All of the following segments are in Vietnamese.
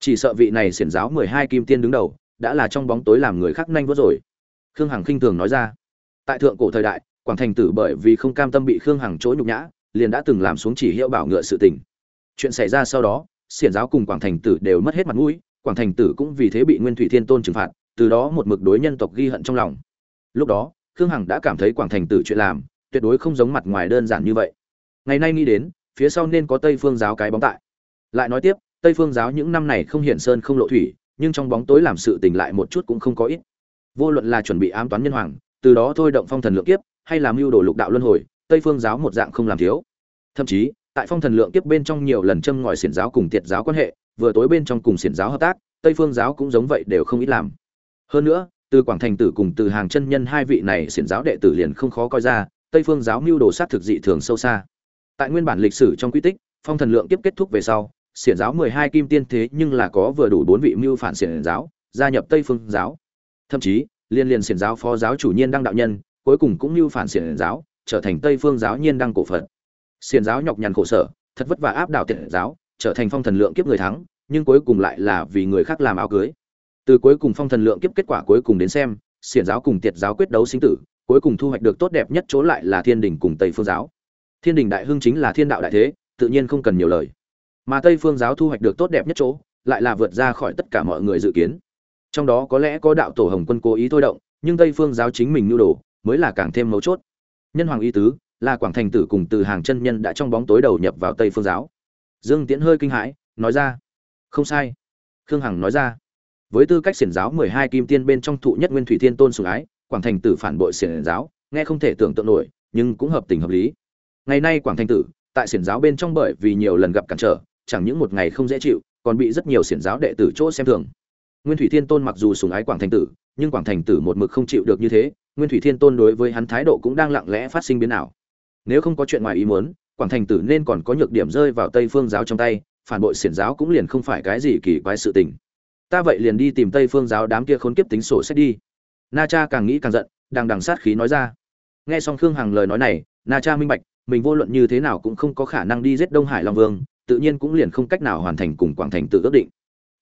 chỉ sợ vị này xiển giáo mười hai kim tiên đứng đầu, đã là trong bóng tối làm người khác nhanh vớt rồi. Khương hằng khinh thường nói ra. Tại thượng cổ thời đại, quảng thành tử bởi vì không cam tâm bị khương hằng chỗ nhục nhã, liền đã từng làm xuống chỉ hiệu bảo ngựa sự tình. Chuyện xảy ra sau đó, xiển giáo cùng quảng thành tử đều mất hết mặt mũi, quảng thành tử cũng vì thế bị nguyên thủy thiên tôn trừng phạt, từ đó một mực đối nhân tộc ghi hận trong lòng. Lúc đó, khương hằng đã cảm thấy quảng thành tử chuyện làm, tuyệt đối không giống mặt ngoài đơn giản như vậy. Ngày nay nghĩ đến, phía sau nên có tây phương giáo cái bóng tại. Lại nói tiếp tây phương giáo những năm này không hiện sơn, không lộ thủy, nhưng trong bóng tối làm sự tình lại một chút cũng không có ít. Vô luận là chuẩn bị ám toán nhân hoàng, từ đó thôi động phong thần lượng kiếp, hay làm mưu đồ lục đạo luân hồi, tây phương giáo một dạng không làm thiếu. Thậm chí, tại phong thần lượng kiếp bên trong nhiều lần châm ngòi xiển giáo cùng tiệt giáo quan hệ, vừa tối bên trong cùng xiển giáo hợp tác, tây phương giáo cũng giống vậy đều không ít làm. Hơn nữa, từ quảng thành tử cùng từ hàng chân nhân hai vị này xiển giáo đệ tử liền không khó coi ra, tây phương giáo mưu đồ sát thực dị thường sâu xa. Tại nguyên bản lịch sử trong quy tích, phong thần lượng kiếp kết thúc về sau xiển giáo mười hai kim tiên thế nhưng là có vừa đủ bốn vị mưu phản xiển giáo, gia nhập tây phương giáo. Thậm chí, liên liên xiển giáo phó giáo chủ nhiên đăng đạo nhân, cuối cùng cũng mưu phản xiển giáo, trở thành tây phương giáo nhiên đăng cổ phật. Xiển giáo nhọc nhằn khổ sở, thật vất vả áp đảo tiện giáo, trở thành phong thần lượng kiếp người thắng, nhưng cuối cùng lại là vì người khác làm áo cưới. Từ cuối cùng phong thần lượng kiếp kết quả cuối cùng đến xem, xiển giáo cùng tiệt giáo quyết đấu sinh tử, cuối cùng thu hoạch được tốt đẹp nhất chỗ lại là thiên đình cùng tây phương giáo. Thiên đình đại hưng chính là thiên đạo đại thế, tự nhiên không cần nhiều lời mà tây phương giáo thu hoạch được tốt đẹp nhất chỗ, lại là vượt ra khỏi tất cả mọi người dự kiến. Trong đó có lẽ có đạo tổ hồng quân cố ý thôi động, nhưng tây phương giáo chính mình nhu đồ, mới là càng thêm mấu chốt. Nhân hoàng ý tứ, là quảng thành tử cùng từ hàng chân nhân đã trong bóng tối đầu nhập vào tây phương giáo. Dương tiễn hơi kinh hãi, nói ra, không sai. Khương hằng nói ra, với tư cách xiển giáo mười hai kim tiên bên trong thụ nhất nguyên thủy thiên tôn sùng ái, quảng thành tử phản bội xiển giáo, nghe không thể tưởng tượng nổi, nhưng cũng hợp tình hợp lý. Ngày nay quảng thành tử, tại xiển giáo bên trong bởi vì nhiều lần gặp cản trở chẳng những một ngày không dễ chịu, còn bị rất nhiều xiển giáo đệ tử chỗ xem thường. Nguyên thủy thiên tôn mặc dù sùng ái quảng thành tử, nhưng quảng thành tử một mực không chịu được như thế, nguyên thủy thiên tôn đối với hắn thái độ cũng đang lặng lẽ phát sinh biến ảo. Nếu không có chuyện ngoài ý muốn, quảng thành tử nên còn có nhược điểm rơi vào tây phương giáo trong tay, phản bội xiển giáo cũng liền không phải cái gì kỳ quái sự tình. Ta vậy liền đi tìm tây phương giáo đám kia khốn kiếp tính sổ sách đi. Na cha càng nghĩ càng giận, đang đằng sát khí nói ra. Nghe xong khương hằng lời nói này, na cha minh bạch, mình vô luận như thế nào cũng không có khả năng đi giết đông hải long vương tự nhiên cũng liền không cách nào hoàn thành cùng quảng thành tự ước định.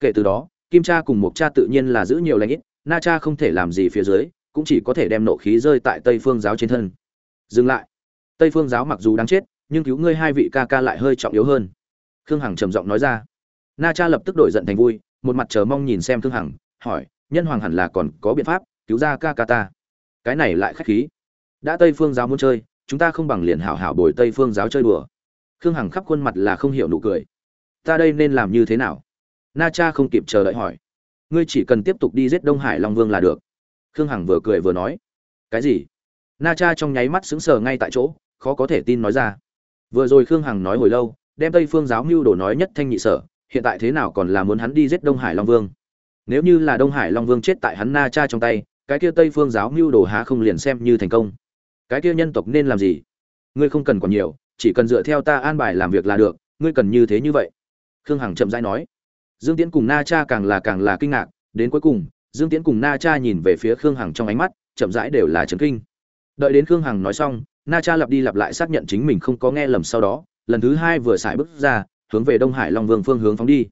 Kể từ đó, kim cha cùng mục cha tự nhiên là giữ nhiều lãnh ít, na cha không thể làm gì phía dưới, cũng chỉ có thể đem nộ khí rơi tại tây phương giáo trên thân. Dừng lại. Tây phương giáo mặc dù đáng chết, nhưng cứu ngươi hai vị ca ca lại hơi trọng yếu hơn. Khương hằng trầm giọng nói ra. Na cha lập tức đổi giận thành vui, một mặt chờ mong nhìn xem khương hằng, hỏi, nhân hoàng hẳn là còn có biện pháp cứu ra ca ca ta? Cái này lại khách khí. Đã tây phương giáo muốn chơi, chúng ta không bằng liền hảo hảo bồi tây phương giáo chơi đùa khương hằng khắp khuôn mặt là không hiểu nụ cười. Ta đây nên làm như thế nào? Na cha không kịp chờ đợi hỏi. Ngươi chỉ cần tiếp tục đi giết đông hải long vương là được. Khương hằng vừa cười vừa nói. Cái gì? Na cha trong nháy mắt sững sờ ngay tại chỗ, khó có thể tin nói ra. Vừa rồi khương hằng nói hồi lâu, đem tây phương giáo mưu đồ nói nhất thanh nhị sở, hiện tại thế nào còn là muốn hắn đi giết đông hải long vương? Nếu như là đông hải long vương chết tại hắn na cha trong tay, cái kia tây phương giáo mưu đồ há không liền xem như thành công? Cái kia nhân tộc nên làm gì? Ngươi không cần còn nhiều chỉ cần dựa theo ta an bài làm việc là được, ngươi cần như thế như vậy. Khương hằng chậm rãi nói. Dương tiễn cùng na cha càng là càng là kinh ngạc, đến cuối cùng, dương tiễn cùng na cha nhìn về phía khương hằng trong ánh mắt, chậm rãi đều là trấn kinh. Đợi đến khương hằng nói xong, na cha lặp đi lặp lại xác nhận chính mình không có nghe lầm sau đó, lần thứ hai vừa xài bước ra, hướng về đông hải long vương phương hướng phóng đi.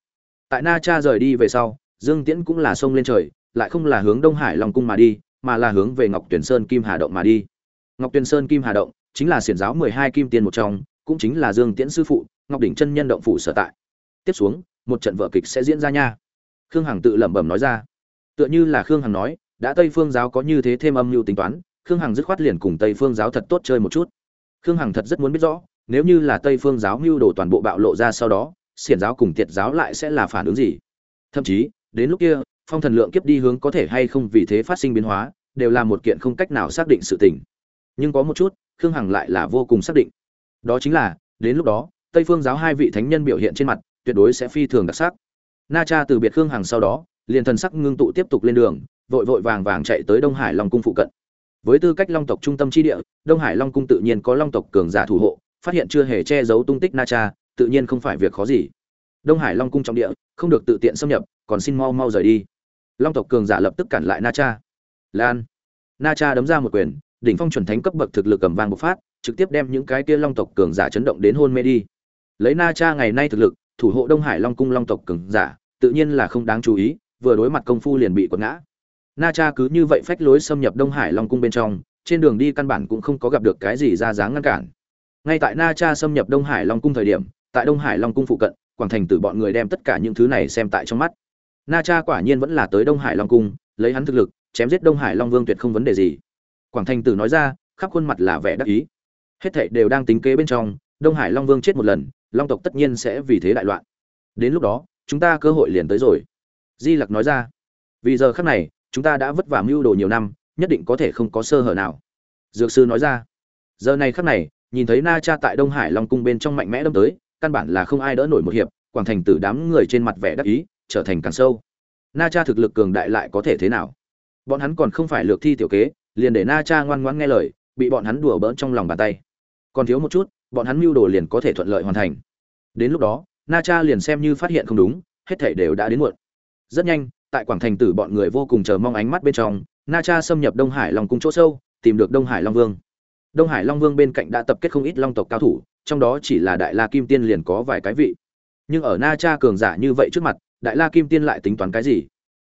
Tại na cha rời đi về sau, dương tiễn cũng là sông lên trời, lại không là hướng đông hải long cung mà đi, mà là hướng về ngọc tuyển sơn kim hà động mà đi. Ngọc tuyển sơn kim hà động chính là xiển giáo mười hai kim tiên một trong, cũng chính là dương tiễn sư phụ, ngọc đỉnh chân nhân động phủ sở tại. Tiếp xuống, một trận vở kịch sẽ diễn ra nha. Khương hằng tự lẩm bẩm nói ra. Tựa như là khương hằng nói, đã tây phương giáo có như thế thêm âm mưu tính toán, khương hằng dứt khoát liền cùng tây phương giáo thật tốt chơi một chút. Khương hằng thật rất muốn biết rõ, nếu như là tây phương giáo mưu đồ toàn bộ bạo lộ ra sau đó, xiển giáo cùng tiệt giáo lại sẽ là phản ứng gì? Thậm chí, đến lúc kia, phong thần lượng kiếp đi hướng có thể hay không vì thế phát sinh biến hóa, đều là một kiện không cách nào xác định sự tình. Nhưng có một chút khương hằng lại là vô cùng xác định. Đó chính là, đến lúc đó, tây phương giáo hai vị thánh nhân biểu hiện trên mặt, tuyệt đối sẽ phi thường đặc sắc. Na cha từ biệt khương hằng sau đó, liền thần sắc ngưng tụ tiếp tục lên đường, vội vội vàng vàng chạy tới đông hải long cung phụ cận. Với tư cách long tộc trung tâm chi địa, đông hải long cung tự nhiên có long tộc cường giả thủ hộ, phát hiện chưa hề che giấu tung tích na cha, tự nhiên không phải việc khó gì. Đông hải long cung trong địa, không được tự tiện xâm nhập, còn xin mau mau rời đi. Long tộc cường giả lập tức cản lại na cha. Lan. Na cha đấm ra một quyền đỉnh phong chuẩn thánh cấp bậc thực lực cầm vang bộc phát, trực tiếp đem những cái kia long tộc cường giả chấn động đến hôn mê đi. Lấy na cha ngày nay thực lực, thủ hộ đông hải long cung long tộc cường giả, tự nhiên là không đáng chú ý, vừa đối mặt công phu liền bị quật ngã. Na cha cứ như vậy phách lối xâm nhập đông hải long cung bên trong, trên đường đi căn bản cũng không có gặp được cái gì ra dáng ngăn cản. Ngay tại na cha xâm nhập đông hải long cung thời điểm, tại đông hải long cung phụ cận, quảng thành tử bọn người đem tất cả những thứ này xem tại trong mắt. Na cha quả nhiên vẫn là tới đông hải long cung, lấy hắn thực lực, chém giết đông hải long vương tuyệt không vấn đề gì quảng thành tử nói ra, khắp khuôn mặt là vẻ đắc ý. Hết thảy đều đang tính kế bên trong, đông hải long vương chết một lần, long tộc tất nhiên sẽ vì thế đại loạn. Đến lúc đó, chúng ta cơ hội liền tới rồi. Di lặc nói ra, vì giờ khắc này, chúng ta đã vất vả mưu đồ nhiều năm, nhất định có thể không có sơ hở nào. Dược sư nói ra, giờ này khắc này, nhìn thấy na cha tại đông hải long cung bên trong mạnh mẽ đâm tới, căn bản là không ai đỡ nổi một hiệp, quảng thành tử đám người trên mặt vẻ đắc ý, trở thành càng sâu. Na cha thực lực cường đại lại có thể thế nào? Bọn hắn còn không phải lược thi tiểu kế liền để na cha ngoan ngoãn nghe lời, bị bọn hắn đùa bỡn trong lòng bàn tay. Còn thiếu một chút, bọn hắn mưu đồ liền có thể thuận lợi hoàn thành. Đến lúc đó, na cha liền xem như phát hiện không đúng, hết thảy đều đã đến muộn. Rất nhanh, tại quảng thành tử bọn người vô cùng chờ mong ánh mắt bên trong, na cha xâm nhập đông hải long cung chỗ sâu, tìm được đông hải long vương. Đông hải long vương bên cạnh đã tập kết không ít long tộc cao thủ, trong đó chỉ là đại la kim tiên liền có vài cái vị. Nhưng ở na cha cường giả như vậy trước mặt, đại la kim tiên lại tính toán cái gì?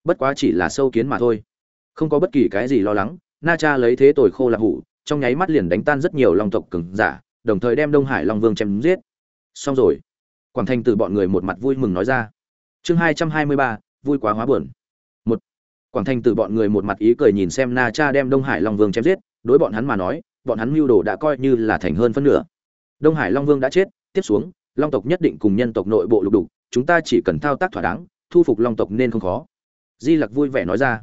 Bất quá chỉ là sâu kiến mà thôi. Không có bất kỳ cái gì lo lắng na cha lấy thế tồi khô là hủ, trong nháy mắt liền đánh tan rất nhiều long tộc cường giả, đồng thời đem đông hải long vương chém giết. Xong rồi. Quảng thành từ bọn người một mặt vui mừng nói ra. Chương hai trăm hai mươi ba, vui quá hóa buồn. Một. Quảng thành từ bọn người một mặt ý cười nhìn xem na cha đem đông hải long vương chém giết, đối bọn hắn mà nói, bọn hắn mưu đồ đã coi như là thành hơn phân nửa. Đông hải long vương đã chết, tiếp xuống, long tộc nhất định cùng nhân tộc nội bộ lục đục, chúng ta chỉ cần thao tác thỏa đáng, thu phục long tộc nên không khó. Di lặc vui vẻ nói ra.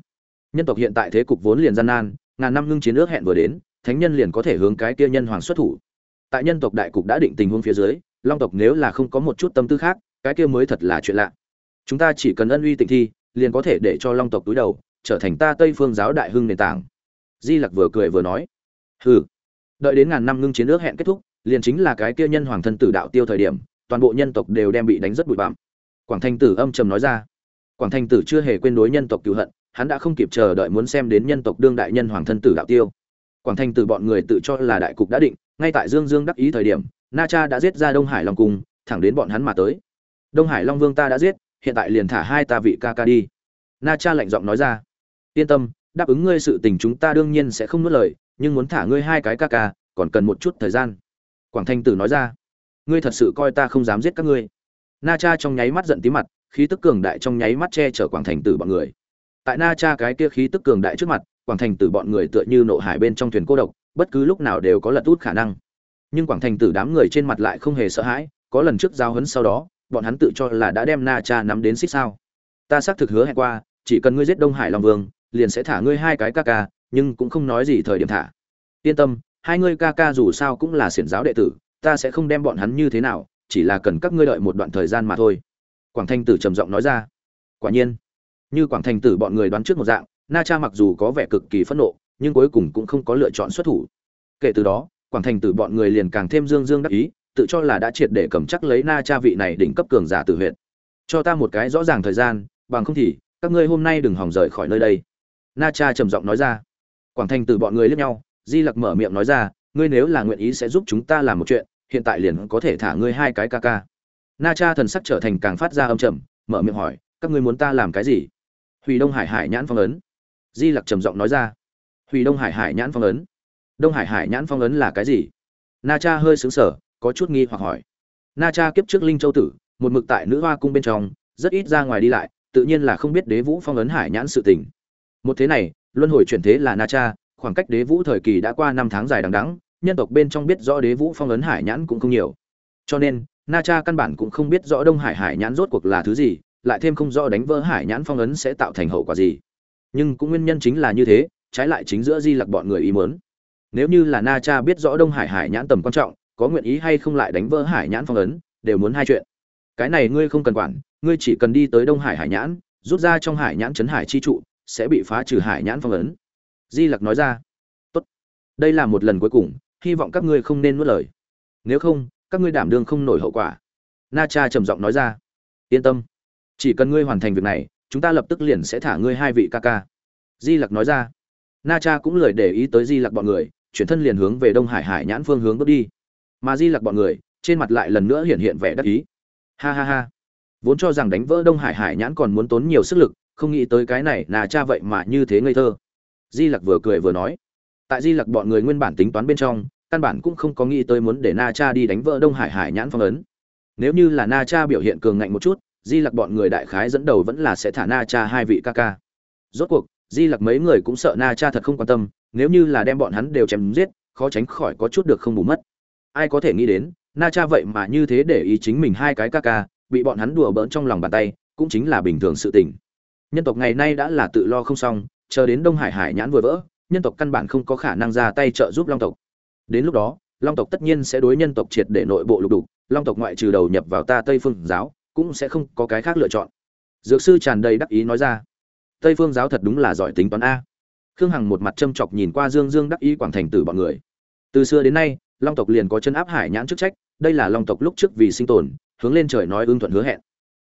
Nhân tộc hiện tại thế cục vốn liền gian nan ngàn năm ngưng chiến ước hẹn vừa đến, thánh nhân liền có thể hướng cái kia nhân hoàng xuất thủ. Tại nhân tộc đại cục đã định tình huống phía dưới, long tộc nếu là không có một chút tâm tư khác, cái kia mới thật là chuyện lạ. Chúng ta chỉ cần ân uy tịnh thi, liền có thể để cho long tộc túi đầu, trở thành ta tây phương giáo đại hưng nền tảng. Di lặc vừa cười vừa nói, hừ, đợi đến ngàn năm ngưng chiến ước hẹn kết thúc, liền chính là cái kia nhân hoàng thân tử đạo tiêu thời điểm, toàn bộ nhân tộc đều đem bị đánh rất bụi bặm. Quảng thanh tử âm trầm nói ra. Quảng thanh tử chưa hề quên đối nhân tộc cựu hận hắn đã không kịp chờ đợi muốn xem đến nhân tộc đương đại nhân hoàng thân tử đạo tiêu. Quảng thanh tử bọn người tự cho là đại cục đã định, ngay tại dương dương đắc ý thời điểm, na cha đã giết ra đông hải long cung, thẳng đến bọn hắn mà tới. Đông hải long vương ta đã giết, hiện tại liền thả hai ta vị ca ca đi. Na cha lạnh giọng nói ra. Yên tâm, đáp ứng ngươi sự tình chúng ta đương nhiên sẽ không nuốt lời, nhưng muốn thả ngươi hai cái ca ca, còn cần một chút thời gian. Quảng thanh tử nói ra. Ngươi thật sự coi ta không dám giết các ngươi. Na cha trong nháy mắt giận tí mặt, khí tức cường đại trong nháy mắt che chở quảng thành tử bọn người tại na cha cái kia khí tức cường đại trước mặt, quảng thành tử bọn người tựa như nộ hải bên trong thuyền cô độc, bất cứ lúc nào đều có lật út khả năng. Nhưng quảng thành tử đám người trên mặt lại không hề sợ hãi, có lần trước giao hấn sau đó, bọn hắn tự cho là đã đem na cha nắm đến xích sao. Ta xác thực hứa hẹn qua, chỉ cần ngươi giết đông hải long vương, liền sẽ thả ngươi hai cái ca ca, nhưng cũng không nói gì thời điểm thả. Yên tâm, hai ngươi ca ca dù sao cũng là xiển giáo đệ tử, ta sẽ không đem bọn hắn như thế nào, chỉ là cần các ngươi đợi một đoạn thời gian mà thôi. Quảng thanh tử trầm giọng nói ra. Quả nhiên như quảng thanh tử bọn người đoán trước một dạng, na cha mặc dù có vẻ cực kỳ phẫn nộ, nhưng cuối cùng cũng không có lựa chọn xuất thủ. Kể từ đó, quảng thành tử bọn người liền càng thêm dương dương đắc ý, tự cho là đã triệt để cầm chắc lấy na cha vị này đỉnh cấp cường giả tử huyện cho ta một cái rõ ràng thời gian, bằng không thì, các ngươi hôm nay đừng hòng rời khỏi nơi đây. Na cha trầm giọng nói ra. Quảng thành tử bọn người liếc nhau, di lặc mở miệng nói ra, ngươi nếu là nguyện ý sẽ giúp chúng ta làm một chuyện, hiện tại liền có thể thả ngươi hai cái ca ca. Na cha thần sắc trở thành càng phát ra âm trầm, mở miệng hỏi, các ngươi muốn ta làm cái gì? Hủy đông hải hải nhãn phong ấn. Di lặc trầm giọng nói ra. Hủy đông hải hải nhãn phong ấn. Đông hải hải nhãn phong ấn là cái gì? Na cha hơi xứng sở có chút nghi hoặc hỏi. Na cha kiếp trước linh châu tử, một mực tại nữ hoa cung bên trong, rất ít ra ngoài đi lại, tự nhiên là không biết đế vũ phong ấn hải nhãn sự tình. Một thế này, luân hồi chuyển thế là na cha, khoảng cách đế vũ thời kỳ đã qua năm tháng dài đằng đẵng, nhân tộc bên trong biết rõ đế vũ phong ấn hải nhãn cũng không nhiều. Cho nên, na cha căn bản cũng không biết rõ đông hải hải nhãn rốt cuộc là thứ gì lại thêm không rõ đánh vỡ hải nhãn phong ấn sẽ tạo thành hậu quả gì. Nhưng cũng nguyên nhân chính là như thế, trái lại chính giữa di lặc bọn người ý mớn nếu như là na cha biết rõ đông hải hải nhãn tầm quan trọng, có nguyện ý hay không lại đánh vỡ hải nhãn phong ấn, đều muốn hai chuyện. Cái này ngươi không cần quản, ngươi chỉ cần đi tới đông hải hải nhãn, rút ra trong hải nhãn chấn hải chi trụ, sẽ bị phá trừ hải nhãn phong ấn. Di lặc nói ra. Tốt. Đây là một lần cuối cùng, hy vọng các ngươi không nên nuốt lời. Nếu không, các ngươi đảm đương không nổi hậu quả. Na cha trầm giọng nói ra. Yên tâm chỉ cần ngươi hoàn thành việc này, chúng ta lập tức liền sẽ thả ngươi hai vị ca ca. Di lặc nói ra. Na cha cũng lười để ý tới di lặc bọn người, chuyển thân liền hướng về đông hải hải nhãn phương hướng bước đi. Mà di lặc bọn người, trên mặt lại lần nữa hiện hiện vẻ đắc ý. Ha ha ha. Vốn cho rằng đánh vỡ đông hải hải nhãn còn muốn tốn nhiều sức lực, không nghĩ tới cái này là cha vậy mà như thế ngây thơ. Di lặc vừa cười vừa nói. Tại di lặc bọn người nguyên bản tính toán bên trong, căn bản cũng không có nghĩ tới muốn để na cha đi đánh vỡ đông hải hải nhãn phong ấn. Nếu như là na cha biểu hiện cường ngạnh một chút di lặc bọn người đại khái dẫn đầu vẫn là sẽ thả na cha hai vị ca ca. Rốt cuộc, di lặc mấy người cũng sợ na cha thật không quan tâm, nếu như là đem bọn hắn đều chém giết, khó tránh khỏi có chút được không bù mất. Ai có thể nghĩ đến, na cha vậy mà như thế để ý chính mình hai cái ca ca, bị bọn hắn đùa bỡn trong lòng bàn tay, cũng chính là bình thường sự tình. Nhân tộc ngày nay đã là tự lo không xong, chờ đến đông hải hải nhãn vừa vỡ, nhân tộc căn bản không có khả năng ra tay trợ giúp long tộc. Đến lúc đó, long tộc tất nhiên sẽ đối nhân tộc triệt để nội bộ lục đục, long tộc ngoại trừ đầu nhập vào ta tây phương giáo cũng sẽ không có cái khác lựa chọn. Dược sư tràn đầy đắc ý nói ra. Tây phương giáo thật đúng là giỏi tính toán a. Khương hằng một mặt châm chọc nhìn qua dương dương đắc ý quảng thành tử bọn người. Từ xưa đến nay, long tộc liền có chân áp hải nhãn chức trách, đây là long tộc lúc trước vì sinh tồn, hướng lên trời nói ưng thuận hứa hẹn.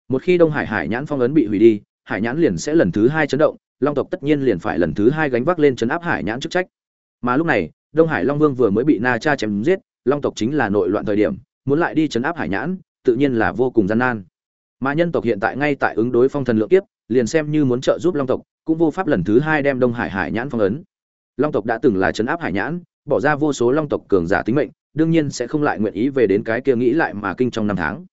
Một khi đông hải hải nhãn phong ấn bị hủy đi, hải nhãn liền sẽ lần thứ hai chấn động, long tộc tất nhiên liền phải lần thứ hai gánh vác lên chấn áp hải nhãn chức trách. Mà lúc này, đông hải long vương vừa mới bị na cha chém giết, long tộc chính là nội loạn thời điểm, muốn lại đi chấn áp hải nhãn, tự nhiên là vô cùng gian nan mà nhân tộc hiện tại ngay tại ứng đối phong thần lượng kiếp, liền xem như muốn trợ giúp long tộc, cũng vô pháp lần thứ hai đem đông hải hải nhãn phong ấn. Long tộc đã từng là chấn áp hải nhãn, bỏ ra vô số long tộc cường giả tính mệnh, đương nhiên sẽ không lại nguyện ý về đến cái kia nghĩ lại mà kinh trong năm tháng.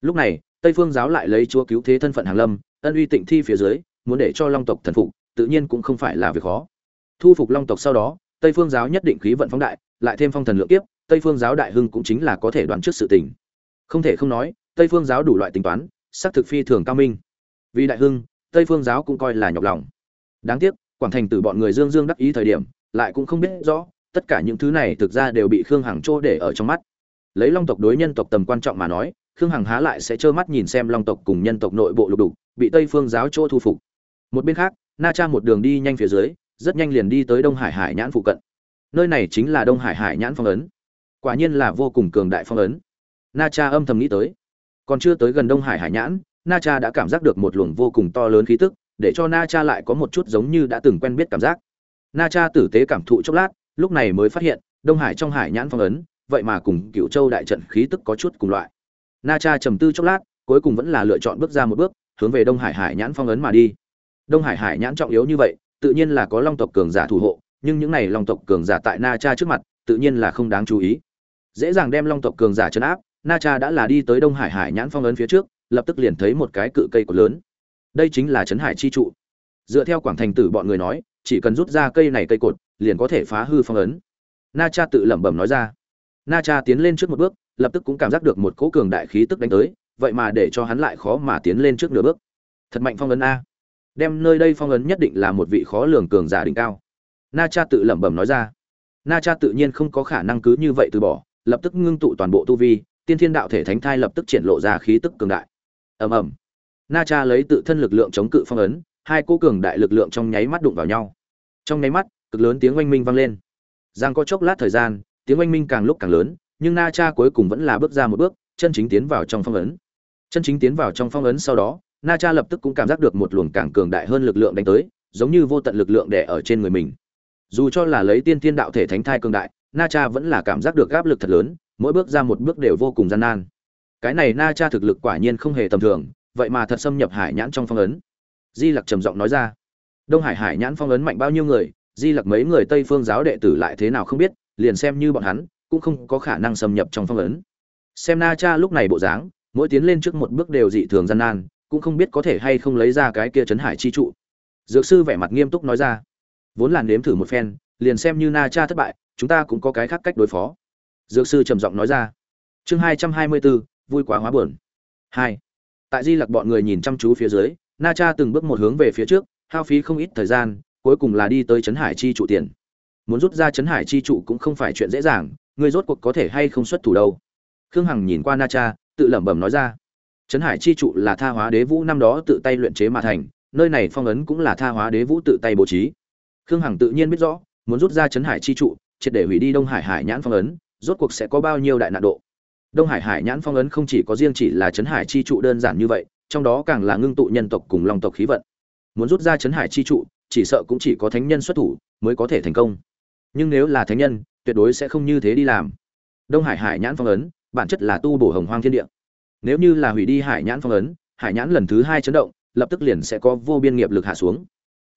Lúc này, tây phương giáo lại lấy chúa cứu thế thân phận hàng lâm, ân uy tịnh thi phía dưới, muốn để cho long tộc thần phục, tự nhiên cũng không phải là việc khó. Thu phục long tộc sau đó, tây phương giáo nhất định khí vận phóng đại, lại thêm phong thần lượng kiếp, tây phương giáo đại hưng cũng chính là có thể đoán trước sự tình. Không thể không nói, tây phương giáo đủ loại tính toán xác thực phi thường cao minh. Vì đại hưng, tây phương giáo cũng coi là nhọc lòng. Đáng tiếc, quảng thành từ bọn người dương dương đắc ý thời điểm, lại cũng không biết rõ, tất cả những thứ này thực ra đều bị khương hằng trô để ở trong mắt. Lấy long tộc đối nhân tộc tầm quan trọng mà nói, khương hằng há lại sẽ trơ mắt nhìn xem long tộc cùng nhân tộc nội bộ lục đục, bị tây phương giáo chỗ thu phục. Một bên khác, na cha một đường đi nhanh phía dưới, rất nhanh liền đi tới đông hải hải nhãn phụ cận. Nơi này chính là đông hải hải nhãn phong ấn. Quả nhiên là vô cùng cường đại phong ấn. Na cha âm thầm nghĩ tới còn chưa tới gần đông hải hải nhãn, na cha đã cảm giác được một luồng vô cùng to lớn khí tức, để cho na cha lại có một chút giống như đã từng quen biết cảm giác. Na cha tử tế cảm thụ chốc lát, lúc này mới phát hiện, đông hải trong hải nhãn phong ấn, vậy mà cùng cựu châu đại trận khí tức có chút cùng loại. Na cha trầm tư chốc lát, cuối cùng vẫn là lựa chọn bước ra một bước, hướng về đông hải hải nhãn phong ấn mà đi. Đông hải hải nhãn trọng yếu như vậy, tự nhiên là có long tộc cường giả thủ hộ, nhưng những này long tộc cường giả tại na cha trước mặt, tự nhiên là không đáng chú ý. Dễ dàng đem long tộc cường giả chấn áp na cha đã là đi tới đông hải hải nhãn phong ấn phía trước, lập tức liền thấy một cái cự cây cột lớn. Đây chính là trấn hải chi trụ. Dựa theo quảng thành tử bọn người nói, chỉ cần rút ra cây này cây cột, liền có thể phá hư phong ấn. Na cha tự lẩm bẩm nói ra. Na cha tiến lên trước một bước, lập tức cũng cảm giác được một cỗ cường đại khí tức đánh tới, vậy mà để cho hắn lại khó mà tiến lên trước nửa bước. Thật mạnh phong ấn a. Đem nơi đây phong ấn nhất định là một vị khó lường cường giả đỉnh cao. Na cha tự lẩm bẩm nói ra. Na cha tự nhiên không có khả năng cứ như vậy từ bỏ, lập tức ngưng tụ toàn bộ tu vi tiên thiên đạo thể thánh thai lập tức triển lộ ra khí tức cường đại. Ầm ầm. Na cha lấy tự thân lực lượng chống cự phong ấn, hai cô cường đại lực lượng trong nháy mắt đụng vào nhau. Trong nháy mắt, cực lớn tiếng oanh minh vang lên. Giang có chốc lát thời gian, tiếng oanh minh càng lúc càng lớn, nhưng na cha cuối cùng vẫn là bước ra một bước, chân chính tiến vào trong phong ấn. Chân chính tiến vào trong phong ấn sau đó, na cha lập tức cũng cảm giác được một luồng càng cường đại hơn lực lượng đánh tới, giống như vô tận lực lượng đè ở trên người mình. Dù cho là lấy tiên thiên đạo thể thánh thai cường đại, na cha vẫn là cảm giác được áp lực thật lớn mỗi bước ra một bước đều vô cùng gian nan. Cái này na cha thực lực quả nhiên không hề tầm thường, vậy mà thật xâm nhập hải nhãn trong phong ấn. Di lặc trầm giọng nói ra. Đông hải hải nhãn phong ấn mạnh bao nhiêu người, di lặc mấy người tây phương giáo đệ tử lại thế nào không biết, liền xem như bọn hắn, cũng không có khả năng xâm nhập trong phong ấn. Xem na cha lúc này bộ dáng, mỗi tiến lên trước một bước đều dị thường gian nan, cũng không biết có thể hay không lấy ra cái kia chấn hải chi trụ. Dược sư vẻ mặt nghiêm túc nói ra. Vốn là nếm thử một phen, liền xem như na cha thất bại, chúng ta cũng có cái khác cách đối phó dược sư trầm giọng nói ra. Chương hai trăm hai mươi bốn vui quá hóa buồn. Hai. Tại di lặc bọn người nhìn chăm chú phía dưới, na cha từng bước một hướng về phía trước, hao phí không ít thời gian, cuối cùng là đi tới trấn hải chi trụ tiền. Muốn rút ra trấn hải chi trụ cũng không phải chuyện dễ dàng, người rốt cuộc có thể hay không xuất thủ đâu. Khương hằng nhìn qua na cha, tự lẩm bẩm nói ra. Trấn hải chi trụ là tha hóa đế vũ năm đó tự tay luyện chế mà thành, nơi này phong ấn cũng là tha hóa đế vũ tự tay bố trí. Khương hằng tự nhiên biết rõ, muốn rút ra trấn hải chi trụ, triệt để hủy đi đông hải hải nhãn phong ấn rốt cuộc sẽ có bao nhiêu đại nạn độ. Đông hải hải nhãn phong ấn không chỉ có riêng chỉ là trấn hải chi trụ đơn giản như vậy, trong đó càng là ngưng tụ nhân tộc cùng long tộc khí vận. Muốn rút ra trấn hải chi trụ, chỉ sợ cũng chỉ có thánh nhân xuất thủ mới có thể thành công. Nhưng nếu là thánh nhân, tuyệt đối sẽ không như thế đi làm. Đông hải hải nhãn phong ấn, bản chất là tu bổ hồng hoang thiên địa. Nếu như là hủy đi hải nhãn phong ấn, hải nhãn lần thứ hai chấn động, lập tức liền sẽ có vô biên nghiệp lực hạ xuống.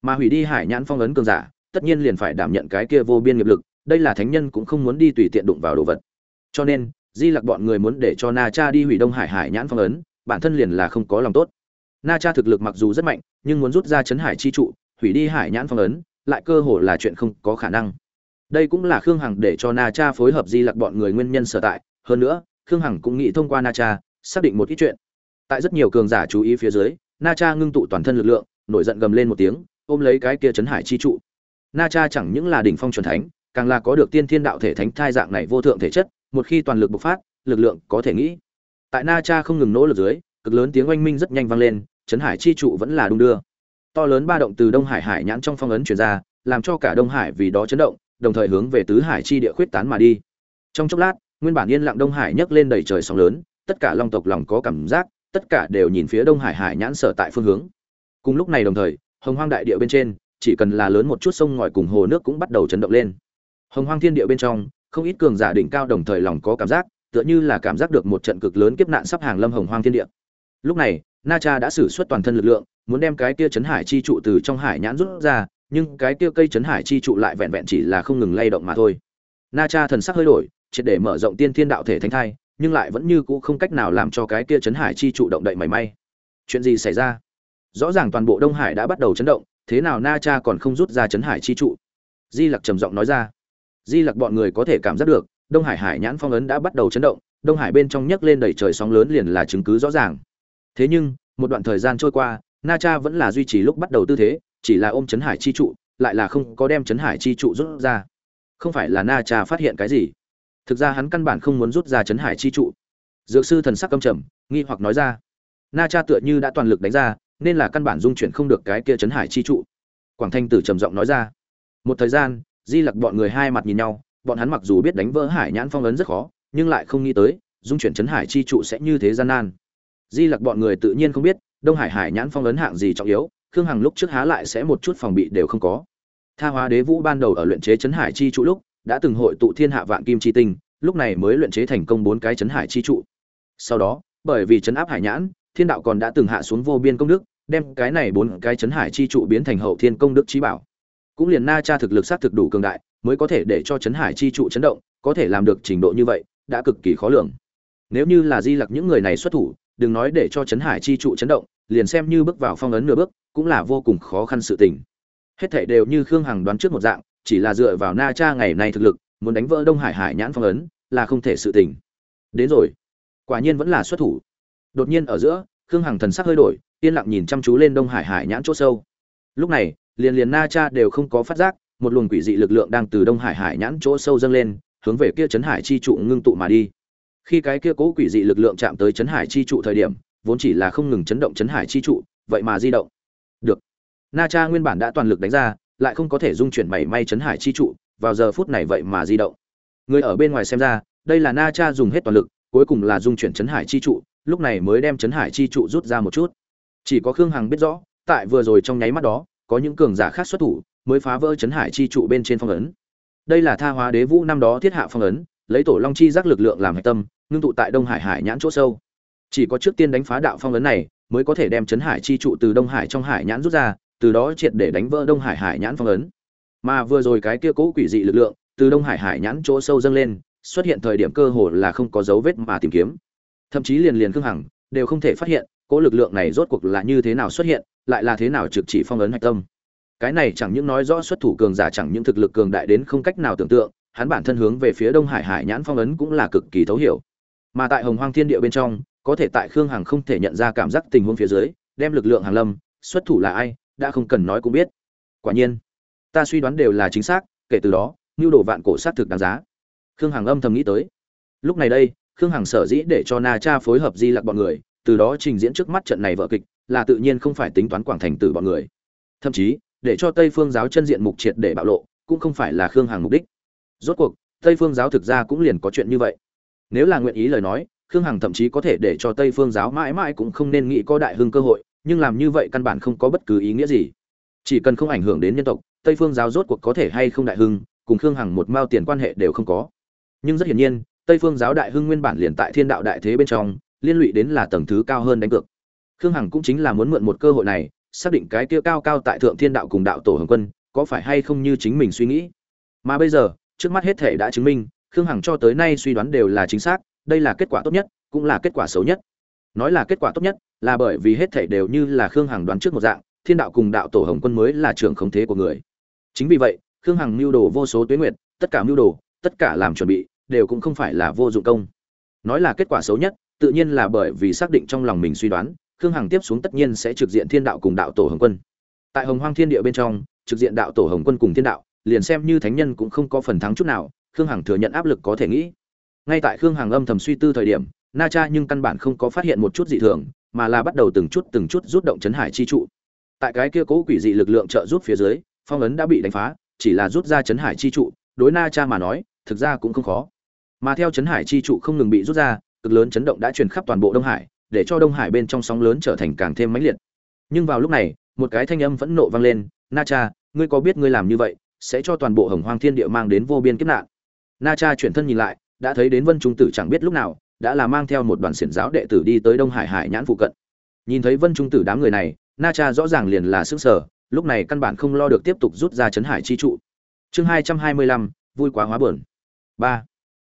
Mà hủy đi hải nhãn phong ấn cường giả, tất nhiên liền phải đảm nhận cái kia vô biên nghiệp lực đây là thánh nhân cũng không muốn đi tùy tiện đụng vào đồ vật. Cho nên, di lặc bọn người muốn để cho na cha đi hủy đông hải hải nhãn phong ấn, bản thân liền là không có lòng tốt. Na cha thực lực mặc dù rất mạnh, nhưng muốn rút ra chấn hải chi trụ, hủy đi hải nhãn phong ấn, lại cơ hồ là chuyện không có khả năng. Đây cũng là khương hằng để cho na cha phối hợp di lặc bọn người nguyên nhân sở tại. Hơn nữa, khương hằng cũng nghĩ thông qua na cha, xác định một ít chuyện. Tại rất nhiều cường giả chú ý phía dưới, na cha ngưng tụ toàn thân lực lượng, nổi giận gầm lên một tiếng, ôm lấy cái kia chấn hải chi trụ. Na cha chẳng những là đỉnh phong chuẩn thánh càng là có được tiên thiên đạo thể thánh thai dạng này vô thượng thể chất, một khi toàn lực bộc phát, lực lượng có thể nghĩ. Tại na cha không ngừng nỗ lực dưới, cực lớn tiếng oanh minh rất nhanh vang lên chấn hải chi trụ vẫn là đung đưa. To lớn ba động từ đông hải hải nhãn trong phong ấn truyền ra, làm cho cả đông hải vì đó chấn động, đồng thời hướng về tứ hải chi địa khuyết tán mà đi. Trong chốc lát, nguyên bản yên lặng đông hải nhấc lên đầy trời sóng lớn, tất cả long tộc lòng có cảm giác, tất cả đều nhìn phía đông hải hải nhãn sở tại phương hướng. Cùng lúc này đồng thời, hồng hoang đại địa bên trên, chỉ cần là lớn một chút sông ngòi cùng hồ nước cũng bắt đầu chấn động lên hồng hoang thiên địa bên trong, không ít cường giả đỉnh cao đồng thời lòng có cảm giác, tựa như là cảm giác được một trận cực lớn kiếp nạn sắp hàng lâm hồng hoang thiên địa. Lúc này, na cha đã sử xuất toàn thân lực lượng, muốn đem cái kia chấn hải chi trụ từ trong hải nhãn rút ra, nhưng cái kia cây chấn hải chi trụ lại vẹn vẹn chỉ là không ngừng lay động mà thôi. Na cha thần sắc hơi đổi, triệt để mở rộng tiên thiên đạo thể thánh thai, nhưng lại vẫn như cũ không cách nào làm cho cái kia chấn hải chi trụ động đậy mảy may. Chuyện gì xảy ra? Rõ ràng toàn bộ đông hải đã bắt đầu chấn động, thế nào na cha còn không rút ra chấn hải chi trụ? Di lặc trầm giọng nói ra di lặc bọn người có thể cảm giác được, đông hải hải nhãn phong ấn đã bắt đầu chấn động, đông hải bên trong nhấc lên đầy trời sóng lớn liền là chứng cứ rõ ràng. Thế nhưng, một đoạn thời gian trôi qua, na cha vẫn là duy trì lúc bắt đầu tư thế, chỉ là ôm chấn hải chi trụ, lại là không có đem chấn hải chi trụ rút ra. Không phải là na cha phát hiện cái gì? Thực ra hắn căn bản không muốn rút ra chấn hải chi trụ. Dược sư thần sắc căm trầm, nghi hoặc nói ra. Na cha tựa như đã toàn lực đánh ra, nên là căn bản dung chuyển không được cái kia chấn hải chi trụ. Quảng thanh tử trầm giọng nói ra. Một thời gian di lặc bọn người hai mặt nhìn nhau, bọn hắn mặc dù biết đánh vỡ hải nhãn phong ấn rất khó, nhưng lại không nghĩ tới, dung chuyển chấn hải chi trụ sẽ như thế gian nan. Di lặc bọn người tự nhiên không biết, đông hải hải nhãn phong ấn hạng gì trọng yếu, khương hằng lúc trước há lại sẽ một chút phòng bị đều không có. Tha hóa đế vũ ban đầu ở luyện chế chấn hải chi trụ lúc, đã từng hội tụ thiên hạ vạn kim chi tinh, lúc này mới luyện chế thành công bốn cái chấn hải chi trụ. Sau đó, bởi vì chấn áp hải nhãn, thiên đạo còn đã từng hạ xuống vô biên công đức, đem cái này bốn cái chấn hải chi trụ biến thành hậu thiên công đức trí bảo cũng liền na cha thực lực sát thực đủ cường đại, mới có thể để cho chấn hải chi trụ chấn động, có thể làm được trình độ như vậy, đã cực kỳ khó lường. Nếu như là di lặc những người này xuất thủ, đừng nói để cho chấn hải chi trụ chấn động, liền xem như bước vào phong ấn nửa bước, cũng là vô cùng khó khăn sự tình. Hết thảy đều như khương hằng đoán trước một dạng, chỉ là dựa vào na cha ngày nay thực lực, muốn đánh vỡ đông hải hải nhãn phong ấn, là không thể sự tình. Đến rồi. Quả nhiên vẫn là xuất thủ. Đột nhiên ở giữa, khương hằng thần sắc hơi đổi, yên lặng nhìn chăm chú lên đông hải hải nhãn chỗ sâu. Lúc này liền liền na cha đều không có phát giác, một luồng quỷ dị lực lượng đang từ đông hải hải nhãn chỗ sâu dâng lên, hướng về kia chấn hải chi trụ ngưng tụ mà đi. Khi cái kia cố quỷ dị lực lượng chạm tới chấn hải chi trụ thời điểm, vốn chỉ là không ngừng chấn động chấn hải chi trụ, vậy mà di động. Được. Na cha nguyên bản đã toàn lực đánh ra, lại không có thể dung chuyển mảy may chấn hải chi trụ, vào giờ phút này vậy mà di động. Người ở bên ngoài xem ra, đây là na cha dùng hết toàn lực, cuối cùng là dung chuyển chấn hải chi trụ, lúc này mới đem chấn hải chi trụ rút ra một chút. Chỉ có khương hằng biết rõ, tại vừa rồi trong nháy mắt đó có những cường giả khác xuất thủ, mới phá vỡ chấn hải chi trụ bên trên phong ấn. Đây là tha hóa đế vũ năm đó thiết hạ phong ấn, lấy tổ long chi giác lực lượng làm hạch tâm, ngưng tụ tại đông hải hải nhãn chỗ sâu. Chỉ có trước tiên đánh phá đạo phong ấn này, mới có thể đem chấn hải chi trụ từ đông hải trong hải nhãn rút ra, từ đó triệt để đánh vỡ đông hải hải nhãn phong ấn. Mà vừa rồi cái kia cố quỷ dị lực lượng, từ đông hải hải nhãn chỗ sâu dâng lên, xuất hiện thời điểm cơ hồ là không có dấu vết mà tìm kiếm. Thậm chí liền liền khương hằng, đều không thể phát hiện cỗ lực lượng này rốt cuộc là như thế nào xuất hiện, lại là thế nào trực chỉ phong ấn hạch tâm? Cái này chẳng những nói rõ xuất thủ cường giả, chẳng những thực lực cường đại đến không cách nào tưởng tượng, hắn bản thân hướng về phía đông hải hải nhãn phong ấn cũng là cực kỳ thấu hiểu. Mà tại hồng hoang thiên địa bên trong, có thể tại khương hằng không thể nhận ra cảm giác tình huống phía dưới, đem lực lượng hàng lâm, xuất thủ là ai, đã không cần nói cũng biết. Quả nhiên, ta suy đoán đều là chính xác, kể từ đó nhu đồ vạn cổ sát thực đáng giá. Khương hằng âm thầm nghĩ tới. Lúc này đây, khương hằng sở dĩ để cho na cha phối hợp di lặc bọn người từ đó trình diễn trước mắt trận này vở kịch, là tự nhiên không phải tính toán quảng thành từ bọn người. Thậm chí, để cho tây phương giáo chân diện mục triệt để bạo lộ, cũng không phải là khương hằng mục đích. Rốt cuộc, tây phương giáo thực ra cũng liền có chuyện như vậy. Nếu là nguyện ý lời nói, khương hằng thậm chí có thể để cho tây phương giáo mãi mãi cũng không nên nghĩ có đại hưng cơ hội, nhưng làm như vậy căn bản không có bất cứ ý nghĩa gì. Chỉ cần không ảnh hưởng đến nhân tộc, tây phương giáo rốt cuộc có thể hay không đại hưng, cùng khương hằng một mao tiền quan hệ đều không có. Nhưng rất hiển nhiên, tây phương giáo đại hưng nguyên bản liền tại thiên đạo đại thế bên trong liên lụy đến là tầng thứ cao hơn đánh cược. Khương hằng cũng chính là muốn mượn một cơ hội này, xác định cái kia cao cao tại thượng thiên đạo cùng đạo tổ hồng quân, có phải hay không như chính mình suy nghĩ. Mà bây giờ, trước mắt hết thể đã chứng minh, khương hằng cho tới nay suy đoán đều là chính xác, đây là kết quả tốt nhất, cũng là kết quả xấu nhất. Nói là kết quả tốt nhất, là bởi vì hết thể đều như là khương hằng đoán trước một dạng, thiên đạo cùng đạo tổ hồng quân mới là trưởng khống thế của người. Chính vì vậy, khương hằng mưu đồ vô số tuyến nguyệt, tất cả mưu đồ, tất cả làm chuẩn bị, đều cũng không phải là vô dụng công. Nói là kết quả xấu nhất tự nhiên là bởi vì xác định trong lòng mình suy đoán, khương hằng tiếp xuống tất nhiên sẽ trực diện thiên đạo cùng đạo tổ hồng quân. Tại hồng hoang thiên địa bên trong, trực diện đạo tổ hồng quân cùng thiên đạo, liền xem như thánh nhân cũng không có phần thắng chút nào, khương hằng thừa nhận áp lực có thể nghĩ. Ngay tại khương hằng âm thầm suy tư thời điểm, na cha nhưng căn bản không có phát hiện một chút dị thường, mà là bắt đầu từng chút từng chút rút động chấn hải chi trụ. Tại cái kia cố quỷ dị lực lượng trợ rút phía dưới, phong ấn đã bị đánh phá, chỉ là rút ra chấn hải chi trụ, đối na cha mà nói, thực ra cũng không khó. Mà theo chấn hải chi trụ không ngừng bị rút ra cực lớn chấn động đã truyền khắp toàn bộ đông hải, để cho đông hải bên trong sóng lớn trở thành càng thêm mãnh liệt. Nhưng vào lúc này, một cái thanh âm vẫn nộ vang lên, na cha, ngươi có biết ngươi làm như vậy, sẽ cho toàn bộ hồng hoang thiên địa mang đến vô biên kiếp nạn. Na cha chuyển thân nhìn lại, đã thấy đến vân trung tử chẳng biết lúc nào, đã là mang theo một đoàn xiển giáo đệ tử đi tới đông hải hải nhãn phụ cận. Nhìn thấy vân trung tử đám người này, na cha rõ ràng liền là sức sở lúc này căn bản không lo được tiếp tục rút ra chấn hải chi trụ. Chương hai trăm hai mươi lăm, vui quá hóa buồn. ba.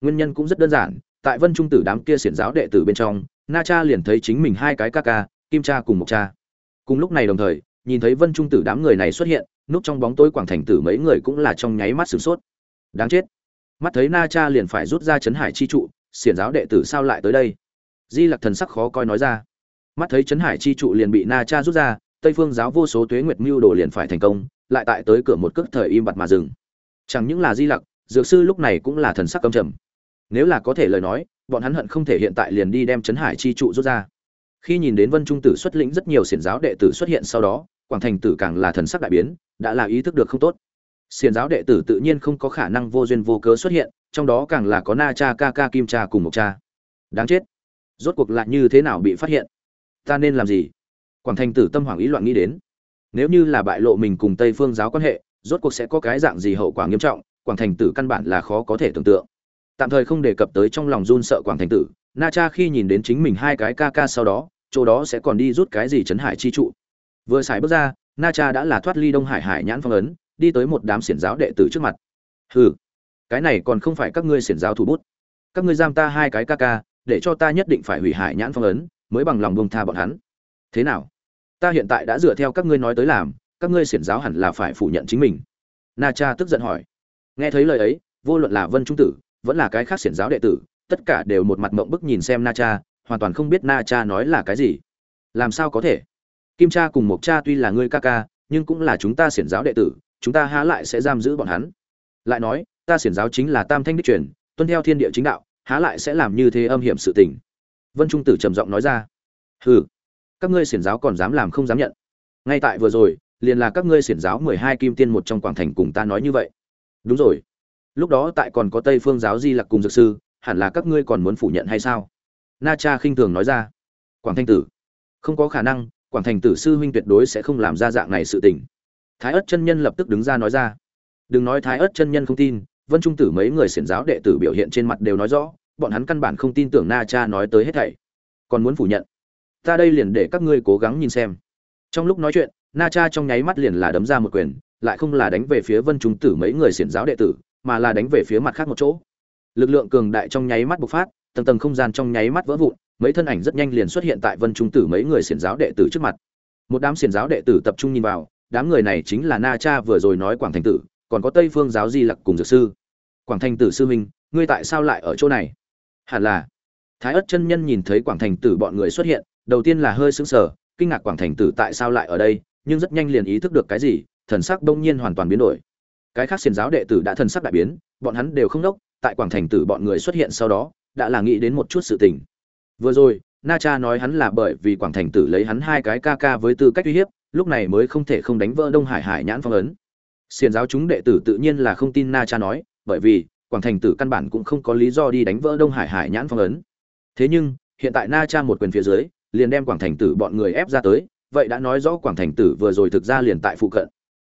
Nguyên nhân cũng rất đơn giản tại vân trung tử đám kia xiển giáo đệ tử bên trong, na cha liền thấy chính mình hai cái ca ca, kim cha cùng một cha. Cùng lúc này đồng thời, nhìn thấy vân trung tử đám người này xuất hiện, núp trong bóng tối quảng thành tử mấy người cũng là trong nháy mắt sửng sốt. Đáng chết. Mắt thấy na cha liền phải rút ra chấn hải chi trụ, xiển giáo đệ tử sao lại tới đây? Di lặc thần sắc khó coi nói ra. Mắt thấy chấn hải chi trụ liền bị na cha rút ra, tây phương giáo vô số tuế nguyệt mưu đồ liền phải thành công, lại tại tới cửa một cước thời im bặt mà dừng. Chẳng những là di lặc, dược sư lúc này cũng là thần sắc căm trầm nếu là có thể lời nói, bọn hắn hận không thể hiện tại liền đi đem Trấn hải chi trụ rút ra. Khi nhìn đến vân trung tử xuất lĩnh rất nhiều xiển giáo đệ tử xuất hiện sau đó, quảng thành tử càng là thần sắc đại biến, đã là ý thức được không tốt. Xiển giáo đệ tử tự nhiên không có khả năng vô duyên vô cớ xuất hiện, trong đó càng là có na cha, ca ca, kim cha cùng một cha. Đáng chết. Rốt cuộc lại như thế nào bị phát hiện? Ta nên làm gì? Quảng thành tử tâm hoảng ý loạn nghĩ đến. Nếu như là bại lộ mình cùng tây phương giáo quan hệ, rốt cuộc sẽ có cái dạng gì hậu quả nghiêm trọng, quảng thành tử căn bản là khó có thể tưởng tượng tạm thời không đề cập tới trong lòng run sợ quảng thành tử. Na cha khi nhìn đến chính mình hai cái ca ca sau đó, chỗ đó sẽ còn đi rút cái gì chấn hải chi trụ. Vừa xài bước ra, na cha đã là thoát ly đông hải hải nhãn phong ấn, đi tới một đám xiển giáo đệ tử trước mặt. Hừ, cái này còn không phải các ngươi xiển giáo thủ bút. Các ngươi giam ta hai cái ca ca, để cho ta nhất định phải hủy hải nhãn phong ấn, mới bằng lòng bông tha bọn hắn. Thế nào? Ta hiện tại đã dựa theo các ngươi nói tới làm, các ngươi xiển giáo hẳn là phải phủ nhận chính mình. Na cha tức giận hỏi. Nghe thấy lời ấy, vô luận là vân trung tử vẫn là cái khác xiển giáo đệ tử, tất cả đều một mặt mộng bức nhìn xem na cha, hoàn toàn không biết na cha nói là cái gì. Làm sao có thể? Kim cha cùng mộc cha tuy là ngươi ca ca, nhưng cũng là chúng ta xiển giáo đệ tử, chúng ta há lại sẽ giam giữ bọn hắn? Lại nói, ta xiển giáo chính là tam thanh đích truyền, tuân theo thiên địa chính đạo, há lại sẽ làm như thế âm hiểm sự tình? Vân trung tử trầm giọng nói ra. Hừ, các ngươi xiển giáo còn dám làm không dám nhận. Ngay tại vừa rồi, liền là các ngươi xiển giáo mười hai kim tiên một trong quảng thành cùng ta nói như vậy. Đúng rồi lúc đó tại còn có tây phương giáo di lặc cùng dược sư, hẳn là các ngươi còn muốn phủ nhận hay sao? Na cha khinh thường nói ra. Quảng thanh tử. Không có khả năng, quảng thành tử sư huynh tuyệt đối sẽ không làm ra dạng này sự tình. Thái ất chân nhân lập tức đứng ra nói ra. Đừng nói thái ất chân nhân không tin, vân trung tử mấy người xiển giáo đệ tử biểu hiện trên mặt đều nói rõ, bọn hắn căn bản không tin tưởng na cha nói tới hết thảy. Còn muốn phủ nhận. Ta đây liền để các ngươi cố gắng nhìn xem. Trong lúc nói chuyện, na cha trong nháy mắt liền là đấm ra một quyền, lại không là đánh về phía vân trung tử mấy người xiển giáo đệ tử mà là đánh về phía mặt khác một chỗ. Lực lượng cường đại trong nháy mắt bộc phát, tầng tầng không gian trong nháy mắt vỡ vụn, mấy thân ảnh rất nhanh liền xuất hiện tại vân trung tử mấy người xiển giáo đệ tử trước mặt. Một đám xiển giáo đệ tử tập trung nhìn vào, đám người này chính là na cha vừa rồi nói quảng thành tử, còn có tây phương giáo di lặc cùng dược sư. Quảng thành tử sư minh ngươi tại sao lại ở chỗ này? Hẳn là, thái ất chân nhân nhìn thấy quảng thành tử bọn người xuất hiện, đầu tiên là hơi sững sờ, kinh ngạc quảng thành tử tại sao lại ở đây, nhưng rất nhanh liền ý thức được cái gì, thần sắc đông nhiên hoàn toàn biến đổi cái khác Xiền giáo đệ tử đã thần sắc đại biến, bọn hắn đều không đốc, tại quảng thành tử bọn người xuất hiện sau đó, đã là nghĩ đến một chút sự tình. Vừa rồi, na cha nói hắn là bởi vì quảng thành tử lấy hắn hai cái ca ca với tư cách uy hiếp, lúc này mới không thể không đánh vỡ đông hải hải nhãn phong ấn. Xiền giáo chúng đệ tử tự nhiên là không tin na cha nói, bởi vì quảng thành tử căn bản cũng không có lý do đi đánh vỡ đông hải hải nhãn phong ấn. Thế nhưng, hiện tại na cha một quyền phía dưới, liền đem quảng thành tử bọn người ép ra tới, vậy đã nói rõ quảng thành tử vừa rồi thực ra liền tại phụ cận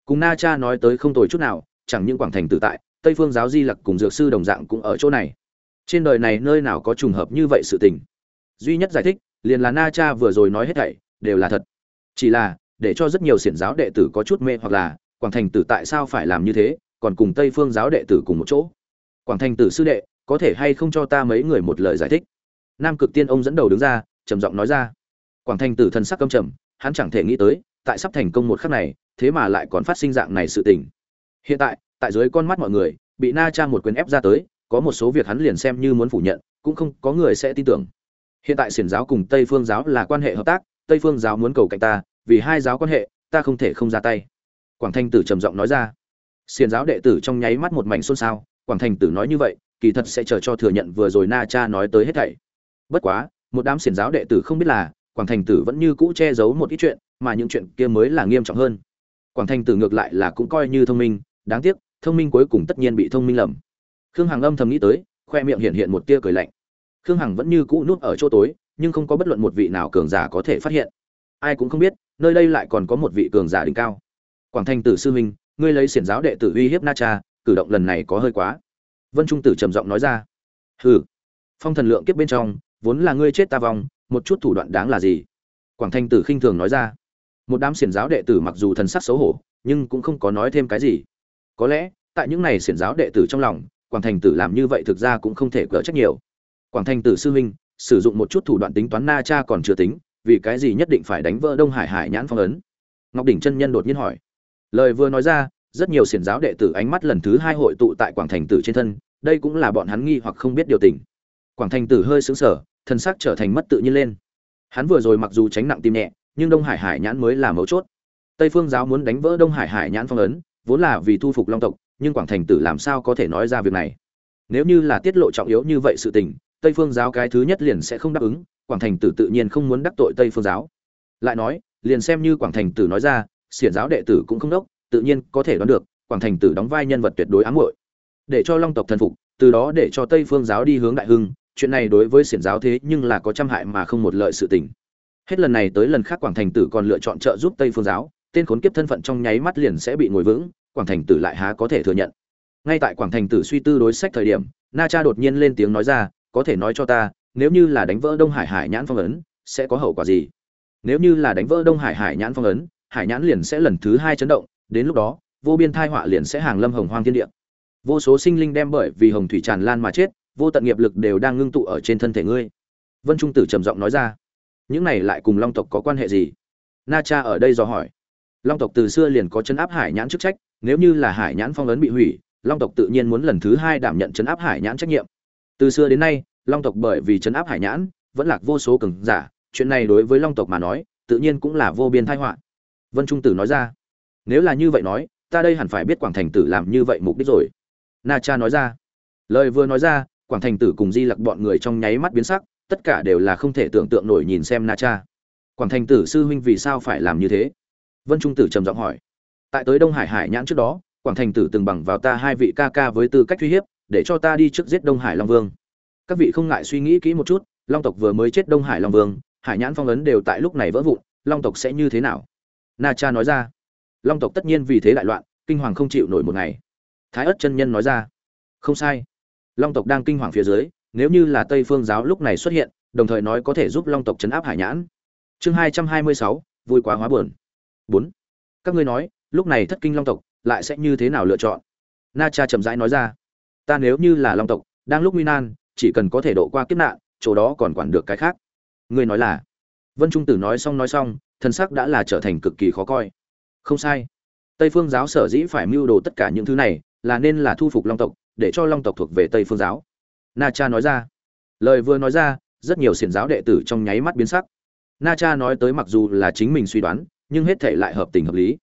cùng na cha nói tới không tồi chút nào, chẳng những quảng thành tử tại, tây phương giáo di lặc cùng dược sư đồng dạng cũng ở chỗ này. Trên đời này nơi nào có trùng hợp như vậy sự tình? Duy nhất giải thích, liền là na cha vừa rồi nói hết thảy, đều là thật. Chỉ là, để cho rất nhiều xiển giáo đệ tử có chút mê hoặc là, quảng thành tử tại sao phải làm như thế, còn cùng tây phương giáo đệ tử cùng một chỗ. Quảng thành tử sư đệ, có thể hay không cho ta mấy người một lời giải thích? Nam cực tiên ông dẫn đầu đứng ra, trầm giọng nói ra. Quảng thành tử thân sắc câm trầm, hắn chẳng thể nghĩ tới tại sắp thành công một khắc này, thế mà lại còn phát sinh dạng này sự tình. Hiện tại tại dưới con mắt mọi người, bị na cha một quyền ép ra tới, có một số việc hắn liền xem như muốn phủ nhận, cũng không có người sẽ tin tưởng. Hiện tại xiển giáo cùng tây phương giáo là quan hệ hợp tác, tây phương giáo muốn cầu cạnh ta, vì hai giáo quan hệ, ta không thể không ra tay. Quảng thanh tử trầm giọng nói ra. Xiển giáo đệ tử trong nháy mắt một mảnh xôn xao, quảng thanh tử nói như vậy, kỳ thật sẽ chờ cho thừa nhận vừa rồi na cha nói tới hết thảy. Bất quá, một đám xiển giáo đệ tử không biết là quảng thành tử vẫn như cũ che giấu một ít chuyện, mà những chuyện kia mới là nghiêm trọng hơn. Quảng thành tử ngược lại là cũng coi như thông minh, đáng tiếc, thông minh cuối cùng tất nhiên bị thông minh lầm. Khương hằng âm thầm nghĩ tới, khoe miệng hiện hiện một tia cười lạnh. Khương hằng vẫn như cũ núp ở chỗ tối, nhưng không có bất luận một vị nào cường giả có thể phát hiện. Ai cũng không biết, nơi đây lại còn có một vị cường giả đỉnh cao. Quảng thành tử sư huynh, ngươi lấy xiển giáo đệ tử uy hiếp na cha, cử động lần này có hơi quá. Vân trung tử trầm giọng nói ra. Hừ. Phong thần lượng kiếp bên trong, vốn là ngươi chết ta vong một chút thủ đoạn đáng là gì? Quảng thanh tử khinh thường nói ra. Một đám xiển giáo đệ tử mặc dù thần sắc xấu hổ, nhưng cũng không có nói thêm cái gì. Có lẽ, tại những này xiển giáo đệ tử trong lòng, quảng thành tử làm như vậy thực ra cũng không thể cỡ trách nhiều. Quảng thành tử sư huynh, sử dụng một chút thủ đoạn tính toán na cha còn chưa tính, vì cái gì nhất định phải đánh vỡ đông hải hải nhãn phong ấn? Ngọc đỉnh chân nhân đột nhiên hỏi. Lời vừa nói ra, rất nhiều xiển giáo đệ tử ánh mắt lần thứ hai hội tụ tại quảng thành tử trên thân, đây cũng là bọn hắn nghi hoặc không biết điều tình. Quảng thành tử hơi xứng sở thân xác trở thành mất tự nhiên lên. Hắn vừa rồi mặc dù tránh nặng tim nhẹ, nhưng đông hải hải nhãn mới là mấu chốt. Tây phương giáo muốn đánh vỡ đông hải hải nhãn phong ấn, vốn là vì thu phục long tộc, nhưng quảng thành tử làm sao có thể nói ra việc này? Nếu như là tiết lộ trọng yếu như vậy sự tình, tây phương giáo cái thứ nhất liền sẽ không đáp ứng, quảng thành tử tự nhiên không muốn đắc tội tây phương giáo. Lại nói, liền xem như quảng thành tử nói ra, xiển giáo đệ tử cũng không đốc, tự nhiên có thể đoán được, quảng thành tử đóng vai nhân vật tuyệt đối ám muội. Để cho long tộc thần phục, từ đó để cho tây phương giáo đi hướng đại hưng chuyện này đối với xiển giáo thế nhưng là có trăm hại mà không một lợi sự tình. Hết lần này tới lần khác quảng thành tử còn lựa chọn trợ giúp tây phương giáo, tên khốn kiếp thân phận trong nháy mắt liền sẽ bị ngồi vững, quảng thành tử lại há có thể thừa nhận. Ngay tại quảng thành tử suy tư đối sách thời điểm, na cha đột nhiên lên tiếng nói ra, có thể nói cho ta, nếu như là đánh vỡ đông hải hải nhãn phong ấn, sẽ có hậu quả gì? Nếu như là đánh vỡ đông hải hải nhãn phong ấn, hải nhãn liền sẽ lần thứ hai chấn động, đến lúc đó, vô biên thai họa liền sẽ hàng lâm hồng hoang thiên địa. Vô số sinh linh đem bởi vì hồng thủy tràn lan mà chết vô tận nghiệp lực đều đang ngưng tụ ở trên thân thể ngươi. Vân trung tử trầm giọng nói ra, những này lại cùng long tộc có quan hệ gì? Na cha ở đây dò hỏi. Long tộc từ xưa liền có chấn áp hải nhãn chức trách, nếu như là hải nhãn phong ấn bị hủy, long tộc tự nhiên muốn lần thứ hai đảm nhận chấn áp hải nhãn trách nhiệm. Từ xưa đến nay, long tộc bởi vì chấn áp hải nhãn, vẫn lạc vô số cường giả, chuyện này đối với long tộc mà nói, tự nhiên cũng là vô biên tai họa. Vân trung tử nói ra, nếu là như vậy nói, ta đây hẳn phải biết quảng thành tử làm như vậy mục đích rồi. Na cha nói ra, lời vừa nói ra quảng thành tử cùng di lặc bọn người trong nháy mắt biến sắc, tất cả đều là không thể tưởng tượng nổi nhìn xem na cha. Quảng thành tử sư huynh vì sao phải làm như thế? Vân trung tử trầm giọng hỏi. Tại tới đông hải hải nhãn trước đó, quảng thành tử từng bằng vào ta hai vị ca ca với tư cách uy hiếp, để cho ta đi trước giết đông hải long vương. Các vị không ngại suy nghĩ kỹ một chút, long tộc vừa mới chết đông hải long vương, hải nhãn phong ấn đều tại lúc này vỡ vụn, long tộc sẽ như thế nào? Na cha nói ra. Long tộc tất nhiên vì thế đại loạn, kinh hoàng không chịu nổi một ngày. Thái ất chân nhân nói ra. Không sai long tộc đang kinh hoàng phía dưới, nếu như là tây phương giáo lúc này xuất hiện, đồng thời nói có thể giúp long tộc chấn áp hải nhãn. Chương hai trăm hai mươi sáu, vui quá hóa buồn. Bốn. Các ngươi nói, lúc này thất kinh long tộc, lại sẽ như thế nào lựa chọn? Na cha chậm rãi nói ra. Ta nếu như là long tộc, đang lúc nguy nan, chỉ cần có thể độ qua kiếp nạn, chỗ đó còn quản được cái khác. Ngươi nói là? Vân trung tử nói xong nói xong, thân sắc đã là trở thành cực kỳ khó coi. Không sai. Tây phương giáo sở dĩ phải mưu đồ tất cả những thứ này, là nên là thu phục long tộc để cho long tộc thuộc về tây phương giáo. Na cha nói ra. Lời vừa nói ra, rất nhiều xiển giáo đệ tử trong nháy mắt biến sắc. Na cha nói tới mặc dù là chính mình suy đoán, nhưng hết thể lại hợp tình hợp lý.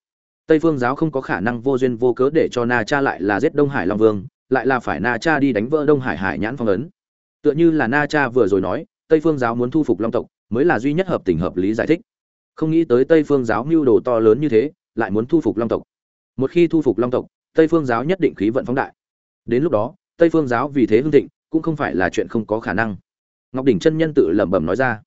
Tây phương giáo không có khả năng vô duyên vô cớ để cho na cha lại là giết đông hải long vương, lại là phải na cha đi đánh vỡ đông hải hải nhãn phong ấn. Tựa như là na cha vừa rồi nói, tây phương giáo muốn thu phục long tộc, mới là duy nhất hợp tình hợp lý giải thích. Không nghĩ tới tây phương giáo mưu đồ to lớn như thế, lại muốn thu phục long tộc. Một khi thu phục long tộc, tây phương giáo nhất định khí vận phóng đại đến lúc đó, tây phương giáo vì thế hưng thịnh, cũng không phải là chuyện không có khả năng. Ngọc đỉnh chân nhân tự lẩm bẩm nói ra.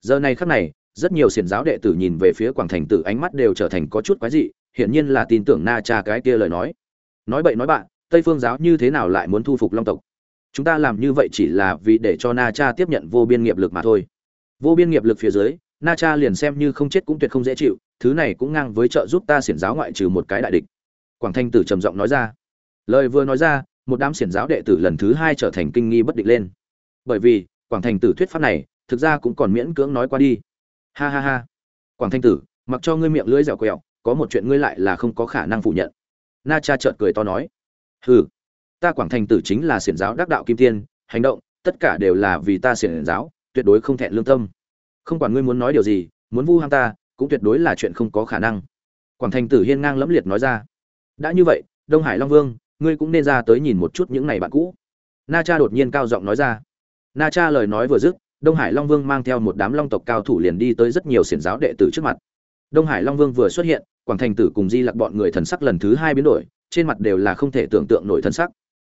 Giờ này khắc này, rất nhiều xiển giáo đệ tử nhìn về phía quảng thành tử ánh mắt đều trở thành có chút quái dị, hiển nhiên là tin tưởng na cha cái kia lời nói. Nói bậy nói bạn, tây phương giáo như thế nào lại muốn thu phục long tộc? Chúng ta làm như vậy chỉ là vì để cho na cha tiếp nhận vô biên nghiệp lực mà thôi. Vô biên nghiệp lực phía dưới, na cha liền xem như không chết cũng tuyệt không dễ chịu, thứ này cũng ngang với trợ giúp ta xiển giáo ngoại trừ một cái đại địch. Quảng thanh tử trầm giọng nói ra. Lời vừa nói ra một đám xiển giáo đệ tử lần thứ hai trở thành kinh nghi bất định lên. Bởi vì, quảng thành tử thuyết pháp này, thực ra cũng còn miễn cưỡng nói qua đi. Ha ha ha. Quảng thanh tử, mặc cho ngươi miệng lưỡi dẻo quẹo, có một chuyện ngươi lại là không có khả năng phủ nhận. Na cha trợn cười to nói. Hừ, ta quảng thành tử chính là xiển giáo đắc đạo kim tiên, hành động, tất cả đều là vì ta xiển giáo, tuyệt đối không thẹn lương tâm. Không quản ngươi muốn nói điều gì, muốn vu ham ta, cũng tuyệt đối là chuyện không có khả năng. Quảng thành tử hiên ngang lẫm liệt nói ra. Đã như vậy, đông hải long vương ngươi cũng nên ra tới nhìn một chút những ngày bạn cũ. Na cha đột nhiên cao giọng nói ra. Na cha lời nói vừa dứt, đông hải long vương mang theo một đám long tộc cao thủ liền đi tới rất nhiều xiển giáo đệ tử trước mặt. Đông hải long vương vừa xuất hiện, quảng thành tử cùng di lặc bọn người thần sắc lần thứ hai biến đổi, trên mặt đều là không thể tưởng tượng nổi thần sắc.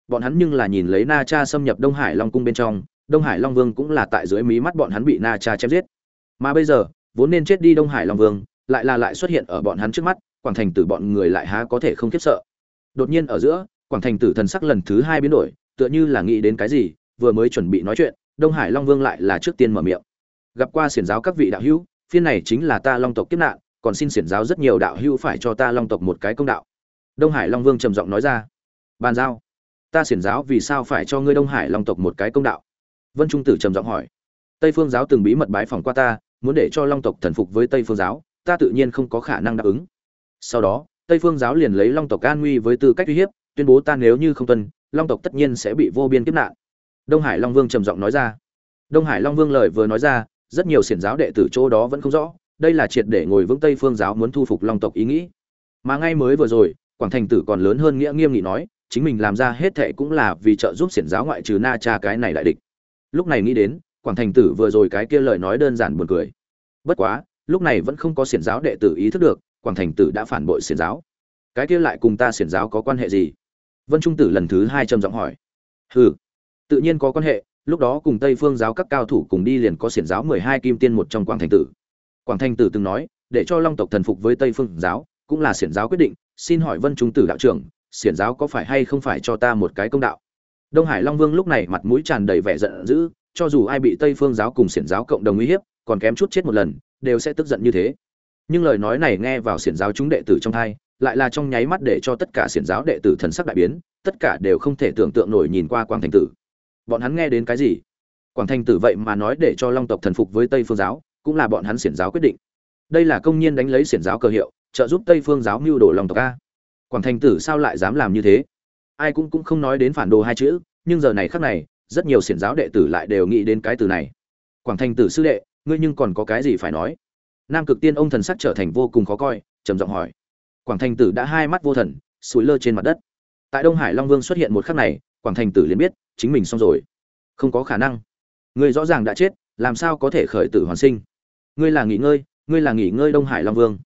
Bọn hắn nhưng là nhìn lấy na cha xâm nhập đông hải long cung bên trong, đông hải long vương cũng là tại dưới mí mắt bọn hắn bị na cha chém giết. Mà bây giờ, vốn nên chết đi đông hải long vương, lại là lại xuất hiện ở bọn hắn trước mắt, quảng thành tử bọn người lại há có thể không khiếp sợ đột nhiên ở giữa, quảng thành tử thần sắc lần thứ hai biến đổi, tựa như là nghĩ đến cái gì, vừa mới chuẩn bị nói chuyện, đông hải long vương lại là trước tiên mở miệng. Gặp qua xiển giáo các vị đạo hữu, phiên này chính là ta long tộc kiếp nạn, còn xin xiển giáo rất nhiều đạo hữu phải cho ta long tộc một cái công đạo. Đông hải long vương trầm giọng nói ra. Bàn giao. Ta xiển giáo vì sao phải cho ngươi đông hải long tộc một cái công đạo? Vân trung tử trầm giọng hỏi. Tây phương giáo từng bí mật bái phỏng qua ta, muốn để cho long tộc thần phục với tây phương giáo, ta tự nhiên không có khả năng đáp ứng. Sau đó tây phương giáo liền lấy long tộc an nguy với tư cách uy hiếp, tuyên bố ta nếu như không tuân, long tộc tất nhiên sẽ bị vô biên kiếp nạn. Đông hải long vương trầm giọng nói ra. Đông hải long vương lời vừa nói ra, rất nhiều xiển giáo đệ tử chỗ đó vẫn không rõ, đây là triệt để ngồi vững tây phương giáo muốn thu phục long tộc ý nghĩ. Mà ngay mới vừa rồi, quảng thành tử còn lớn hơn nghĩa nghiêm nghị nói, chính mình làm ra hết thệ cũng là vì trợ giúp xiển giáo ngoại trừ na cha cái này đại địch. Lúc này nghĩ đến, quảng thành tử vừa rồi cái kia lời nói đơn giản buồn cười. Bất quá, lúc này vẫn không có xiển giáo đệ tử ý thức được quảng thành tử đã phản bội xiển giáo. Cái kia lại cùng ta xiển giáo có quan hệ gì? Vân trung tử lần thứ hai trầm giọng hỏi. Hừ, tự nhiên có quan hệ, lúc đó cùng tây phương giáo các cao thủ cùng đi liền có xiển giáo mười hai kim tiên một trong quảng thành tử. Quảng thành tử từng nói, để cho long tộc thần phục với tây phương giáo, cũng là xiển giáo quyết định, xin hỏi vân trung tử đạo trưởng, xiển giáo có phải hay không phải cho ta một cái công đạo? Đông hải long vương lúc này mặt mũi tràn đầy vẻ giận dữ, cho dù ai bị tây phương giáo cùng xiển giáo cộng đồng uy hiếp, còn kém chút chết một lần, đều sẽ tức giận như thế nhưng lời nói này nghe vào xiển giáo chúng đệ tử trong thai, lại là trong nháy mắt để cho tất cả xiển giáo đệ tử thần sắc đại biến, tất cả đều không thể tưởng tượng nổi nhìn qua quang thành tử. Bọn hắn nghe đến cái gì? Quảng thành tử vậy mà nói để cho long tộc thần phục với tây phương giáo, cũng là bọn hắn xiển giáo quyết định. Đây là công nhiên đánh lấy xiển giáo cơ hiệu, trợ giúp tây phương giáo mưu đồ long tộc a. Quảng thành tử sao lại dám làm như thế? Ai cũng cũng không nói đến phản đồ hai chữ, nhưng giờ này khác này, rất nhiều xiển giáo đệ tử lại đều nghĩ đến cái từ này. Quảng thành tử sư đệ, ngươi nhưng còn có cái gì phải nói? Nam cực tiên ông thần sắc trở thành vô cùng khó coi, trầm giọng hỏi. Quảng thành tử đã hai mắt vô thần, sủi lơ trên mặt đất. Tại đông hải long vương xuất hiện một khắc này, quảng thành tử liền biết, chính mình xong rồi. Không có khả năng. Ngươi rõ ràng đã chết, làm sao có thể khởi tử hoàn sinh? Ngươi là nghỉ ngơi, ngươi là nghỉ ngơi đông hải long vương.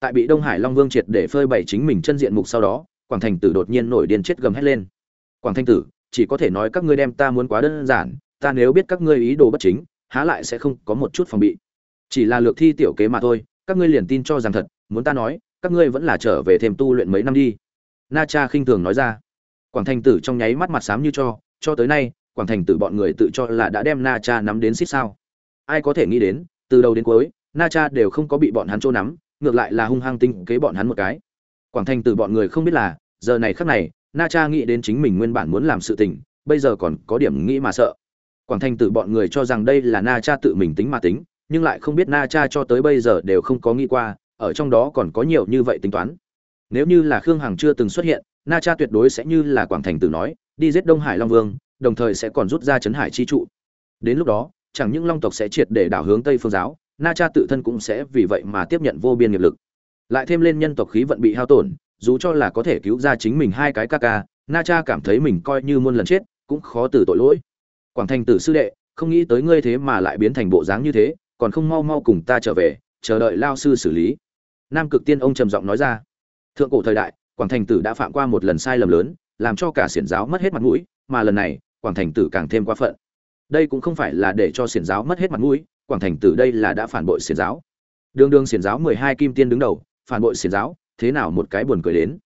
Tại bị đông hải long vương triệt để phơi bày chính mình chân diện mục sau đó, quảng thành tử đột nhiên nổi điên chết gầm hét lên. Quảng Thanh tử, chỉ có thể nói các ngươi đem ta muốn quá đơn giản, ta nếu biết các ngươi ý đồ bất chính, há lại sẽ không có một chút phòng bị chỉ là lược thi tiểu kế mà thôi, các ngươi liền tin cho rằng thật, muốn ta nói, các ngươi vẫn là trở về thêm tu luyện mấy năm đi. Na cha khinh thường nói ra. Quảng thành tử trong nháy mắt mặt xám như cho cho tới nay, quảng thành tử bọn người tự cho là đã đem na cha nắm đến xích sao. Ai có thể nghĩ đến, từ đầu đến cuối, na cha đều không có bị bọn hắn trô nắm, ngược lại là hung hăng tinh kế bọn hắn một cái. Quảng thành tử bọn người không biết là, giờ này khắc này, na cha nghĩ đến chính mình nguyên bản muốn làm sự tình, bây giờ còn có điểm nghĩ mà sợ. Quảng thành tử bọn người cho rằng đây là na cha tự mình tính mà tính nhưng lại không biết na cha cho tới bây giờ đều không có nghĩ qua, ở trong đó còn có nhiều như vậy tính toán. Nếu như là khương hằng chưa từng xuất hiện, na cha tuyệt đối sẽ như là quảng thành tử nói, đi giết đông hải long vương, đồng thời sẽ còn rút ra chấn hải chi trụ. Đến lúc đó, chẳng những long tộc sẽ triệt để đảo hướng tây phương giáo, na cha tự thân cũng sẽ vì vậy mà tiếp nhận vô biên nghiệp lực. Lại thêm lên nhân tộc khí vận bị hao tổn, dù cho là có thể cứu ra chính mình hai cái ca ca, na cha cảm thấy mình coi như muôn lần chết, cũng khó từ tội lỗi. Quảng thành tử sư đệ, không nghĩ tới ngươi thế mà lại biến thành bộ dáng như thế còn không mau mau cùng ta trở về, chờ đợi lao sư xử lý. Nam cực tiên ông trầm giọng nói ra. Thượng cổ thời đại, quảng thành tử đã phạm qua một lần sai lầm lớn, làm cho cả xiển giáo mất hết mặt mũi, mà lần này, quảng thành tử càng thêm quá phận. Đây cũng không phải là để cho xiển giáo mất hết mặt mũi, quảng thành tử đây là đã phản bội xiển giáo. Đương đương xiển giáo mười hai kim tiên đứng đầu, phản bội xiển giáo, thế nào một cái buồn cười đến.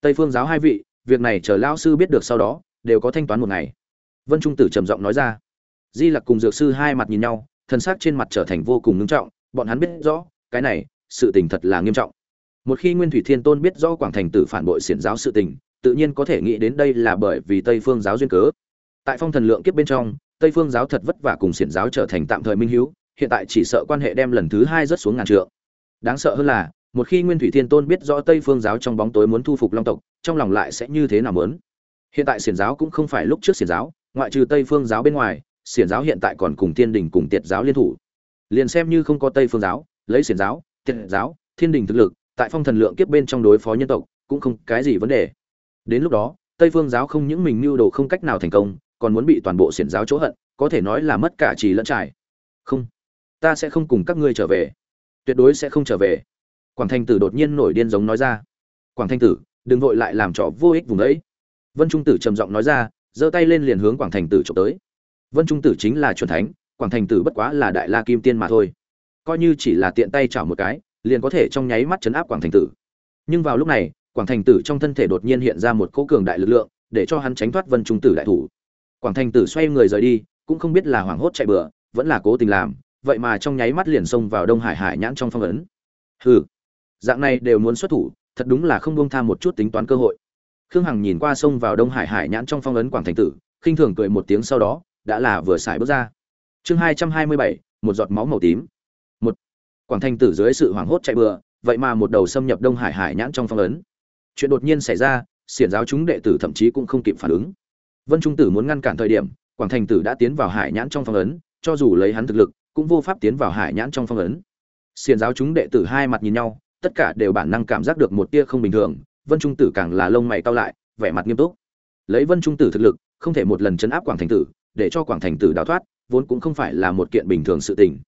Tây phương giáo hai vị, việc này chờ lao sư biết được sau đó, đều có thanh toán một ngày. Vân trung tử trầm giọng nói ra. Di lặc cùng dược sư hai mặt nhìn nhau thần sắc trên mặt trở thành vô cùng nghiêm trọng, bọn hắn biết rõ, cái này, sự tình thật là nghiêm trọng. Một khi nguyên thủy thiên tôn biết rõ quảng thành tử phản bội xiển giáo sự tình, tự nhiên có thể nghĩ đến đây là bởi vì tây phương giáo duyên cớ. Tại phong thần lượng kiếp bên trong, tây phương giáo thật vất vả cùng xiển giáo trở thành tạm thời minh hữu hiện tại chỉ sợ quan hệ đem lần thứ hai rớt xuống ngàn trượng. Đáng sợ hơn là, một khi nguyên thủy thiên tôn biết rõ tây phương giáo trong bóng tối muốn thu phục long tộc, trong lòng lại sẽ như thế nào muốn? Hiện tại xiển giáo cũng không phải lúc trước xiển giáo, ngoại trừ tây phương giáo bên ngoài xiển giáo hiện tại còn cùng thiên đình cùng tiệt giáo liên thủ. Liền xem như không có tây phương giáo, lấy xiển giáo, tiệt giáo, thiên đình thực lực, tại phong thần lượng kiếp bên trong đối phó nhân tộc, cũng không cái gì vấn đề. Đến lúc đó, tây phương giáo không những mình mưu đồ không cách nào thành công, còn muốn bị toàn bộ xiển giáo chỗ hận, có thể nói là mất cả trì lẫn trải. Không, ta sẽ không cùng các ngươi trở về. Tuyệt đối sẽ không trở về. Quảng thanh tử đột nhiên nổi điên giống nói ra. Quảng thanh tử, đừng vội lại làm trò vô ích vùng ấy. Vân trung tử trầm giọng nói ra, giơ tay lên liền hướng quảng thành tử trộm tới vân trung tử chính là chuẩn thánh, quảng thành tử bất quá là đại la kim tiên mà thôi. Coi như chỉ là tiện tay chảo một cái, liền có thể trong nháy mắt chấn áp quảng thành tử. Nhưng vào lúc này, quảng thành tử trong thân thể đột nhiên hiện ra một cỗ cường đại lực lượng, để cho hắn tránh thoát vân trung tử đại thủ. Quảng thành tử xoay người rời đi, cũng không biết là hoảng hốt chạy bừa, vẫn là cố tình làm, vậy mà trong nháy mắt liền xông vào đông hải hải nhãn trong phong ấn. Hừ, dạng này đều muốn xuất thủ, thật đúng là không buông tham một chút tính toán cơ hội. Khương hằng nhìn qua xông vào đông hải hải nhãn trong phong ấn quảng thành tử, khinh thường cười một tiếng sau đó đã là vừa xài bước ra. Chương hai trăm hai mươi bảy, một giọt máu màu tím. Một, quảng thanh tử dưới sự hoảng hốt chạy bừa, vậy mà một đầu xâm nhập đông hải hải nhãn trong phong ấn. Chuyện đột nhiên xảy ra, xiển giáo chúng đệ tử thậm chí cũng không kịp phản ứng. Vân trung tử muốn ngăn cản thời điểm, quảng thành tử đã tiến vào hải nhãn trong phong ấn, cho dù lấy hắn thực lực, cũng vô pháp tiến vào hải nhãn trong phong ấn. Xiển giáo chúng đệ tử hai mặt nhìn nhau, tất cả đều bản năng cảm giác được một tia không bình thường, vân trung tử càng là lông mày cao lại, vẻ mặt nghiêm túc. Lấy vân trung tử thực lực, không thể một lần chấn áp quảng thành tử để cho quảng thành tử đào thoát, vốn cũng không phải là một kiện bình thường sự tình.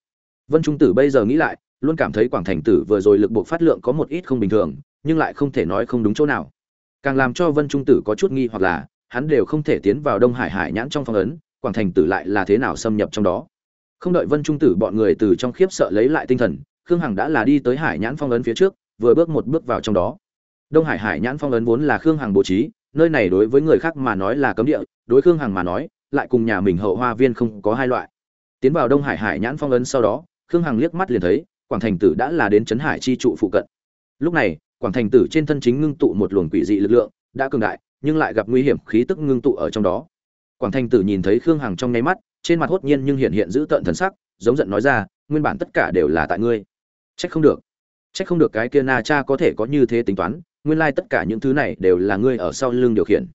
Vân trung tử bây giờ nghĩ lại, luôn cảm thấy quảng thành tử vừa rồi lực buộc phát lượng có một ít không bình thường, nhưng lại không thể nói không đúng chỗ nào. Càng làm cho vân trung tử có chút nghi hoặc là, hắn đều không thể tiến vào đông hải hải nhãn trong phong ấn, quảng thành tử lại là thế nào xâm nhập trong đó. Không đợi vân trung tử bọn người từ trong khiếp sợ lấy lại tinh thần, khương hằng đã là đi tới hải nhãn phong ấn phía trước, vừa bước một bước vào trong đó. Đông hải hải nhãn phong ấn vốn là khương hằng bố trí, nơi này đối với người khác mà nói là cấm địa, đối khương hằng mà nói lại cùng nhà mình hậu hoa viên không có hai loại. Tiến vào đông hải hải nhãn phong ấn sau đó, khương hằng liếc mắt liền thấy, quảng thành tử đã là đến trấn hải chi trụ phụ cận. Lúc này, quảng thành tử trên thân chính ngưng tụ một luồng quỷ dị lực lượng, đã cường đại, nhưng lại gặp nguy hiểm, khí tức ngưng tụ ở trong đó. Quảng thành tử nhìn thấy khương hằng trong nháy mắt, trên mặt hốt nhiên nhưng hiện hiện giữ tợn thần sắc, giống giận nói ra, nguyên bản tất cả đều là tại ngươi. Trách không được. Trách không được cái kia na cha có thể có như thế tính toán, nguyên lai tất cả những thứ này đều là ngươi ở sau lưng điều khiển.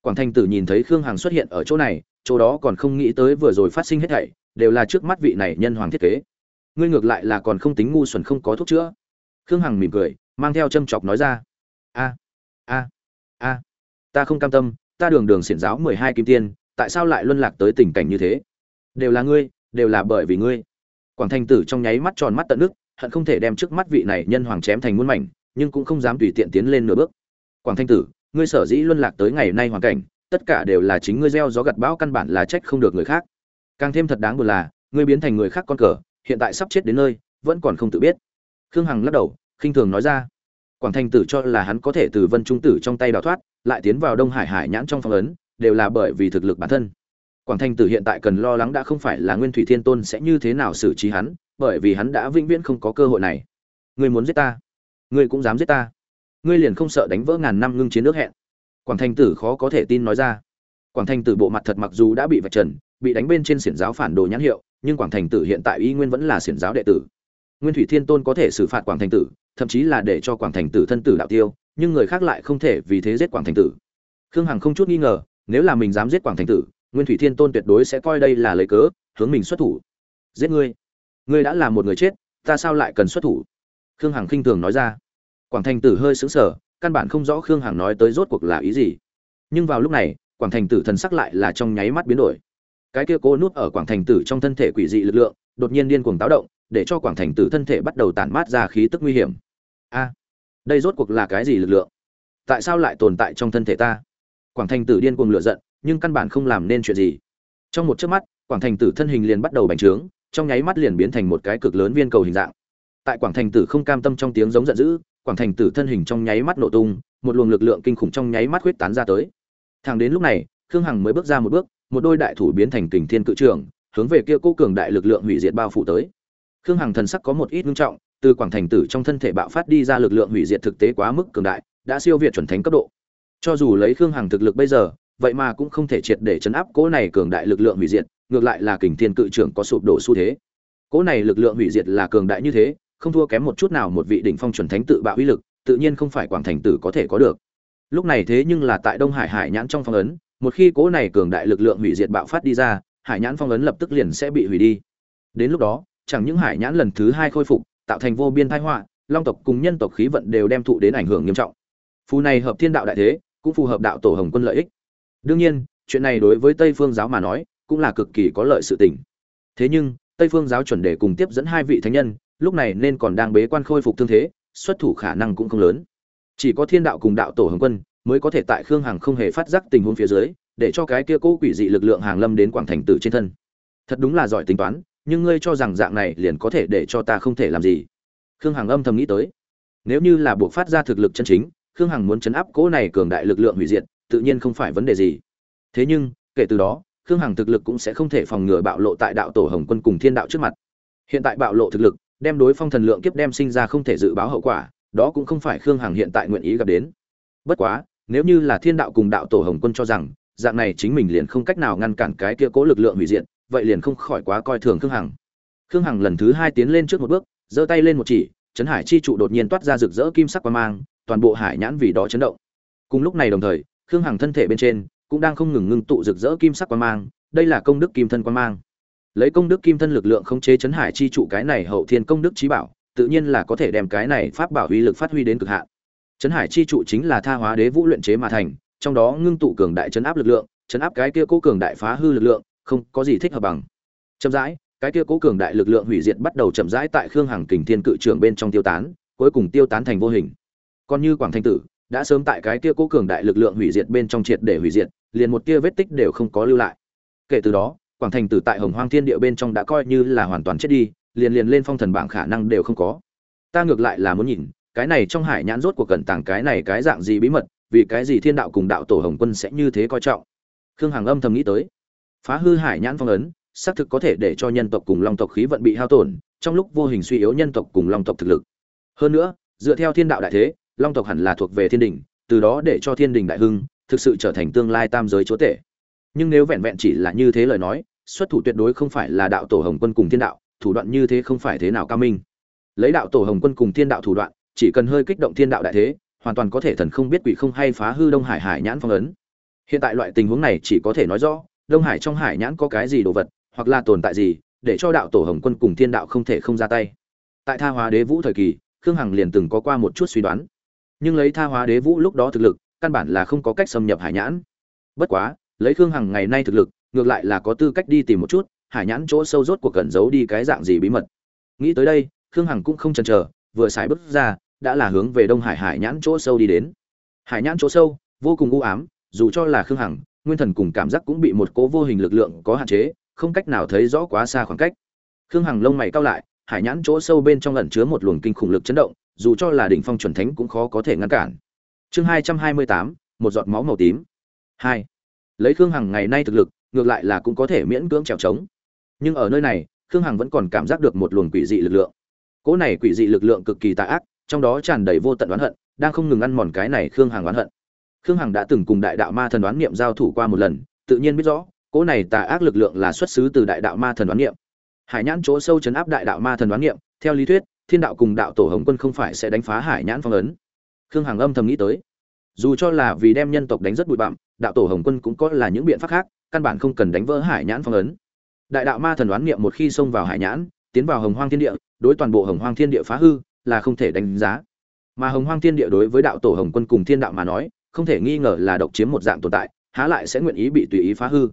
Quảng thành tử nhìn thấy khương hằng xuất hiện ở chỗ này chỗ đó còn không nghĩ tới vừa rồi phát sinh hết thảy, đều là trước mắt vị này nhân hoàng thiết kế. Ngươi ngược lại là còn không tính ngu xuẩn không có thuốc chữa. Khương hằng mỉm cười, mang theo châm chọc nói ra. A a a. Ta không cam tâm, ta đường đường xiển giáo mười hai kim tiên, tại sao lại luân lạc tới tình cảnh như thế? Đều là ngươi, đều là bởi vì ngươi. Quảng thành tử trong nháy mắt tròn mắt tận nước, hận không thể đem trước mắt vị này nhân hoàng chém thành muôn mảnh, nhưng cũng không dám tùy tiện tiến lên nửa bước. Quảng thanh tử, ngươi sở dĩ luân lạc tới ngày nay hoàn cảnh tất cả đều là chính ngươi gieo gió gặt bão căn bản là trách không được người khác. Càng thêm thật đáng buồn là, ngươi biến thành người khác con cờ, hiện tại sắp chết đến nơi, vẫn còn không tự biết. Khương hằng lắc đầu, khinh thường nói ra. Quảng thanh tử cho là hắn có thể từ vân trung tử trong tay đào thoát, lại tiến vào đông hải hải nhãn trong phong ấn, đều là bởi vì thực lực bản thân. Quảng thanh tử hiện tại cần lo lắng đã không phải là nguyên thủy thiên tôn sẽ như thế nào xử trí hắn, bởi vì hắn đã vĩnh viễn không có cơ hội này. Ngươi muốn giết ta? Ngươi cũng dám giết ta? Ngươi liền không sợ đánh vỡ ngàn năm ngưng chiến nước hẹn? Quảng thành tử khó có thể tin nói ra. Quảng thành tử bộ mặt thật mặc dù đã bị vạch trần, bị đánh bên trên xiển giáo phản đồ nhãn hiệu, nhưng quảng thành tử hiện tại y nguyên vẫn là xiển giáo đệ tử. Nguyên thủy thiên tôn có thể xử phạt quảng thành tử, thậm chí là để cho quảng thành tử thân tử đạo tiêu, nhưng người khác lại không thể vì thế giết quảng thành tử. Khương hằng không chút nghi ngờ, nếu là mình dám giết quảng thành tử, nguyên thủy thiên tôn tuyệt đối sẽ coi đây là lấy cớ, hướng mình xuất thủ. Giết ngươi. Ngươi đã là một người chết, ta sao lại cần xuất thủ? Khương hằng khinh thường nói ra. Quảng thành tử hơi xứng sở căn bản không rõ khương hằng nói tới rốt cuộc là ý gì. Nhưng vào lúc này, quảng thành tử thần sắc lại là trong nháy mắt biến đổi. Cái kia cố nút ở quảng thành tử trong thân thể quỷ dị lực lượng, đột nhiên điên cuồng táo động, để cho quảng thành tử thân thể bắt đầu tản mát ra khí tức nguy hiểm. A, đây rốt cuộc là cái gì lực lượng? Tại sao lại tồn tại trong thân thể ta? Quảng thành tử điên cuồng lựa giận, nhưng căn bản không làm nên chuyện gì. Trong một chớp mắt, quảng thành tử thân hình liền bắt đầu bành trướng, trong nháy mắt liền biến thành một cái cực lớn viên cầu hình dạng. Tại quảng thành tử không cam tâm trong tiếng giống giận dữ quảng thành tử thân hình trong nháy mắt nổ tung, một luồng lực lượng kinh khủng trong nháy mắt huyết tán ra tới. Thẳng đến lúc này, khương hằng mới bước ra một bước, một đôi đại thủ biến thành kình thiên cự trường hướng về kia cô cường đại lực lượng hủy diệt bao phủ tới. Khương hằng thần sắc có một ít nghiêm trọng, từ quảng thành tử trong thân thể bạo phát đi ra lực lượng hủy diệt thực tế quá mức cường đại, đã siêu việt chuẩn thánh cấp độ. Cho dù lấy khương hằng thực lực bây giờ, vậy mà cũng không thể triệt để chấn áp cỗ này cường đại lực lượng hủy diệt, ngược lại là kình thiên cự trưởng có sụp đổ xu thế. Cỗ này lực lượng hủy diệt là cường đại như thế không thua kém một chút nào một vị đỉnh phong chuẩn thánh tự bạo uy lực, tự nhiên không phải quảng thành tử có thể có được. Lúc này thế nhưng là tại đông hải hải nhãn trong phong ấn, một khi cỗ này cường đại lực lượng hủy diệt bạo phát đi ra, hải nhãn phong ấn lập tức liền sẽ bị hủy đi. Đến lúc đó, chẳng những hải nhãn lần thứ hai khôi phục, tạo thành vô biên tai họa, long tộc cùng nhân tộc khí vận đều đem thụ đến ảnh hưởng nghiêm trọng. Phù này hợp thiên đạo đại thế, cũng phù hợp đạo tổ hồng quân lợi ích. Đương nhiên, chuyện này đối với tây phương giáo mà nói, cũng là cực kỳ có lợi sự tình. Thế nhưng, tây phương giáo chuẩn đề cùng tiếp dẫn hai vị thánh nhân lúc này nên còn đang bế quan khôi phục thương thế, xuất thủ khả năng cũng không lớn. Chỉ có thiên đạo cùng đạo tổ hồng quân mới có thể tại khương hằng không hề phát giác tình huống phía dưới, để cho cái kia cố quỷ dị lực lượng hàng lâm đến quảng thành tử trên thân. Thật đúng là giỏi tính toán, nhưng ngươi cho rằng dạng này liền có thể để cho ta không thể làm gì? Khương hằng âm thầm nghĩ tới. Nếu như là buộc phát ra thực lực chân chính, khương hằng muốn chấn áp cỗ này cường đại lực lượng hủy diệt, tự nhiên không phải vấn đề gì. Thế nhưng, kể từ đó, khương hằng thực lực cũng sẽ không thể phòng ngừa bạo lộ tại đạo tổ hồng quân cùng thiên đạo trước mặt. Hiện tại bạo lộ thực lực đem đối phong thần lượng kiếp đem sinh ra không thể dự báo hậu quả, đó cũng không phải khương hằng hiện tại nguyện ý gặp đến. Bất quá, nếu như là thiên đạo cùng đạo tổ hồng quân cho rằng, dạng này chính mình liền không cách nào ngăn cản cái kia cố lực lượng hủy diệt, vậy liền không khỏi quá coi thường khương hằng. Khương hằng lần thứ hai tiến lên trước một bước, giơ tay lên một chỉ chấn hải chi trụ đột nhiên toát ra rực rỡ kim sắc quang mang, toàn bộ hải nhãn vì đó chấn động. Cùng lúc này đồng thời, khương hằng thân thể bên trên cũng đang không ngừng ngưng tụ rực rỡ kim sắc quan mang, đây là công đức kim thân quan mang lấy công đức kim thân lực lượng không chế chấn hải chi trụ cái này hậu thiên công đức trí bảo, tự nhiên là có thể đem cái này pháp bảo uy lực phát huy đến cực hạn. Chấn hải chi trụ chính là tha hóa đế vũ luyện chế mà thành, trong đó ngưng tụ cường đại chấn áp lực lượng, chấn áp cái kia cố cường đại phá hư lực lượng, không có gì thích hợp bằng. Chậm rãi, cái kia cố cường đại lực lượng hủy diệt bắt đầu chậm rãi tại khương hằng kình thiên cự trường bên trong tiêu tán, cuối cùng tiêu tán thành vô hình. Còn như quảng thanh tử, đã sớm tại cái kia cố cường đại lực lượng hủy diệt bên trong triệt để hủy diệt, liền một tia vết tích đều không có lưu lại. Kể từ đó quảng thành tử tại hồng hoang thiên địa bên trong đã coi như là hoàn toàn chết đi, liền liền lên phong thần bảng khả năng đều không có. Ta ngược lại là muốn nhìn, cái này trong hải nhãn rốt cuộc cẩn tàng cái này cái dạng gì bí mật, vì cái gì thiên đạo cùng đạo tổ hồng quân sẽ như thế coi trọng? Khương hằng âm thầm nghĩ tới. Phá hư hải nhãn phong ấn, xác thực có thể để cho nhân tộc cùng long tộc khí vận bị hao tổn, trong lúc vô hình suy yếu nhân tộc cùng long tộc thực lực. Hơn nữa, dựa theo thiên đạo đại thế, long tộc hẳn là thuộc về thiên đình, từ đó để cho thiên đình đại hưng thực sự trở thành tương lai tam giới chúa tể. Nhưng nếu vẹn vẹn chỉ là như thế lời nói xuất thủ tuyệt đối không phải là đạo tổ hồng quân cùng thiên đạo, thủ đoạn như thế không phải thế nào cao minh. Lấy đạo tổ hồng quân cùng thiên đạo thủ đoạn, chỉ cần hơi kích động thiên đạo đại thế, hoàn toàn có thể thần không biết quỷ không hay phá hư đông hải hải nhãn phong ấn. Hiện tại loại tình huống này chỉ có thể nói rõ, đông hải trong hải nhãn có cái gì đồ vật, hoặc là tồn tại gì, để cho đạo tổ hồng quân cùng thiên đạo không thể không ra tay. Tại tha hóa đế vũ thời kỳ, khương hằng liền từng có qua một chút suy đoán. Nhưng lấy tha hóa đế vũ lúc đó thực lực, căn bản là không có cách xâm nhập hải nhãn. Bất quá, lấy khương hằng ngày nay thực lực ngược lại là có tư cách đi tìm một chút, hải nhãn chỗ sâu rốt của cẩn giấu đi cái dạng gì bí mật. Nghĩ tới đây, khương hằng cũng không chần chờ, vừa xài bước ra, đã là hướng về đông hải hải nhãn chỗ sâu đi đến. Hải nhãn chỗ sâu, vô cùng u ám, dù cho là khương hằng, nguyên thần cùng cảm giác cũng bị một cố vô hình lực lượng có hạn chế, không cách nào thấy rõ quá xa khoảng cách. Khương hằng lông mày cao lại, hải nhãn chỗ sâu bên trong lẩn chứa một luồng kinh khủng lực chấn động, dù cho là đỉnh phong chuẩn thánh cũng khó có thể ngăn cản. Chương hai trăm hai mươi tám, một giọt máu màu tím. Hai. Lấy khương hằng ngày nay thực lực ngược lại là cũng có thể miễn cưỡng trèo trống. Nhưng ở nơi này, khương hằng vẫn còn cảm giác được một luồng quỷ dị lực lượng. Cỗ này quỷ dị lực lượng cực kỳ tà ác, trong đó tràn đầy vô tận oán hận, đang không ngừng ăn mòn cái này khương hằng oán hận. Khương hằng đã từng cùng đại đạo ma thần đoán niệm giao thủ qua một lần, tự nhiên biết rõ, cỗ này tà ác lực lượng là xuất xứ từ đại đạo ma thần đoán niệm. Hải nhãn chỗ sâu chấn áp đại đạo ma thần đoán niệm, theo lý thuyết, thiên đạo cùng đạo tổ hồng quân không phải sẽ đánh phá hải nhãn phong ấn. Khương hằng âm thầm nghĩ tới dù cho là vì đem nhân tộc đánh rất bụi bặm, đạo tổ hồng quân cũng có là những biện pháp khác, căn bản không cần đánh vỡ hải nhãn phong ấn. Đại đạo ma thần đoán niệm một khi xông vào hải nhãn, tiến vào hồng hoang thiên địa, đối toàn bộ hồng hoang thiên địa phá hư, là không thể đánh giá. Mà hồng hoang thiên địa đối với đạo tổ hồng quân cùng thiên đạo mà nói, không thể nghi ngờ là độc chiếm một dạng tồn tại, há lại sẽ nguyện ý bị tùy ý phá hư.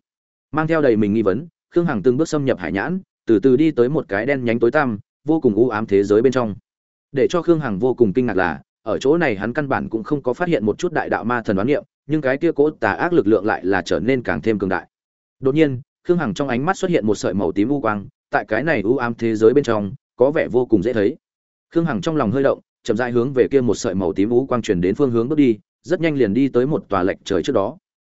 Mang theo đầy mình nghi vấn, khương hằng từng bước xâm nhập hải nhãn, từ từ đi tới một cái đen nhánh tối tăm, vô cùng u ám thế giới bên trong. Để cho khương hằng vô cùng kinh ngạc là ở chỗ này hắn căn bản cũng không có phát hiện một chút đại đạo ma thần đoán niệm, nhưng cái kia cố tà ác lực lượng lại là trở nên càng thêm cường đại. Đột nhiên, khương hằng trong ánh mắt xuất hiện một sợi màu tím u quang, tại cái này u ám thế giới bên trong, có vẻ vô cùng dễ thấy. Khương hằng trong lòng hơi động, chậm rãi hướng về kia một sợi màu tím u quang truyền đến phương hướng bước đi, rất nhanh liền đi tới một tòa lệch trời trước đó.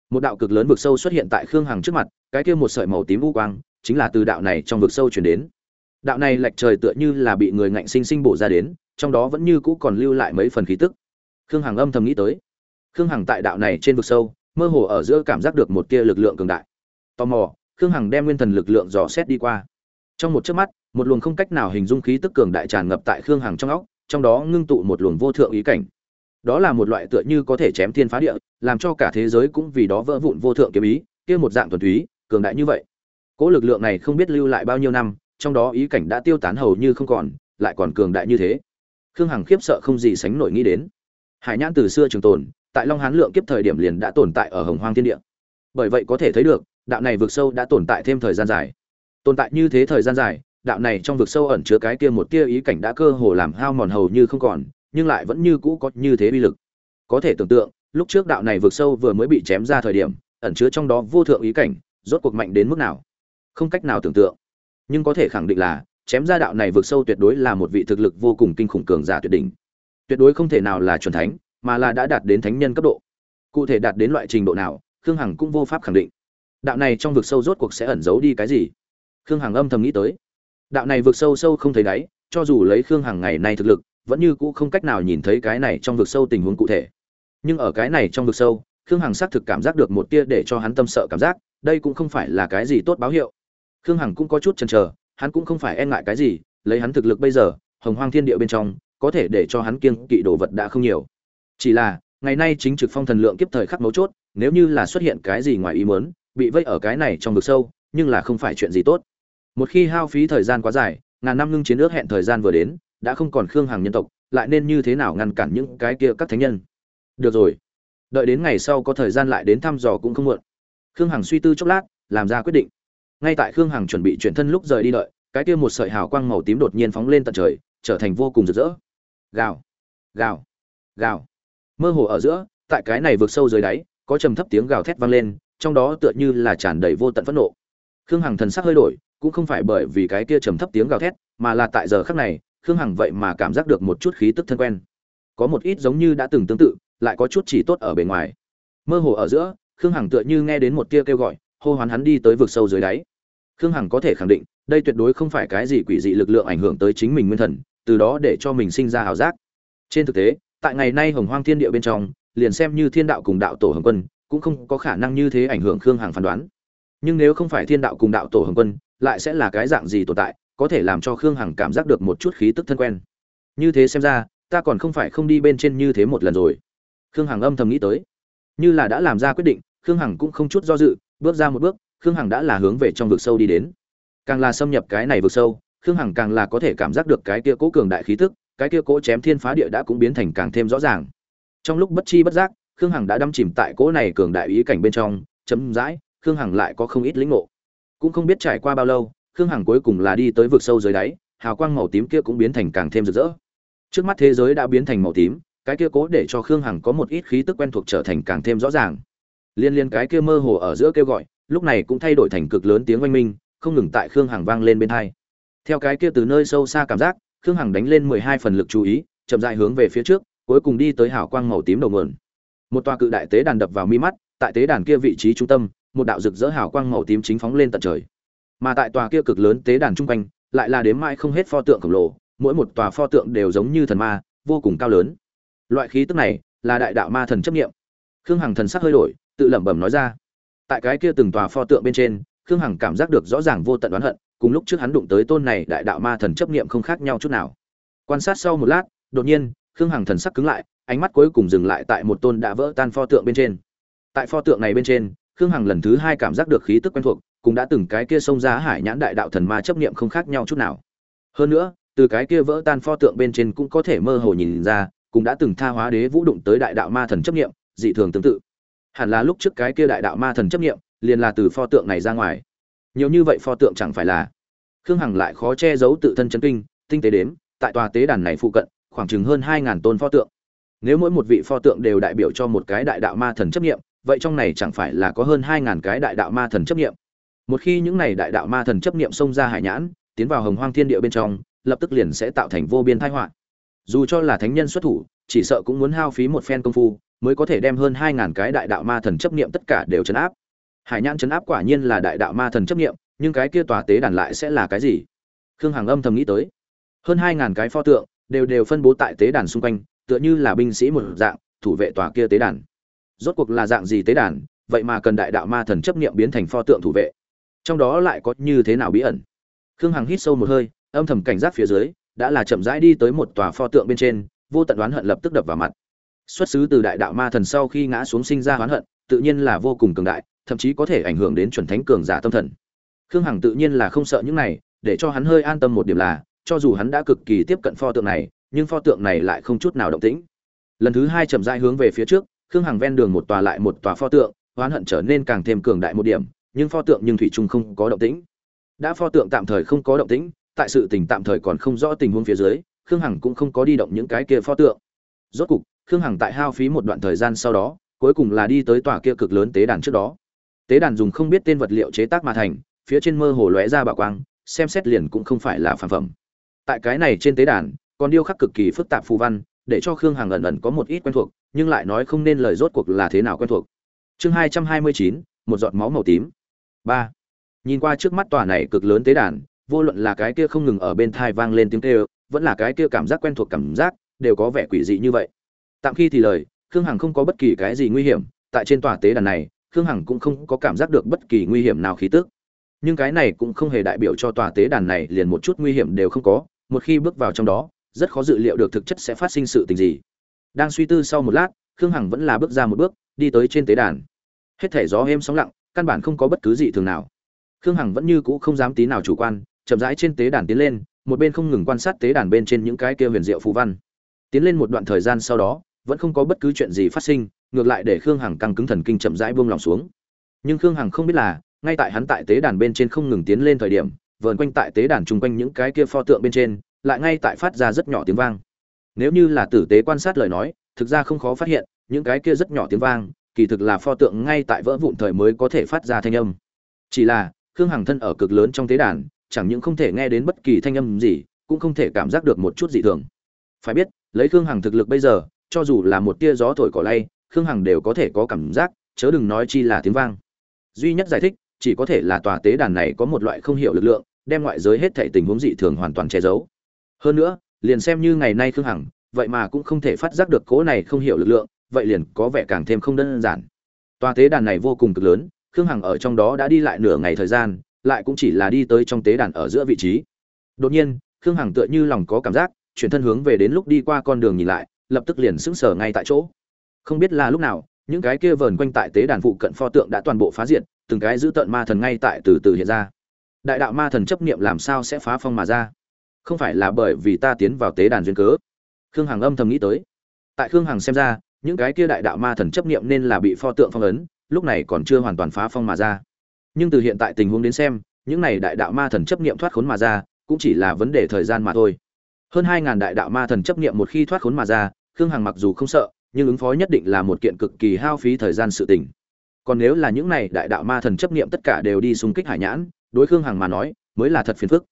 Một đạo cực lớn vực sâu xuất hiện tại khương hằng trước mặt, cái kia một sợi màu tím u quang chính là từ đạo này trong vực sâu truyền đến. Đạo này lệch trời tựa như là bị người ngạnh sinh sinh bổ ra đến trong đó vẫn như cũ còn lưu lại mấy phần khí tức. Khương hằng âm thầm nghĩ tới. Khương hằng tại đạo này trên vực sâu, mơ hồ ở giữa cảm giác được một tia lực lượng cường đại. Tò mò, khương hằng đem nguyên thần lực lượng dò xét đi qua. Trong một chớp mắt, một luồng không cách nào hình dung khí tức cường đại tràn ngập tại khương hằng trong óc, trong đó ngưng tụ một luồng vô thượng ý cảnh. Đó là một loại tựa như có thể chém thiên phá địa, làm cho cả thế giới cũng vì đó vỡ vụn vô thượng kiếm ý, kia một dạng thuần túy, cường đại như vậy. Cỗ lực lượng này không biết lưu lại bao nhiêu năm, trong đó ý cảnh đã tiêu tán hầu như không còn, lại còn cường đại như thế khương hằng khiếp sợ không gì sánh nổi nghĩ đến. Hải nhãn từ xưa trường tồn, tại long hán lượng kiếp thời điểm liền đã tồn tại ở hồng hoang thiên địa. Bởi vậy có thể thấy được, đạo này vượt sâu đã tồn tại thêm thời gian dài. Tồn tại như thế thời gian dài, đạo này trong vực sâu ẩn chứa cái kia một tia ý cảnh đã cơ hồ làm hao mòn hầu như không còn, nhưng lại vẫn như cũ có như thế uy lực. Có thể tưởng tượng, lúc trước đạo này vực sâu vừa mới bị chém ra thời điểm, ẩn chứa trong đó vô thượng ý cảnh, rốt cuộc mạnh đến mức nào? Không cách nào tưởng tượng. Nhưng có thể khẳng định là chém ra đạo này vượt sâu tuyệt đối là một vị thực lực vô cùng kinh khủng cường giả tuyệt đỉnh. Tuyệt đối không thể nào là chuẩn thánh, mà là đã đạt đến thánh nhân cấp độ. Cụ thể đạt đến loại trình độ nào, khương hằng cũng vô pháp khẳng định. Đạo này trong vực sâu rốt cuộc sẽ ẩn giấu đi cái gì? Khương hằng âm thầm nghĩ tới. Đạo này vực sâu sâu không thấy đáy, cho dù lấy khương hằng ngày nay thực lực, vẫn như cũ không cách nào nhìn thấy cái này trong vực sâu tình huống cụ thể. Nhưng ở cái này trong vực sâu, khương hằng xác thực cảm giác được một tia để cho hắn tâm sợ cảm giác, đây cũng không phải là cái gì tốt báo hiệu. Khương hằng cũng có chút chần chờ hắn cũng không phải e ngại cái gì, lấy hắn thực lực bây giờ, hồng hoang thiên địa bên trong, có thể để cho hắn kiêng kỵ đồ vật đã không nhiều. Chỉ là, ngày nay chính trực phong thần lượng kiếp thời khắc mấu chốt, nếu như là xuất hiện cái gì ngoài ý muốn, bị vây ở cái này trong vực sâu, nhưng là không phải chuyện gì tốt. Một khi hao phí thời gian quá dài, ngàn năm ngưng chiến ước hẹn thời gian vừa đến, đã không còn khương hàng nhân tộc, lại nên như thế nào ngăn cản những cái kia các thánh nhân? Được rồi. Đợi đến ngày sau có thời gian lại đến thăm dò cũng không muộn. Khương hằng suy tư chốc lát, làm ra quyết định ngay tại khương hằng chuẩn bị chuyển thân lúc rời đi đợi, cái kia một sợi hào quang màu tím đột nhiên phóng lên tận trời, trở thành vô cùng rực rỡ. Gào gào gào. Mơ hồ ở giữa, tại cái này vượt sâu dưới đáy, có trầm thấp tiếng gào thét vang lên, trong đó tựa như là tràn đầy vô tận phẫn nộ. Khương hằng thần sắc hơi đổi, cũng không phải bởi vì cái kia trầm thấp tiếng gào thét, mà là tại giờ khắc này, khương hằng vậy mà cảm giác được một chút khí tức thân quen. Có một ít giống như đã từng tương tự, lại có chút chỉ tốt ở bề ngoài. Mơ hồ ở giữa, khương hằng tựa như nghe đến một tia kêu gọi hô hoán hắn đi tới vực sâu dưới đáy. Khương hằng có thể khẳng định, đây tuyệt đối không phải cái gì quỷ dị lực lượng ảnh hưởng tới chính mình nguyên thần, từ đó để cho mình sinh ra ảo giác. Trên thực tế, tại ngày nay hồng hoang thiên địa bên trong, liền xem như thiên đạo cùng đạo tổ hồng quân, cũng không có khả năng như thế ảnh hưởng khương hằng phán đoán. Nhưng nếu không phải thiên đạo cùng đạo tổ hồng quân, lại sẽ là cái dạng gì tồn tại, có thể làm cho khương hằng cảm giác được một chút khí tức thân quen. Như thế xem ra, ta còn không phải không đi bên trên như thế một lần rồi. Khương hằng âm thầm nghĩ tới. Như là đã làm ra quyết định, khương hằng cũng không chút do dự bước ra một bước, khương hằng đã là hướng về trong vực sâu đi đến. Càng là xâm nhập cái này vực sâu, khương hằng càng là có thể cảm giác được cái kia cố cường đại khí tức, cái kia cố chém thiên phá địa đã cũng biến thành càng thêm rõ ràng. Trong lúc bất chi bất giác, khương hằng đã đâm chìm tại cố này cường đại ý cảnh bên trong chấm dãi khương hằng lại có không ít lĩnh ngộ. Cũng không biết trải qua bao lâu, khương hằng cuối cùng là đi tới vực sâu dưới đáy, hào quang màu tím kia cũng biến thành càng thêm rực rỡ. Trước mắt thế giới đã biến thành màu tím, cái kia cố để cho khương hằng có một ít khí tức quen thuộc trở thành càng thêm rõ ràng liên liên cái kia mơ hồ ở giữa kêu gọi, lúc này cũng thay đổi thành cực lớn tiếng oanh minh, không ngừng tại khương hằng vang lên bên hai. Theo cái kia từ nơi sâu xa cảm giác, khương hằng đánh lên mười hai phần lực chú ý, chậm dại hướng về phía trước, cuối cùng đi tới hào quang màu tím đầu nguồn. Một tòa cự đại tế đàn đập vào mi mắt, tại tế đàn kia vị trí trung tâm, một đạo rực rỡ hào quang màu tím chính phóng lên tận trời. Mà tại tòa kia cực lớn tế đàn trung quanh, lại là đếm mãi không hết pho tượng khổng lồ, mỗi một tòa pho tượng đều giống như thần ma, vô cùng cao lớn. Loại khí tức này là đại đạo ma thần chấp nghiệm khương hằng thần sắc hơi đổi tự lẩm bẩm nói ra. Tại cái kia từng tòa pho tượng bên trên, khương hằng cảm giác được rõ ràng vô tận oán hận, cùng lúc trước hắn đụng tới tôn này đại đạo ma thần chấp nghiệm không khác nhau chút nào. Quan sát sau một lát, đột nhiên, khương hằng thần sắc cứng lại, ánh mắt cuối cùng dừng lại tại một tôn đã vỡ tan pho tượng bên trên. Tại pho tượng này bên trên, khương hằng lần thứ hai cảm giác được khí tức quen thuộc, cũng đã từng cái kia xông ra hải nhãn đại đạo thần ma chấp niệm không khác nhau chút nào. Hơn nữa, từ cái kia vỡ tan pho tượng bên trên cũng có thể mơ hồ nhìn ra, cũng đã từng tha hóa đế vũ đụng tới đại đạo ma thần chấp niệm, dị thường tương tự hẳn là lúc trước cái kia đại đạo ma thần chấp niệm, liền là từ pho tượng này ra ngoài. Nhiều như vậy pho tượng chẳng phải là? Khương hằng lại khó che giấu tự thân chân kinh, tinh tế đếm, tại tòa tế đàn này phụ cận, khoảng chừng hơn hai ngàn tôn pho tượng. Nếu mỗi một vị pho tượng đều đại biểu cho một cái đại đạo ma thần chấp nghiệm vậy trong này chẳng phải là có hơn hai ngàn cái đại đạo ma thần chấp nghiệm một khi những này đại đạo ma thần chấp nghiệm xông ra hải nhãn, tiến vào hồng hoang thiên địa bên trong, lập tức liền sẽ tạo thành vô biên thái họa dù cho là thánh nhân xuất thủ, chỉ sợ cũng muốn hao phí một phen công phu, mới có thể đem hơn hai ngàn cái đại đạo ma thần chấp nghiệm tất cả đều chấn áp. Hải nhãn chấn áp quả nhiên là đại đạo ma thần chấp nghiệm nhưng cái kia tòa tế đàn lại sẽ là cái gì? Khương hằng âm thầm nghĩ tới. Hơn hai ngàn cái pho tượng đều đều phân bố tại tế đàn xung quanh, tựa như là binh sĩ một dạng, thủ vệ tòa kia tế đàn. Rốt cuộc là dạng gì tế đàn, vậy mà cần đại đạo ma thần chấp niệm biến thành pho tượng thủ vệ? Trong đó lại có như thế nào bí ẩn? Khương hằng hít sâu một hơi, âm thầm cảnh giác phía dưới đã là chậm rãi đi tới một tòa pho tượng bên trên, vô tận oán hận lập tức đập vào mặt. Xuất xứ từ đại đạo ma thần sau khi ngã xuống sinh ra oán hận, tự nhiên là vô cùng cường đại, thậm chí có thể ảnh hưởng đến chuẩn thánh cường giả tâm thần. Khương hằng tự nhiên là không sợ những này, để cho hắn hơi an tâm một điểm là, cho dù hắn đã cực kỳ tiếp cận pho tượng này, nhưng pho tượng này lại không chút nào động tĩnh. Lần thứ hai chậm rãi hướng về phía trước, khương hằng ven đường một tòa lại một tòa pho tượng, oán hận trở nên càng thêm cường đại một điểm, nhưng pho tượng nhưng thủy trung không có động tĩnh. Đã pho tượng tạm thời không có động tĩnh tại sự tình tạm thời còn không rõ tình huống phía dưới, khương hằng cũng không có đi động những cái kia pho tượng. Rốt cục, khương hằng tại hao phí một đoạn thời gian sau đó, cuối cùng là đi tới tòa kia cực lớn tế đàn trước đó. Tế đàn dùng không biết tên vật liệu chế tác mà thành, phía trên mơ hồ lóe ra bạo quang, xem xét liền cũng không phải là phản phẩm. Tại cái này trên tế đàn, còn điêu khắc cực kỳ phức tạp phù văn, để cho khương hằng ẩn ẩn có một ít quen thuộc, nhưng lại nói không nên lời rốt cuộc là thế nào quen thuộc. Chương hai trăm hai mươi chín, một giọt máu màu tím. Ba. Nhìn qua trước mắt tòa này cực lớn tế đàn vô luận là cái kia không ngừng ở bên thai vang lên tiếng kêu, vẫn là cái kia cảm giác quen thuộc cảm giác, đều có vẻ quỷ dị như vậy. Tạm khi thì lời, khương hằng không có bất kỳ cái gì nguy hiểm, tại trên tòa tế đàn này, khương hằng cũng không có cảm giác được bất kỳ nguy hiểm nào khí tức. Nhưng cái này cũng không hề đại biểu cho tòa tế đàn này liền một chút nguy hiểm đều không có, một khi bước vào trong đó, rất khó dự liệu được thực chất sẽ phát sinh sự tình gì. Đang suy tư sau một lát, khương hằng vẫn là bước ra một bước, đi tới trên tế đàn. Hết thể gió êm sóng lặng, căn bản không có bất cứ gì thường nào. Khương hằng vẫn như cũ không dám tí nào chủ quan chậm rãi trên tế đàn tiến lên, một bên không ngừng quan sát tế đàn bên trên những cái kia huyền diệu phù văn. Tiến lên một đoạn thời gian sau đó, vẫn không có bất cứ chuyện gì phát sinh, ngược lại để khương hằng căng cứng thần kinh chậm rãi buông lòng xuống. Nhưng khương hằng không biết là, ngay tại hắn tại tế đàn bên trên không ngừng tiến lên thời điểm, vờn quanh tại tế đàn chung quanh những cái kia pho tượng bên trên, lại ngay tại phát ra rất nhỏ tiếng vang. Nếu như là tử tế quan sát lời nói, thực ra không khó phát hiện, những cái kia rất nhỏ tiếng vang, kỳ thực là pho tượng ngay tại vỡ vụn thời mới có thể phát ra thanh âm. Chỉ là, khương hằng thân ở cực lớn trong tế đàn chẳng những không thể nghe đến bất kỳ thanh âm gì, cũng không thể cảm giác được một chút dị thường. Phải biết, lấy khương hằng thực lực bây giờ, cho dù là một tia gió thổi cỏ lay, khương hằng đều có thể có cảm giác, chớ đừng nói chi là tiếng vang. Duy nhất giải thích, chỉ có thể là tòa tế đàn này có một loại không hiểu lực lượng, đem ngoại giới hết thảy tình huống dị thường hoàn toàn che giấu. Hơn nữa, liền xem như ngày nay khương hằng, vậy mà cũng không thể phát giác được cố này không hiểu lực lượng, vậy liền có vẻ càng thêm không đơn giản. Tòa tế đàn này vô cùng cực lớn, khương hằng ở trong đó đã đi lại nửa ngày thời gian lại cũng chỉ là đi tới trong tế đàn ở giữa vị trí. Đột nhiên, khương hằng tựa như lòng có cảm giác, chuyển thân hướng về đến lúc đi qua con đường nhìn lại, lập tức liền sững sờ ngay tại chỗ. Không biết là lúc nào, những cái kia vờn quanh tại tế đàn phụ cận pho tượng đã toàn bộ phá diệt, từng cái giữ tận ma thần ngay tại từ từ hiện ra. Đại đạo ma thần chấp niệm làm sao sẽ phá phong mà ra? Không phải là bởi vì ta tiến vào tế đàn duyên cớ? Khương hằng âm thầm nghĩ tới. Tại khương hằng xem ra, những cái kia đại đạo ma thần chấp niệm nên là bị pho tượng phong ấn, lúc này còn chưa hoàn toàn phá phong mà ra nhưng từ hiện tại tình huống đến xem, những này đại đạo ma thần chấp niệm thoát khốn mà ra, cũng chỉ là vấn đề thời gian mà thôi. Hơn hai ngàn đại đạo ma thần chấp niệm một khi thoát khốn mà ra, khương hằng mặc dù không sợ, nhưng ứng phó nhất định là một kiện cực kỳ hao phí thời gian sự tình. Còn nếu là những này đại đạo ma thần chấp niệm tất cả đều đi xung kích hải nhãn, đối khương hằng mà nói, mới là thật phiền phức.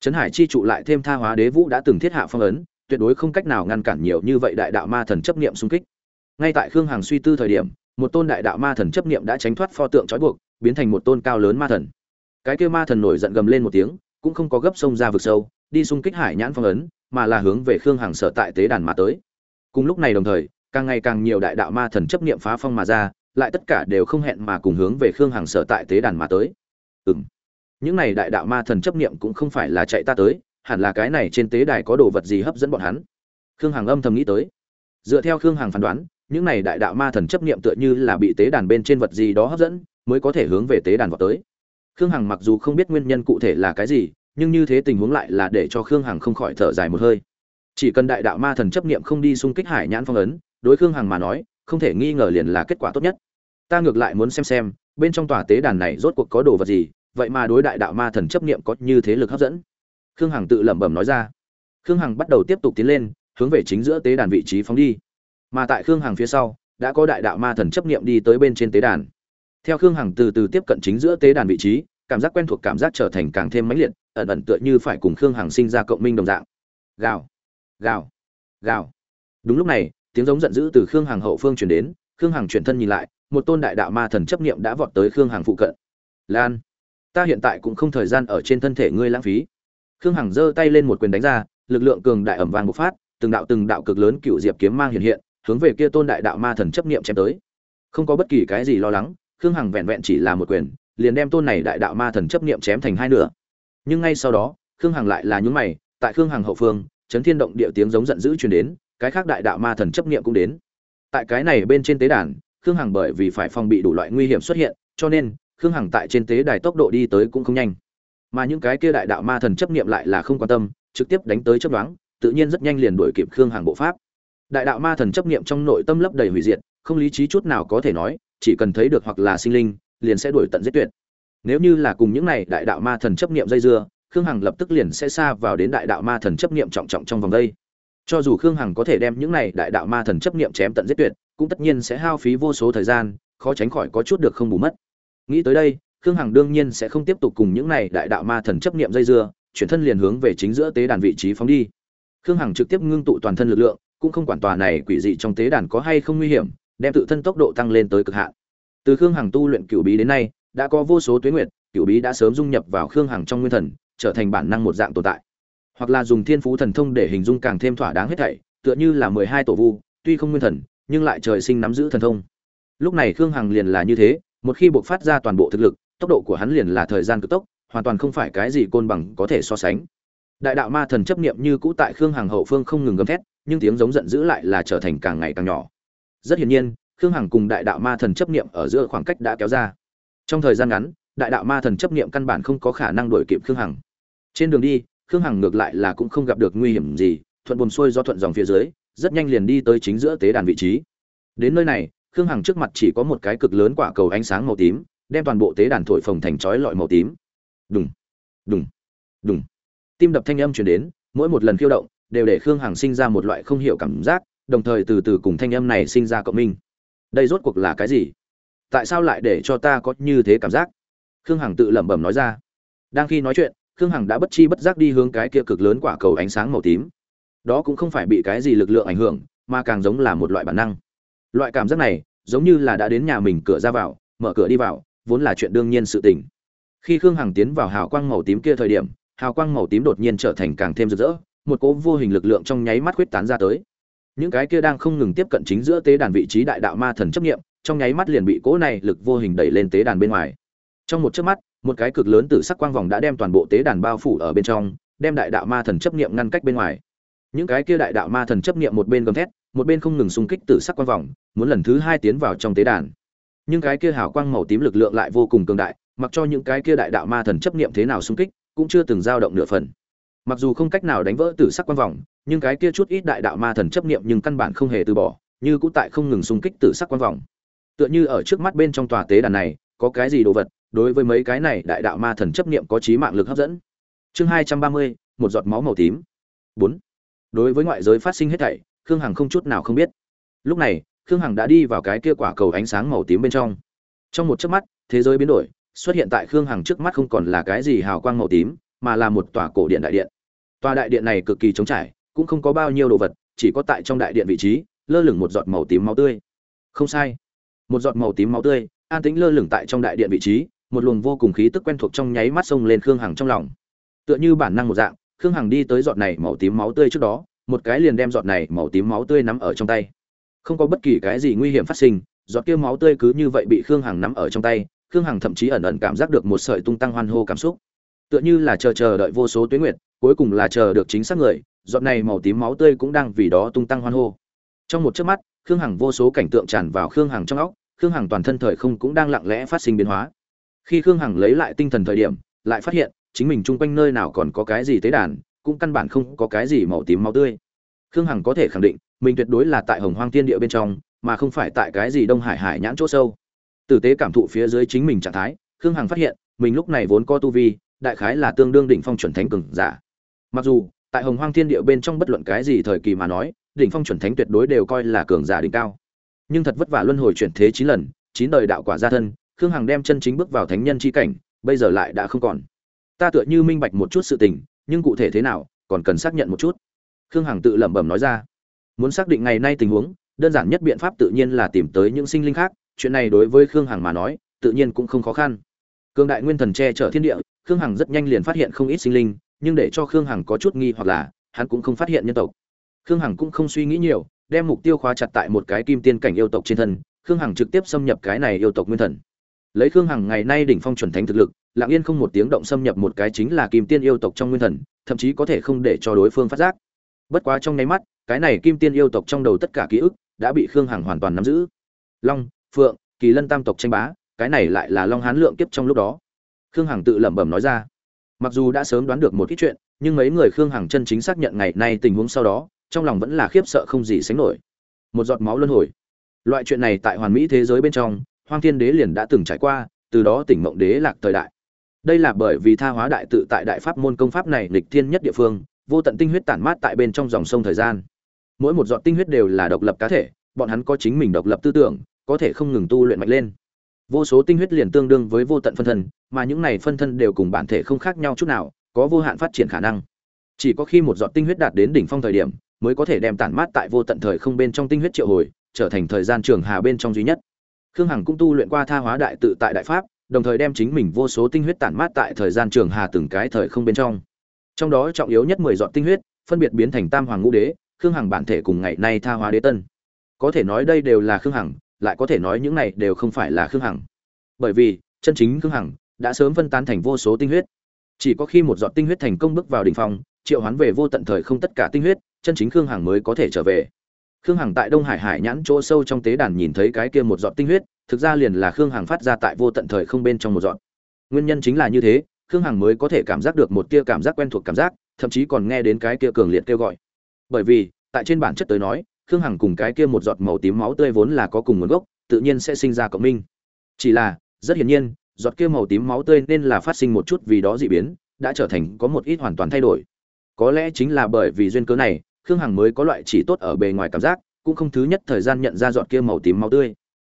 Trấn hải chi trụ lại thêm tha hóa đế vũ đã từng thiết hạ phong ấn, tuyệt đối không cách nào ngăn cản nhiều như vậy đại đạo ma thần chấp niệm xung kích. Ngay tại khương hằng suy tư thời điểm, một tôn đại đạo ma thần chấp niệm đã tránh thoát pho tượng trói buộc biến thành một tôn cao lớn ma thần. Cái kia ma thần nổi giận gầm lên một tiếng, cũng không có gấp sông ra vực sâu, đi xung kích hải nhãn phong ấn, mà là hướng về khương hằng sở tại tế đàn mà tới. Cùng lúc này đồng thời, càng ngày càng nhiều đại đạo ma thần chấp niệm phá phong mà ra, lại tất cả đều không hẹn mà cùng hướng về khương hằng sở tại tế đàn mà tới. Ừm. Những này đại đạo ma thần chấp niệm cũng không phải là chạy ta tới, hẳn là cái này trên tế đài có đồ vật gì hấp dẫn bọn hắn. Khương hằng âm thầm nghĩ tới. Dựa theo khương hằng phán đoán, những này đại đạo ma thần chấp niệm tựa như là bị tế đàn bên trên vật gì đó hấp dẫn mới có thể hướng về tế đàn vào tới. Khương hằng mặc dù không biết nguyên nhân cụ thể là cái gì, nhưng như thế tình huống lại là để cho khương hằng không khỏi thở dài một hơi. Chỉ cần đại đạo ma thần chấp niệm không đi xung kích hải nhãn phong ấn, đối khương hằng mà nói, không thể nghi ngờ liền là kết quả tốt nhất. Ta ngược lại muốn xem xem, bên trong tòa tế đàn này rốt cuộc có đồ vật gì, vậy mà đối đại đạo ma thần chấp niệm có như thế lực hấp dẫn. Khương hằng tự lẩm bẩm nói ra. Khương hằng bắt đầu tiếp tục tiến lên, hướng về chính giữa tế đàn vị trí phóng đi. Mà tại khương hằng phía sau, đã có đại đạo ma thần chấp niệm đi tới bên trên tế đàn theo khương hằng từ từ tiếp cận chính giữa tế đàn vị trí, cảm giác quen thuộc cảm giác trở thành càng thêm mãnh liệt, ẩn ẩn tựa như phải cùng khương hằng sinh ra cộng minh đồng dạng. Gào gào gào. Đúng lúc này, tiếng giống giận dữ từ khương hằng hậu phương chuyển đến, khương hằng chuyển thân nhìn lại, một tôn đại đạo ma thần chấp niệm đã vọt tới khương hằng phụ cận. Lan, ta hiện tại cũng không thời gian ở trên thân thể ngươi lãng phí. Khương hằng giơ tay lên một quyền đánh ra, lực lượng cường đại ẩm vàng bộc phát, từng đạo từng đạo cực lớn cựu diệp kiếm mang hiện hiện, hướng về kia tôn đại đạo ma thần chấp niệm chém tới. Không có bất kỳ cái gì lo lắng khương hằng vẹn vẹn chỉ là một quyền, liền đem tôn này đại đạo ma thần chấp niệm chém thành hai nửa. Nhưng ngay sau đó, khương hằng lại là nhún mày, tại khương hằng hậu phương, chấn thiên động địa tiếng giống giận dữ truyền đến, cái khác đại đạo ma thần chấp niệm cũng đến. Tại cái này bên trên tế đàn, khương hằng bởi vì phải phòng bị đủ loại nguy hiểm xuất hiện, cho nên, khương hằng tại trên tế đài tốc độ đi tới cũng không nhanh. Mà những cái kia đại đạo ma thần chấp niệm lại là không quan tâm, trực tiếp đánh tới chấp đoán tự nhiên rất nhanh liền đuổi kịp khương hằng bộ pháp. Đại đạo ma thần chấp niệm trong nội tâm lấp đầy hủy diệt, không lý trí chút nào có thể nói chỉ cần thấy được hoặc là sinh linh, liền sẽ đuổi tận giết tuyệt. Nếu như là cùng những này đại đạo ma thần chấp niệm dây dưa, khương hằng lập tức liền sẽ xa vào đến đại đạo ma thần chấp niệm trọng trọng trong vòng đây. Cho dù khương hằng có thể đem những này đại đạo ma thần chấp niệm chém tận giết tuyệt, cũng tất nhiên sẽ hao phí vô số thời gian, khó tránh khỏi có chút được không bù mất. Nghĩ tới đây, khương hằng đương nhiên sẽ không tiếp tục cùng những này đại đạo ma thần chấp niệm dây dưa, chuyển thân liền hướng về chính giữa tế đàn vị trí phóng đi. Khương hằng trực tiếp ngưng tụ toàn thân lực lượng, cũng không quản tòa này quỷ dị trong tế đàn có hay không nguy hiểm đem tự thân tốc độ tăng lên tới cực hạn. Từ khương hằng tu luyện cửu bí đến nay, đã có vô số tuyến nguyệt, cửu bí đã sớm dung nhập vào khương hằng trong nguyên thần, trở thành bản năng một dạng tồn tại. Hoặc là dùng thiên phú thần thông để hình dung càng thêm thỏa đáng hết thảy, tựa như là mười hai tổ vu, tuy không nguyên thần, nhưng lại trời sinh nắm giữ thần thông. Lúc này khương hằng liền là như thế, một khi buộc phát ra toàn bộ thực lực, tốc độ của hắn liền là thời gian cực tốc, hoàn toàn không phải cái gì côn bằng có thể so sánh. Đại đạo ma thần chấp niệm như cũ tại khương hằng hậu phương không ngừng gầm thét, nhưng tiếng giống giận dữ lại là trở thành càng ngày càng nhỏ rất hiển nhiên, khương hằng cùng đại đạo ma thần chấp niệm ở giữa khoảng cách đã kéo ra. Trong thời gian ngắn, đại đạo ma thần chấp niệm căn bản không có khả năng đuổi kịp khương hằng. Trên đường đi, khương hằng ngược lại là cũng không gặp được nguy hiểm gì, thuận buồn xuôi do thuận dòng phía dưới, rất nhanh liền đi tới chính giữa tế đàn vị trí. Đến nơi này, khương hằng trước mặt chỉ có một cái cực lớn quả cầu ánh sáng màu tím, đem toàn bộ tế đàn thổi phồng thành chói lọi màu tím. Đùng đùng đùng. Tim đập thanh âm chuyển đến, mỗi một lần khiêu động, đều để khương hằng sinh ra một loại không hiểu cảm giác đồng thời từ từ cùng thanh âm này sinh ra cộng minh. Đây rốt cuộc là cái gì? Tại sao lại để cho ta có như thế cảm giác? Khương hằng tự lẩm bẩm nói ra. Đang khi nói chuyện, khương hằng đã bất chi bất giác đi hướng cái kia cực lớn quả cầu ánh sáng màu tím. Đó cũng không phải bị cái gì lực lượng ảnh hưởng, mà càng giống là một loại bản năng. Loại cảm giác này, giống như là đã đến nhà mình cửa ra vào, mở cửa đi vào, vốn là chuyện đương nhiên sự tình. Khi khương hằng tiến vào hào quang màu tím kia thời điểm, hào quang màu tím đột nhiên trở thành càng thêm rực rỡ, một cỗ vô hình lực lượng trong nháy mắt khuyết tán ra tới những cái kia đang không ngừng tiếp cận chính giữa tế đàn vị trí đại đạo ma thần chấp nghiệm trong nháy mắt liền bị cỗ này lực vô hình đẩy lên tế đàn bên ngoài. Trong một chớp mắt, một cái cực lớn từ sắc quang vòng đã đem toàn bộ tế đàn bao phủ ở bên trong, đem đại đạo ma thần chấp nghiệm ngăn cách bên ngoài. Những cái kia đại đạo ma thần chấp nghiệm một bên gầm thét, một bên không ngừng xung kích từ sắc quang vòng, muốn lần thứ hai tiến vào trong tế đàn. Nhưng cái kia hào quang màu tím lực lượng lại vô cùng cường đại, mặc cho những cái kia đại đạo ma thần chấp nghiệm thế nào xung kích, cũng chưa từng dao động nửa phần. Mặc dù không cách nào đánh vỡ tử sắc quang vòng nhưng cái kia chút ít đại đạo ma thần chấp niệm nhưng căn bản không hề từ bỏ, như cũng tại không ngừng xung kích tử sắc quan vòng tựa như ở trước mắt bên trong tòa tế đàn này, có cái gì đồ vật, đối với mấy cái này đại đạo ma thần chấp niệm có chí mạng lực hấp dẫn. Chương hai trăm ba mươi, một giọt máu màu tím. Bốn. Đối với ngoại giới phát sinh hết thảy, khương hằng không chút nào không biết. Lúc này, khương hằng đã đi vào cái kia quả cầu ánh sáng màu tím bên trong. Trong một chớp mắt, thế giới biến đổi, xuất hiện tại khương hằng trước mắt không còn là cái gì hào quang màu tím, mà là một tòa cổ điện đại điện. Tòa đại điện này cực kỳ trống trải cũng không có bao nhiêu đồ vật, chỉ có tại trong đại điện vị trí, lơ lửng một giọt màu tím máu tươi. Không sai. Một giọt màu tím máu tươi, an tĩnh lơ lửng tại trong đại điện vị trí, một luồng vô cùng khí tức quen thuộc trong nháy mắt xông lên khương hằng trong lòng. Tựa như bản năng một dạng, khương hằng đi tới giọt này màu tím máu tươi trước đó, một cái liền đem giọt này màu tím máu tươi nắm ở trong tay. Không có bất kỳ cái gì nguy hiểm phát sinh, giọt kia máu tươi cứ như vậy bị khương hằng nắm ở trong tay, khương hằng thậm chí ẩn ẩn cảm giác được một sợi tung tăng hoan hô cảm xúc. Tựa như là chờ chờ đợi vô số tuyến nguyệt, cuối cùng là chờ được chính xác người giọt này màu tím máu tươi cũng đang vì đó tung tăng hoan hô. Trong một chớp mắt, khương hằng vô số cảnh tượng tràn vào khương hằng trong óc, khương hằng toàn thân thời không cũng đang lặng lẽ phát sinh biến hóa. Khi khương hằng lấy lại tinh thần thời điểm, lại phát hiện, chính mình chung quanh nơi nào còn có cái gì tế đàn, cũng căn bản không có cái gì màu tím máu tươi. Khương hằng có thể khẳng định, mình tuyệt đối là tại hồng hoang tiên địa bên trong, mà không phải tại cái gì đông hải hải nhãn chỗ sâu. Tử tế cảm thụ phía dưới chính mình trạng thái, khương hằng phát hiện, mình lúc này vốn có tu vi, đại khái là tương đương đỉnh phong chuẩn thánh cường giả. Mặc dù tại hồng hoang thiên địa bên trong bất luận cái gì thời kỳ mà nói, đỉnh phong chuẩn thánh tuyệt đối đều coi là cường giả đỉnh cao. Nhưng thật vất vả luân hồi chuyển thế chín lần, chín đời đạo quả gia thân, khương hằng đem chân chính bước vào thánh nhân chi cảnh, bây giờ lại đã không còn. Ta tựa như minh bạch một chút sự tình, nhưng cụ thể thế nào, còn cần xác nhận một chút. Khương hằng tự lẩm bẩm nói ra. Muốn xác định ngày nay tình huống, đơn giản nhất biện pháp tự nhiên là tìm tới những sinh linh khác, chuyện này đối với khương hằng mà nói, tự nhiên cũng không khó khăn. Cương đại nguyên thần che chở thiên địa, khương hằng rất nhanh liền phát hiện không ít sinh linh nhưng để cho khương hằng có chút nghi hoặc là, hắn cũng không phát hiện nhân tộc. Khương hằng cũng không suy nghĩ nhiều, đem mục tiêu khóa chặt tại một cái kim tiên cảnh yêu tộc trên thân, khương hằng trực tiếp xâm nhập cái này yêu tộc nguyên thần. Lấy khương hằng ngày nay đỉnh phong chuẩn thánh thực lực, lặng yên không một tiếng động xâm nhập một cái chính là kim tiên yêu tộc trong nguyên thần, thậm chí có thể không để cho đối phương phát giác. Bất quá trong nháy mắt, cái này kim tiên yêu tộc trong đầu tất cả ký ức đã bị khương hằng hoàn toàn nắm giữ. Long, phượng, kỳ lân tam tộc tranh bá, cái này lại là long hán lượng kiếp trong lúc đó. Khương hằng tự lẩm bẩm nói ra mặc dù đã sớm đoán được một ít chuyện, nhưng mấy người khương hằng chân chính xác nhận ngày nay tình huống sau đó, trong lòng vẫn là khiếp sợ không gì sánh nổi. Một giọt máu luân hồi. Loại chuyện này tại hoàn mỹ thế giới bên trong, hoang thiên đế liền đã từng trải qua, từ đó tỉnh mộng đế lạc thời đại. Đây là bởi vì tha hóa đại tự tại đại pháp môn công pháp này lịch thiên nhất địa phương, vô tận tinh huyết tản mát tại bên trong dòng sông thời gian. Mỗi một giọt tinh huyết đều là độc lập cá thể, bọn hắn có chính mình độc lập tư tưởng, có thể không ngừng tu luyện mạnh lên. Vô số tinh huyết liền tương đương với vô tận phân thân mà những này phân thân đều cùng bản thể không khác nhau chút nào, có vô hạn phát triển khả năng. Chỉ có khi một giọt tinh huyết đạt đến đỉnh phong thời điểm, mới có thể đem tản mát tại vô tận thời không bên trong tinh huyết triệu hồi, trở thành thời gian trường hà bên trong duy nhất. Khương hằng cũng tu luyện qua tha hóa đại tự tại đại pháp, đồng thời đem chính mình vô số tinh huyết tản mát tại thời gian trường hà từng cái thời không bên trong. Trong đó trọng yếu nhất mười giọt tinh huyết, phân biệt biến thành tam hoàng ngũ đế, khương hằng bản thể cùng ngày nay tha hóa đế tân. Có thể nói đây đều là khương hằng, lại có thể nói những này đều không phải là khương hằng. Bởi vì, chân chính khương hằng đã sớm phân tán thành vô số tinh huyết. Chỉ có khi một giọt tinh huyết thành công bước vào đỉnh phong, triệu hoán về vô tận thời không tất cả tinh huyết, chân chính khương hằng mới có thể trở về. Khương hằng tại đông hải hải nhãn chỗ sâu trong tế đàn nhìn thấy cái kia một giọt tinh huyết, thực ra liền là khương hằng phát ra tại vô tận thời không bên trong một giọt. Nguyên nhân chính là như thế, khương hằng mới có thể cảm giác được một tia cảm giác quen thuộc cảm giác, thậm chí còn nghe đến cái kia cường liệt kêu gọi. Bởi vì, tại trên bản chất tới nói, khương hằng cùng cái kia một giọt màu tím máu tươi vốn là có cùng nguồn gốc, tự nhiên sẽ sinh ra cộng minh. Chỉ là, rất hiển nhiên giọt kia màu tím máu tươi nên là phát sinh một chút vì đó dị biến, đã trở thành có một ít hoàn toàn thay đổi. Có lẽ chính là bởi vì duyên cớ này, khương hằng mới có loại chỉ tốt ở bề ngoài cảm giác, cũng không thứ nhất thời gian nhận ra giọt kia màu tím máu tươi.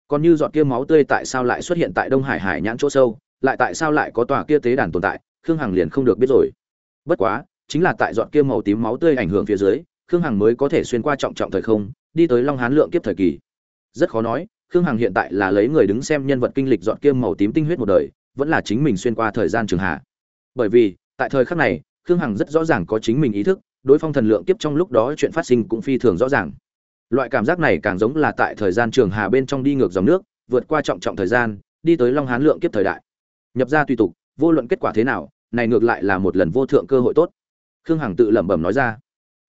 Còn như giọt kia máu tươi tại sao lại xuất hiện tại đông hải hải nhãn chỗ sâu, lại tại sao lại có tòa kia tế đàn tồn tại, khương hằng liền không được biết rồi. Bất quá, chính là tại giọt kia màu tím máu tươi ảnh hưởng phía dưới, khương hằng mới có thể xuyên qua trọng trọng thời không, đi tới long hán lượng kiếp thời kỳ. Rất khó nói khương hằng hiện tại là lấy người đứng xem nhân vật kinh lịch dọn kiêm màu tím tinh huyết một đời, vẫn là chính mình xuyên qua thời gian trường hạ. Bởi vì, tại thời khắc này, khương hằng rất rõ ràng có chính mình ý thức, đối phong thần lượng kiếp trong lúc đó chuyện phát sinh cũng phi thường rõ ràng. Loại cảm giác này càng giống là tại thời gian trường hà bên trong đi ngược dòng nước, vượt qua trọng trọng thời gian, đi tới long hán lượng kiếp thời đại. Nhập ra tùy tục, vô luận kết quả thế nào, này ngược lại là một lần vô thượng cơ hội tốt. Khương hằng tự lẩm bẩm nói ra.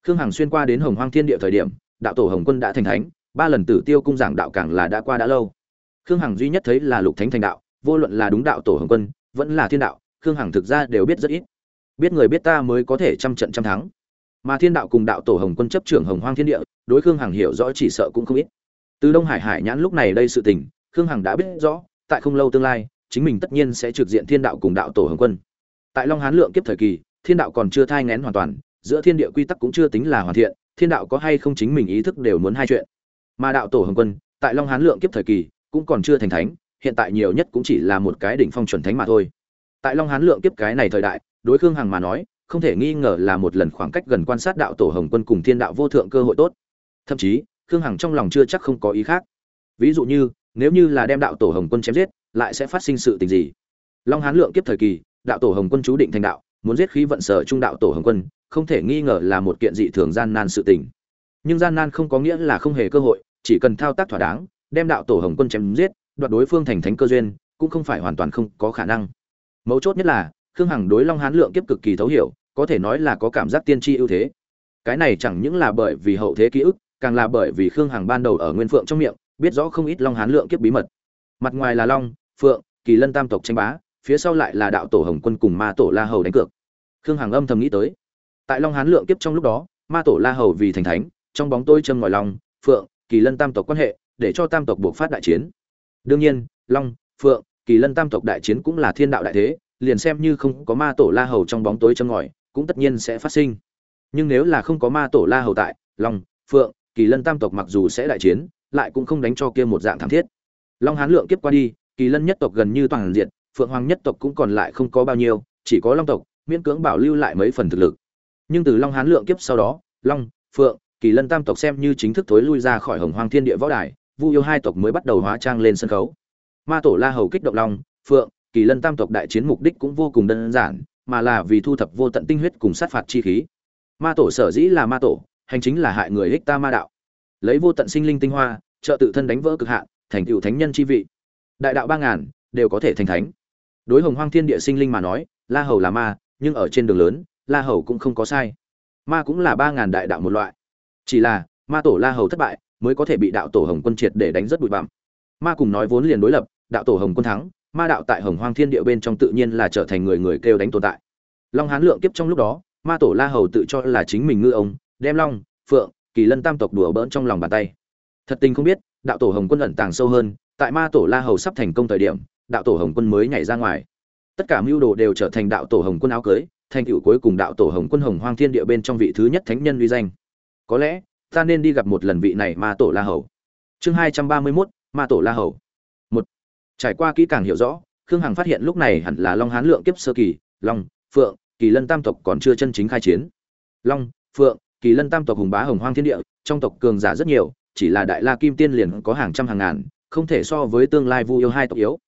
Khương hằng xuyên qua đến hồng hoang thiên địa thời điểm, đạo tổ hồng quân đã thành thánh ba lần tử tiêu cung giảng đạo càng là đã qua đã lâu. Khương hằng duy nhất thấy là lục thánh thành đạo, vô luận là đúng đạo tổ hồng quân, vẫn là thiên đạo, khương hằng thực ra đều biết rất ít. Biết người biết ta mới có thể trăm trận trăm thắng. Mà thiên đạo cùng đạo tổ hồng quân chấp trưởng hồng hoang thiên địa, đối khương hằng hiểu rõ chỉ sợ cũng không ít. Từ đông hải hải nhãn lúc này đây sự tình, khương hằng đã biết rõ, tại không lâu tương lai, chính mình tất nhiên sẽ trực diện thiên đạo cùng đạo tổ hồng quân. Tại long hán lượng kiếp thời kỳ, thiên đạo còn chưa thai ngén hoàn toàn, giữa thiên địa quy tắc cũng chưa tính là hoàn thiện, thiên đạo có hay không chính mình ý thức đều muốn hai chuyện mà đạo tổ hồng quân, tại long hán lượng kiếp thời kỳ, cũng còn chưa thành thánh, hiện tại nhiều nhất cũng chỉ là một cái đỉnh phong chuẩn thánh mà thôi. Tại long hán lượng kiếp cái này thời đại, đối khương hằng mà nói, không thể nghi ngờ là một lần khoảng cách gần quan sát đạo tổ hồng quân cùng thiên đạo vô thượng cơ hội tốt. Thậm chí, khương hằng trong lòng chưa chắc không có ý khác. Ví dụ như, nếu như là đem đạo tổ hồng quân chém giết, lại sẽ phát sinh sự tình gì? Long hán lượng kiếp thời kỳ, đạo tổ hồng quân chú định thành đạo, muốn giết khí vận sở trung đạo tổ hồng quân, không thể nghi ngờ là một kiện dị thường gian nan sự tình. Nhưng gian nan không có nghĩa là không hề cơ hội chỉ cần thao tác thỏa đáng, đem đạo tổ hồng quân chém giết, đoạt đối phương thành thánh cơ duyên, cũng không phải hoàn toàn không có khả năng. Mấu chốt nhất là, khương hằng đối long hán lượng kiếp cực kỳ thấu hiểu, có thể nói là có cảm giác tiên tri ưu thế. Cái này chẳng những là bởi vì hậu thế ký ức, càng là bởi vì khương hằng ban đầu ở nguyên phượng trong miệng, biết rõ không ít long hán lượng kiếp bí mật. Mặt ngoài là long, phượng, kỳ lân tam tộc tranh bá, phía sau lại là đạo tổ hồng quân cùng ma tổ la hầu đánh cược. Khương hằng âm thầm nghĩ tới, tại long hán lượng kiếp trong lúc đó, ma tổ la hầu vì thành thánh, trong bóng tôi châm ngòi long, phượng kỳ lân tam tộc quan hệ, để cho tam tộc buộc phát đại chiến. Đương nhiên, long, phượng, kỳ lân tam tộc đại chiến cũng là thiên đạo đại thế, liền xem như không có ma tổ la hầu trong bóng tối châm ngòi, cũng tất nhiên sẽ phát sinh. Nhưng nếu là không có ma tổ la hầu tại, long, phượng, kỳ lân tam tộc mặc dù sẽ đại chiến, lại cũng không đánh cho kia một dạng thảm thiết. Long hán lượng kiếp qua đi, kỳ lân nhất tộc gần như toàn diện, phượng hoàng nhất tộc cũng còn lại không có bao nhiêu, chỉ có long tộc, miễn cưỡng bảo lưu lại mấy phần thực lực. Nhưng từ long hán lượng kiếp sau đó, long, phượng kỳ lân tam tộc xem như chính thức thối lui ra khỏi hồng hoang thiên địa võ đài, vu yêu hai tộc mới bắt đầu hóa trang lên sân khấu. Ma tổ la hầu kích động long phượng, kỳ lân tam tộc đại chiến mục đích cũng vô cùng đơn giản, mà là vì thu thập vô tận tinh huyết cùng sát phạt chi khí. Ma tổ sở dĩ là ma tổ, hành chính là hại người ích ta ma đạo. Lấy vô tận sinh linh tinh hoa, trợ tự thân đánh vỡ cực hạn, thành tựu thánh nhân chi vị. Đại đạo ba ngàn, đều có thể thành thánh. Đối hồng hoang thiên địa sinh linh mà nói, la hầu là ma, nhưng ở trên đường lớn, la hầu cũng không có sai. Ma cũng là ba ngàn đại đạo một loại chỉ là, ma tổ la hầu thất bại, mới có thể bị đạo tổ hồng quân triệt để đánh rất bụi bặm. Ma cùng nói vốn liền đối lập, đạo tổ hồng quân thắng, ma đạo tại hồng hoang thiên địa bên trong tự nhiên là trở thành người người kêu đánh tồn tại. Long hán lượng kiếp trong lúc đó, ma tổ la hầu tự cho là chính mình ngư ông, đem long, phượng, kỳ lân tam tộc đùa bỡn trong lòng bàn tay. Thật tình không biết, đạo tổ hồng quân ẩn tàng sâu hơn, tại ma tổ la hầu sắp thành công thời điểm, đạo tổ hồng quân mới nhảy ra ngoài. Tất cả mưu đồ đều trở thành đạo tổ hồng quân áo cưới, thành tựu cuối cùng đạo tổ hồng quân hồng hoang thiên địa bên trong vị thứ nhất thánh nhân uy danh có lẽ, ta nên đi gặp một lần vị này ma tổ la hầu. Chương hai trăm ba mươi mốt, ma tổ la hầu. Một, trải qua kỹ càng hiểu rõ, khương hằng phát hiện lúc này hẳn là long hán lượng kiếp sơ kỳ, long, phượng, kỳ lân tam tộc còn chưa chân chính khai chiến. Long, phượng, kỳ lân tam tộc hùng bá hồng hoang thiên địa, trong tộc cường giả rất nhiều, chỉ là đại la kim tiên liền có hàng trăm hàng ngàn, không thể so với tương lai vu yêu hai tộc yếu.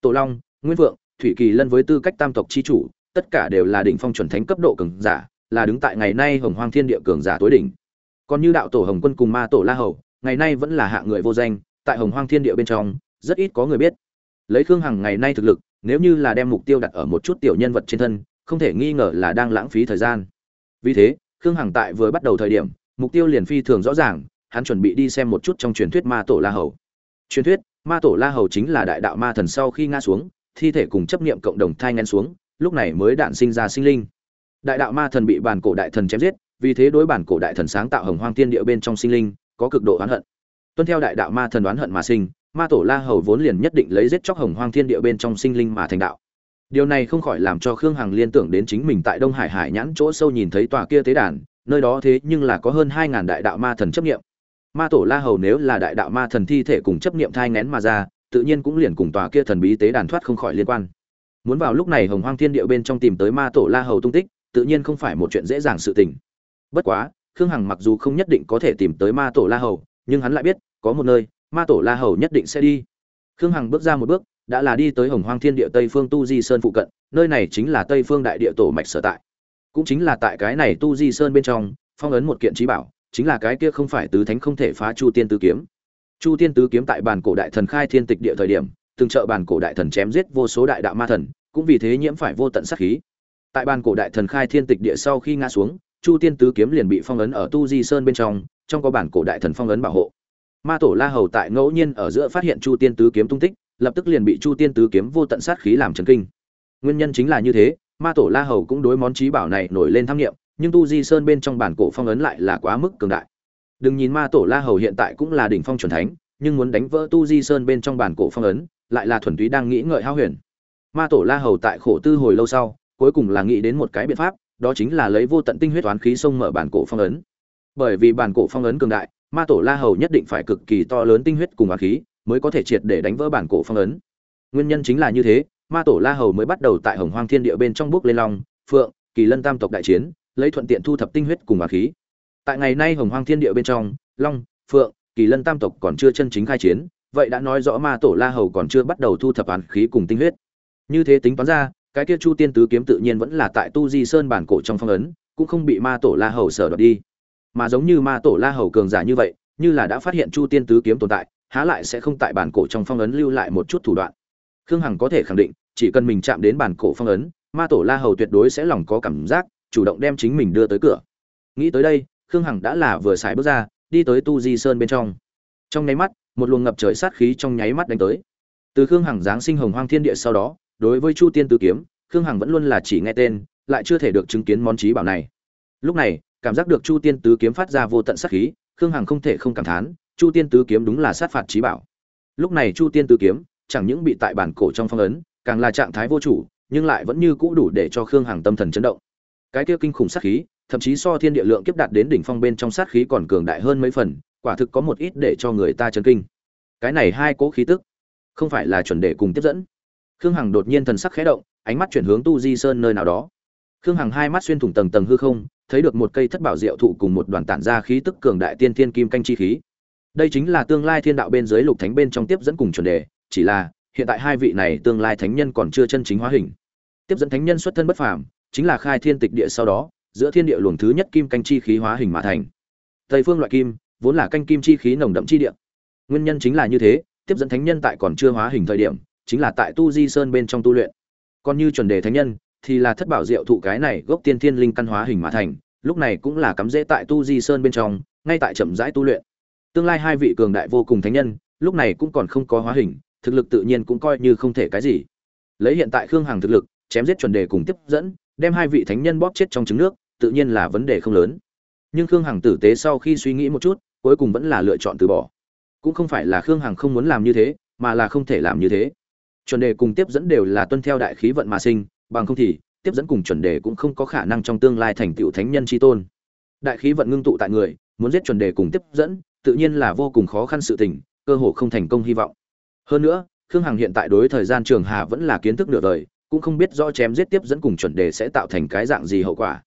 Tổ long, nguyên phượng, thủy kỳ lân với tư cách tam tộc chi chủ, tất cả đều là đỉnh phong chuẩn thánh cấp độ cường giả, là đứng tại ngày nay hồng hoang thiên địa cường giả tối đỉnh còn như đạo tổ hồng quân cùng ma tổ la hầu, ngày nay vẫn là hạ người vô danh, tại hồng hoang thiên địa bên trong, rất ít có người biết. Lấy khương hằng ngày nay thực lực, nếu như là đem mục tiêu đặt ở một chút tiểu nhân vật trên thân, không thể nghi ngờ là đang lãng phí thời gian. Vì thế, khương hằng tại vừa bắt đầu thời điểm, mục tiêu liền phi thường rõ ràng, hắn chuẩn bị đi xem một chút trong truyền thuyết ma tổ la hầu. Truyền thuyết, ma tổ la hầu chính là đại đạo ma thần sau khi ngã xuống, thi thể cùng chấp niệm cộng đồng thai ngăn xuống, lúc này mới đạn sinh ra sinh linh. Đại đạo ma thần bị bàn cổ đại thần chém giết vì thế đối bản cổ đại thần sáng tạo hồng hoang tiên địa bên trong sinh linh, có cực độ oán hận. Tuân theo đại đạo ma thần oán hận mà sinh, ma tổ la hầu vốn liền nhất định lấy giết chóc hồng hoang thiên địa bên trong sinh linh mà thành đạo. Điều này không khỏi làm cho khương hằng liên tưởng đến chính mình tại đông hải hải nhãn chỗ sâu nhìn thấy tòa kia tế đàn, nơi đó thế nhưng là có hơn hai ngàn đại đạo ma thần chấp nghiệm ma tổ la hầu nếu là đại đạo ma thần thi thể cùng chấp nghiệm thai ngén mà ra, tự nhiên cũng liền cùng tòa kia thần bí tế đàn thoát không khỏi liên quan. Muốn vào lúc này hồng hoang thiên địa bên trong tìm tới ma tổ la hầu tung tích, tự nhiên không phải một chuyện dễ dàng sự tình bất quá, khương hằng mặc dù không nhất định có thể tìm tới ma tổ la hầu, nhưng hắn lại biết, có một nơi, ma tổ la hầu nhất định sẽ đi. Khương hằng bước ra một bước, đã là đi tới hồng hoang thiên địa tây phương tu di sơn phụ cận, nơi này chính là tây phương đại địa tổ mạch sở tại. Cũng chính là tại cái này tu di sơn bên trong, phong ấn một kiện trí bảo, chính là cái kia không phải tứ thánh không thể phá chu tiên tứ kiếm. Chu tiên tứ kiếm tại bàn cổ đại thần khai thiên tịch địa thời điểm, từng trợ bàn cổ đại thần chém giết vô số đại đạo ma thần, cũng vì thế nhiễm phải vô tận sát khí. Tại bàn cổ đại thần khai thiên tịch địa sau khi ngã xuống chu tiên tứ kiếm liền bị phong ấn ở tu di sơn bên trong trong có bản cổ đại thần phong ấn bảo hộ. Ma tổ la hầu tại ngẫu nhiên ở giữa phát hiện chu tiên tứ kiếm tung tích, lập tức liền bị chu tiên tứ kiếm vô tận sát khí làm chấn kinh. Nguyên nhân chính là như thế, ma tổ la hầu cũng đối món trí bảo này nổi lên tham nghiệm nhưng tu di sơn bên trong bản cổ phong ấn lại là quá mức cường đại. Đừng nhìn ma tổ la hầu hiện tại cũng là đỉnh phong chuẩn thánh, nhưng muốn đánh vỡ tu di sơn bên trong bản cổ phong ấn, lại là thuần túy đang nghĩ ngợi hao huyền. Ma tổ la hầu tại khổ tư hồi lâu sau, cuối cùng là nghĩ đến một cái biện pháp đó chính là lấy vô tận tinh huyết toán khí sông mở bản cổ phong ấn. Bởi vì bản cổ phong ấn cường đại, ma tổ la hầu nhất định phải cực kỳ to lớn tinh huyết cùng oán khí mới có thể triệt để đánh vỡ bản cổ phong ấn. Nguyên nhân chính là như thế, ma tổ la hầu mới bắt đầu tại hồng hoang thiên địa bên trong bước lên long, phượng, kỳ lân tam tộc đại chiến, lấy thuận tiện thu thập tinh huyết cùng oán khí. Tại ngày nay hồng hoang thiên địa bên trong, long, phượng, kỳ lân tam tộc còn chưa chân chính khai chiến, vậy đã nói rõ ma tổ la hầu còn chưa bắt đầu thu thập oán khí cùng tinh huyết. Như thế tính toán ra cái kia chu tiên tứ kiếm tự nhiên vẫn là tại tu di sơn bản cổ trong phong ấn, cũng không bị ma tổ la hầu sở đoạt đi. Mà giống như ma tổ la hầu cường giả như vậy, như là đã phát hiện chu tiên tứ kiếm tồn tại, há lại sẽ không tại bản cổ trong phong ấn lưu lại một chút thủ đoạn. Khương hằng có thể khẳng định, chỉ cần mình chạm đến bản cổ phong ấn, ma tổ la hầu tuyệt đối sẽ lòng có cảm giác, chủ động đem chính mình đưa tới cửa. Nghĩ tới đây, khương hằng đã là vừa xài bước ra, đi tới tu di sơn bên trong. Trong nháy mắt, một luồng ngập trời sát khí trong nháy mắt đánh tới. Từ khương hằng giáng sinh hồng hoang thiên địa sau đó đối với chu tiên tứ kiếm, khương hằng vẫn luôn là chỉ nghe tên, lại chưa thể được chứng kiến món trí bảo này. Lúc này, cảm giác được chu tiên tứ kiếm phát ra vô tận sát khí, khương hằng không thể không cảm thán, chu tiên tứ kiếm đúng là sát phạt trí bảo. Lúc này chu tiên tứ kiếm, chẳng những bị tại bản cổ trong phong ấn, càng là trạng thái vô chủ, nhưng lại vẫn như cũ đủ để cho khương hằng tâm thần chấn động. Cái kia kinh khủng sát khí, thậm chí so thiên địa lượng kiếp đạt đến đỉnh phong bên trong sát khí còn cường đại hơn mấy phần, quả thực có một ít để cho người ta chấn kinh. Cái này hai cố khí tức, không phải là chuẩn để cùng tiếp dẫn khương hằng đột nhiên thần sắc khẽ động, ánh mắt chuyển hướng tu di sơn nơi nào đó. Khương hằng hai mắt xuyên thủng tầng tầng hư không, thấy được một cây thất bảo diệu thụ cùng một đoàn tản ra khí tức cường đại tiên thiên kim canh chi khí. Đây chính là tương lai thiên đạo bên dưới lục thánh bên trong tiếp dẫn cùng chuẩn đề, chỉ là, hiện tại hai vị này tương lai thánh nhân còn chưa chân chính hóa hình. Tiếp dẫn thánh nhân xuất thân bất phàm, chính là khai thiên tịch địa sau đó, giữa thiên địa luồng thứ nhất kim canh chi khí hóa hình mà thành. Tây phương loại kim, vốn là canh kim chi khí nồng đậm chi địa. Nguyên nhân chính là như thế, tiếp dẫn thánh nhân tại còn chưa hóa hình thời điểm chính là tại tu di sơn bên trong tu luyện. Còn như chuẩn đề thánh nhân, thì là thất bảo diệu thụ cái này gốc tiên thiên linh căn hóa hình mà thành, lúc này cũng là cắm rễ tại tu di sơn bên trong, ngay tại chậm rãi tu luyện. Tương lai hai vị cường đại vô cùng thánh nhân, lúc này cũng còn không có hóa hình, thực lực tự nhiên cũng coi như không thể cái gì. Lấy hiện tại khương hằng thực lực, chém giết chuẩn đề cùng tiếp dẫn, đem hai vị thánh nhân bóp chết trong trứng nước, tự nhiên là vấn đề không lớn. Nhưng khương hằng tử tế sau khi suy nghĩ một chút, cuối cùng vẫn là lựa chọn từ bỏ. Cũng không phải là khương hằng không muốn làm như thế, mà là không thể làm như thế chuẩn đề cùng tiếp dẫn đều là tuân theo đại khí vận mà sinh, bằng không thì, tiếp dẫn cùng chuẩn đề cũng không có khả năng trong tương lai thành tựu thánh nhân tri tôn. Đại khí vận ngưng tụ tại người, muốn giết chuẩn đề cùng tiếp dẫn, tự nhiên là vô cùng khó khăn sự tình, cơ hồ không thành công hy vọng. Hơn nữa, khương hằng hiện tại đối thời gian trường hà vẫn là kiến thức nửa đời, cũng không biết rõ chém giết tiếp dẫn cùng chuẩn đề sẽ tạo thành cái dạng gì hậu quả.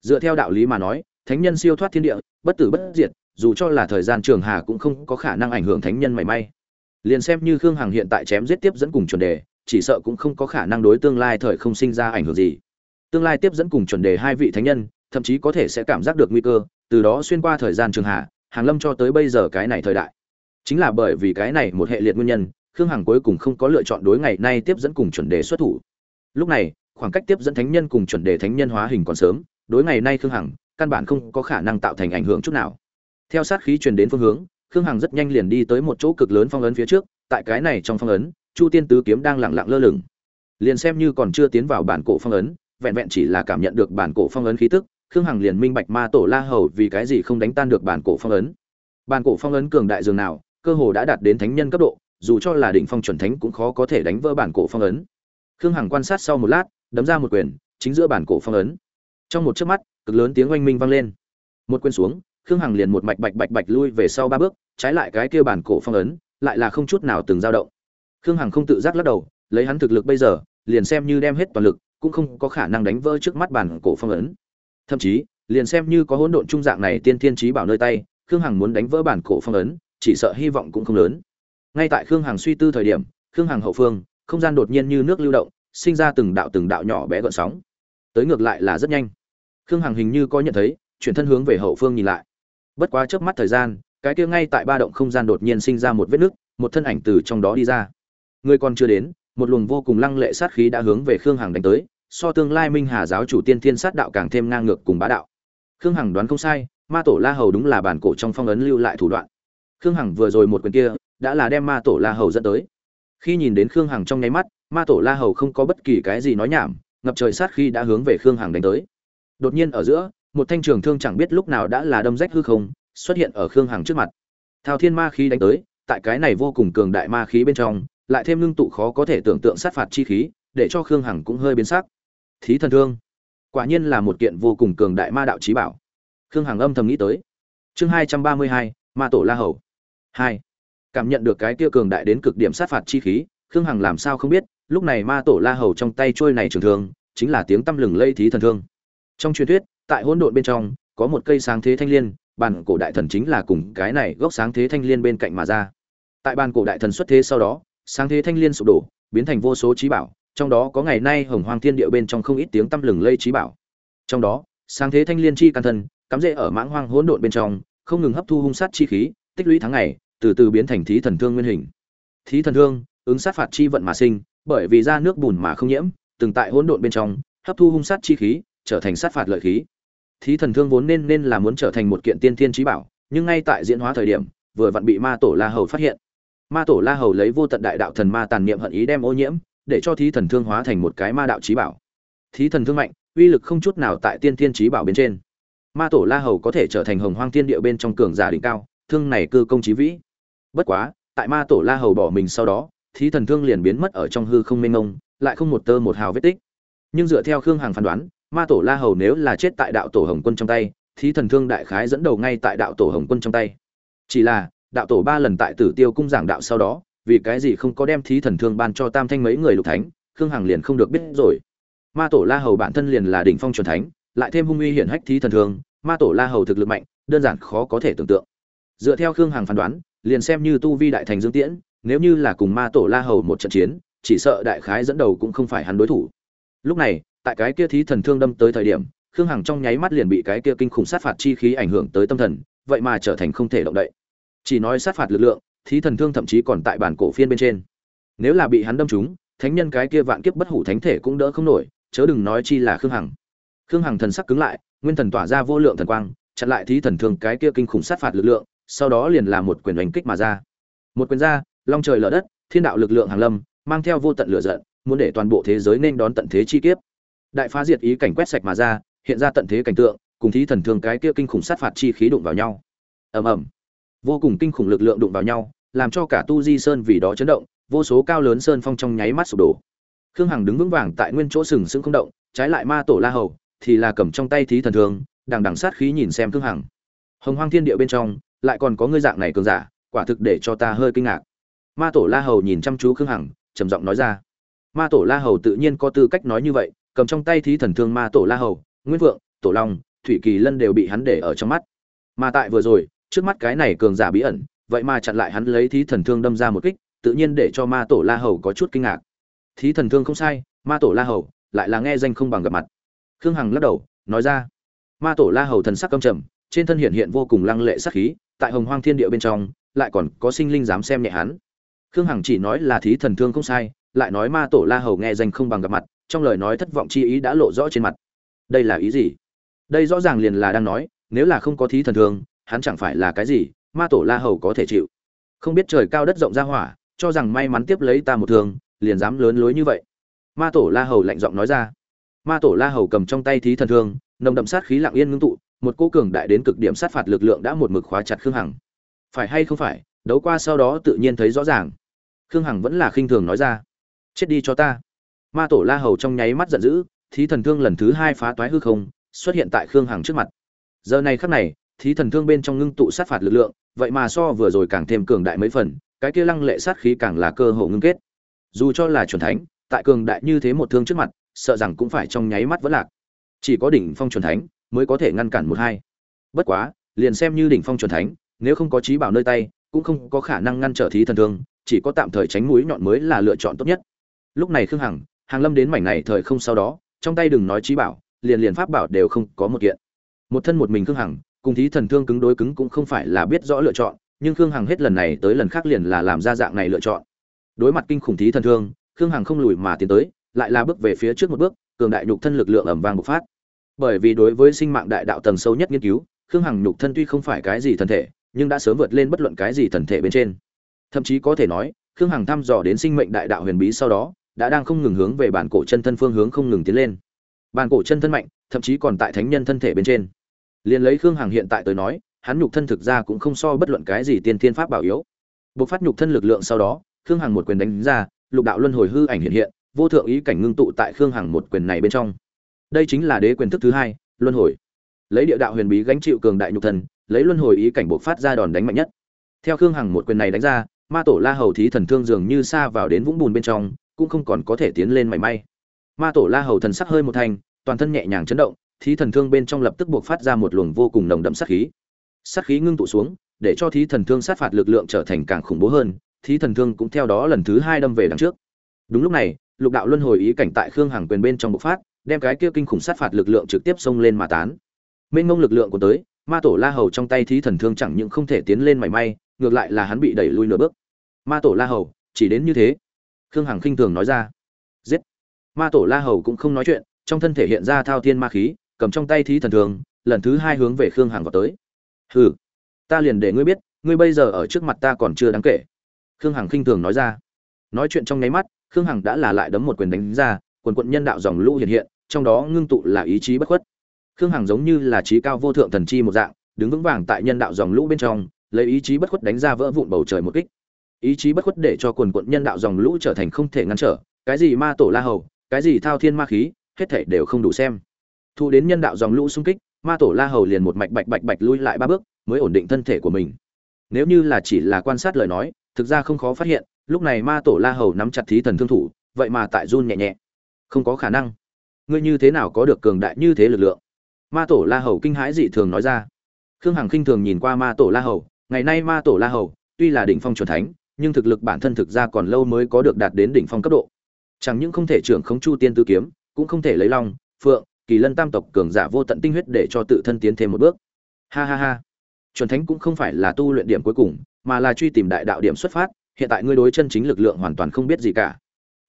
Dựa theo đạo lý mà nói, thánh nhân siêu thoát thiên địa, bất tử bất diệt, dù cho là thời gian trường hà cũng không có khả năng ảnh hưởng thánh nhân mảy may liền xem như khương hằng hiện tại chém giết tiếp dẫn cùng chuẩn đề chỉ sợ cũng không có khả năng đối tương lai thời không sinh ra ảnh hưởng gì. Tương lai tiếp dẫn cùng chuẩn đề hai vị thánh nhân thậm chí có thể sẽ cảm giác được nguy cơ từ đó xuyên qua thời gian trường hạ, hàng lâm cho tới bây giờ cái này thời đại. Chính là bởi vì cái này một hệ liệt nguyên nhân khương hằng cuối cùng không có lựa chọn đối ngày nay tiếp dẫn cùng chuẩn đề xuất thủ. Lúc này khoảng cách tiếp dẫn thánh nhân cùng chuẩn đề thánh nhân hóa hình còn sớm đối ngày nay khương hằng căn bản không có khả năng tạo thành ảnh hưởng chút nào. Theo sát khí truyền đến phương hướng khương hằng rất nhanh liền đi tới một chỗ cực lớn phong ấn phía trước, tại cái này trong phong ấn, chu tiên tứ kiếm đang lẳng lặng lơ lửng. Liền xem như còn chưa tiến vào bản cổ phong ấn, vẹn vẹn chỉ là cảm nhận được bản cổ phong ấn khí tức, khương hằng liền minh bạch ma tổ la hầu vì cái gì không đánh tan được bản cổ phong ấn. Bản cổ phong ấn cường đại dường nào, cơ hồ đã đạt đến thánh nhân cấp độ, dù cho là đỉnh phong chuẩn thánh cũng khó có thể đánh vỡ bản cổ phong ấn. Khương hằng quan sát sau một lát, đấm ra một quyền, chính giữa bản cổ phong ấn. Trong một chớp mắt, cực lớn tiếng oanh minh vang lên. Một quyền xuống khương hằng liền một mạch bạch bạch bạch lui về sau ba bước, trái lại cái kia bản cổ phong ấn, lại là không chút nào từng dao động. Khương hằng không tự giác lắc đầu, lấy hắn thực lực bây giờ, liền xem như đem hết toàn lực, cũng không có khả năng đánh vỡ trước mắt bản cổ phong ấn. Thậm chí, liền xem như có hỗn độn trung dạng này tiên thiên trí bảo nơi tay, khương hằng muốn đánh vỡ bản cổ phong ấn, chỉ sợ hy vọng cũng không lớn. Ngay tại khương hằng suy tư thời điểm, khương hằng hậu phương, không gian đột nhiên như nước lưu động, sinh ra từng đạo từng đạo nhỏ bé gợn sóng. Tới ngược lại là rất nhanh. Khương hằng hình như có nhận thấy, chuyển thân hướng về hậu phương nhìn lại bất quá trước mắt thời gian, cái kia ngay tại ba động không gian đột nhiên sinh ra một vết nứt, một thân ảnh từ trong đó đi ra. Người còn chưa đến, một luồng vô cùng lăng lệ sát khí đã hướng về khương hằng đánh tới, so tương lai minh hà giáo chủ tiên thiên sát đạo càng thêm ngang ngược cùng bá đạo. Khương hằng đoán không sai, ma tổ la hầu đúng là bản cổ trong phong ấn lưu lại thủ đoạn. Khương hằng vừa rồi một quyền kia, đã là đem ma tổ la hầu dẫn tới. Khi nhìn đến khương hằng trong nháy mắt, ma tổ la hầu không có bất kỳ cái gì nói nhảm, ngập trời sát khi đã hướng về khương hằng đánh tới. Đột nhiên ở giữa một thanh trường thương chẳng biết lúc nào đã là đâm rách hư không, xuất hiện ở khương hằng trước mặt. Thao thiên ma khí đánh tới, tại cái này vô cùng cường đại ma khí bên trong, lại thêm ngưng tụ khó có thể tưởng tượng sát phạt chi khí, để cho khương hằng cũng hơi biến sắc. Thí thần thương. Quả nhiên là một kiện vô cùng cường đại ma đạo trí bảo. Khương hằng âm thầm nghĩ tới. Chương hai trăm ba mươi hai, ma tổ la hầu. Hai. Cảm nhận được cái kia cường đại đến cực điểm sát phạt chi khí, khương hằng làm sao không biết, lúc này ma tổ la hầu trong tay trôi này trường thương, chính là tiếng tăm lừng lây thí thần thương. Trong truyền thuyết tại hỗn độn bên trong, có một cây sáng thế thanh liên bàn cổ đại thần chính là cùng cái này gốc sáng thế thanh liên bên cạnh mà ra. Tại bàn cổ đại thần xuất thế sau đó, sáng thế thanh liên sụp đổ, biến thành vô số trí bảo, trong đó có ngày nay hồng hoang thiên địa bên trong không ít tiếng tăm lừng lây trí bảo. Trong đó, sáng thế thanh liên chi căn thân, cắm rễ ở mãng hoang hỗn độn bên trong, không ngừng hấp thu hung sát chi khí, tích lũy tháng ngày, từ từ biến thành thí thần thương nguyên hình. Thí thần thương, ứng sát phạt chi vận mà sinh, bởi vì ra nước bùn mà không nhiễm, từng tại hỗn độn bên trong, hấp thu hung sát chi khí, trở thành sát phạt lợi khí thí thần thương vốn nên nên là muốn trở thành một kiện tiên thiên trí bảo, nhưng ngay tại diễn hóa thời điểm, vừa vặn bị ma tổ la hầu phát hiện. Ma tổ la hầu lấy vô tận đại đạo thần ma tàn niệm hận ý đem ô nhiễm, để cho thí thần thương hóa thành một cái ma đạo trí bảo. Thí thần thương mạnh, uy lực không chút nào tại tiên thiên trí bảo bên trên. Ma tổ la hầu có thể trở thành hồng hoang tiên địa bên trong cường giả đỉnh cao, thương này cư công trí vĩ. Bất quá, tại ma tổ la hầu bỏ mình sau đó, thí thần thương liền biến mất ở trong hư không mênh mông, lại không một tơ một hào vết tích. Nhưng dựa theo khương hằng phán đoán ma tổ la hầu nếu là chết tại đạo tổ hồng quân trong tay, thí thần thương đại khái dẫn đầu ngay tại đạo tổ hồng quân trong tay. Chỉ là, đạo tổ ba lần tại tử tiêu cung giảng đạo sau đó, vì cái gì không có đem thí thần thương ban cho tam thanh mấy người lục thánh, khương hằng liền không được biết rồi. Ma tổ la hầu bản thân liền là đỉnh phong truyền thánh, lại thêm hung uy hiển hách thí thần thương, ma tổ la hầu thực lực mạnh, đơn giản khó có thể tưởng tượng. Dựa theo khương hằng phán đoán, liền xem như tu vi đại thành dương tiễn, nếu như là cùng ma tổ la hầu một trận chiến, chỉ sợ đại khái dẫn đầu cũng không phải hắn đối thủ. Lúc này tại cái kia thí thần thương đâm tới thời điểm, khương hằng trong nháy mắt liền bị cái kia kinh khủng sát phạt chi khí ảnh hưởng tới tâm thần, vậy mà trở thành không thể động đậy. Chỉ nói sát phạt lực lượng, thí thần thương thậm chí còn tại bản cổ phiên bên trên. Nếu là bị hắn đâm trúng, thánh nhân cái kia vạn kiếp bất hủ thánh thể cũng đỡ không nổi, chớ đừng nói chi là khương hằng. Khương hằng thần sắc cứng lại, nguyên thần tỏa ra vô lượng thần quang, chặn lại thí thần thương cái kia kinh khủng sát phạt lực lượng, sau đó liền là một quyền đánh kích mà ra. Một quyền ra, long trời lở đất, thiên đạo lực lượng hàng lâm, mang theo vô tận lửa giận, muốn để toàn bộ thế giới nên đón tận thế chi kiếp đại phá diệt ý cảnh quét sạch mà ra hiện ra tận thế cảnh tượng cùng thí thần thường cái kia kinh khủng sát phạt chi khí đụng vào nhau. Ầm ầm. Vô cùng kinh khủng lực lượng đụng vào nhau làm cho cả tu di sơn vì đó chấn động vô số cao lớn sơn phong trong nháy mắt sụp đổ. Khương hằng đứng vững vàng tại nguyên chỗ sừng sững không động trái lại ma tổ la hầu thì là cầm trong tay thí thần thường, đằng đằng sát khí nhìn xem khương hằng. Hồng hoang thiên địa bên trong lại còn có ngươi dạng này cường giả quả thực để cho ta hơi kinh ngạc. Ma tổ la hầu nhìn chăm chú khương hằng trầm giọng nói ra. Ma tổ la hầu tự nhiên có tư cách nói như vậy cầm trong tay thí thần thương ma tổ la hầu nguyễn vượng, tổ long, thủy kỳ lân đều bị hắn để ở trong mắt. Mà tại vừa rồi, trước mắt cái này cường giả bí ẩn, vậy mà chặn lại hắn lấy thí thần thương đâm ra một kích, tự nhiên để cho ma tổ la hầu có chút kinh ngạc. Thí thần thương không sai, ma tổ la hầu lại là nghe danh không bằng gặp mặt. Khương hằng lắc đầu, nói ra, ma tổ la hầu thần sắc căm trầm, trên thân hiện hiện vô cùng lăng lệ sắc khí, tại hồng hoang thiên địa bên trong, lại còn có sinh linh dám xem nhẹ hắn. Khương hằng chỉ nói là thí thần thương không sai, lại nói ma tổ la hầu nghe danh không bằng gặp mặt trong lời nói thất vọng chi ý đã lộ rõ trên mặt. Đây là ý gì? Đây rõ ràng liền là đang nói, nếu là không có thí thần thương hắn chẳng phải là cái gì, ma tổ la hầu có thể chịu. Không biết trời cao đất rộng ra hỏa, cho rằng may mắn tiếp lấy ta một thương, liền dám lớn lối như vậy. Ma tổ la hầu lạnh giọng nói ra. Ma tổ la hầu cầm trong tay thí thần thương, nồng đậm sát khí lặng yên ngưng tụ, một cô cường đại đến cực điểm sát phạt lực lượng đã một mực khóa chặt khương hằng. Phải hay không phải, đấu qua sau đó tự nhiên thấy rõ ràng. Khương hằng vẫn là khinh thường nói ra. Chết đi cho ta ma tổ la hầu trong nháy mắt giận dữ, thí thần thương lần thứ hai phá toái hư không, xuất hiện tại khương hằng trước mặt. Giờ này khắc này, thí thần thương bên trong ngưng tụ sát phạt lực lượng, vậy mà so vừa rồi càng thêm cường đại mấy phần, cái kia lăng lệ sát khí càng là cơ hội ngưng kết. Dù cho là chuẩn thánh, tại cường đại như thế một thương trước mặt, sợ rằng cũng phải trong nháy mắt vẫn lạc. Chỉ có đỉnh phong chuẩn thánh mới có thể ngăn cản một hai. Bất quá, liền xem như đỉnh phong chuẩn thánh, nếu không có trí bảo nơi tay, cũng không có khả năng ngăn trở thí thần thương, chỉ có tạm thời tránh mũi nhọn mới là lựa chọn tốt nhất. Lúc này khương hằng hàng lâm đến mảnh này thời không sau đó, trong tay đừng nói trí bảo, liền liền pháp bảo đều không có một kiện. Một thân một mình khương hằng, cùng thí thần thương cứng đối cứng cũng không phải là biết rõ lựa chọn, nhưng khương hằng hết lần này tới lần khác liền là làm ra dạng này lựa chọn. Đối mặt kinh khủng thí thần thương, khương hằng không lùi mà tiến tới, lại là bước về phía trước một bước, cường đại nhục thân lực lượng ẩm vang bộc phát. Bởi vì đối với sinh mạng đại đạo tầng sâu nhất nghiên cứu, khương hằng nhục thân tuy không phải cái gì thần thể, nhưng đã sớm vượt lên bất luận cái gì thần thể bên trên. Thậm chí có thể nói, khương hằng thăm dò đến sinh mệnh đại đạo huyền bí sau đó đã đang không ngừng hướng về bản cổ chân thân phương hướng không ngừng tiến lên. Bản cổ chân thân mạnh, thậm chí còn tại thánh nhân thân thể bên trên. Liền lấy khương hằng hiện tại tới nói, hắn nhục thân thực ra cũng không so bất luận cái gì tiên thiên pháp bảo yếu. Buộc phát nhục thân lực lượng sau đó, khương hằng một quyền đánh ra, lục đạo luân hồi hư ảnh hiện hiện, vô thượng ý cảnh ngưng tụ tại khương hằng một quyền này bên trong. Đây chính là đế quyền thức thứ hai, luân hồi. Lấy địa đạo huyền bí gánh chịu cường đại nhục thần lấy luân hồi ý cảnh buộc phát ra đòn đánh mạnh nhất. Theo khương hằng một quyền này đánh ra, ma tổ la hầu thí thần thương dường như xa vào đến vũng bùn bên trong cũng không còn có thể tiến lên mảy may. Ma tổ la hầu thần sắc hơi một thành, toàn thân nhẹ nhàng chấn động, thí thần thương bên trong lập tức buộc phát ra một luồng vô cùng nồng đậm sát khí. Sát khí ngưng tụ xuống, để cho thí thần thương sát phạt lực lượng trở thành càng khủng bố hơn, thí thần thương cũng theo đó lần thứ hai đâm về đằng trước. Đúng lúc này, lục đạo luân hồi ý cảnh tại khương hằng quyền bên trong bộc phát, đem cái kia kinh khủng sát phạt lực lượng trực tiếp xông lên mà tán. Mênh ngông lực lượng của tới, ma tổ la hầu trong tay thí thần thương chẳng những không thể tiến lên mảy may, ngược lại là hắn bị đẩy lui nửa bước. Ma tổ la hầu, chỉ đến như thế khương hằng khinh thường nói ra. Giết. Ma tổ la hầu cũng không nói chuyện, trong thân thể hiện ra thao thiên ma khí, cầm trong tay thí thần thường, lần thứ hai hướng về khương hằng vào tới. Hừ, ta liền để ngươi biết, ngươi bây giờ ở trước mặt ta còn chưa đáng kể. Khương hằng khinh thường nói ra. Nói chuyện trong nháy mắt, khương hằng đã là lại đấm một quyền đánh ra, quần quận nhân đạo dòng lũ hiện hiện, trong đó ngưng tụ là ý chí bất khuất. Khương hằng giống như là trí cao vô thượng thần chi một dạng, đứng vững vàng tại nhân đạo dòng lũ bên trong, lấy ý chí bất khuất đánh ra vỡ vụn bầu trời một kích ý chí bất khuất để cho quần quận nhân đạo dòng lũ trở thành không thể ngăn trở, cái gì ma tổ la hầu, cái gì thao thiên ma khí, hết thể đều không đủ xem. Thu đến nhân đạo dòng lũ xung kích, ma tổ la hầu liền một mạch bạch bạch bạch lui lại ba bước, mới ổn định thân thể của mình. Nếu như là chỉ là quan sát lời nói, thực ra không khó phát hiện, lúc này ma tổ la hầu nắm chặt thí thần thương thủ, vậy mà tại run nhẹ nhẹ. Không có khả năng. Ngươi như thế nào có được cường đại như thế lực lượng? Ma tổ la hầu kinh hãi dị thường nói ra. Khương hằng khinh thường nhìn qua ma tổ la hầu, ngày nay ma tổ la hầu, tuy là đỉnh phong c thánh nhưng thực lực bản thân thực ra còn lâu mới có được đạt đến đỉnh phong cấp độ. Chẳng những không thể trưởng khống chu tiên tư kiếm, cũng không thể lấy long, phượng, kỳ lân tam tộc cường giả vô tận tinh huyết để cho tự thân tiến thêm một bước. Ha ha ha. Chuẩn thánh cũng không phải là tu luyện điểm cuối cùng, mà là truy tìm đại đạo điểm xuất phát, hiện tại ngươi đối chân chính lực lượng hoàn toàn không biết gì cả.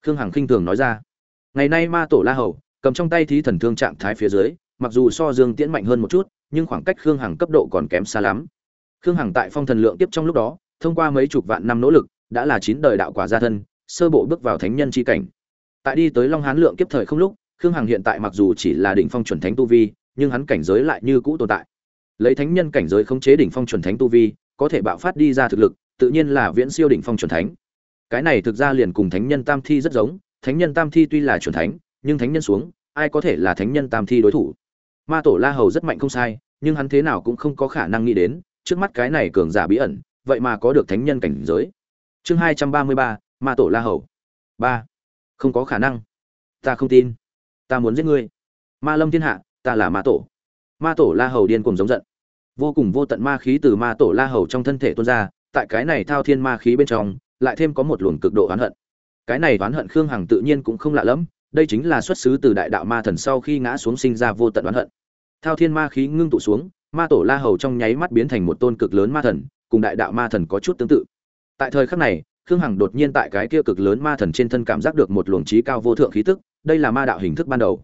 Khương hằng khinh thường nói ra. Ngày nay ma tổ la hầu, cầm trong tay thí thần thương trạng thái phía dưới, mặc dù so dương tiễn mạnh hơn một chút, nhưng khoảng cách khương hằng cấp độ còn kém xa lắm. Khương hằng tại phong thần lượng tiếp trong lúc đó thông qua mấy chục vạn năm nỗ lực, đã là chín đời đạo quả gia thân, sơ bộ bước vào thánh nhân chi cảnh. Tại đi tới long hán lượng kiếp thời không lúc, khương hằng hiện tại mặc dù chỉ là đỉnh phong chuẩn thánh tu vi, nhưng hắn cảnh giới lại như cũ tồn tại. Lấy thánh nhân cảnh giới khống chế đỉnh phong chuẩn thánh tu vi, có thể bạo phát đi ra thực lực, tự nhiên là viễn siêu đỉnh phong chuẩn thánh. Cái này thực ra liền cùng thánh nhân tam thi rất giống, thánh nhân tam thi tuy là chuẩn thánh, nhưng thánh nhân xuống, ai có thể là thánh nhân tam thi đối thủ? Ma tổ la hầu rất mạnh không sai, nhưng hắn thế nào cũng không có khả năng nghĩ đến, trước mắt cái này cường giả bí ẩn vậy mà có được thánh nhân cảnh giới. Chương hai trăm ba mươi ba, ma tổ la hầu. Ba. Không có khả năng. Ta không tin. Ta muốn giết ngươi. Ma lâm thiên hạ, ta là ma tổ. Ma tổ la hầu điên cùng giống giận. Vô cùng vô tận ma khí từ ma tổ la hầu trong thân thể tuôn ra, tại cái này thao thiên ma khí bên trong, lại thêm có một luồng cực độ oán hận. Cái này oán hận khương hằng tự nhiên cũng không lạ lẫm, đây chính là xuất xứ từ đại đạo ma thần sau khi ngã xuống sinh ra vô tận oán hận. Thao thiên ma khí ngưng tụ xuống, ma tổ la hầu trong nháy mắt biến thành một tôn cực lớn ma thần cùng đại đạo ma thần có chút tương tự. Tại thời khắc này, khương hằng đột nhiên tại cái kia cực lớn ma thần trên thân cảm giác được một luồng trí cao vô thượng khí tức, đây là ma đạo hình thức ban đầu.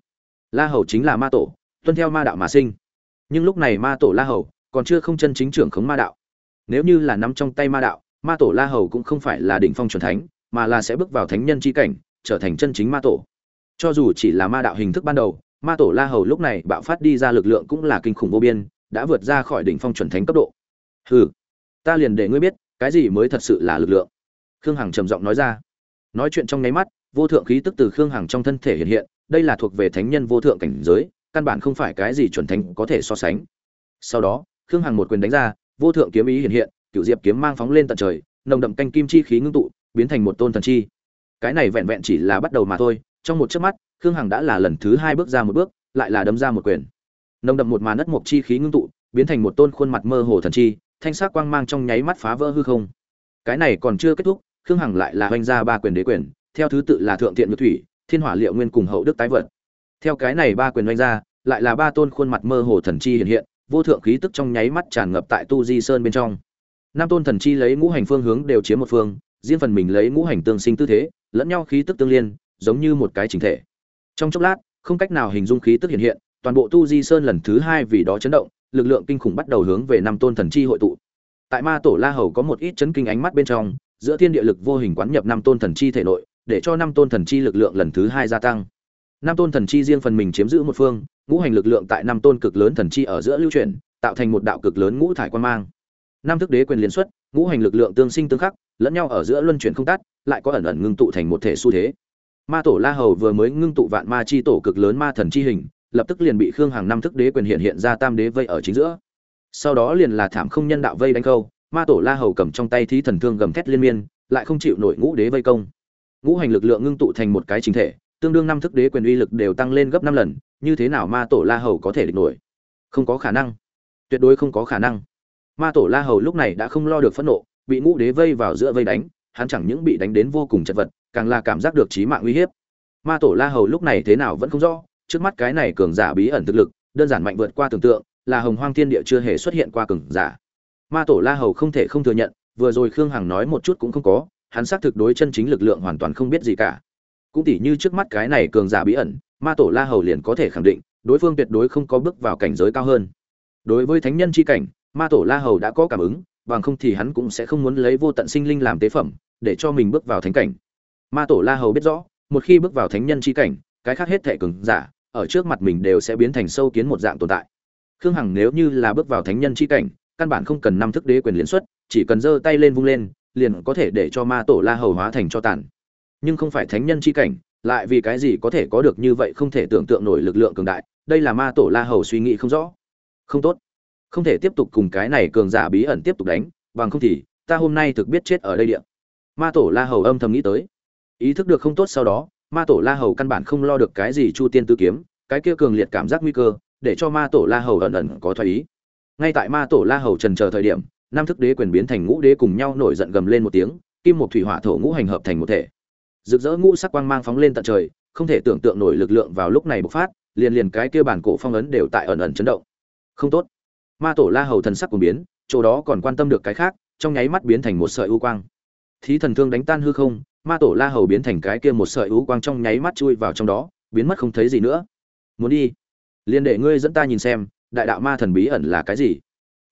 La hầu chính là ma tổ, tuân theo ma đạo mà sinh. Nhưng lúc này ma tổ la hầu còn chưa không chân chính trưởng khống ma đạo. Nếu như là nắm trong tay ma đạo, ma tổ la hầu cũng không phải là đỉnh phong c thánh, mà là sẽ bước vào thánh nhân c h i cảnh, trở thành chân chính ma tổ. Cho dù chỉ là ma đạo hình thức ban đầu, ma tổ la hầu lúc này bạo phát đi ra lực lượng cũng là kinh khủng vô biên, đã vượt ra khỏi đỉnh phong chuẩn thánh cấp độ. Hừ ta liền để ngươi biết, cái gì mới thật sự là lực lượng. Khương hằng trầm giọng nói ra. Nói chuyện trong nháy mắt, vô thượng khí tức từ khương hằng trong thân thể hiện hiện, đây là thuộc về thánh nhân vô thượng cảnh giới, căn bản không phải cái gì chuẩn thánh có thể so sánh. Sau đó, khương hằng một quyền đánh ra, vô thượng kiếm ý hiện hiện cựu diệp kiếm mang phóng lên tận trời, nồng đậm canh kim chi khí ngưng tụ, biến thành một tôn thần chi. Cái này vẹn vẹn chỉ là bắt đầu mà thôi, trong một chớp mắt, khương hằng đã là lần thứ hai bước ra một bước, lại là đấm ra một quyền. Nồng đậm một màn đất mộc chi khí ngưng tụ, biến thành một tôn khuôn mặt mơ hồ thần chi thanh sắc quang mang trong nháy mắt phá vỡ hư không. Cái này còn chưa kết thúc, khương hằng lại là hoành ra ba quyền đế quyền, theo thứ tự là thượng tiện nhược thủy, thiên hỏa liệu nguyên cùng hậu đức tái vận theo cái này ba quyền hoành ra, lại là ba tôn khuôn mặt mơ hồ thần chi hiện hiện, vô thượng khí tức trong nháy mắt tràn ngập tại tu di sơn bên trong. Năm tôn thần chi lấy ngũ hành phương hướng đều chiếm một phương, riêng phần mình lấy ngũ hành tương sinh tư thế, lẫn nhau khí tức tương liên, giống như một cái chính thể. Trong chốc lát, không cách nào hình dung khí tức hiện hiện, toàn bộ tu di sơn lần thứ hai vì đó chấn động lực lượng kinh khủng bắt đầu hướng về năm tôn thần chi hội tụ. Tại ma tổ la hầu có một ít chấn kinh ánh mắt bên trong, giữa thiên địa lực vô hình quán nhập năm tôn thần chi thể nội, để cho năm tôn thần chi lực lượng lần thứ hai gia tăng. Năm tôn thần chi riêng phần mình chiếm giữ một phương, ngũ hành lực lượng tại năm tôn cực lớn thần chi ở giữa lưu chuyển, tạo thành một đạo cực lớn ngũ thải quan mang. Năm thức đế quyền liên xuất, ngũ hành lực lượng tương sinh tương khắc, lẫn nhau ở giữa luân chuyển không tắt, lại có ẩn ẩn ngưng tụ thành một thể xu thế. Ma tổ la hầu vừa mới ngưng tụ vạn ma chi tổ cực lớn ma thần chi hình lập tức liền bị khương hàng năm thức đế quyền hiện hiện ra tam đế vây ở chính giữa. Sau đó liền là thảm không nhân đạo vây đánh câu ma tổ la hầu cầm trong tay thí thần thương gầm thét liên miên, lại không chịu nổi ngũ đế vây công. Ngũ hành lực lượng ngưng tụ thành một cái chính thể, tương đương năm thức đế quyền uy lực đều tăng lên gấp năm lần, như thế nào ma tổ la hầu có thể địch nổi? Không có khả năng. Tuyệt đối không có khả năng. Ma tổ la hầu lúc này đã không lo được phẫn nộ, bị ngũ đế vây vào giữa vây đánh, hắn chẳng những bị đánh đến vô cùng chật vật, càng là cảm giác được trí mạng uy hiếp. Ma tổ la hầu lúc này thế nào vẫn không rõ trước mắt cái này cường giả bí ẩn thực lực, đơn giản mạnh vượt qua tưởng tượng, là hồng hoang thiên địa chưa hề xuất hiện qua cường giả. Ma tổ la hầu không thể không thừa nhận, vừa rồi khương hằng nói một chút cũng không có, hắn xác thực đối chân chính lực lượng hoàn toàn không biết gì cả. Cũng tỉ như trước mắt cái này cường giả bí ẩn, ma tổ la hầu liền có thể khẳng định, đối phương tuyệt đối không có bước vào cảnh giới cao hơn. Đối với thánh nhân chi cảnh, ma tổ la hầu đã có cảm ứng, bằng không thì hắn cũng sẽ không muốn lấy vô tận sinh linh làm tế phẩm, để cho mình bước vào thánh cảnh. Ma tổ la hầu biết rõ, một khi bước vào thánh nhân chi cảnh, cái khác hết thệ cường giả ở trước mặt mình đều sẽ biến thành sâu kiến một dạng tồn tại. Khương hằng nếu như là bước vào thánh nhân c h i cảnh, căn bản không cần năm thức đế quyền liên xuất, chỉ cần giơ tay lên vung lên, liền có thể để cho ma tổ la hầu hóa thành cho tàn. Nhưng không phải thánh nhân c cảnh, lại vì cái gì có thể có được như vậy không thể tưởng tượng nổi lực lượng cường đại, đây là ma tổ la hầu suy nghĩ không rõ. Không tốt. Không thể tiếp tục cùng cái này cường giả bí ẩn tiếp tục đánh, bằng không thì, ta hôm nay thực biết chết ở đây điện ma tổ la hầu âm thầm nghĩ tới. Ý thức được không tốt sau đó ma tổ la hầu căn bản không lo được cái gì chu tiên tư kiếm, cái kia cường liệt cảm giác nguy cơ, để cho ma tổ la hầu ẩn ẩn có thoái ý. Ngay tại ma tổ la hầu trần chờ thời điểm nam thức đế quyền biến thành ngũ đế cùng nhau nổi giận gầm lên một tiếng, kim một thủy hỏa thổ ngũ hành hợp thành một thể. Rực rỡ ngũ sắc quang mang phóng lên tận trời, không thể tưởng tượng nổi lực lượng vào lúc này bộc phát, liền liền cái kia bản cổ phong ấn đều tại ẩn ẩn chấn động. Không tốt. Ma tổ la hầu thần sắc cùng biến, chỗ đó còn quan tâm được cái khác, trong nháy mắt biến thành một sợi u quang. Thí thần thương đánh tan hư không ma tổ la hầu biến thành cái kia một sợi u quang trong nháy mắt chui vào trong đó, biến mất không thấy gì nữa. Muốn đi. Liền để ngươi dẫn ta nhìn xem, đại đạo ma thần bí ẩn là cái gì?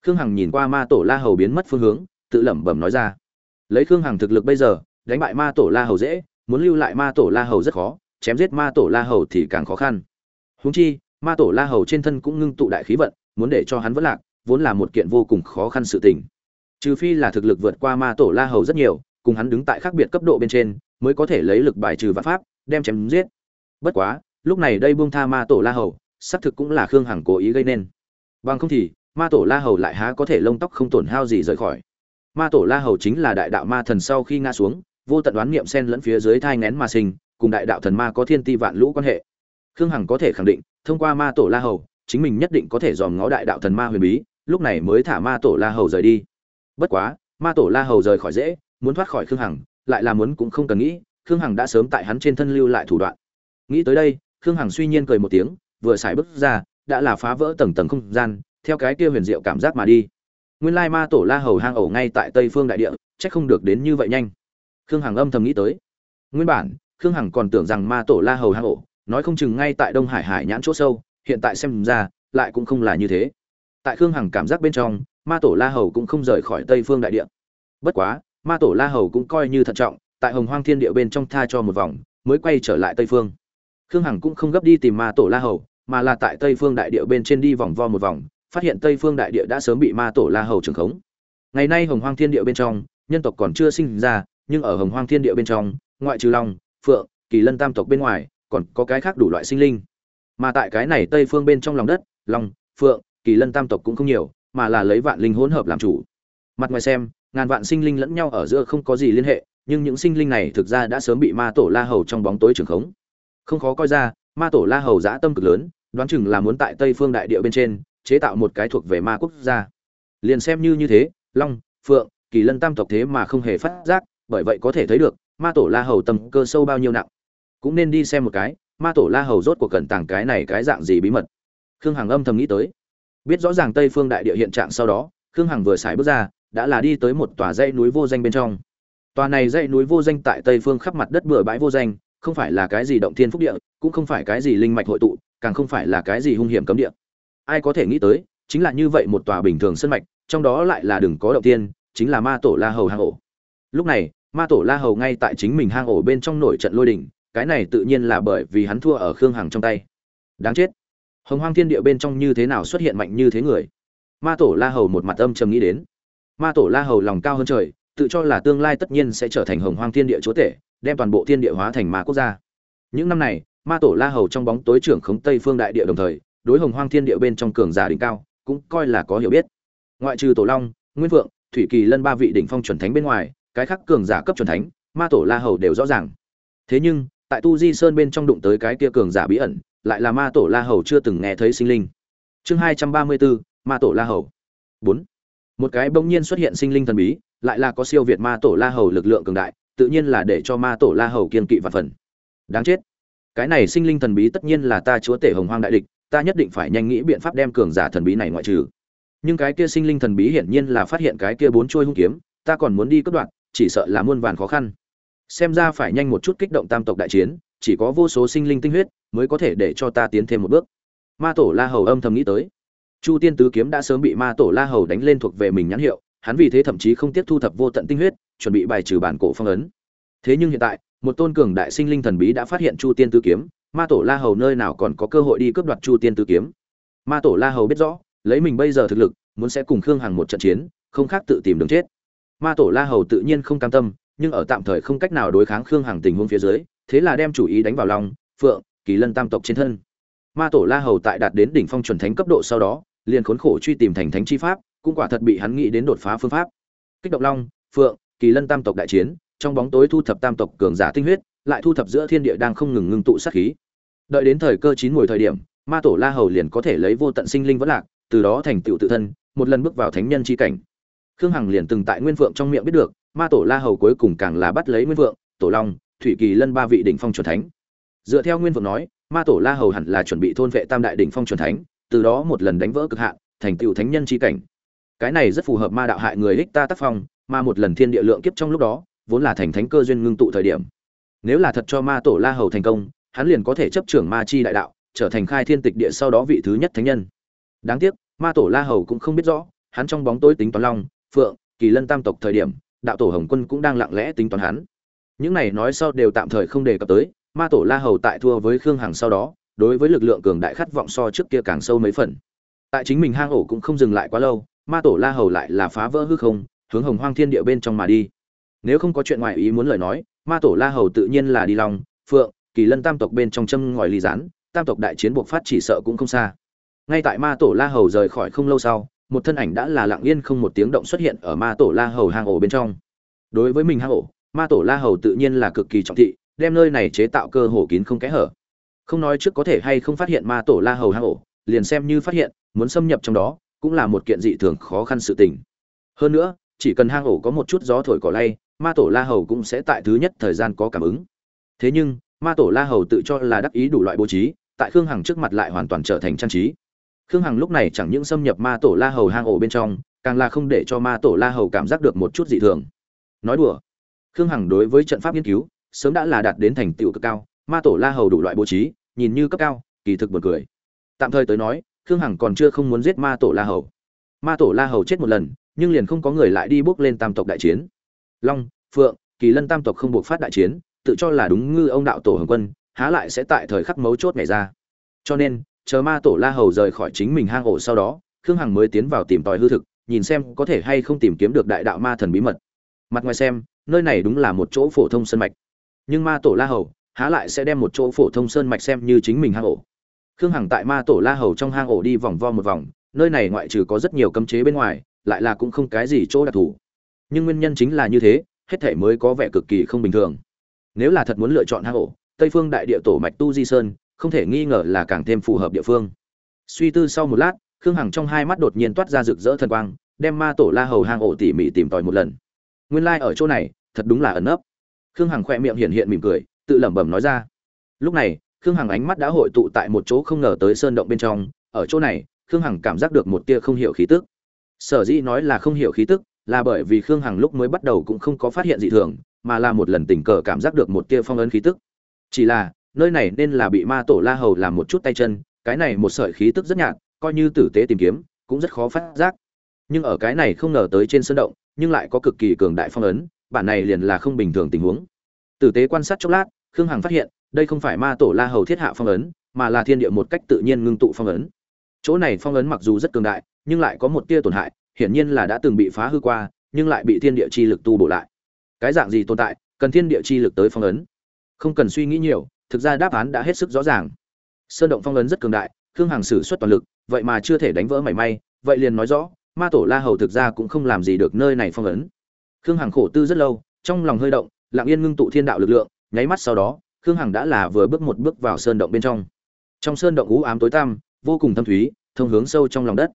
Khương hằng nhìn qua ma tổ la hầu biến mất phương hướng, tự lẩm bẩm nói ra. Lấy khương hằng thực lực bây giờ, đánh bại ma tổ la hầu dễ, muốn lưu lại ma tổ la hầu rất khó, chém giết ma tổ la hầu thì càng khó khăn. Húng chi, ma tổ la hầu trên thân cũng ngưng tụ đại khí vận, muốn để cho hắn vất lạc, vốn là một kiện vô cùng khó khăn sự tình. Trừ phi là thực lực vượt qua ma tổ la hầu rất nhiều cùng hắn đứng tại khác biệt cấp độ bên trên, mới có thể lấy lực bài trừ vạn pháp, đem chém giết. Bất quá, lúc này đây buông tha ma tổ la hầu, xác thực cũng là khương hằng cố ý gây nên. Bằng không thì, ma tổ la hầu lại há có thể lông tóc không tổn hao gì rời khỏi. Ma tổ la hầu chính là đại đạo ma thần sau khi ngã xuống, vô tận đoán niệm sen lẫn phía dưới thai ngén ma sinh, cùng đại đạo thần ma có thiên ti vạn lũ quan hệ. Khương hằng có thể khẳng định, thông qua ma tổ la hầu, chính mình nhất định có thể dòm ngó đại đạo thần ma huyền bí, lúc này mới thả ma tổ la hầu rời đi. Bất quá, ma tổ la hầu rời khỏi dễ muốn thoát khỏi khương hằng, lại là muốn cũng không cần nghĩ, khương hằng đã sớm tại hắn trên thân lưu lại thủ đoạn. Nghĩ tới đây, khương hằng suy nhiên cười một tiếng, vừa xài bước ra, đã là phá vỡ tầng tầng không gian, theo cái kia huyền diệu cảm giác mà đi. Nguyên lai ma tổ la hầu hang ổ ngay tại tây phương đại địa, chắc không được đến như vậy nhanh. Khương hằng âm thầm nghĩ tới. Nguyên bản, khương hằng còn tưởng rằng ma tổ la hầu hang ổ, nói không chừng ngay tại đông hải hải nhãn chỗ sâu, hiện tại xem ra, lại cũng không là như thế. Tại khương hằng cảm giác bên trong, ma tổ la hầu cũng không rời khỏi tây phương đại địa. Bất quá ma tổ la hầu cũng coi như thận trọng, tại hồng hoang thiên địa bên trong tha cho một vòng, mới quay trở lại tây phương. Khương hằng cũng không gấp đi tìm ma tổ la hầu, mà là tại tây phương đại địa bên trên đi vòng vo một vòng, phát hiện tây phương đại địa đã sớm bị ma tổ la hầu trừng khống. Ngày nay hồng hoang thiên địa bên trong, nhân tộc còn chưa sinh ra, nhưng ở hồng hoang thiên địa bên trong, ngoại trừ long, phượng, kỳ lân tam tộc bên ngoài, còn có cái khác đủ loại sinh linh. Mà tại cái này tây phương bên trong lòng đất, long, phượng, kỳ lân tam tộc cũng không nhiều, mà là lấy vạn linh hỗn hợp làm chủ. Mặt ngoài xem ngàn vạn sinh linh lẫn nhau ở giữa không có gì liên hệ, nhưng những sinh linh này thực ra đã sớm bị ma tổ la hầu trong bóng tối trường khống. Không khó coi ra, ma tổ la hầu dã tâm cực lớn, đoán chừng là muốn tại tây phương đại địa bên trên chế tạo một cái thuộc về ma quốc gia. Liền xem như như thế, long, phượng, kỳ lân tam tộc thế mà không hề phát giác, bởi vậy có thể thấy được, ma tổ la hầu tầm cơ sâu bao nhiêu nặng. Cũng nên đi xem một cái, ma tổ la hầu rốt cuộc cẩn tàng cái này cái dạng gì bí mật. Khương hằng âm thầm nghĩ tới. Biết rõ ràng tây phương đại địa hiện trạng sau đó, khương hằng vừa xài bước ra đã là đi tới một tòa dãy núi vô danh bên trong. Tòa này dãy núi vô danh tại tây phương khắp mặt đất bừa bãi vô danh không phải là cái gì động thiên phúc địa cũng không phải cái gì linh mạch hội tụ càng không phải là cái gì hung hiểm cấm địa. Ai có thể nghĩ tới chính là như vậy một tòa bình thường sân mạch trong đó lại là đừng có động thiên, chính là ma tổ la hầu hang ổ. Lúc này ma tổ la hầu ngay tại chính mình hang ổ bên trong nổi trận lôi đình cái này tự nhiên là bởi vì hắn thua ở khương hằng trong tay. Đáng chết. Hồng hoang thiên địa bên trong như thế nào xuất hiện mạnh như thế người? Ma tổ la hầu một mặt âm trầm nghĩ đến ma tổ la hầu lòng cao hơn trời, tự cho là tương lai tất nhiên sẽ trở thành hồng hoang thiên địa chúa tể, đem toàn bộ thiên địa hóa thành ma quốc gia. Những năm này, ma tổ la hầu trong bóng tối trưởng khống tây phương đại địa đồng thời, đối hồng hoang thiên địa bên trong cường giả đỉnh cao, cũng coi là có hiểu biết. Ngoại trừ tổ long, nguyên vượng thủy kỳ lân ba vị đỉnh phong chuẩn thánh bên ngoài, cái khác cường giả cấp chuẩn thánh, ma tổ la hầu đều rõ ràng. Thế nhưng, tại tu di sơn bên trong đụng tới cái kia cường giả bí ẩn, lại là ma tổ la hầu chưa từng nghe thấy sinh linh. Chương hai trăm ba mươi bốn, ma tổ la hầu. Bốn một cái bỗng nhiên xuất hiện sinh linh thần bí, lại là có siêu việt ma tổ la hầu lực lượng cường đại, tự nhiên là để cho ma tổ la hầu kiên kỵ và phần. Đáng chết. Cái này sinh linh thần bí tất nhiên là ta chúa tể hồng hoang đại địch, ta nhất định phải nhanh nghĩ biện pháp đem cường giả thần bí này ngoại trừ. Nhưng cái kia sinh linh thần bí hiển nhiên là phát hiện cái kia bốn chuôi hung kiếm, ta còn muốn đi cất đoạn chỉ sợ là muôn vàn khó khăn. Xem ra phải nhanh một chút kích động tam tộc đại chiến, chỉ có vô số sinh linh tinh huyết mới có thể để cho ta tiến thêm một bước. Ma tổ la hầu âm thầm nghĩ tới chu tiên tứ kiếm đã sớm bị ma tổ la hầu đánh lên thuộc về mình nhãn hiệu, hắn vì thế thậm chí không tiếp thu thập vô tận tinh huyết, chuẩn bị bài trừ bản cổ phong ấn. Thế nhưng hiện tại, một tôn cường đại sinh linh thần bí đã phát hiện chu tiên tứ kiếm, ma tổ la hầu nơi nào còn có cơ hội đi cướp đoạt chu tiên tứ kiếm? Ma tổ la hầu biết rõ, lấy mình bây giờ thực lực, muốn sẽ cùng khương hằng một trận chiến, không khác tự tìm đường chết. Ma tổ la hầu tự nhiên không cam tâm, nhưng ở tạm thời không cách nào đối kháng khương hằng tình huống phía dưới, thế là đem chủ ý đánh vào lòng, phượng, kỳ lân tam tộc trên thân. Ma tổ la hầu tại đạt đến đỉnh phong chuẩn thánh cấp độ sau đó liền khốn khổ truy tìm thành thánh chi pháp, cũng quả thật bị hắn nghĩ đến đột phá phương pháp. Kích động long, phượng, kỳ lân tam tộc đại chiến, trong bóng tối thu thập tam tộc cường giả tinh huyết, lại thu thập giữa thiên địa đang không ngừng ngưng tụ sát khí. Đợi đến thời cơ chín mùi thời điểm, ma tổ la hầu liền có thể lấy vô tận sinh linh vẫn lạc, từ đó thành tựu tự thân, một lần bước vào thánh nhân chi cảnh. Khương hằng liền từng tại nguyên phượng trong miệng biết được, ma tổ la hầu cuối cùng càng là bắt lấy nguyên phượng, tổ long, thủy kỳ lân ba vị đỉnh phong chuẩn thánh. Dựa theo nguyên vượng nói, ma tổ la hầu hẳn là chuẩn bị thôn vệ tam đại đỉnh phong chuẩn thánh từ đó một lần đánh vỡ cực hạn, thành tựu thánh nhân chi cảnh. Cái này rất phù hợp ma đạo hại người ích ta tác phong, mà một lần thiên địa lượng kiếp trong lúc đó, vốn là thành thánh cơ duyên ngưng tụ thời điểm. Nếu là thật cho ma tổ la hầu thành công, hắn liền có thể chấp trưởng ma chi đại đạo, trở thành khai thiên tịch địa sau đó vị thứ nhất thánh nhân. Đáng tiếc, ma tổ la hầu cũng không biết rõ, hắn trong bóng tối tính toán long, phượng, kỳ lân tam tộc thời điểm, đạo tổ hồng quân cũng đang lặng lẽ tính toán hắn. Những này nói sau đều tạm thời không đề cập tới, ma tổ la hầu tại thua với khương hằng sau đó đối với lực lượng cường đại khát vọng so trước kia càng sâu mấy phần. Tại chính mình hang ổ cũng không dừng lại quá lâu, ma tổ la hầu lại là phá vỡ hư không, hướng hồng hoang thiên địa bên trong mà đi. Nếu không có chuyện ngoài ý muốn lời nói, ma tổ la hầu tự nhiên là đi lòng phượng, kỳ lân tam tộc bên trong châm ngòi ly rán tam tộc đại chiến buộc phát chỉ sợ cũng không xa. Ngay tại ma tổ la hầu rời khỏi không lâu sau, một thân ảnh đã là lặng yên không một tiếng động xuất hiện ở ma tổ la hầu hang ổ bên trong. Đối với mình hang ổ, ma tổ la hầu tự nhiên là cực kỳ trọng thị, đem nơi này chế tạo cơ hồ kín không kẽ hở không nói trước có thể hay không phát hiện ma tổ la hầu hang ổ, liền xem như phát hiện, muốn xâm nhập trong đó, cũng là một kiện dị thường khó khăn sự tình. Hơn nữa, chỉ cần hang ổ có một chút gió thổi cỏ lay, ma tổ la hầu cũng sẽ tại thứ nhất thời gian có cảm ứng. Thế nhưng, ma tổ la hầu tự cho là đắc ý đủ loại bố trí, tại khương hằng trước mặt lại hoàn toàn trở thành trang trí. Khương hằng lúc này chẳng những xâm nhập ma tổ la hầu hang ổ bên trong, càng là không để cho ma tổ la hầu cảm giác được một chút dị thường. Nói đùa, khương hằng đối với trận pháp nghiên cứu, sớm đã là đạt đến thành tựu cực cao ma tổ la hầu đủ loại bố trí, nhìn như cấp cao, kỳ thực buồn cười. Tạm thời tới nói, khương hằng còn chưa không muốn giết ma tổ la hầu. Ma tổ la hầu chết một lần, nhưng liền không có người lại đi bước lên tam tộc đại chiến. Long, phượng, kỳ lân tam tộc không buộc phát đại chiến, tự cho là đúng ngư ông đạo tổ hồng quân, há lại sẽ tại thời khắc mấu chốt này ra. Cho nên, chờ ma tổ la hầu rời khỏi chính mình hang ổ sau đó, khương hằng mới tiến vào tìm tòi hư thực, nhìn xem có thể hay không tìm kiếm được đại đạo ma thần bí mật. Mặt ngoài xem, nơi này đúng là một chỗ phổ thông sân mạch. Nhưng ma tổ la hầu há lại sẽ đem một chỗ phổ thông sơn mạch xem như chính mình hang ổ. Khương hằng tại ma tổ la hầu trong hang ổ đi vòng vo một vòng, nơi này ngoại trừ có rất nhiều cấm chế bên ngoài, lại là cũng không cái gì chỗ đặc thù. Nhưng nguyên nhân chính là như thế, hết thể mới có vẻ cực kỳ không bình thường. Nếu là thật muốn lựa chọn hang ổ, tây phương đại địa tổ mạch tu di sơn, không thể nghi ngờ là càng thêm phù hợp địa phương. Suy tư sau một lát, khương hằng trong hai mắt đột nhiên toát ra rực rỡ thần quang, đem ma tổ la hầu hang ổ tỉ mỉ tìm tòi một lần. Nguyên lai ở chỗ này, thật đúng là ẩn nấp. Khương hằng khoe miệng hiện hiện mỉm cười tự lẩm bẩm nói ra. Lúc này, khương hằng ánh mắt đã hội tụ tại một chỗ không ngờ tới sơn động bên trong, ở chỗ này, khương hằng cảm giác được một tia không hiểu khí tức. Sở dĩ nói là không hiểu khí tức, là bởi vì khương hằng lúc mới bắt đầu cũng không có phát hiện gì thường, mà là một lần tình cờ cảm giác được một tia phong ấn khí tức. Chỉ là, nơi này nên là bị ma tổ la hầu làm một chút tay chân, cái này một sợi khí tức rất nhạt, coi như tử tế tìm kiếm, cũng rất khó phát giác. Nhưng ở cái này không ngờ tới trên sân động, nhưng lại có cực kỳ cường đại phong ấn, bản này liền là không bình thường tình huống tử tế quan sát chốc lát, khương hằng phát hiện, đây không phải ma tổ la hầu thiết hạ phong ấn, mà là thiên địa một cách tự nhiên ngưng tụ phong ấn. Chỗ này phong ấn mặc dù rất cường đại, nhưng lại có một tia tổn hại, hiển nhiên là đã từng bị phá hư qua, nhưng lại bị thiên địa chi lực tu bổ lại. Cái dạng gì tồn tại, cần thiên địa chi lực tới phong ấn? Không cần suy nghĩ nhiều, thực ra đáp án đã hết sức rõ ràng. Sơn động phong ấn rất cường đại, khương hằng sử xuất toàn lực, vậy mà chưa thể đánh vỡ mảy may, vậy liền nói rõ, ma tổ la hầu thực ra cũng không làm gì được nơi này phong ấn. Khương hằng khổ tư rất lâu, trong lòng hơi động lặng yên ngưng tụ thiên đạo lực lượng, nháy mắt sau đó, khương hằng đã là vừa bước một bước vào sơn động bên trong. Trong sơn động ú ám tối tăm, vô cùng thâm thúy, thông hướng sâu trong lòng đất.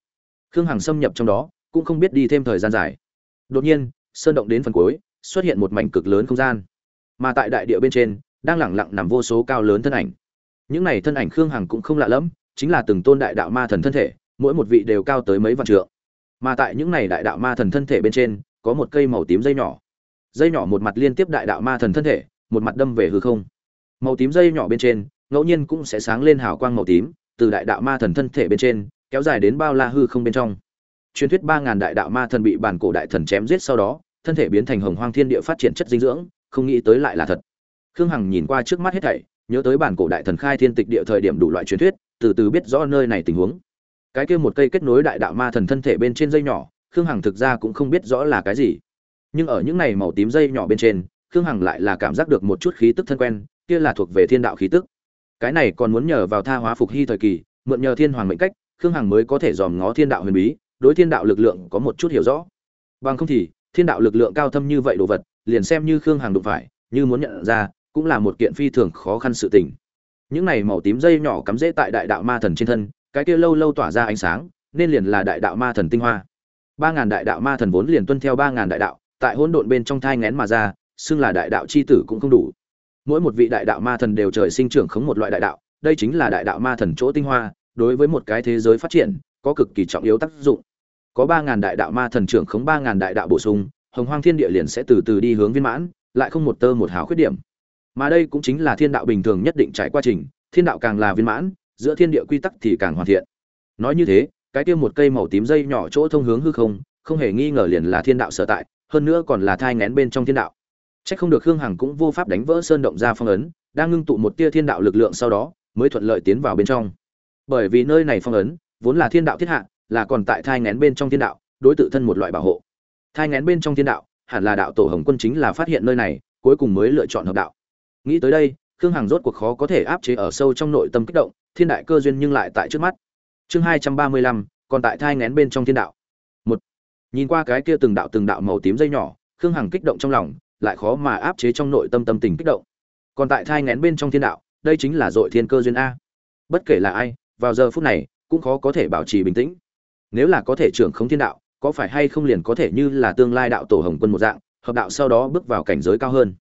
Khương hằng xâm nhập trong đó, cũng không biết đi thêm thời gian dài. Đột nhiên, sơn động đến phần cuối, xuất hiện một mảnh cực lớn không gian. Mà tại đại địa bên trên, đang lẳng lặng nằm vô số cao lớn thân ảnh. Những này thân ảnh khương hằng cũng không lạ lẫm, chính là từng tôn đại đạo ma thần thân thể, mỗi một vị đều cao tới mấy vạn trượng. Mà tại những này đại đạo ma thần thân thể bên trên, có một cây màu tím dây nhỏ dây nhỏ một mặt liên tiếp đại đạo ma thần thân thể, một mặt đâm về hư không. Màu tím dây nhỏ bên trên, ngẫu nhiên cũng sẽ sáng lên hào quang màu tím, từ đại đạo ma thần thân thể bên trên, kéo dài đến bao la hư không bên trong. Truyền thuyết ba ngàn đại đạo ma thần bị bản cổ đại thần chém giết sau đó, thân thể biến thành hồng hoang thiên địa phát triển chất dinh dưỡng, không nghĩ tới lại là thật. Khương hằng nhìn qua trước mắt hết thảy, nhớ tới bản cổ đại thần khai thiên tịch địa thời điểm đủ loại truyền thuyết, từ từ biết rõ nơi này tình huống. Cái kia một cây kết nối đại đạo ma thần thân thể bên trên dây nhỏ, khương hằng thực ra cũng không biết rõ là cái gì nhưng ở những này màu tím dây nhỏ bên trên, khương hằng lại là cảm giác được một chút khí tức thân quen, kia là thuộc về thiên đạo khí tức. Cái này còn muốn nhờ vào tha hóa phục hy thời kỳ, mượn nhờ thiên hoàng mệnh cách, khương hằng mới có thể dòm ngó thiên đạo huyền bí, đối thiên đạo lực lượng có một chút hiểu rõ. Bằng không thì, thiên đạo lực lượng cao thâm như vậy đồ vật, liền xem như khương hằng đụng phải, như muốn nhận ra, cũng là một kiện phi thường khó khăn sự tình. Những này màu tím dây nhỏ cắm rễ tại đại đạo ma thần trên thân, cái kia lâu lâu tỏa ra ánh sáng, nên liền là đại đạo ma thần tinh hoa. Ba ngàn đại đạo ma thần vốn liền tuân theo ba ngàn đại đạo tại hỗn độn bên trong thai ngén mà ra, xưng là đại đạo chi tử cũng không đủ. Mỗi một vị đại đạo ma thần đều trời sinh trưởng khống một loại đại đạo, đây chính là đại đạo ma thần chỗ tinh hoa, đối với một cái thế giới phát triển, có cực kỳ trọng yếu tác dụng. Có ba ngàn đại đạo ma thần trưởng khống ba ngàn đại đạo bổ sung, hồng hoang thiên địa liền sẽ từ từ đi hướng viên mãn, lại không một tơ một hào khuyết điểm. Mà đây cũng chính là thiên đạo bình thường nhất định trải qua trình, thiên đạo càng là viên mãn, giữa thiên địa quy tắc thì càng hoàn thiện. Nói như thế, cái kia một cây màu tím dây nhỏ chỗ thông hướng hư không không hề nghi ngờ liền là thiên đạo sở tại hơn nữa còn là thai ngén bên trong thiên đạo Chắc không được Khương Hằng cũng vô pháp đánh vỡ sơn động ra phong ấn, đang ngưng tụ một tia thiên đạo lực lượng sau đó, mới thuận lợi tiến vào bên trong. Bởi vì nơi này phong ấn, vốn là thiên đạo thiết hạ, là còn tại thai ngén bên trong thiên đạo, đối tự thân một loại bảo hộ. Thai ngén bên trong thiên đạo, hẳn là đạo tổ Hồng Quân chính là phát hiện nơi này, cuối cùng mới lựa chọn hợp đạo. Nghĩ tới đây, Khương Hằng rốt cuộc khó có thể áp chế ở sâu trong nội tâm kích động, thiên đại cơ duyên nhưng lại tại trước mắt. Chương hai trăm ba mươi lăm, còn tại thai ngén bên trong thiên đạo. Nhìn qua cái kia từng đạo từng đạo màu tím dây nhỏ, Khương Hằng kích động trong lòng, lại khó mà áp chế trong nội tâm tâm tình kích động. Còn tại thai ngén bên trong thiên đạo đây chính là dội thiên cơ duyên a. Bất kể là ai vào giờ phút này cũng khó có thể bảo trì bình tĩnh. Nếu là có thể trưởng không thiên đạo có phải hay không liền có thể như là tương lai đạo tổ hồng quân một dạng hợp đạo sau đó bước vào cảnh giới cao hơn?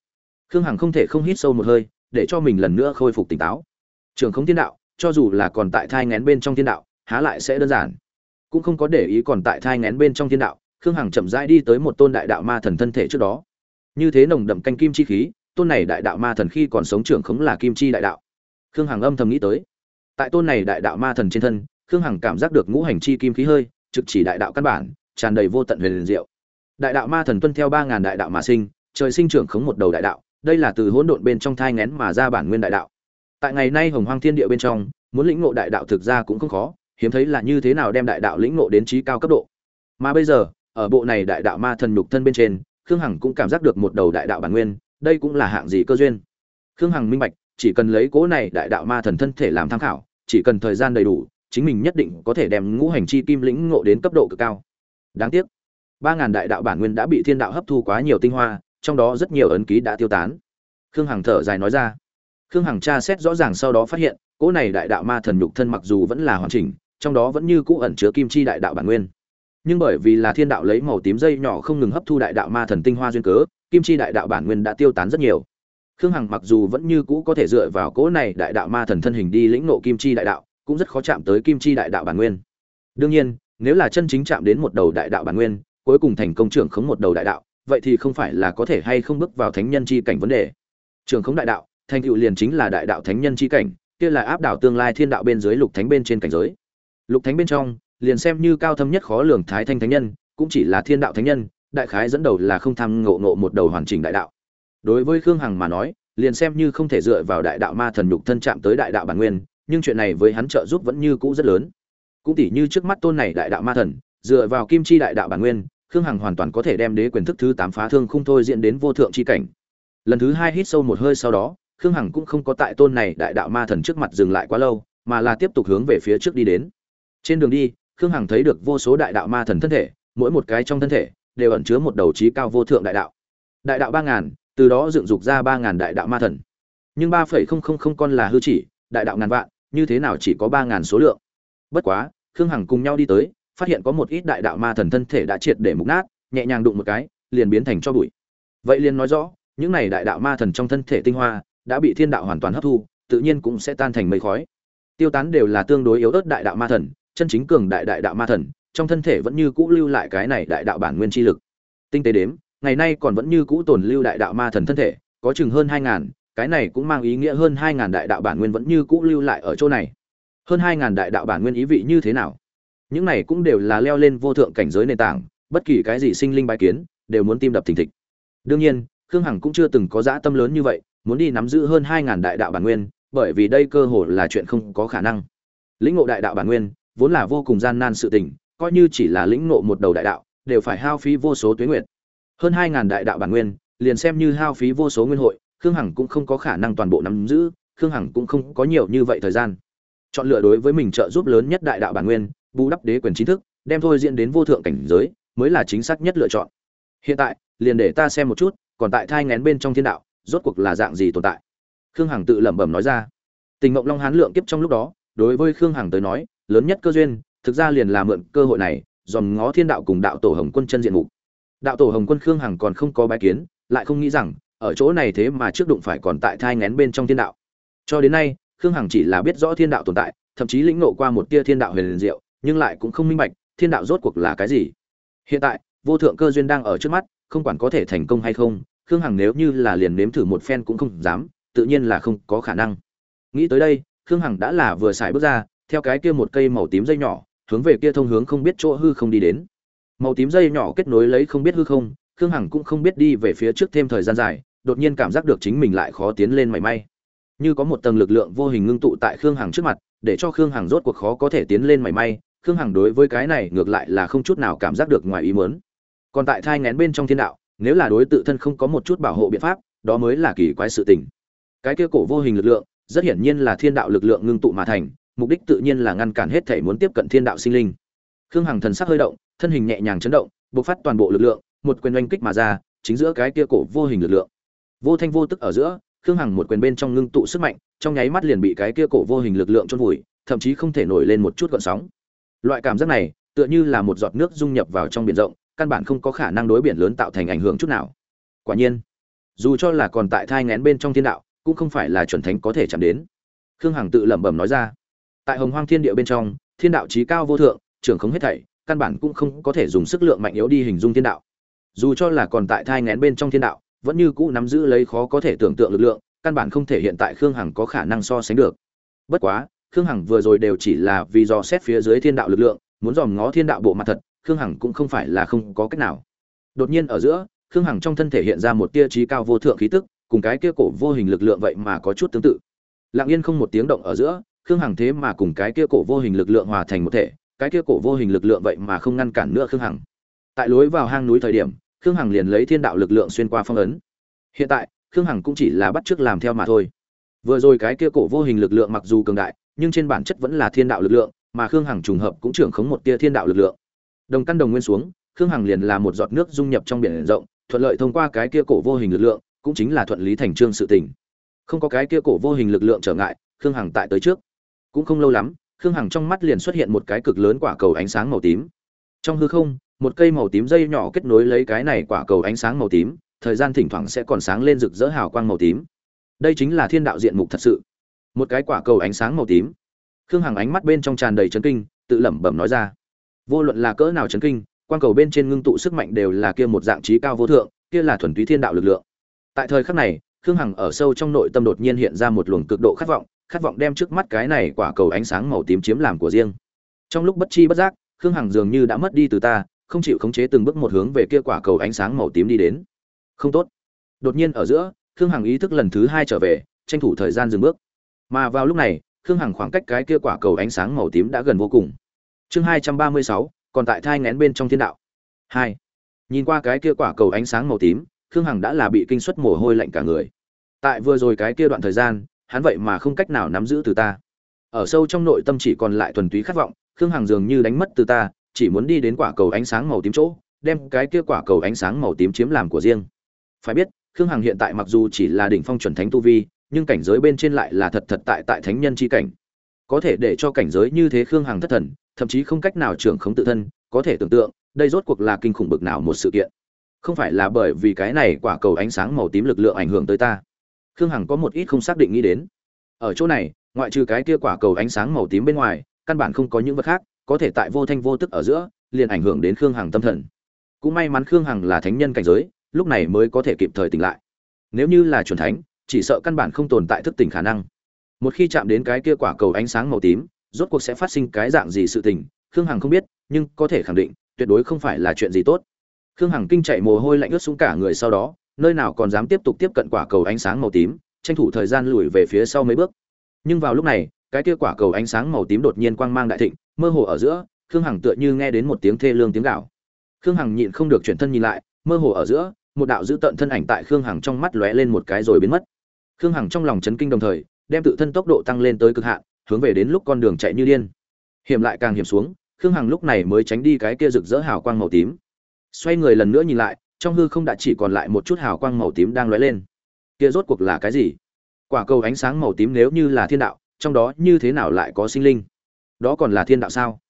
Khương hằng không thể không hít sâu một hơi để cho mình lần nữa khôi phục tỉnh táo. Trưởng không thiên đạo cho dù là còn tại thai ngén bên trong thiên đạo há lại sẽ đơn giản cũng không có để ý còn tại thai ngén bên trong thiên đạo, khương hằng chậm rãi đi tới một tôn đại đạo ma thần thân thể trước đó. Như thế nồng đậm canh kim chi khí, tôn này đại đạo ma thần khi còn sống trưởng khống là kim chi đại đạo. Khương hằng âm thầm nghĩ tới. Tại tôn này đại đạo ma thần trên thân, khương hằng cảm giác được ngũ hành chi kim khí hơi, trực chỉ đại đạo căn bản, tràn đầy vô tận huyền liền diệu. Đại đạo ma thần tuân theo ba ngàn đại đạo mà sinh, trời sinh trưởng khống một đầu đại đạo, đây là từ hỗn độn bên trong thai ngén mà ra bản nguyên đại đạo. Tại ngày nay hồng hoang thiên địa bên trong, muốn lĩnh ngộ đại đạo thực ra cũng không khó hiếm thấy là như thế nào đem đại đạo lĩnh ngộ đến trí cao cấp độ. Mà bây giờ, ở bộ này đại đạo ma thần nhục thân bên trên, khương hằng cũng cảm giác được một đầu đại đạo bản nguyên, đây cũng là hạng gì cơ duyên. Khương hằng minh bạch, chỉ cần lấy cố này đại đạo ma thần thân thể làm tham khảo, chỉ cần thời gian đầy đủ, chính mình nhất định có thể đem ngũ hành chi kim lĩnh ngộ đến cấp độ cực cao. Đáng tiếc, ba ngàn đại đạo bản nguyên đã bị thiên đạo hấp thu quá nhiều tinh hoa, trong đó rất nhiều ấn ký đã tiêu tán. Khương hằng thở dài nói ra. Khương hằng tra xét rõ ràng sau đó phát hiện cỗ này đại đạo ma thần nhục thân mặc dù vẫn là hoàn chỉnh trong đó vẫn như cũ ẩn chứa kim chi đại đạo bản nguyên. Nhưng bởi vì là thiên đạo lấy màu tím dây nhỏ không ngừng hấp thu đại đạo ma thần tinh hoa duyên cớ, kim chi đại đạo bản nguyên đã tiêu tán rất nhiều. Khương hằng mặc dù vẫn như cũ có thể dựa vào cỗ này đại đạo ma thần thân hình đi lĩnh nộ kim chi đại đạo, cũng rất khó chạm tới kim chi đại đạo bản nguyên. Đương nhiên, nếu là chân chính chạm đến một đầu đại đạo bản nguyên, cuối cùng thành công trưởng khống một đầu đại đạo, vậy thì không phải là có thể hay không bước vào thánh nhân chi cảnh vấn đề. Trưởng khống đại đạo, thành tựu liền chính là đại đạo thánh nhân chi cảnh, kia là áp đảo tương lai thiên đạo bên dưới lục thánh bên trên cảnh giới lục thánh bên trong, liền xem như cao thâm nhất khó lường thái thanh thánh nhân, cũng chỉ là thiên đạo thánh nhân, đại khái dẫn đầu là không tham ngộ ngộ một đầu hoàn chỉnh đại đạo. Đối với khương hằng mà nói, liền xem như không thể dựa vào đại đạo ma thần nhục thân chạm tới đại đạo bản nguyên, nhưng chuyện này với hắn trợ giúp vẫn như cũ rất lớn. Cũng tỉ như trước mắt tôn này đại đạo ma thần, dựa vào kim chi đại đạo bản nguyên, khương hằng hoàn toàn có thể đem đế quyền thức thứ tám phá thương không thôi diễn đến vô thượng chi cảnh. Lần thứ hai hít sâu một hơi sau đó, khương hằng cũng không có tại tôn này đại đạo ma thần trước mặt dừng lại quá lâu, mà là tiếp tục hướng về phía trước đi đến trên đường đi, khương hằng thấy được vô số đại đạo ma thần thân thể, mỗi một cái trong thân thể đều ẩn chứa một đầu trí cao vô thượng đại đạo. Đại đạo ba ngàn, từ đó dựng dục ra ba ngàn đại đạo ma thần. Nhưng ba phẩy không không không con là hư chỉ, đại đạo ngàn vạn, như thế nào chỉ có ba ngàn số lượng? Bất quá, khương hằng cùng nhau đi tới, phát hiện có một ít đại đạo ma thần thân thể đã triệt để mục nát, nhẹ nhàng đụng một cái, liền biến thành cho bụi. Vậy liền nói rõ, những này đại đạo ma thần trong thân thể tinh hoa, đã bị thiên đạo hoàn toàn hấp thu, tự nhiên cũng sẽ tan thành mây khói. Tiêu tán đều là tương đối yếu ớt đại đạo ma thần chân chính cường đại đại đạo ma thần, trong thân thể vẫn như cũ lưu lại cái này đại đạo bản nguyên chi lực. Tinh tế đếm, ngày nay còn vẫn như cũ tồn lưu đại đạo ma thần thân thể, có chừng hơn hai ngàn, cái này cũng mang ý nghĩa hơn hai ngàn đại đạo bản nguyên vẫn như cũ lưu lại ở chỗ này. Hơn hai ngàn đại đạo bản nguyên ý vị như thế nào? Những này cũng đều là leo lên vô thượng cảnh giới nền tảng, bất kỳ cái gì sinh linh bài kiến, đều muốn tim đập thình thịch. Đương nhiên, khương hằng cũng chưa từng có dã tâm lớn như vậy, muốn đi nắm giữ hơn hai ngàn đại đạo bản nguyên, bởi vì đây cơ hồ là chuyện không có khả năng. Lĩnh ngộ đại đạo bản nguyên vốn là vô cùng gian nan sự tình, coi như chỉ là lĩnh ngộ một đầu đại đạo, đều phải hao phí vô số tuyết nguyệt. Hơn 2000 đại đạo bản nguyên, liền xem như hao phí vô số nguyên hội, Khương Hằng cũng không có khả năng toàn bộ nắm giữ, Khương Hằng cũng không có nhiều như vậy thời gian. Chọn lựa đối với mình trợ giúp lớn nhất đại đạo bản nguyên, bù đắp đế quyền chính thức, đem thôi diễn đến vô thượng cảnh giới, mới là chính xác nhất lựa chọn. Hiện tại, liền để ta xem một chút, còn tại thai ngén bên trong thiên đạo, rốt cuộc là dạng gì tồn tại. Khương Hằng tự lẩm bẩm nói ra. Tình Mộng Long Hán lượng kiếp trong lúc đó, đối với Khương Hằng tới nói, lớn nhất cơ duyên, thực ra liền là mượn cơ hội này, dòm ngó thiên đạo cùng đạo tổ hồng quân chân diện mục. Đạo tổ hồng quân khương hằng còn không có bái kiến, lại không nghĩ rằng, ở chỗ này thế mà trước đụng phải còn tại thai ngén bên trong thiên đạo. Cho đến nay, khương hằng chỉ là biết rõ thiên đạo tồn tại, thậm chí lĩnh ngộ qua một tia thiên đạo huyền liền diệu, nhưng lại cũng không minh bạch, thiên đạo rốt cuộc là cái gì. Hiện tại, vô thượng cơ duyên đang ở trước mắt, không quản có thể thành công hay không, khương hằng nếu như là liền nếm thử một phen cũng không dám, tự nhiên là không có khả năng. Nghĩ tới đây, khương hằng đã là vừa xài bước ra theo cái kia một cây màu tím dây nhỏ, hướng về kia thông hướng không biết chỗ hư không đi đến. Màu tím dây nhỏ kết nối lấy không biết hư không, khương hằng cũng không biết đi về phía trước thêm thời gian dài, đột nhiên cảm giác được chính mình lại khó tiến lên mảy may. Như có một tầng lực lượng vô hình ngưng tụ tại khương hằng trước mặt, để cho khương hằng rốt cuộc khó có thể tiến lên mảy may, khương hằng đối với cái này ngược lại là không chút nào cảm giác được ngoài ý mớn còn tại thai ngén bên trong thiên đạo, nếu là đối tự thân không có một chút bảo hộ biện pháp, đó mới là kỳ quái sự tình. Cái kia cổ vô hình lực lượng, rất hiển nhiên là thiên đạo lực lượng ngưng tụ mà thành mục đích tự nhiên là ngăn cản hết thể muốn tiếp cận thiên đạo sinh linh. Khương hằng thần sắc hơi động, thân hình nhẹ nhàng chấn động, bộc phát toàn bộ lực lượng, một quyền oanh kích mà ra, chính giữa cái kia cổ vô hình lực lượng. Vô thanh vô tức ở giữa, khương hằng một quyền bên trong ngưng tụ sức mạnh, trong nháy mắt liền bị cái kia cổ vô hình lực lượng chôn vùi, thậm chí không thể nổi lên một chút gọn sóng. Loại cảm giác này, tựa như là một giọt nước dung nhập vào trong biển rộng, căn bản không có khả năng đối biển lớn tạo thành ảnh hưởng chút nào. Quả nhiên, dù cho là còn tại thai ngén bên trong thiên đạo, cũng không phải là chuẩn thánh có thể chạm đến. Khương hằng tự lẩm bẩm nói ra tại hồng hoang thiên địa bên trong, thiên đạo trí cao vô thượng, trưởng không hết thảy, căn bản cũng không có thể dùng sức lượng mạnh yếu đi hình dung thiên đạo. Dù cho là còn tại thai ngén bên trong thiên đạo, vẫn như cũ nắm giữ lấy khó có thể tưởng tượng lực lượng, căn bản không thể hiện tại khương hằng có khả năng so sánh được. Bất quá, khương hằng vừa rồi đều chỉ là vì do xét phía dưới thiên đạo lực lượng, muốn dòm ngó thiên đạo bộ mặt thật, khương hằng cũng không phải là không có cách nào. Đột nhiên ở giữa, khương hằng trong thân thể hiện ra một tia trí cao vô thượng khí tức, cùng cái kia cổ vô hình lực lượng vậy mà có chút tương tự. Lặng yên không một tiếng động ở giữa khương hằng thế mà cùng cái kia cổ vô hình lực lượng hòa thành một thể, cái kia cổ vô hình lực lượng vậy mà không ngăn cản nữa khương hằng. Tại lối vào hang núi thời điểm, khương hằng liền lấy thiên đạo lực lượng xuyên qua phong ấn. Hiện tại, khương hằng cũng chỉ là bắt t làm theo mà thôi. Vừa rồi cái kia cổ vô hình lực lượng mặc dù cường đại, nhưng trên bản chất vẫn là thiên đạo lực lượng, mà khương hằng trùng hợp cũng trưởng khống một tia thiên đạo lực lượng. Đồng căn đồng nguyên xuống, khương hằng liền là một giọt nước dung nhập trong biển rộng, thuận lợi thông qua cái kia cổ vô hình lực lượng, cũng chính là thuận lý thành trương sự tình. Không có cái kia cổ vô hình lực lượng trở ngại, khương hằng tại tới trước cũng không lâu lắm, khương hằng trong mắt liền xuất hiện một cái cực lớn quả cầu ánh sáng màu tím. Trong hư không, một cây màu tím dây nhỏ kết nối lấy cái này quả cầu ánh sáng màu tím, thời gian thỉnh thoảng sẽ còn sáng lên rực rỡ hào quang màu tím. Đây chính là thiên đạo diện mục thật sự. Một cái quả cầu ánh sáng màu tím. Khương hằng ánh mắt bên trong tràn đầy chấn kinh, tự lẩm bẩm nói ra. Vô luận là cỡ nào chấn kinh, quang cầu bên trên ngưng tụ sức mạnh đều là kia một dạng trí cao vô thượng, kia là thuần túy thiên đạo lực lượng. Tại thời khắc này, khương hằng ở sâu trong nội tâm đột nhiên hiện ra một luồng cực độ khát vọng khát vọng đem trước mắt cái này quả cầu ánh sáng màu tím chiếm làm của riêng. Trong lúc bất chi bất giác, khương hằng dường như đã mất đi từ ta, không chịu khống chế từng bước một hướng về kia quả cầu ánh sáng màu tím đi đến. Không tốt. Đột nhiên ở giữa, khương hằng ý thức lần thứ hai trở về, tranh thủ thời gian dừng bước. Mà vào lúc này, khương hằng khoảng cách cái kia quả cầu ánh sáng màu tím đã gần vô cùng. Chương hai trăm ba mươi sáu, còn tại thai ngén bên trong thiên đạo. Hai. Nhìn qua cái kia quả cầu ánh sáng màu tím, khương hằng đã là bị kinh suất mồ hôi lạnh cả người. Tại vừa rồi cái kia đoạn thời gian hắn vậy mà không cách nào nắm giữ từ ta. Ở sâu trong nội tâm chỉ còn lại thuần túy khát vọng, khương hằng dường như đánh mất từ ta, chỉ muốn đi đến quả cầu ánh sáng màu tím chỗ, đem cái kia quả cầu ánh sáng màu tím chiếm làm của riêng. Phải biết, khương hằng hiện tại mặc dù chỉ là đỉnh phong chuẩn thánh tu vi, nhưng cảnh giới bên trên lại là thật thật tại tại thánh nhân chi cảnh. Có thể để cho cảnh giới như thế khương hằng thất thần, thậm chí không cách nào trưởng khống tự thân, có thể tưởng tượng, đây rốt cuộc là kinh khủng bực nào một sự kiện. Không phải là bởi vì cái này quả cầu ánh sáng màu tím lực lượng ảnh hưởng tới ta khương hằng có một ít không xác định nghĩ đến. Ở chỗ này, ngoại trừ cái kia quả cầu ánh sáng màu tím bên ngoài, căn bản không có những vật khác, có thể tại vô thanh vô tức ở giữa, liền ảnh hưởng đến khương hằng tâm thần. Cũng may mắn khương hằng là thánh nhân cảnh giới, lúc này mới có thể kịp thời tỉnh lại. Nếu như là chuẩn thánh, chỉ sợ căn bản không tồn tại thức tỉnh khả năng. Một khi chạm đến cái kia quả cầu ánh sáng màu tím, rốt cuộc sẽ phát sinh cái dạng gì sự tình, khương hằng không biết, nhưng có thể khẳng định, tuyệt đối không phải là chuyện gì tốt. Khương hằng kinh chạy mồ hôi lạnh ướt xuống cả người sau đó nơi nào còn dám tiếp tục tiếp cận quả cầu ánh sáng màu tím, tranh thủ thời gian lùi về phía sau mấy bước. Nhưng vào lúc này, cái kia quả cầu ánh sáng màu tím đột nhiên quang mang đại thịnh, mơ hồ ở giữa, khương hằng tựa như nghe đến một tiếng thê lương tiếng gào. khương hằng nhịn không được chuyển thân nhìn lại, mơ hồ ở giữa, một đạo dữ tợn thân ảnh tại khương hằng trong mắt lóe lên một cái rồi biến mất. Khương hằng trong lòng chấn kinh đồng thời, đem tự thân tốc độ tăng lên tới cực hạn, hướng về đến lúc con đường chạy như điên. Hiểm lại càng hiểm xuống, khương hằng lúc này mới tránh đi cái kia rực rỡ hào quang màu tím. Xoay người lần nữa nhìn lại trong hư không đã chỉ còn lại một chút hào quang màu tím đang lóe lên. Kia rốt cuộc là cái gì? Quả cầu ánh sáng màu tím nếu như là thiên đạo, trong đó như thế nào lại có sinh linh? Đó còn là thiên đạo sao?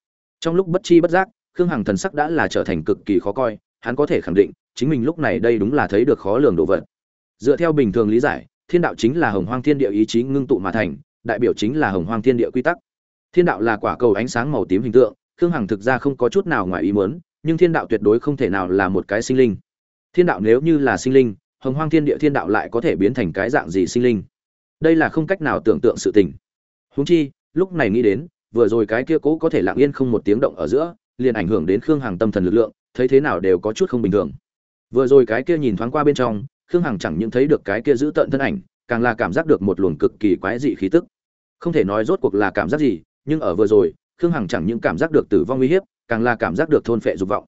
Trong lúc bất chi bất giác, khương hằng thần sắc đã là trở thành cực kỳ khó coi, hắn có thể khẳng định, chính mình lúc này đây đúng là thấy được khó lường đồ vật. Dựa theo bình thường lý giải, thiên đạo chính là hồng hoang thiên địa ý chí ngưng tụ mà thành, đại biểu chính là hồng hoang thiên địa quy tắc. Thiên đạo là quả cầu ánh sáng màu tím hình tượng, khương hằng thực ra không có chút nào ngoài ý muốn, nhưng thiên đạo tuyệt đối không thể nào là một cái sinh linh thiên đạo nếu như là sinh linh, hồng hoang thiên địa thiên đạo lại có thể biến thành cái dạng gì sinh linh? Đây là không cách nào tưởng tượng sự tình. Huống chi, lúc này nghĩ đến, vừa rồi cái kia cố có thể lặng yên không một tiếng động ở giữa, liền ảnh hưởng đến khương hằng tâm thần lực lượng, thấy thế nào đều có chút không bình thường. Vừa rồi cái kia nhìn thoáng qua bên trong, khương hằng chẳng những thấy được cái kia giữ tận thân ảnh, càng là cảm giác được một luồng cực kỳ quái dị khí tức. Không thể nói rốt cuộc là cảm giác gì, nhưng ở vừa rồi, khương hằng chẳng những cảm giác được tử vong uy hiếp, càng là cảm giác được thôn phệ dục vọng.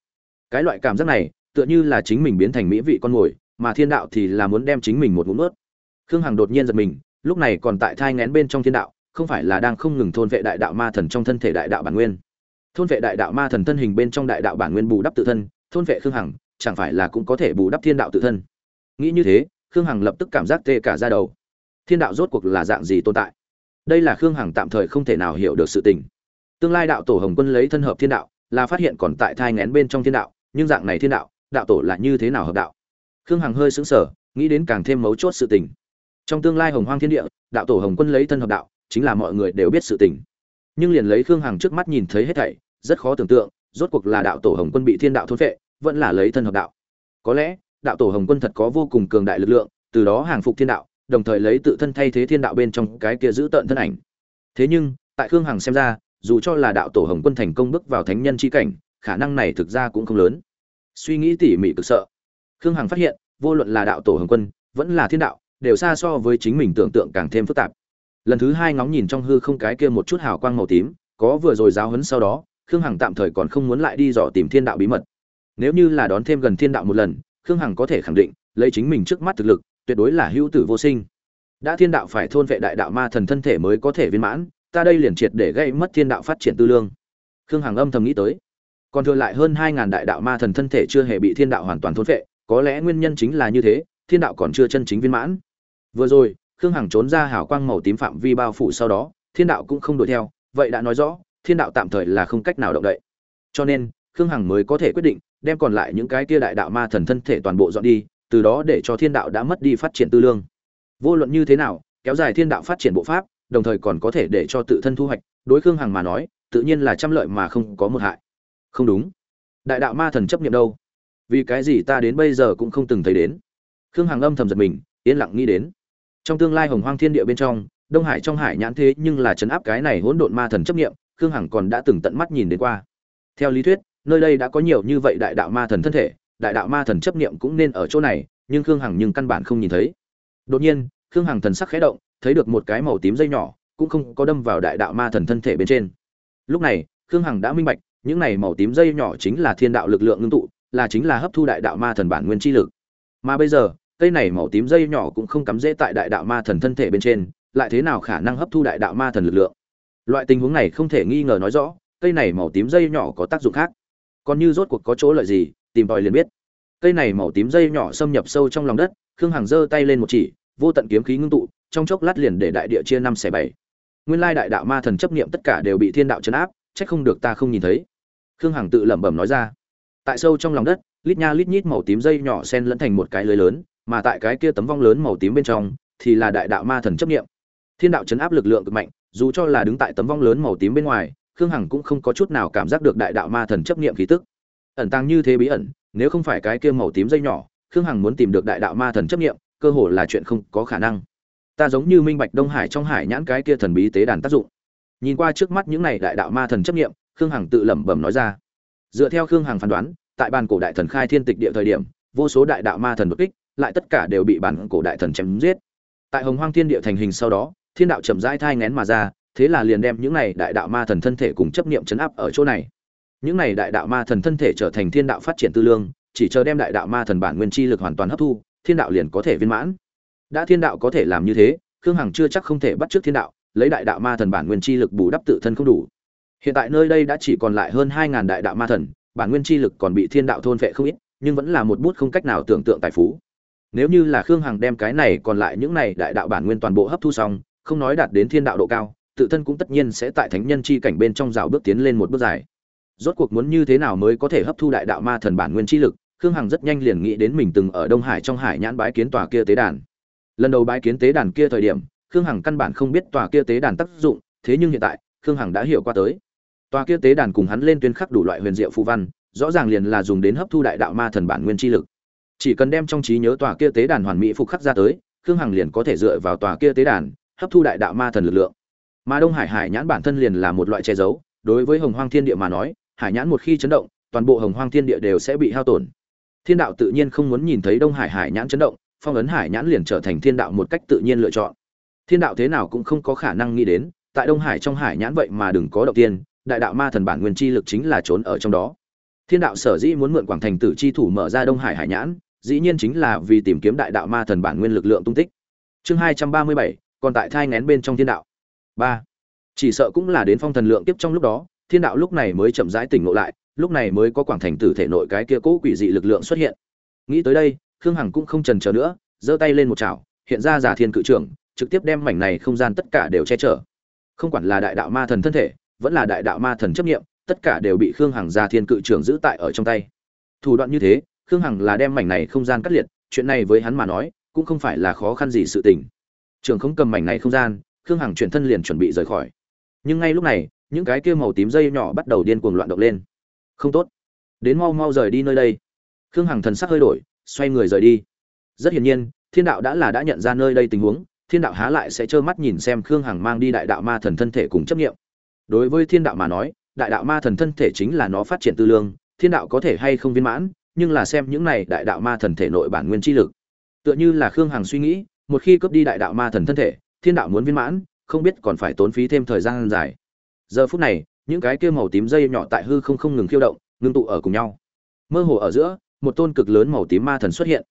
Cái loại cảm giác này tựa như là chính mình biến thành mỹ vị con mồi, mà thiên đạo thì là muốn đem chính mình một ngụm nuốt. Khương hằng đột nhiên giật mình, lúc này còn tại thai ngén bên trong thiên đạo, không phải là đang không ngừng thôn vệ đại đạo ma thần trong thân thể đại đạo bản nguyên. Thôn vệ đại đạo ma thần thân hình bên trong đại đạo bản nguyên bù đắp tự thân, thôn vệ khương hằng, chẳng phải là cũng có thể bù đắp thiên đạo tự thân? Nghĩ như thế, khương hằng lập tức cảm giác tê cả ra đầu. Thiên đạo rốt cuộc là dạng gì tồn tại? Đây là khương hằng tạm thời không thể nào hiểu được sự tình. Tương lai đạo tổ hồng quân lấy thân hợp thiên đạo, là phát hiện còn tại thai ngén bên trong thiên đạo, nhưng dạng này thiên đạo đạo tổ là như thế nào hợp đạo? Khương hằng hơi sững sờ nghĩ đến càng thêm mấu chốt sự tình. Trong tương lai hồng hoang thiên địa đạo tổ hồng quân lấy thân hợp đạo chính là mọi người đều biết sự tình. Nhưng liền lấy khương hằng trước mắt nhìn thấy hết thảy rất khó tưởng tượng rốt cuộc là đạo tổ hồng quân bị thiên đạo thôn vệ, vẫn là lấy thân hợp đạo. Có lẽ đạo tổ hồng quân thật có vô cùng cường đại lực lượng từ đó hàng phục thiên đạo đồng thời lấy tự thân thay thế thiên đạo bên trong cái kia giữ tợn thân ảnh. Thế nhưng tại khương hằng xem ra dù cho là đạo tổ hồng quân thành công bước vào thánh nhân chi cảnh khả năng này thực ra cũng không lớn suy nghĩ tỉ mỉ cực sợ. Khương hằng phát hiện, vô luận là đạo tổ hồng quân, vẫn là thiên đạo, đều xa so với chính mình tưởng tượng càng thêm phức tạp. Lần thứ hai ngóng nhìn trong hư không cái kia một chút hào quang màu tím, có vừa rồi giáo huấn sau đó, khương hằng tạm thời còn không muốn lại đi dò tìm thiên đạo bí mật. Nếu như là đón thêm gần thiên đạo một lần, khương hằng có thể khẳng định, lấy chính mình trước mắt thực lực, tuyệt đối là hữu tử vô sinh. Đã thiên đạo phải thôn vệ đại đạo ma thần thân thể mới có thể viên mãn, ta đây liền triệt để gây mất thiên đạo phát triển tư lương. Khương hằng âm thầm nghĩ tới còn thừa lại hơn hai ngàn đại đạo ma thần thân thể chưa hề bị thiên đạo hoàn toàn thôn vệ có lẽ nguyên nhân chính là như thế, thiên đạo còn chưa chân chính viên mãn. Vừa rồi, khương hằng trốn ra hào quang màu tím phạm vi bao phủ sau đó, thiên đạo cũng không đuổi theo, vậy đã nói rõ, thiên đạo tạm thời là không cách nào động đậy. Cho nên, khương hằng mới có thể quyết định, đem còn lại những cái tia đại đạo ma thần thân thể toàn bộ dọn đi, từ đó để cho thiên đạo đã mất đi phát triển tư lương. Vô luận như thế nào, kéo dài thiên đạo phát triển bộ pháp, đồng thời còn có thể để cho tự thân thu hoạch, đối khương hằng mà nói, tự nhiên là trăm lợi mà không có một hại không đúng. Đại đạo ma thần chấp nghiệm đâu? Vì cái gì ta đến bây giờ cũng không từng thấy đến? Khương hằng âm thầm giật mình, yên lặng nghĩ đến. Trong tương lai hồng hoang thiên địa bên trong, đông hải trong hải nhãn thế nhưng là chấn áp cái này hỗn độn ma thần chấp nghiệm khương hằng còn đã từng tận mắt nhìn đến qua. Theo lý thuyết, nơi đây đã có nhiều như vậy đại đạo ma thần thân thể, đại đạo ma thần chấp nghiệm cũng nên ở chỗ này, nhưng khương hằng nhưng căn bản không nhìn thấy. Đột nhiên, khương hằng thần sắc khẽ động, thấy được một cái màu tím dây nhỏ, cũng không có đâm vào đại đạo ma thần thân thể bên trên. Lúc này, khương hằng đã minh bạch những này màu tím dây nhỏ chính là thiên đạo lực lượng ngưng tụ, là chính là hấp thu đại đạo ma thần bản nguyên chi lực. Mà bây giờ, cây này màu tím dây nhỏ cũng không cắm rễ tại đại đạo ma thần thân thể bên trên, lại thế nào khả năng hấp thu đại đạo ma thần lực lượng? Loại tình huống này không thể nghi ngờ nói rõ, cây này màu tím dây nhỏ có tác dụng khác. Còn như rốt cuộc có chỗ lợi gì, tìm tòi liền biết. Cây này màu tím dây nhỏ xâm nhập sâu trong lòng đất, khương hằng giơ tay lên một chỉ, vô tận kiếm khí ngưng tụ, trong chốc lát liền để đại địa chia năm xẻ bảy. Nguyên lai đại đạo ma thần chấp niệm tất cả đều bị thiên đạo chấn áp trách không được ta không nhìn thấy khương hằng tự lẩm bẩm nói ra. Tại sâu trong lòng đất, lít nha lít nhít màu tím dây nhỏ sen lẫn thành một cái lưới lớn, mà tại cái kia tấm vong lớn màu tím bên trong, thì là đại đạo ma thần chấp niệm. Thiên đạo chấn áp lực lượng cực mạnh, dù cho là đứng tại tấm vong lớn màu tím bên ngoài, khương hằng cũng không có chút nào cảm giác được đại đạo ma thần chấp niệm khí tức. Ẩn tăng như thế bí ẩn, nếu không phải cái kia màu tím dây nhỏ, khương hằng muốn tìm được đại đạo ma thần chấp niệm, cơ hồ là chuyện không có khả năng. Ta giống như minh bạch đông hải trong hải nhãn cái kia thần bí tế đàn tác dụng. Nhìn qua trước mắt những này đại đạo ma thần chấp niệm khương hằng tự lẩm bẩm nói ra dựa theo khương hằng phán đoán tại bàn cổ đại thần khai thiên tịch địa thời điểm vô số đại đạo ma thần bất kích lại tất cả đều bị bản cổ đại thần chém giết. Tại Hồng Hoang Thiên Địa thành hình sau đó, thiên đạo chậm rãi thai ngén mà ra, thế là liền đem những này đại đạo ma thần thân thể cùng chấp niệm chấn áp ở chỗ này. Những này đại đạo ma thần thân thể trở thành thiên đạo phát triển tư lương, chỉ chờ đem đại đạo ma thần bản nguyên chi lực hoàn toàn hấp thu, thiên đạo liền có thể viên mãn. Đã thiên đạo có thể làm như thế, Khương Hằng chưa chắc không thể bắt trước thiên đạo, lấy đại đạo ma thần bản nguyên chi lực bù đắp tự thân không đủ. Hiện tại nơi đây đã chỉ còn lại hơn 2000 đại đạo ma thần, bản nguyên chi lực còn bị thiên đạo thôn phệ không ít, nhưng vẫn là một bút không cách nào tưởng tượng tài phú. Nếu như là Khương Hằng đem cái này còn lại những này đại đạo bản nguyên toàn bộ hấp thu xong, không nói đạt đến thiên đạo độ cao, tự thân cũng tất nhiên sẽ tại thánh nhân chi cảnh bên trong rào bước tiến lên một bước dài. Rốt cuộc muốn như thế nào mới có thể hấp thu đại đạo ma thần bản nguyên chi lực, khương hằng rất nhanh liền nghĩ đến mình từng ở đông hải trong hải nhãn bái kiến tòa kia tế đàn lần đầu bái kiến tế đàn kia thời điểm khương hằng căn bản không biết tòa kia tế đàn tác dụng thế nhưng hiện tại khương hằng đã hiểu qua tới tòa kia tế đàn cùng hắn lên tuyên khắc đủ loại huyền diệu phù văn, rõ ràng liền là dùng đến hấp thu đại đạo ma thần bản nguyên chi lực. Chỉ cần đem trong trí nhớ tòa kia tế đàn hoàn mỹ phục khắc ra tới, khương hằng liền có thể dựa vào tòa kia tế đàn, hấp thu đại đạo ma thần lực lượng. Mà đông hải hải nhãn bản thân liền là một loại che giấu, đối với hồng hoang thiên địa mà nói, hải nhãn một khi chấn động, toàn bộ hồng hoang thiên địa đều sẽ bị hao tổn. Thiên đạo tự nhiên không muốn nhìn thấy đông hải hải nhãn chấn động, phong ấn hải nhãn liền trở thành thiên đạo một cách tự nhiên lựa chọn. Thiên đạo thế nào cũng không có khả năng nghĩ đến, tại đông hải trong hải nhãn vậy mà đừng có động tiên đại đạo ma thần bản nguyên chi lực chính là trốn ở trong đó. Thiên đạo sở dĩ muốn mượn quảng thành tử chi thủ mở ra đông hải hải nhãn, dĩ nhiên chính là vì tìm kiếm đại đạo ma thần bản nguyên lực lượng tung tích. Chương hai trăm ba mươi bảy, còn tại thai nén bên trong thiên đạo. Ba. Chỉ sợ cũng là đến phong thần lượng tiếp trong lúc đó, thiên đạo lúc này mới chậm rãi tỉnh ngộ lại, lúc này mới có quảng thành tử thể nội cái kia cố quỷ dị lực lượng xuất hiện. Nghĩ tới đây, khương hằng cũng không chần chờ nữa, giơ tay lên một chảo, hiện ra giả thiên cự trưởng, trực tiếp đem mảnh này không gian tất cả đều che chở. Không quản là đại đạo ma thần thân thể vẫn là đại đạo ma thần chấp nghiệm tất cả đều bị khương hằng gia thiên cự trưởng giữ tại ở trong tay. Thủ đoạn như thế, khương hằng là đem mảnh này không gian cắt liệt, chuyện này với hắn mà nói, cũng không phải là khó khăn gì sự tình. Trường không cầm mảnh này không gian, khương hằng chuyển thân liền chuẩn bị rời khỏi. Nhưng ngay lúc này, những cái kia màu tím dây nhỏ bắt đầu điên cuồng loạn động lên. Không tốt. Đến mau mau rời đi nơi đây. Khương hằng thần sắc hơi đổi, xoay người rời đi. Rất hiển nhiên, thiên đạo đã là đã nhận ra nơi đây tình huống, thiên đạo há lại sẽ trơ mắt nhìn xem khương hằng mang đi đại đạo ma thần thân thể cùng chấp nghiệm đối với thiên đạo mà nói, đại đạo ma thần thân thể chính là nó phát triển tư lương, thiên đạo có thể hay không viên mãn, nhưng là xem những này đại đạo ma thần thể nội bản nguyên chi lực. Tựa như là khương hằng suy nghĩ, một khi cướp đi đại đạo ma thần thân thể, thiên đạo muốn viên mãn, không biết còn phải tốn phí thêm thời gian dài. Giờ phút này, những cái kia màu tím dây nhỏ tại hư không không ngừng khiêu động, ngưng tụ ở cùng nhau. Mơ hồ ở giữa, một tôn cực lớn màu tím ma thần xuất hiện.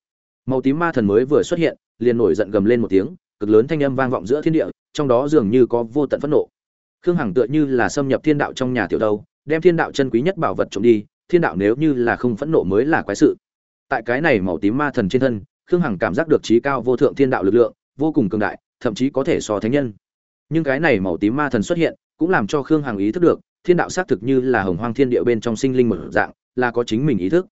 Màu tím ma thần mới vừa xuất hiện, liền nổi giận gầm lên một tiếng, cực lớn thanh âm vang vọng giữa thiên địa, trong đó dường như có vô tận phẫn nộ khương hằng tựa như là xâm nhập thiên đạo trong nhà tiểu đâu đem thiên đạo chân quý nhất bảo vật trộm đi, thiên đạo nếu như là không phẫn nộ mới là quái sự. Tại cái này màu tím ma thần trên thân, khương hằng cảm giác được trí cao vô thượng thiên đạo lực lượng, vô cùng cường đại, thậm chí có thể so thánh nhân. Nhưng cái này màu tím ma thần xuất hiện, cũng làm cho khương hằng ý thức được, thiên đạo xác thực như là hồng hoang thiên địa bên trong sinh linh một dạng, là có chính mình ý thức.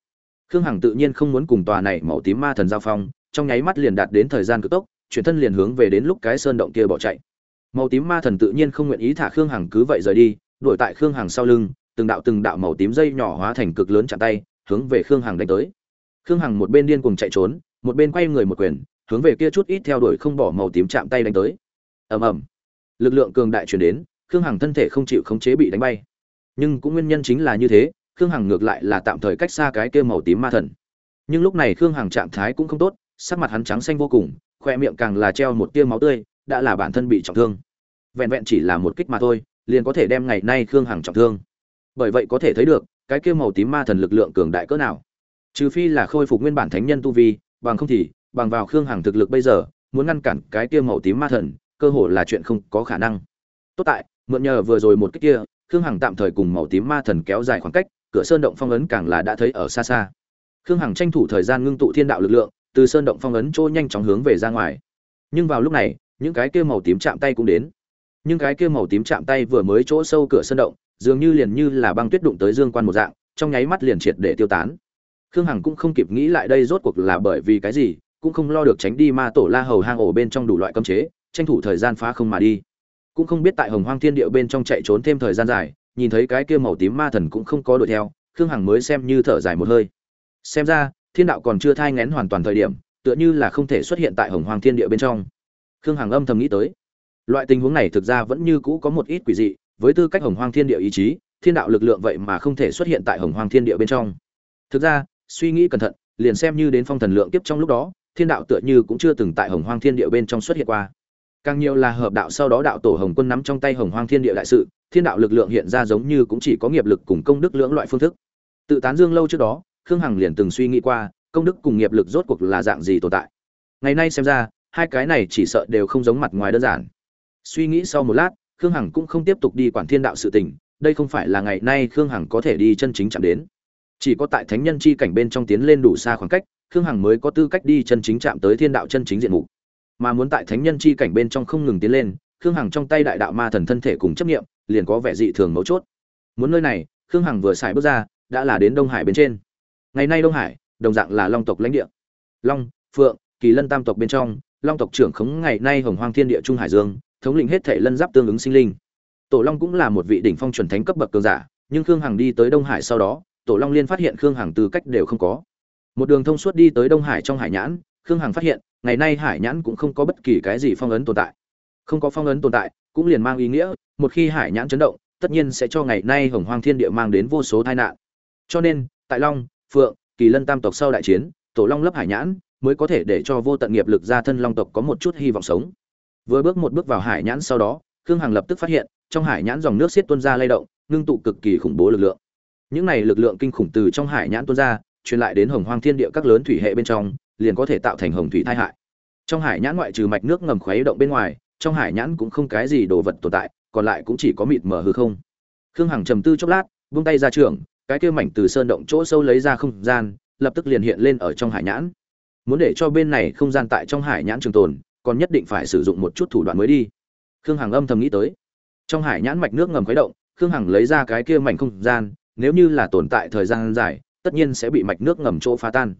Khương hằng tự nhiên không muốn cùng tòa này màu tím ma thần giao phong, trong nháy mắt liền đạt đến thời gian cực tốc, chuyển thân liền hướng về đến lúc cái sơn động kia bỏ chạy màu tím ma thần tự nhiên không nguyện ý thả khương hằng cứ vậy rời đi, đuổi tại khương hằng sau lưng, từng đạo từng đạo màu tím dây nhỏ hóa thành cực lớn chặn tay, hướng về khương hằng đánh tới. Khương hằng một bên điên cùng chạy trốn, một bên quay người một quyền, hướng về kia chút ít theo đuổi không bỏ màu tím chạm tay đánh tới. Ầm ầm. Lực lượng cường đại chuyển đến, khương hằng thân thể không chịu khống chế bị đánh bay. Nhưng cũng nguyên nhân chính là như thế, khương hằng ngược lại là tạm thời cách xa cái kia màu tím ma thần. Nhưng lúc này khương hằng trạng thái cũng không tốt, sắc mặt hắn trắng xanh vô cùng, khoe miệng càng là treo một tia máu tươi, đã là bản thân bị trọng thương vẹn vẹn chỉ là một kích mà thôi, liền có thể đem ngày nay khương hằng trọng thương. Bởi vậy có thể thấy được, cái kia màu tím ma thần lực lượng cường đại cỡ nào. Trừ phi là khôi phục nguyên bản thánh nhân tu vi, bằng không thì, bằng vào khương hằng thực lực bây giờ, muốn ngăn cản cái kia màu tím ma thần, cơ hồ là chuyện không có khả năng. Tốt tại, mượn nhờ vừa rồi một kích kia, khương hằng tạm thời cùng màu tím ma thần kéo dài khoảng cách, cửa sơn động phong ấn càng là đã thấy ở xa xa. Khương hằng tranh thủ thời gian ngưng tụ thiên đạo lực lượng, từ sơn động phong ấn trôi nhanh chóng hướng về ra ngoài. Nhưng vào lúc này, những cái kia màu tím chạm tay cũng đến nhưng cái kia màu tím chạm tay vừa mới chỗ sâu cửa sân động, dường như liền như là băng tuyết đụng tới dương quan một dạng, trong nháy mắt liền triệt để tiêu tán. Khương hằng cũng không kịp nghĩ lại đây rốt cuộc là bởi vì cái gì, cũng không lo được tránh đi ma tổ la hầu hang ổ bên trong đủ loại cấm chế, tranh thủ thời gian phá không mà đi. Cũng không biết tại hồng hoang thiên địa bên trong chạy trốn thêm thời gian dài, nhìn thấy cái kia màu tím ma thần cũng không có đuổi theo, khương hằng mới xem như thở dài một hơi. Xem ra, thiên đạo còn chưa thai ngén hoàn toàn thời điểm, tựa như là không thể xuất hiện tại hồng hoang thiên địa bên trong. Khương hằng âm thầm nghĩ tới loại tình huống này thực ra vẫn như cũ có một ít quỷ dị, với tư cách hồng hoang thiên địa ý chí, thiên đạo lực lượng vậy mà không thể xuất hiện tại hồng hoang thiên địa bên trong. Thực ra, suy nghĩ cẩn thận, liền xem như đến phong thần lượng tiếp trong lúc đó, thiên đạo tựa như cũng chưa từng tại hồng hoang thiên địa bên trong xuất hiện qua. Càng nhiều là hợp đạo sau đó đạo tổ hồng quân nắm trong tay hồng hoang thiên địa đại sự, thiên đạo lực lượng hiện ra giống như cũng chỉ có nghiệp lực cùng công đức lưỡng loại phương thức. Tự tán dương lâu trước đó, khương hằng liền từng suy nghĩ qua, công đức cùng nghiệp lực rốt cuộc là dạng gì tồn tại. Ngày nay xem ra, hai cái này chỉ sợ đều không giống mặt ngoài đơn giản suy nghĩ sau một lát, khương hằng cũng không tiếp tục đi quản thiên đạo sự tình, đây không phải là ngày nay khương hằng có thể đi chân chính chạm đến. Chỉ có tại thánh nhân chi cảnh bên trong tiến lên đủ xa khoảng cách, khương hằng mới có tư cách đi chân chính chạm tới thiên đạo chân chính diện mục. Mà muốn tại thánh nhân chi cảnh bên trong không ngừng tiến lên, khương hằng trong tay đại đạo ma thần thân thể cùng chấp nghiệm liền có vẻ dị thường mấu chốt. Muốn nơi này, khương hằng vừa xài bước ra, đã là đến đông hải bên trên. Ngày nay đông hải, đồng dạng là long tộc lãnh địa. Long, phượng, kỳ lân tam tộc bên trong, long tộc trưởng khống ngày nay hồng hoang thiên địa trung hải dương thống lĩnh hết thể lân giáp tương ứng sinh linh. Tổ long cũng là một vị đỉnh phong chuẩn thánh cấp bậc cường giả, nhưng khương hằng đi tới đông hải sau đó, tổ long liên phát hiện khương hằng tư cách đều không có. Một đường thông suốt đi tới đông hải trong hải nhãn, khương hằng phát hiện, ngày nay hải nhãn cũng không có bất kỳ cái gì phong ấn tồn tại. Không có phong ấn tồn tại, cũng liền mang ý nghĩa, một khi hải nhãn chấn động, tất nhiên sẽ cho ngày nay hồng hoang thiên địa mang đến vô số tai nạn. Cho nên, tại long, phượng, kỳ lân tam tộc sau đại chiến, tổ long lấp hải nhãn, mới có thể để cho vô tận nghiệp lực gia thân long tộc có một chút hy vọng sống vừa bước một bước vào hải nhãn sau đó, khương hằng lập tức phát hiện, trong hải nhãn dòng nước xiết tuôn ra lay động, ngưng tụ cực kỳ khủng bố lực lượng. Những này lực lượng kinh khủng từ trong hải nhãn tuôn ra, truyền lại đến hồng hoang thiên địa các lớn thủy hệ bên trong, liền có thể tạo thành hồng thủy tai hại. Trong hải nhãn ngoại trừ mạch nước ngầm khuấy động bên ngoài, trong hải nhãn cũng không cái gì đồ vật tồn tại, còn lại cũng chỉ có mịt mờ hư không. Khương hằng trầm tư chốc lát, buông tay ra trường, cái kia mảnh từ sơn động chỗ sâu lấy ra không gian, lập tức liền hiện lên ở trong hải nhãn. Muốn để cho bên này không gian tại trong hải nhãn trường tồn còn nhất định phải sử dụng một chút thủ đoạn mới đi. Khương hằng âm thầm nghĩ tới. Trong hải nhãn mạch nước ngầm khuấy động, khương hằng lấy ra cái kia mảnh không gian, nếu như là tồn tại thời gian dài, tất nhiên sẽ bị mạch nước ngầm chỗ phá tan.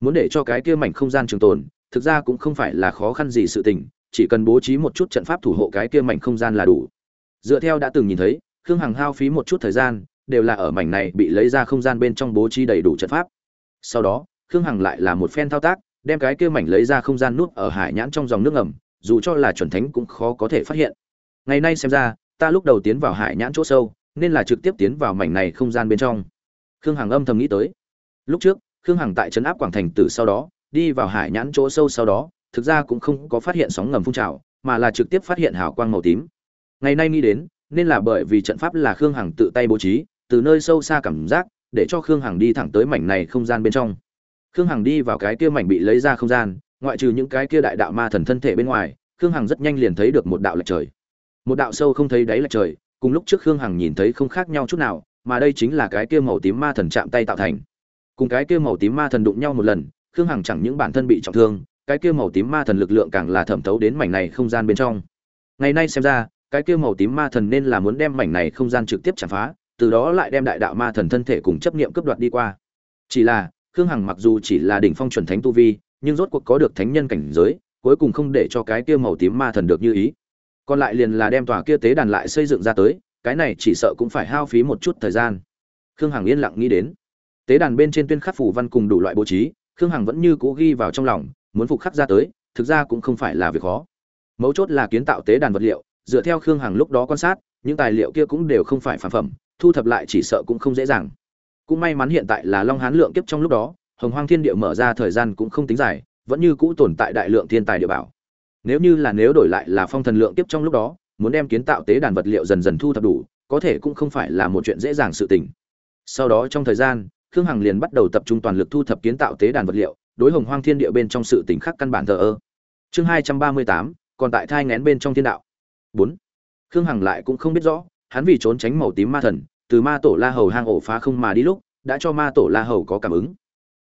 Muốn để cho cái kia mảnh không gian trường tồn, thực ra cũng không phải là khó khăn gì sự tình, chỉ cần bố trí một chút trận pháp thủ hộ cái kia mảnh không gian là đủ. Dựa theo đã từng nhìn thấy, khương hằng hao phí một chút thời gian, đều là ở mảnh này bị lấy ra không gian bên trong bố trí đầy đủ trận pháp. Sau đó, khương hằng lại là một phen thao tác đem cái kia mảnh lấy ra không gian nút ở hải nhãn trong dòng nước ngầm, dù cho là chuẩn thánh cũng khó có thể phát hiện. Ngày nay xem ra, ta lúc đầu tiến vào hải nhãn chỗ sâu, nên là trực tiếp tiến vào mảnh này không gian bên trong. Khương hằng âm thầm nghĩ tới. Lúc trước, khương hằng tại trấn áp quảng thành tử sau đó, đi vào hải nhãn chỗ sâu sau đó, thực ra cũng không có phát hiện sóng ngầm phun trào, mà là trực tiếp phát hiện hào quang màu tím. Ngày nay nghĩ đến, nên là bởi vì trận pháp là khương hằng tự tay bố trí, từ nơi sâu xa cảm giác, để cho khương hằng đi thẳng tới mảnh này không gian bên trong khương hằng đi vào cái kia mảnh bị lấy ra không gian, ngoại trừ những cái kia đại đạo ma thần thân thể bên ngoài, khương hằng rất nhanh liền thấy được một đạo lệch trời. Một đạo sâu không thấy đáy lệch trời, cùng lúc trước khương hằng nhìn thấy không khác nhau chút nào, mà đây chính là cái kia màu tím ma thần chạm tay tạo thành. Cùng cái kia màu tím ma thần đụng nhau một lần, khương hằng chẳng những bản thân bị trọng thương, cái kia màu tím ma thần lực lượng càng là thẩm thấu đến mảnh này không gian bên trong. Ngày nay xem ra, cái kia màu tím ma thần nên là muốn đem mảnh này không gian trực tiếp chạm phá, từ đó lại đem đại đạo ma thần thân thể cùng chấp niệm cướp đoạt đi qua. Chỉ là khương hằng mặc dù chỉ là đỉnh phong chuẩn thánh tu vi, nhưng rốt cuộc có được thánh nhân cảnh giới, cuối cùng không để cho cái kia màu tím ma thần được như ý. Còn lại liền là đem tòa kia tế đàn lại xây dựng ra tới, cái này chỉ sợ cũng phải hao phí một chút thời gian. Khương hằng yên lặng nghĩ đến. Tế đàn bên trên tuyên khắc phủ văn cùng đủ loại bố trí, khương hằng vẫn như cố ghi vào trong lòng, muốn phục khắc ra tới, thực ra cũng không phải là việc khó. Mấu chốt là kiến tạo tế đàn vật liệu, dựa theo khương hằng lúc đó quan sát, những tài liệu kia cũng đều không phải phản phẩm, thu thập lại chỉ sợ cũng không dễ dàng cũng may mắn hiện tại là long hán lượng kiếp trong lúc đó, hồng hoang thiên địa mở ra thời gian cũng không tính dài, vẫn như cũ tồn tại đại lượng thiên tài địa bảo. Nếu như là nếu đổi lại là phong thần lượng kiếp trong lúc đó, muốn đem kiến tạo tế đàn vật liệu dần dần thu thập đủ, có thể cũng không phải là một chuyện dễ dàng sự tình. Sau đó trong thời gian, khương hằng liền bắt đầu tập trung toàn lực thu thập kiến tạo tế đàn vật liệu, đối hồng hoang thiên địa bên trong sự tỉnh khắc căn bản thờ ơ. Chương hai trăm ba mươi tám, còn tại thai ngén bên trong thiên đạo. Bốn. Khương hằng lại cũng không biết rõ, hắn vì trốn tránh màu tím ma thần từ ma tổ la hầu hang ổ phá không mà đi lúc, đã cho ma tổ la hầu có cảm ứng.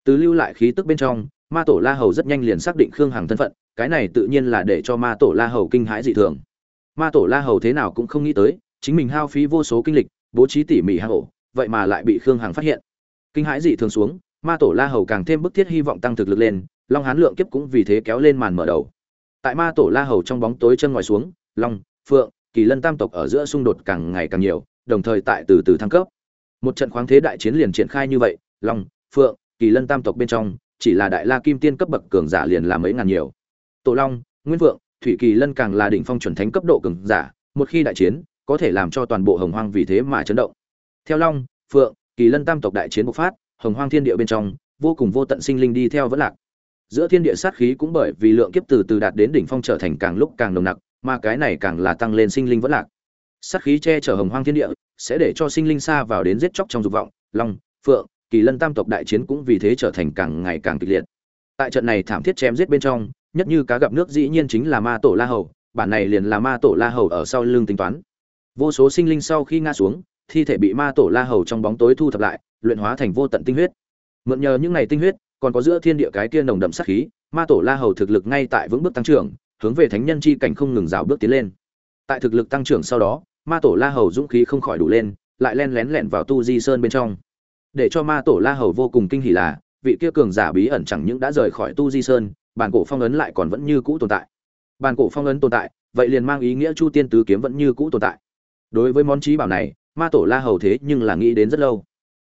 Từ lưu lại khí tức bên trong, ma tổ la hầu rất nhanh liền xác định khương hằng thân phận, cái này tự nhiên là để cho ma tổ la hầu kinh hãi dị thường. Ma tổ la hầu thế nào cũng không nghĩ tới, chính mình hao phí vô số kinh lịch, bố trí tỉ mỉ hang ổ, vậy mà lại bị khương hằng phát hiện. Kinh hãi dị thường xuống, ma tổ la hầu càng thêm bức thiết hy vọng tăng thực lực lên, long hán lượng kiếp cũng vì thế kéo lên màn mở đầu. Tại ma tổ la hầu trong bóng tối chân ngoài xuống, long, phượng, kỳ lân tam tộc ở giữa xung đột càng ngày càng nhiều đồng thời tại từ từ thăng cấp. Một trận khoáng thế đại chiến liền triển khai như vậy, long, phượng, kỳ lân tam tộc bên trong, chỉ là đại la kim tiên cấp bậc cường giả liền là mấy ngàn nhiều. Tổ long, nguyên vượng thủy kỳ lân càng là đỉnh phong chuẩn thánh cấp độ cường giả, một khi đại chiến, có thể làm cho toàn bộ hồng hoang vì thế mà chấn động. Theo long, phượng, kỳ lân tam tộc đại chiến bộc phát, hồng hoang thiên địa bên trong, vô cùng vô tận sinh linh đi theo vẫn lạc. Giữa thiên địa sát khí cũng bởi vì lượng kiếp từ từ đạt đến đỉnh phong trở thành càng lúc càng nồng nặc, mà cái này càng là tăng lên sinh linh vẫn lạc sát khí che chở hồng hoang thiên địa, sẽ để cho sinh linh xa vào đến giết chóc trong dục vọng. Long, phượng, kỳ lân tam tộc đại chiến cũng vì thế trở thành càng ngày càng kịch liệt. Tại trận này thảm thiết chém giết bên trong, nhất như cá gặp nước dĩ nhiên chính là ma tổ la hầu, bản này liền là ma tổ la hầu ở sau lưng tính toán. Vô số sinh linh sau khi ngã xuống, thi thể bị ma tổ la hầu trong bóng tối thu thập lại, luyện hóa thành vô tận tinh huyết. Mượn nhờ những ngày tinh huyết, còn có giữa thiên địa cái kia nồng đậm sát khí, ma tổ la hầu thực lực ngay tại vững bước tăng trưởng, hướng về thánh nhân chi cảnh không ngừng rào bước tiến lên. Tại thực lực tăng trưởng sau đó ma tổ la hầu dũng khí không khỏi đủ lên, lại len lén lẹn vào tu di sơn bên trong. Để cho ma tổ la hầu vô cùng kinh hỉ là, vị kia cường giả bí ẩn chẳng những đã rời khỏi tu di sơn, bản cổ phong ấn lại còn vẫn như cũ tồn tại. Bản cổ phong ấn tồn tại, vậy liền mang ý nghĩa chu tiên tứ kiếm vẫn như cũ tồn tại. Đối với món trí bảo này, ma tổ la hầu thế nhưng là nghĩ đến rất lâu.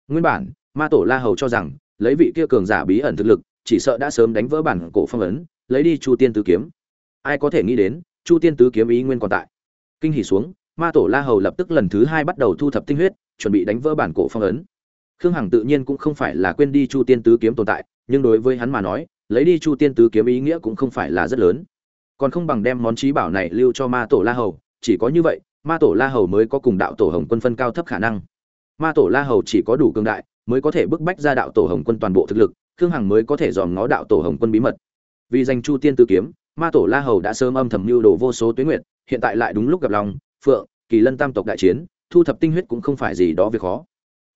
Nguyên bản, ma tổ la hầu cho rằng, lấy vị kia cường giả bí ẩn thực lực, chỉ sợ đã sớm đánh vỡ bản cổ phong ấn, lấy đi chu tiên tứ kiếm. Ai có thể nghĩ đến, chu tiên tứ kiếm ý nguyên còn tại. Kinh hỉ xuống ma tổ la hầu lập tức lần thứ hai bắt đầu thu thập tinh huyết, chuẩn bị đánh vỡ bản cổ phong ấn. Khương hằng tự nhiên cũng không phải là quên đi chu tiên tứ kiếm tồn tại, nhưng đối với hắn mà nói, lấy đi chu tiên tứ kiếm ý nghĩa cũng không phải là rất lớn. Còn không bằng đem món trí bảo này lưu cho ma tổ la hầu, chỉ có như vậy, ma tổ la hầu mới có cùng đạo tổ hồng quân phân cao thấp khả năng. Ma tổ la hầu chỉ có đủ cường đại, mới có thể bức bách ra đạo tổ hồng quân toàn bộ thực lực, khương hằng mới có thể dòm ngó đạo tổ hồng quân bí mật. Vì danh chu tiên tứ kiếm, ma tổ la hầu đã sớm âm thầm mưu đồ vô số tuyến nguyện hiện tại lại đúng lúc gặp lòng phượng, kỳ lân tam tộc đại chiến, thu thập tinh huyết cũng không phải gì đó việc khó.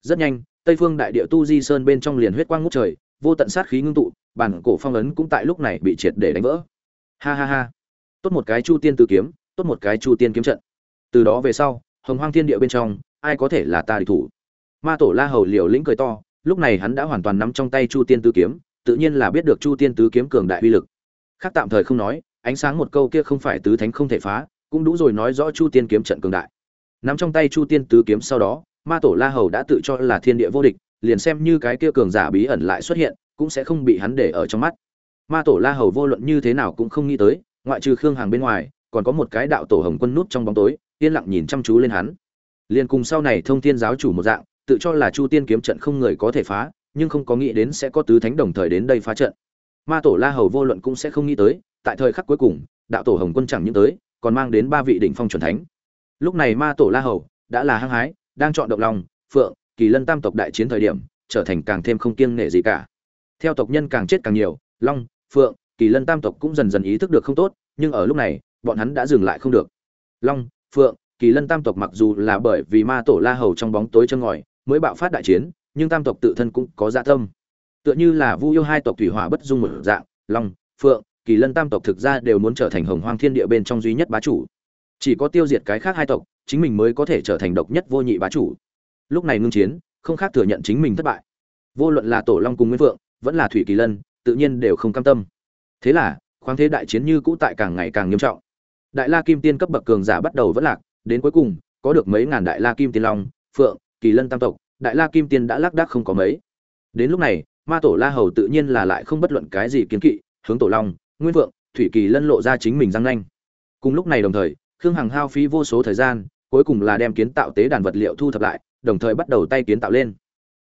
Rất nhanh, tây phương đại địa tu di sơn bên trong liền huyết quang ngút trời, vô tận sát khí ngưng tụ, bản cổ phong ấn cũng tại lúc này bị triệt để đánh vỡ. Ha ha ha. Tốt một cái chu tiên Tử kiếm, tốt một cái chu tiên kiếm trận. Từ đó về sau, hồng hoang thiên địa bên trong, ai có thể là ta địch thủ? Ma tổ la hầu liều lĩnh cười to, lúc này hắn đã hoàn toàn nắm trong tay chu tiên tứ kiếm, tự nhiên là biết được chu tiên tứ kiếm cường đại uy lực. Khác tạm thời không nói, ánh sáng một câu kia không phải tứ thánh không thể phá cũng đủ rồi nói rõ chu tiên kiếm trận cường đại. Nắm trong tay chu tiên tứ kiếm sau đó, ma tổ la hầu đã tự cho là thiên địa vô địch, liền xem như cái kia cường giả bí ẩn lại xuất hiện, cũng sẽ không bị hắn để ở trong mắt. Ma tổ la hầu vô luận như thế nào cũng không nghĩ tới, ngoại trừ khương hàng bên ngoài, còn có một cái đạo tổ hồng quân nút trong bóng tối, yên lặng nhìn chăm chú lên hắn. Liền cùng sau này thông thiên giáo chủ một dạng, tự cho là chu tiên kiếm trận không người có thể phá, nhưng không có nghĩ đến sẽ có tứ thánh đồng thời đến đây phá trận. Ma tổ la hầu vô luận cũng sẽ không nghĩ tới, tại thời khắc cuối cùng, đạo tổ hồng quân chẳng những tới còn mang đến ba vị đỉnh phong chuẩn thánh. Lúc này ma tổ la hầu đã là hăng hái, đang chọn động lòng, phượng, kỳ lân tam tộc đại chiến thời điểm, trở thành càng thêm không kiêng nể gì cả. Theo tộc nhân càng chết càng nhiều, long, phượng, kỳ lân tam tộc cũng dần dần ý thức được không tốt, nhưng ở lúc này, bọn hắn đã dừng lại không được. Long, phượng, kỳ lân tam tộc mặc dù là bởi vì ma tổ la hầu trong bóng tối chân ngòi, mới bạo phát đại chiến, nhưng tam tộc tự thân cũng có dạ tâm. Tựa như là vu yêu hai tộc thủy hỏa bất dung một dạng, long, phượng kỳ lân tam tộc thực ra đều muốn trở thành hồng hoang thiên địa bên trong duy nhất bá chủ. Chỉ có tiêu diệt cái khác hai tộc, chính mình mới có thể trở thành độc nhất vô nhị bá chủ. Lúc này ngưng chiến, không khác thừa nhận chính mình thất bại. Vô luận là tổ long cùng nguyên vượng, vẫn là thủy kỳ lân, tự nhiên đều không cam tâm. Thế là, khoáng thế đại chiến như cũ tại càng ngày càng nghiêm trọng. Đại la kim tiên cấp bậc cường giả bắt đầu vẫn lạc, đến cuối cùng, có được mấy ngàn đại la kim tiên long, phượng, kỳ lân tam tộc, đại la kim tiên đã lác đác không có mấy. Đến lúc này, ma tổ la hầu tự nhiên là lại không bất luận cái gì kiến kỵ, hướng tổ long nguyên vượng thủy kỳ lân lộ ra chính mình răng nanh. Cùng lúc này đồng thời, khương hằng hao phí vô số thời gian, cuối cùng là đem kiến tạo tế đàn vật liệu thu thập lại, đồng thời bắt đầu tay kiến tạo lên.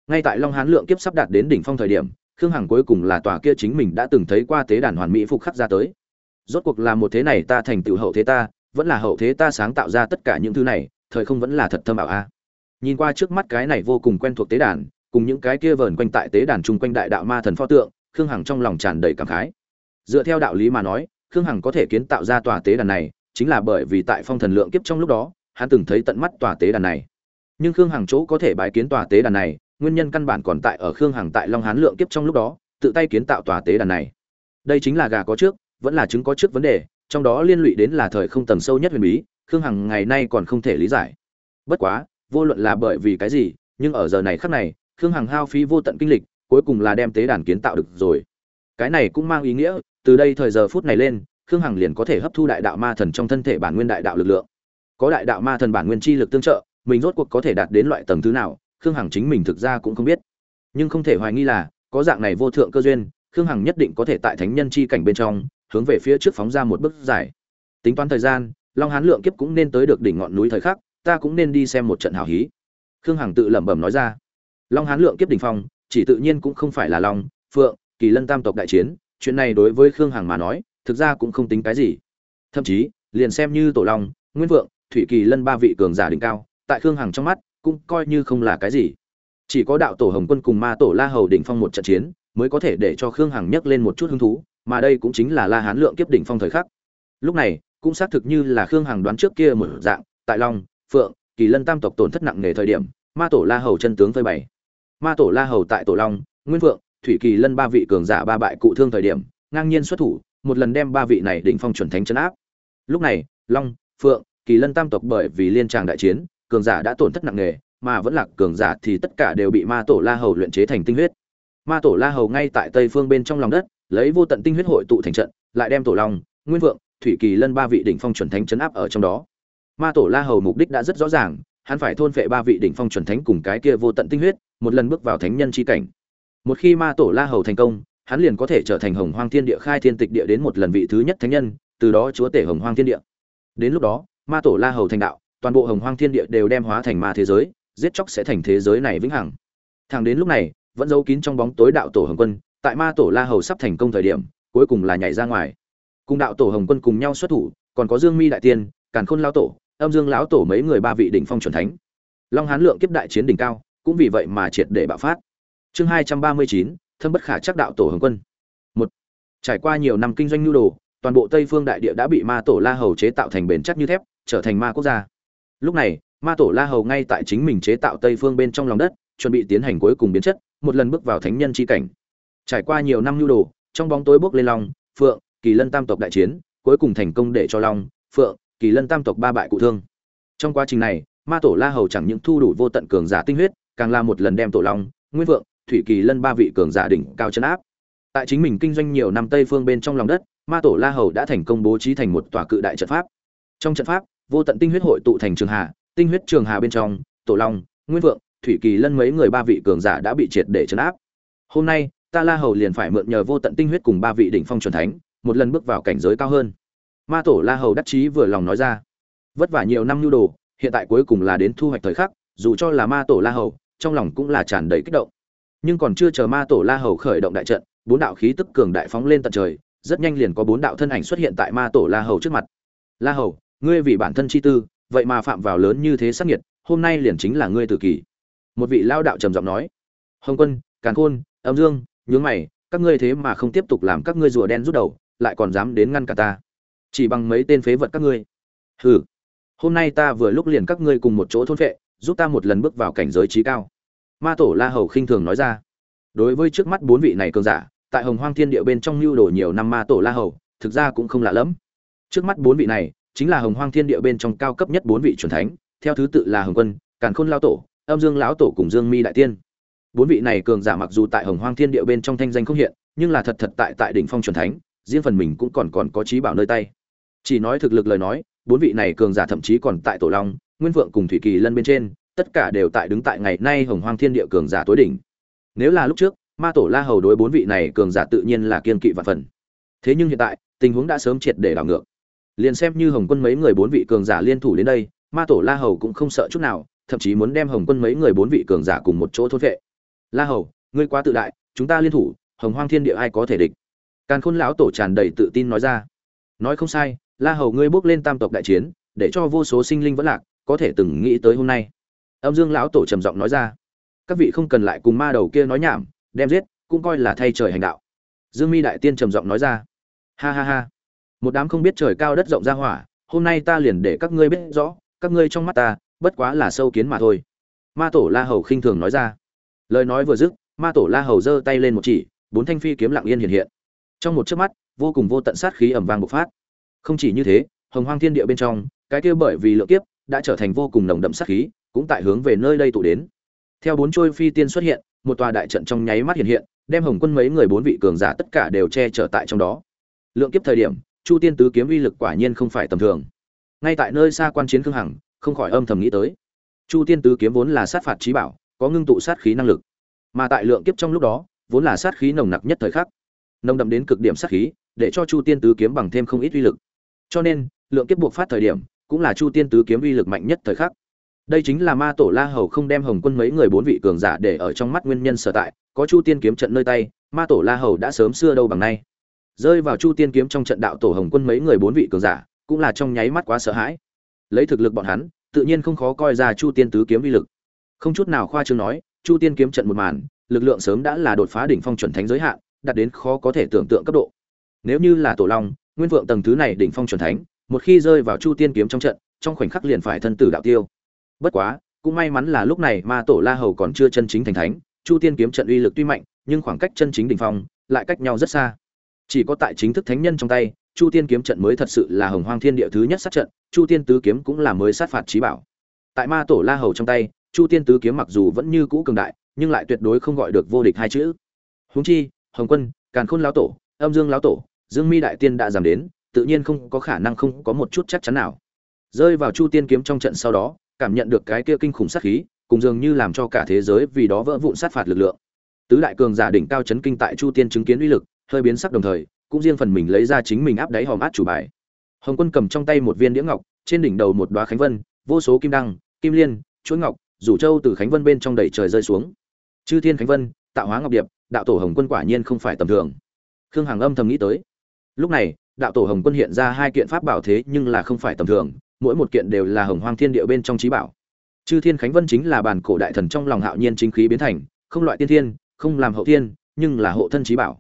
Ngay tại long hán lượng kiếp sắp đạt đến đỉnh phong thời điểm, khương hằng cuối cùng là tòa kia chính mình đã từng thấy qua tế đàn hoàn mỹ phục khắc ra tới. Rốt cuộc là một thế này ta thành tựu hậu thế ta, vẫn là hậu thế ta sáng tạo ra tất cả những thứ này, thời không vẫn là thật thâm ảo a. Nhìn qua trước mắt cái này vô cùng quen thuộc tế đàn, cùng những cái kia vờn quanh tại tế đàn chung quanh đại đạo ma thần pho tượng, khương hằng trong lòng tràn đầy cảm khái dựa theo đạo lý mà nói, khương hằng có thể kiến tạo ra tòa tế đàn này chính là bởi vì tại phong thần lượng kiếp trong lúc đó, hắn từng thấy tận mắt tòa tế đàn này. Nhưng khương hằng chỗ có thể bái kiến tòa tế đàn này, nguyên nhân căn bản còn tại ở khương hằng tại long hán lượng kiếp trong lúc đó, tự tay kiến tạo tòa tế đàn này. Đây chính là gà có trước, vẫn là trứng có trước vấn đề, trong đó liên lụy đến là thời không tầng sâu nhất huyền bí, khương hằng ngày nay còn không thể lý giải. Bất quá, vô luận là bởi vì cái gì, nhưng ở giờ này khắc này, khương hằng hao phí vô tận kinh lịch, cuối cùng là đem tế đàn kiến tạo được rồi. Cái này cũng mang ý nghĩa từ đây thời giờ phút này lên, khương hằng liền có thể hấp thu đại đạo ma thần trong thân thể bản nguyên đại đạo lực lượng. Có đại đạo ma thần bản nguyên chi lực tương trợ, mình rốt cuộc có thể đạt đến loại tầng thứ nào, khương hằng chính mình thực ra cũng không biết. Nhưng không thể hoài nghi là, có dạng này vô thượng cơ duyên, khương hằng nhất định có thể tại thánh nhân chi cảnh bên trong, hướng về phía trước phóng ra một bước giải. tính toán thời gian, long hán lượng kiếp cũng nên tới được đỉnh ngọn núi thời khắc, ta cũng nên đi xem một trận hào hí. Khương hằng tự lẩm bẩm nói ra. Long hán lượng kiếp đỉnh phong, chỉ tự nhiên cũng không phải là long, phượng, kỳ lân tam tộc đại chiến chuyện này đối với khương hằng mà nói, thực ra cũng không tính cái gì. Thậm chí, liền xem như tổ long, nguyên vượng, thủy kỳ lân ba vị cường giả đỉnh cao, tại khương hằng trong mắt, cũng coi như không là cái gì. Chỉ có đạo tổ hồng quân cùng ma tổ la hầu đỉnh phong một trận chiến, mới có thể để cho khương hằng nhấc lên một chút hứng thú, mà đây cũng chính là la hán lượng kiếp đỉnh phong thời khắc. Lúc này, cũng xác thực như là khương hằng đoán trước kia một dạng, tại long, phượng, kỳ lân tam tộc tổn thất nặng nề thời điểm, ma tổ la hầu chân tướng phơi bày. Ma tổ la hầu tại tổ long, nguyên phượng thủy kỳ lân ba vị cường giả ba bại cụ thương thời điểm, ngang nhiên xuất thủ, một lần đem ba vị này đỉnh phong chuẩn thánh chấn áp. Lúc này, long, phượng, kỳ lân tam tộc bởi vì liên tràng đại chiến, cường giả đã tổn thất nặng nề, mà vẫn là cường giả thì tất cả đều bị ma tổ la hầu luyện chế thành tinh huyết. Ma tổ la hầu ngay tại tây phương bên trong lòng đất, lấy vô tận tinh huyết hội tụ thành trận, lại đem tổ long, nguyên vượng thủy kỳ lân ba vị đỉnh phong chuẩn thánh chấn áp ở trong đó. Ma tổ la hầu mục đích đã rất rõ ràng, hắn phải thôn phệ ba vị đỉnh phong chuẩn thánh cùng cái kia vô tận tinh huyết, một lần bước vào thánh nhân chi cảnh một khi ma tổ la hầu thành công, hắn liền có thể trở thành hồng hoang thiên địa khai thiên tịch địa đến một lần vị thứ nhất thánh nhân, từ đó chúa tể hồng hoang thiên địa. Đến lúc đó, ma tổ la hầu thành đạo, toàn bộ hồng hoang thiên địa đều đem hóa thành ma thế giới, giết chóc sẽ thành thế giới này vĩnh hằng. Thẳng đến lúc này, vẫn giấu kín trong bóng tối đạo tổ hồng quân, tại ma tổ la hầu sắp thành công thời điểm, cuối cùng là nhảy ra ngoài. Cùng đạo tổ hồng quân cùng nhau xuất thủ, còn có dương mi đại tiên, càn khôn lao tổ, âm dương lão tổ mấy người ba vị đỉnh phong chuẩn thánh. Long hán lượng kiếp đại chiến đỉnh cao, cũng vì vậy mà triệt để bạo phát chương hai trăm ba mươi chín, thâm bất khả chắc đạo tổ hồng quân. Một, trải qua nhiều năm kinh doanh nhu đồ, toàn bộ tây phương đại địa đã bị ma tổ la hầu chế tạo thành bền chắc như thép, trở thành ma quốc gia. Lúc này, ma tổ la hầu ngay tại chính mình chế tạo tây phương bên trong lòng đất, chuẩn bị tiến hành cuối cùng biến chất, một lần bước vào thánh nhân chi cảnh. Trải qua nhiều năm nhu đồ, trong bóng tối bước lên long, phượng, kỳ lân tam tộc đại chiến, cuối cùng thành công để cho long, phượng, kỳ lân tam tộc ba bại cụ thương. Trong quá trình này, ma tổ la hầu chẳng những thu đủ vô tận cường giả tinh huyết, càng là một lần đem tổ long, nguyên vượng thủy kỳ lân ba vị cường giả đỉnh cao chân áp. Tại chính mình kinh doanh nhiều năm tây phương bên trong lòng đất, ma tổ la hầu đã thành công bố trí thành một tòa cự đại trận pháp. Trong trận pháp, vô tận tinh huyết hội tụ thành trường hà, tinh huyết trường hà bên trong, tổ long, nguyên vượng, thủy kỳ lân mấy người ba vị cường giả đã bị triệt để chấn áp. Hôm nay, ta la hầu liền phải mượn nhờ vô tận tinh huyết cùng ba vị đỉnh phong truyền thánh, một lần bước vào cảnh giới cao hơn. Ma tổ la hầu đắc chí vừa lòng nói ra. Vất vả nhiều năm nhu đồ, hiện tại cuối cùng là đến thu hoạch thời khắc, dù cho là ma tổ la hầu, trong lòng cũng là tràn đầy kích động nhưng còn chưa chờ ma tổ la hầu khởi động đại trận, bốn đạo khí tức cường đại phóng lên tận trời, rất nhanh liền có bốn đạo thân ảnh xuất hiện tại ma tổ la hầu trước mặt. La hầu, ngươi vì bản thân chi tư, vậy mà phạm vào lớn như thế sắc nhiệt hôm nay liền chính là ngươi tử kỳ. Một vị lao đạo trầm giọng nói. Hồng quân, càn khôn, âm dương, nhướng mày, các ngươi thế mà không tiếp tục làm các ngươi rùa đen rút đầu, lại còn dám đến ngăn cả ta. Chỉ bằng mấy tên phế vật các ngươi. Hừ, hôm nay ta vừa lúc liền các ngươi cùng một chỗ thôn vệ giúp ta một lần bước vào cảnh giới trí cao ma tổ la hầu khinh thường nói ra. Đối với trước mắt bốn vị này cường giả, tại hồng hoang thiên địa bên trong lưu đồ nhiều năm ma tổ la hầu, thực ra cũng không lạ lẫm. Trước mắt bốn vị này, chính là hồng hoang thiên địa bên trong cao cấp nhất bốn vị c thánh, theo thứ tự là hồng quân, càn khôn lao tổ, âm dương lão tổ cùng dương mi đại tiên. Bốn vị này cường giả mặc dù tại hồng hoang thiên địa bên trong thanh danh không hiện, nhưng là thật thật tại tại đỉnh phong c thánh, riêng phần mình cũng còn còn có trí bảo nơi tay. Chỉ nói thực lực lời nói, bốn vị này cường giả thậm chí còn tại tổ long, nguyên vượng cùng thủy kỳ lân bên trên tất cả đều tại đứng tại ngày nay hồng hoang thiên địa cường giả tối đỉnh. Nếu là lúc trước, ma tổ la hầu đối bốn vị này cường giả tự nhiên là kiên kỵ và phần. Thế nhưng hiện tại, tình huống đã sớm triệt để đảo ngược. Liền xem như hồng quân mấy người bốn vị cường giả liên thủ đến đây, ma tổ la hầu cũng không sợ chút nào, thậm chí muốn đem hồng quân mấy người bốn vị cường giả cùng một chỗ thốt vệ. La hầu, ngươi quá tự đại, chúng ta liên thủ, hồng hoang thiên địa ai có thể địch? Càn khôn lão tổ tràn đầy tự tin nói ra. Nói không sai, la hầu ngươi bước lên tam tộc đại chiến, để cho vô số sinh linh vẫn lạc, có thể từng nghĩ tới hôm nay âm dương lão tổ trầm giọng nói ra, các vị không cần lại cùng ma đầu kia nói nhảm, đem giết, cũng coi là thay trời hành đạo. Dương mi đại tiên trầm giọng nói ra, ha ha ha, một đám không biết trời cao đất rộng ra hỏa, hôm nay ta liền để các ngươi biết rõ, các ngươi trong mắt ta, bất quá là sâu kiến mà thôi. Ma tổ la hầu khinh thường nói ra. Lời nói vừa dứt, ma tổ la hầu giơ tay lên một chỉ, bốn thanh phi kiếm lặng yên hiện hiện. Trong một chớp mắt, vô cùng vô tận sát khí ẩm vang bộc phát. Không chỉ như thế, hồng hoang thiên địa bên trong, cái kia bởi vì lượng kiếp, đã trở thành vô cùng nồng đậm sát khí cũng tại hướng về nơi đây tụ đến. Theo bốn trôi phi tiên xuất hiện, một tòa đại trận trong nháy mắt hiện hiện, đem hồng quân mấy người bốn vị cường giả tất cả đều che chở tại trong đó. Lượng kiếp thời điểm, chu tiên tứ kiếm uy lực quả nhiên không phải tầm thường. Ngay tại nơi xa quan chiến khương hằng, không khỏi âm thầm nghĩ tới. Chu tiên tứ kiếm vốn là sát phạt chí bảo, có ngưng tụ sát khí năng lực. Mà tại lượng kiếp trong lúc đó, vốn là sát khí nồng nặc nhất thời khắc. Nồng đậm đến cực điểm sát khí, để cho chu tiên tứ kiếm bằng thêm không ít uy lực. Cho nên, lượng kiếp buộc phát thời điểm, cũng là chu tiên tứ kiếm uy lực mạnh nhất thời khắc đây chính là ma tổ la hầu không đem hồng quân mấy người bốn vị cường giả để ở trong mắt nguyên nhân sở tại, có chu tiên kiếm trận nơi tay, ma tổ la hầu đã sớm xưa đâu bằng nay. Rơi vào chu tiên kiếm trong trận đạo tổ hồng quân mấy người bốn vị cường giả, cũng là trong nháy mắt quá sợ hãi. Lấy thực lực bọn hắn, tự nhiên không khó coi ra chu tiên tứ kiếm uy lực. Không chút nào khoa trương nói, chu tiên kiếm trận một màn, lực lượng sớm đã là đột phá đỉnh phong chuẩn thánh giới hạn, đạt đến khó có thể tưởng tượng cấp độ. Nếu như là tổ long, nguyên vượng tầng thứ này đỉnh phong chuẩn thánh, một khi rơi vào chu tiên kiếm trong trận, trong khoảnh khắc liền phải thân tử đạo tiêu bất quá, cũng may mắn là lúc này ma tổ la hầu còn chưa chân chính thành thánh, chu tiên kiếm trận uy lực tuy mạnh, nhưng khoảng cách chân chính đỉnh phong lại cách nhau rất xa. Chỉ có tại chính thức thánh nhân trong tay, chu tiên kiếm trận mới thật sự là hồng hoang thiên địa thứ nhất sát trận, chu tiên tứ kiếm cũng là mới sát phạt trí bảo. Tại ma tổ la hầu trong tay, chu tiên tứ kiếm mặc dù vẫn như cũ cường đại, nhưng lại tuyệt đối không gọi được vô địch hai chữ. Húng chi, hồng quân, càn khôn lão tổ, âm dương lão tổ, dương mi đại tiên đã giảm đến, tự nhiên không có khả năng không có một chút chắc chắn nào. Rơi vào chu tiên kiếm trong trận sau đó cảm nhận được cái kia kinh khủng sát khí, cùng dường như làm cho cả thế giới vì đó vỡ vụn sát phạt lực lượng. Tứ đại cường giả đỉnh cao chấn kinh tại chu tiên chứng kiến uy lực, hơi biến sắc đồng thời, cũng riêng phần mình lấy ra chính mình áp đáy hòm át chủ bài. Hồng quân cầm trong tay một viên đĩa ngọc, trên đỉnh đầu một đóa khánh vân, vô số kim đăng, kim liên, chuỗi ngọc, rủ châu từ khánh vân bên trong đầy trời rơi xuống. Chư thiên khánh vân, tạo hóa ngọc điệp, đạo tổ hồng quân quả nhiên không phải tầm thường. Khương hằng âm thầm nghĩ tới. Lúc này, đạo tổ hồng quân hiện ra hai kiện pháp bảo thế nhưng là không phải tầm thường mỗi một kiện đều là hồng hoang thiên địa bên trong trí bảo. Chư thiên khánh vân chính là bản cổ đại thần trong lòng hạo nhiên chính khí biến thành, không loại tiên thiên, không làm hậu thiên, nhưng là hộ thân trí bảo.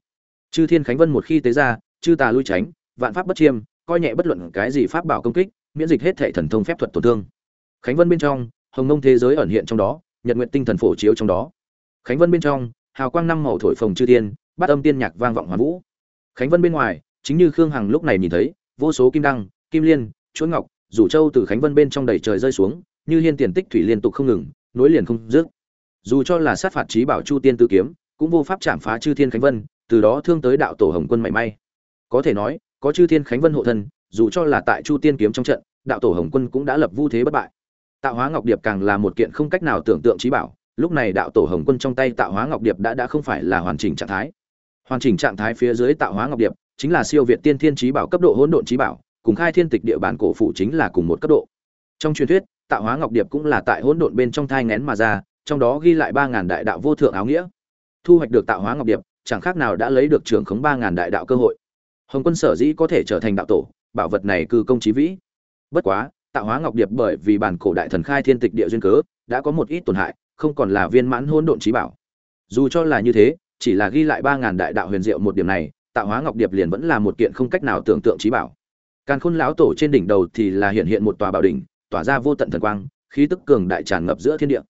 Chư thiên khánh vân một khi tế ra, chư tà lui tránh, vạn pháp bất chiêm, coi nhẹ bất luận cái gì pháp bảo công kích, miễn dịch hết thể thần thông phép thuật tổn thương. Khánh vân bên trong, hồng nông thế giới ẩn hiện trong đó, nhật nguyện tinh thần phổ chiếu trong đó. Khánh vân bên trong, hào quang năm màu thổi phồng chư tiên bắt âm tiên nhạc vang vọng hoàn vũ. Khánh vân bên ngoài, chính như khương hằng lúc này nhìn thấy, vô số kim đăng, kim liên, chuỗi ngọc rủ châu từ khánh vân bên trong đầy trời rơi xuống, như hiên tiền tích thủy liên tục không ngừng, nối liền không dứt. Dù cho là sát phạt trí bảo chu tiên tự kiếm, cũng vô pháp chạm phá chư thiên khánh vân, từ đó thương tới đạo tổ hồng quân mảy may. Có thể nói, có chư thiên khánh vân hộ thân, dù cho là tại chu tiên kiếm trong trận, đạo tổ hồng quân cũng đã lập vu thế bất bại. Tạo hóa ngọc điệp càng là một kiện không cách nào tưởng tượng trí bảo, lúc này đạo tổ hồng quân trong tay tạo hóa ngọc điệp đã đã không phải là hoàn chỉnh trạng thái. Hoàn chỉnh trạng thái phía dưới tạo hóa ngọc điệp chính là siêu việt tiên thiên trí bảo cấp độ hỗn độn trí bảo cùng khai thiên tịch địa bản cổ phủ chính là cùng một cấp độ. Trong truyền thuyết, tạo hóa ngọc điệp cũng là tại hỗn độn bên trong thai ngén mà ra, trong đó ghi lại ba ngàn đại đạo vô thượng áo nghĩa. Thu hoạch được tạo hóa ngọc điệp, chẳng khác nào đã lấy được trường khống ba ngàn đại đạo cơ hội. Hồng quân sở dĩ có thể trở thành đạo tổ, bảo vật này cư công trí vĩ. Bất quá, tạo hóa ngọc điệp bởi vì bản cổ đại thần khai thiên tịch địa duyên cớ, đã có một ít tổn hại, không còn là viên mãn hỗn độn trí bảo. Dù cho là như thế, chỉ là ghi lại ba ngàn đại đạo huyền diệu một điểm này, tạo hóa ngọc điệp liền vẫn là một kiện không cách nào tưởng tượng trí bảo càn khôn lão tổ trên đỉnh đầu thì là hiện hiện một tòa bảo đỉnh, tỏa ra vô tận thần quang, khí tức cường đại tràn ngập giữa thiên địa.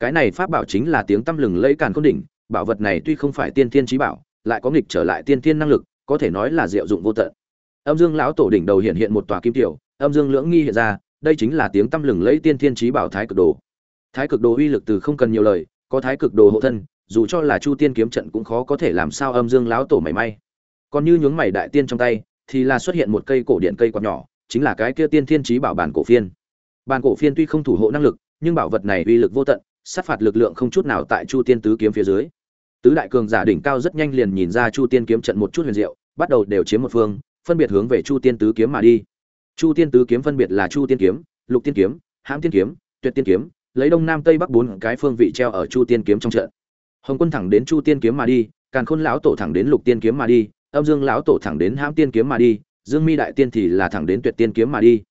Cái này pháp bảo chính là tiếng tăm lừng lẫy càn khôn đỉnh, bảo vật này tuy không phải tiên thiên trí bảo, lại có nghịch trở lại tiên thiên năng lực, có thể nói là diệu dụng vô tận. Âm dương lão tổ đỉnh đầu hiện hiện một tòa kim tiểu, âm dương lưỡng nghi hiện ra, đây chính là tiếng tăm lừng lẫy tiên thiên trí bảo thái cực đồ. Thái cực đồ uy lực từ không cần nhiều lời, có thái cực đồ hộ thân, dù cho là chu tiên kiếm trận cũng khó có thể làm sao âm dương lão tổ mảy may. Còn như nhướng mày đại tiên trong tay thì là xuất hiện một cây cổ điện cây quạt nhỏ, chính là cái kia tiên thiên trí bảo bản cổ phiên. Bản cổ phiên tuy không thủ hộ năng lực, nhưng bảo vật này uy lực vô tận, sát phạt lực lượng không chút nào tại chu tiên tứ kiếm phía dưới. Tứ đại cường giả đỉnh cao rất nhanh liền nhìn ra chu tiên kiếm trận một chút huyền diệu, bắt đầu đều chiếm một phương, phân biệt hướng về chu tiên tứ kiếm mà đi. Chu tiên tứ kiếm phân biệt là chu tiên kiếm, lục tiên kiếm, hãm tiên kiếm, tuyệt tiên kiếm, lấy đông nam tây bắc bốn cái phương vị treo ở chu tiên kiếm trong trận. Hồng quân thẳng đến chu tiên kiếm mà đi, càn khôn lão tổ thẳng đến lục tiên kiếm mà đi âm dương lão tổ thẳng đến hãm tiên kiếm mà đi, dương mi đại tiên thì là thẳng đến tuyệt tiên kiếm mà đi.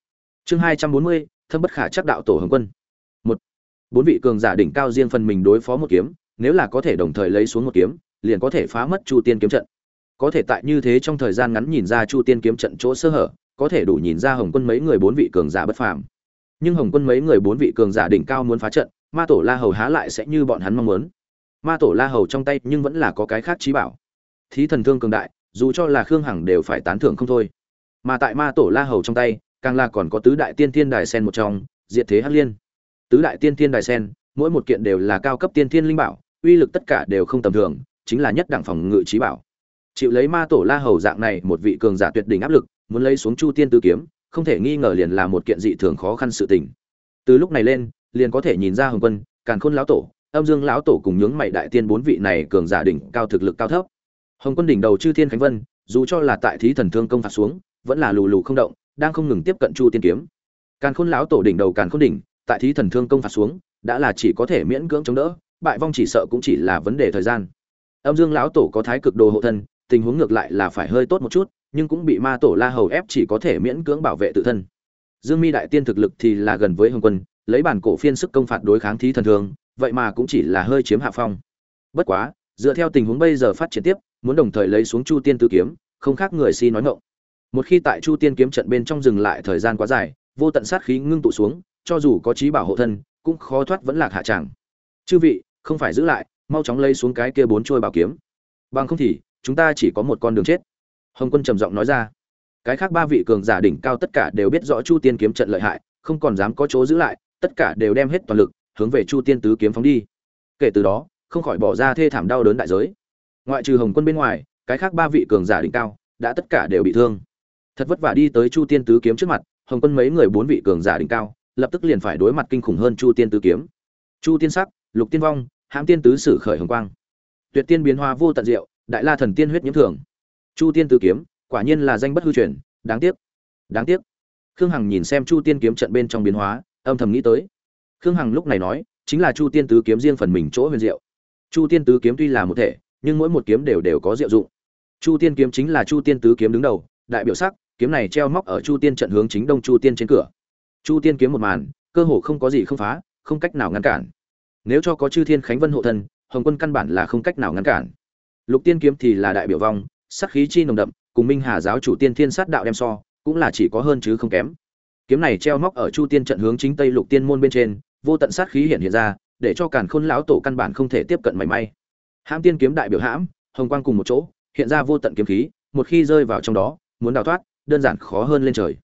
Chương hai trăm bốn mươi, thâm bất khả chắc đạo tổ hồng quân. Một, bốn vị cường giả đỉnh cao riêng phần mình đối phó một kiếm, nếu là có thể đồng thời lấy xuống một kiếm, liền có thể phá mất chu tiên kiếm trận. Có thể tại như thế trong thời gian ngắn nhìn ra chu tiên kiếm trận chỗ sơ hở, có thể đủ nhìn ra hồng quân mấy người bốn vị cường giả bất phàm. Nhưng hồng quân mấy người bốn vị cường giả đỉnh cao muốn phá trận, ma tổ la hầu há lại sẽ như bọn hắn mong muốn. Ma tổ la hầu trong tay nhưng vẫn là có cái khác trí bảo. Thí thần thương cường đại dù cho là khương hằng đều phải tán thưởng không thôi. Mà tại ma tổ la hầu trong tay, càng là còn có tứ đại tiên thiên đài sen một trong, diệt thế hắc liên. Tứ đại tiên thiên đài sen, mỗi một kiện đều là cao cấp tiên thiên linh bảo, uy lực tất cả đều không tầm thường, chính là nhất đẳng phòng ngự trí bảo. Chịu lấy ma tổ la hầu dạng này một vị cường giả tuyệt đỉnh áp lực, muốn lấy xuống chu tiên tư kiếm, không thể nghi ngờ liền là một kiện dị thường khó khăn sự tình. Từ lúc này lên, liền có thể nhìn ra hồng quân, càn khôn lão tổ, âm dương lão tổ cùng nhướng mày đại tiên bốn vị này cường giả đỉnh cao thực lực cao thấp hồng quân đỉnh đầu chư thiên khánh vân, dù cho là tại thí thần thương công phạt xuống, vẫn là lù lù không động, đang không ngừng tiếp cận chu tiên kiếm. Càn khôn lão tổ đỉnh đầu càn khôn đỉnh, tại thí thần thương công phạt xuống, đã là chỉ có thể miễn cưỡng chống đỡ, bại vong chỉ sợ cũng chỉ là vấn đề thời gian. Âm dương lão tổ có thái cực đồ hộ thân, tình huống ngược lại là phải hơi tốt một chút, nhưng cũng bị ma tổ la hầu ép chỉ có thể miễn cưỡng bảo vệ tự thân. Dương mi đại tiên thực lực thì là gần với hồng quân, lấy bản cổ phiên sức công phạt đối kháng thí thần thương, vậy mà cũng chỉ là hơi chiếm hạ phong. Bất quá, dựa theo tình huống bây giờ phát triển tiếp muốn đồng thời lấy xuống chu tiên tứ kiếm, không khác người si nói ngộng một khi tại chu tiên kiếm trận bên trong dừng lại thời gian quá dài, vô tận sát khí ngưng tụ xuống, cho dù có trí bảo hộ thân, cũng khó thoát vẫn lạc hạ tràng chư vị, không phải giữ lại, mau chóng lấy xuống cái kia bốn trôi bảo kiếm. Bằng không thì, chúng ta chỉ có một con đường chết. Hồng quân trầm giọng nói ra. Cái khác ba vị cường giả đỉnh cao tất cả đều biết rõ chu tiên kiếm trận lợi hại, không còn dám có chỗ giữ lại, tất cả đều đem hết toàn lực, hướng về chu tiên tứ kiếm phóng đi. Kể từ đó, không khỏi bỏ ra thê thảm đau đớn đại giới ngoại trừ hồng quân bên ngoài, cái khác ba vị cường giả đỉnh cao đã tất cả đều bị thương. Thật vất vả đi tới chu tiên tứ kiếm trước mặt, hồng quân mấy người bốn vị cường giả đỉnh cao lập tức liền phải đối mặt kinh khủng hơn chu tiên tứ kiếm. Chu tiên sắc, lục tiên vong, hãm tiên tứ sử khởi hồng quang. Tuyệt tiên biến hóa vô tận diệu, đại la thần tiên huyết nhiễm thường. Chu tiên tứ kiếm, quả nhiên là danh bất hư truyền, đáng tiếc. Đáng tiếc. Khương hằng nhìn xem chu tiên kiếm trận bên trong biến hóa, âm thầm nghĩ tới. Khương hằng lúc này nói, chính là chu tiên tứ kiếm riêng phần mình chỗ huyền diệu. Chu tiên tứ kiếm tuy là một thể nhưng mỗi một kiếm đều đều có diệu dụng. Chu tiên kiếm chính là chu tiên tứ kiếm đứng đầu, đại biểu sắc, kiếm này treo móc ở chu tiên trận hướng chính đông chu tiên trên cửa. Chu tiên kiếm một màn, cơ hồ không có gì không phá, không cách nào ngăn cản. Nếu cho có chư thiên khánh vân hộ thân, hồng quân căn bản là không cách nào ngăn cản. Lục tiên kiếm thì là đại biểu vong, sắc khí chi nồng đậm, cùng minh hà giáo chủ tiên thiên sát đạo đem so, cũng là chỉ có hơn chứ không kém. Kiếm này treo móc ở chu tiên trận hướng chính tây lục tiên môn bên trên, vô tận sát khí hiện hiện ra, để cho càn khôn lão tổ căn bản không thể tiếp cận mảy may hãm tiên kiếm đại biểu hãm, hồng quang cùng một chỗ, hiện ra vô tận kiếm khí, một khi rơi vào trong đó, muốn đào thoát, đơn giản khó hơn lên trời.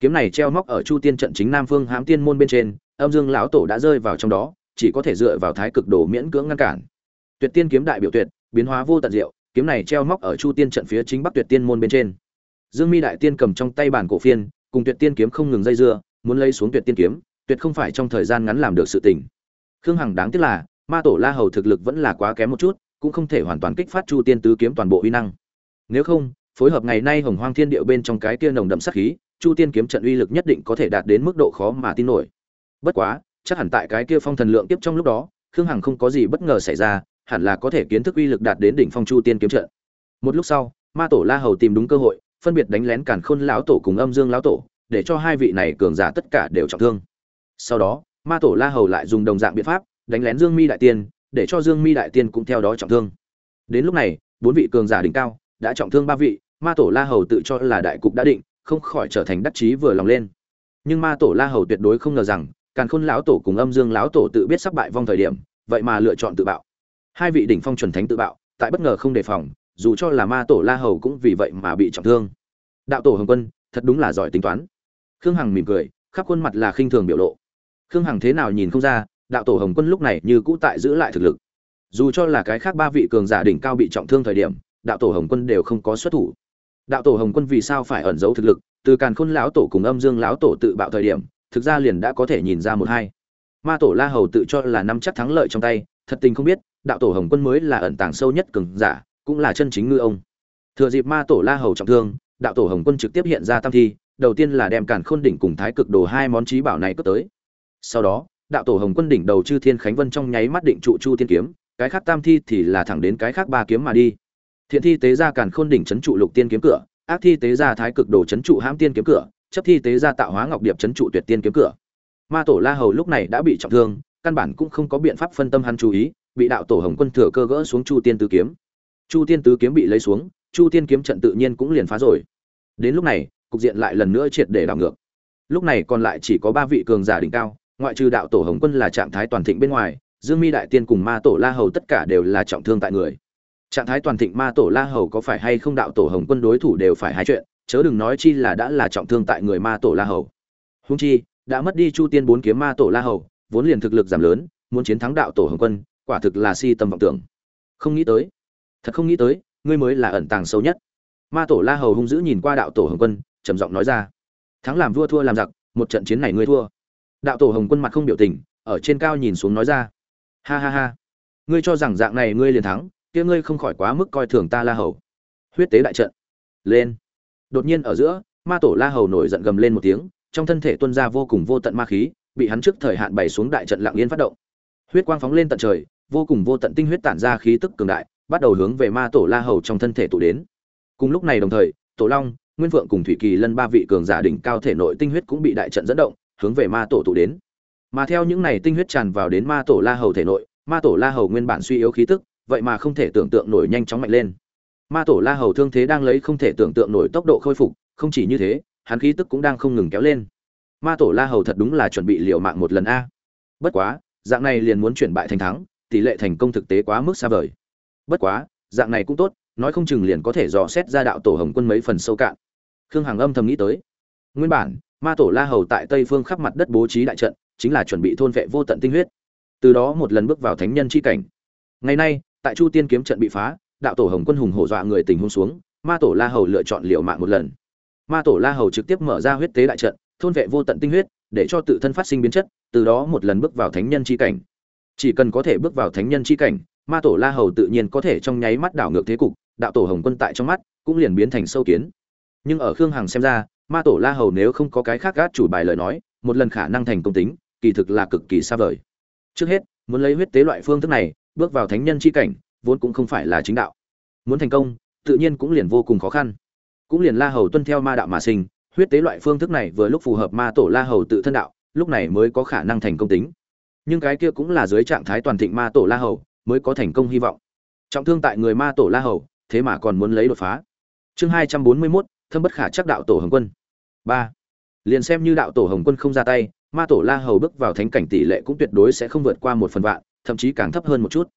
Kiếm này treo móc ở chu tiên trận chính nam phương hãm tiên môn bên trên, âm dương lão tổ đã rơi vào trong đó, chỉ có thể dựa vào thái cực đồ miễn cưỡng ngăn cản. Tuyệt tiên kiếm đại biểu tuyệt, biến hóa vô tận diệu, kiếm này treo móc ở chu tiên trận phía chính bắc tuyệt tiên môn bên trên. Dương mi đại tiên cầm trong tay bản cổ phiên, cùng tuyệt tiên kiếm không ngừng dây dưa, muốn lấy xuống tuyệt tiên kiếm, tuyệt không phải trong thời gian ngắn làm được sự tình. Khương hằng đáng tiếc là, ma tổ la hầu thực lực vẫn là quá kém một chút cũng không thể hoàn toàn kích phát chu tiên tứ kiếm toàn bộ uy năng. Nếu không, phối hợp ngày nay hồng hoang thiên điệu bên trong cái kia nồng đậm sát khí, chu tiên kiếm trận uy lực nhất định có thể đạt đến mức độ khó mà tin nổi. Bất quá, chắc hẳn tại cái kia phong thần lượng tiếp trong lúc đó, khương hằng không có gì bất ngờ xảy ra, hẳn là có thể kiến thức uy lực đạt đến đỉnh phong chu tiên kiếm trận. Một lúc sau, ma tổ la hầu tìm đúng cơ hội, phân biệt đánh lén cản khôn lão tổ cùng âm dương lão tổ, để cho hai vị này cường giả tất cả đều trọng thương. Sau đó, ma tổ la hầu lại dùng đồng dạng biện pháp, đánh lén dương mi đại tiên để cho dương mi đại tiên cũng theo đó trọng thương. Đến lúc này, bốn vị cường giả đỉnh cao đã trọng thương ba vị, ma tổ la hầu tự cho là đại cục đã định, không khỏi trở thành đắc chí vừa lòng lên. Nhưng ma tổ la hầu tuyệt đối không ngờ rằng, càn khôn lão tổ cùng âm dương lão tổ tự biết sắp bại vong thời điểm, vậy mà lựa chọn tự bạo. Hai vị đỉnh phong chuẩn thánh tự bạo, tại bất ngờ không đề phòng, dù cho là ma tổ la hầu cũng vì vậy mà bị trọng thương. Đạo tổ hồng quân, thật đúng là giỏi tính toán. Khương hằng mỉm cười, khắp khuôn mặt là khinh thường biểu lộ. Khương hằng thế nào nhìn không ra đạo tổ hồng quân lúc này như cũ tại giữ lại thực lực. Dù cho là cái khác ba vị cường giả đỉnh cao bị trọng thương thời điểm, đạo tổ hồng quân đều không có xuất thủ. Đạo tổ hồng quân vì sao phải ẩn giấu thực lực? Từ càn khôn lão tổ cùng âm dương lão tổ tự bạo thời điểm, thực ra liền đã có thể nhìn ra một hai. Ma tổ la hầu tự cho là nắm chắc thắng lợi trong tay, thật tình không biết, đạo tổ hồng quân mới là ẩn tàng sâu nhất cường giả, cũng là chân chính ngư ông. Thừa dịp ma tổ la hầu trọng thương, đạo tổ hồng quân trực tiếp hiện ra tam thi, đầu tiên là đem càn khôn đỉnh cùng thái cực đồ hai món trí bảo này cướp tới. Sau đó đạo tổ hồng quân đỉnh đầu chư thiên khánh vân trong nháy mắt định trụ chu thiên kiếm, cái khác tam thi thì là thẳng đến cái khác ba kiếm mà đi. Thiện thi tế ra càn khôn đỉnh chấn trụ lục tiên kiếm cửa, ác thi tế ra thái cực đồ chấn trụ hãm tiên kiếm cửa, chấp thi tế ra tạo hóa ngọc điệp chấn trụ tuyệt tiên kiếm cửa. Ma tổ la hầu lúc này đã bị trọng thương, căn bản cũng không có biện pháp phân tâm hắn chú ý, bị đạo tổ hồng quân thừa cơ gỡ xuống chu tiên tứ kiếm. Chu tiên tứ kiếm bị lấy xuống, chu tiên kiếm trận tự nhiên cũng liền phá rồi. Đến lúc này, cục diện lại lần nữa triệt để đảo ngược. Lúc này còn lại chỉ có ba vị cường giả đỉnh cao ngoại trừ đạo tổ hồng quân là trạng thái toàn thịnh bên ngoài, dương mi đại tiên cùng ma tổ la hầu tất cả đều là trọng thương tại người. Trạng thái toàn thịnh ma tổ la hầu có phải hay không đạo tổ hồng quân đối thủ đều phải hai chuyện, chớ đừng nói chi là đã là trọng thương tại người ma tổ la hầu. Húng chi, đã mất đi chu tiên bốn kiếm ma tổ la hầu, vốn liền thực lực giảm lớn, muốn chiến thắng đạo tổ hồng quân, quả thực là si tâm vọng tưởng. Không nghĩ tới, thật không nghĩ tới, ngươi mới là ẩn tàng sâu nhất. Ma tổ la hầu hung dữ nhìn qua đạo tổ hồng quân, trầm giọng nói ra. Thắng làm vua thua làm giặc, một trận chiến này ngươi thua đạo tổ hồng quân mặt không biểu tình, ở trên cao nhìn xuống nói ra. Ha ha ha. Ngươi cho rằng dạng này ngươi liền thắng, kia ngươi không khỏi quá mức coi thường ta la hầu. Huyết tế đại trận. Lên. Đột nhiên ở giữa, ma tổ la hầu nổi giận gầm lên một tiếng, trong thân thể tuân ra vô cùng vô tận ma khí, bị hắn trước thời hạn bày xuống đại trận lặng yên phát động. Huyết quang phóng lên tận trời, vô cùng vô tận tinh huyết tản ra khí tức cường đại, bắt đầu hướng về ma tổ la hầu trong thân thể tụ đến. Cùng lúc này đồng thời, tổ long, nguyên vượng cùng thủy kỳ lân ba vị cường giả đỉnh cao thể nội tinh huyết cũng bị đại trận dẫn động hướng về ma tổ tụ đến. Mà theo những này tinh huyết tràn vào đến ma tổ la hầu thể nội, ma tổ la hầu nguyên bản suy yếu khí tức, vậy mà không thể tưởng tượng nổi nhanh chóng mạnh lên. Ma tổ la hầu thương thế đang lấy không thể tưởng tượng nổi tốc độ khôi phục, không chỉ như thế, hắn khí tức cũng đang không ngừng kéo lên. Ma tổ la hầu thật đúng là chuẩn bị liều mạng một lần a. Bất quá, dạng này liền muốn chuyển bại thành thắng, tỷ lệ thành công thực tế quá mức xa vời. Bất quá, dạng này cũng tốt, nói không chừng liền có thể dò xét ra đạo tổ hồng quân mấy phần sâu cạn. Khương hằng âm thầm nghĩ tới. Nguyên bản ma tổ la hầu tại tây phương khắp mặt đất bố trí đại trận, chính là chuẩn bị thôn vệ vô tận tinh huyết. Từ đó một lần bước vào thánh nhân chi cảnh. Ngày nay, tại chu tiên kiếm trận bị phá, đạo tổ hồng quân hùng hổ dọa người tình hung xuống, ma tổ la hầu lựa chọn liều mạng một lần. Ma tổ la hầu trực tiếp mở ra huyết tế đại trận, thôn vệ vô tận tinh huyết, để cho tự thân phát sinh biến chất, từ đó một lần bước vào thánh nhân chi cảnh. Chỉ cần có thể bước vào thánh nhân chi cảnh, ma tổ la hầu tự nhiên có thể trong nháy mắt đảo ngược thế cục, đạo tổ hồng quân tại trong mắt cũng liền biến thành sâu kiến. Nhưng ở khương hằng xem ra ma tổ la hầu nếu không có cái khác gác chủ bài lời nói, một lần khả năng thành công tính, kỳ thực là cực kỳ xa vời. Trước hết, muốn lấy huyết tế loại phương thức này, bước vào thánh nhân chi cảnh, vốn cũng không phải là chính đạo. Muốn thành công, tự nhiên cũng liền vô cùng khó khăn. Cũng liền la hầu tuân theo ma đạo mà sinh, huyết tế loại phương thức này vừa lúc phù hợp ma tổ la hầu tự thân đạo, lúc này mới có khả năng thành công tính. Nhưng cái kia cũng là dưới trạng thái toàn thịnh ma tổ la hầu, mới có thành công hy vọng. Trọng thương tại người ma tổ la hầu, thế mà còn muốn lấy đột phá. Chương hai trăm bốn mươi mốt thâm bất khả chắc đạo tổ hồng quân. Ba. Liền xem như đạo tổ hồng quân không ra tay, ma tổ la hầu bước vào thánh cảnh tỷ lệ cũng tuyệt đối sẽ không vượt qua một phần vạn, thậm chí càng thấp hơn một chút.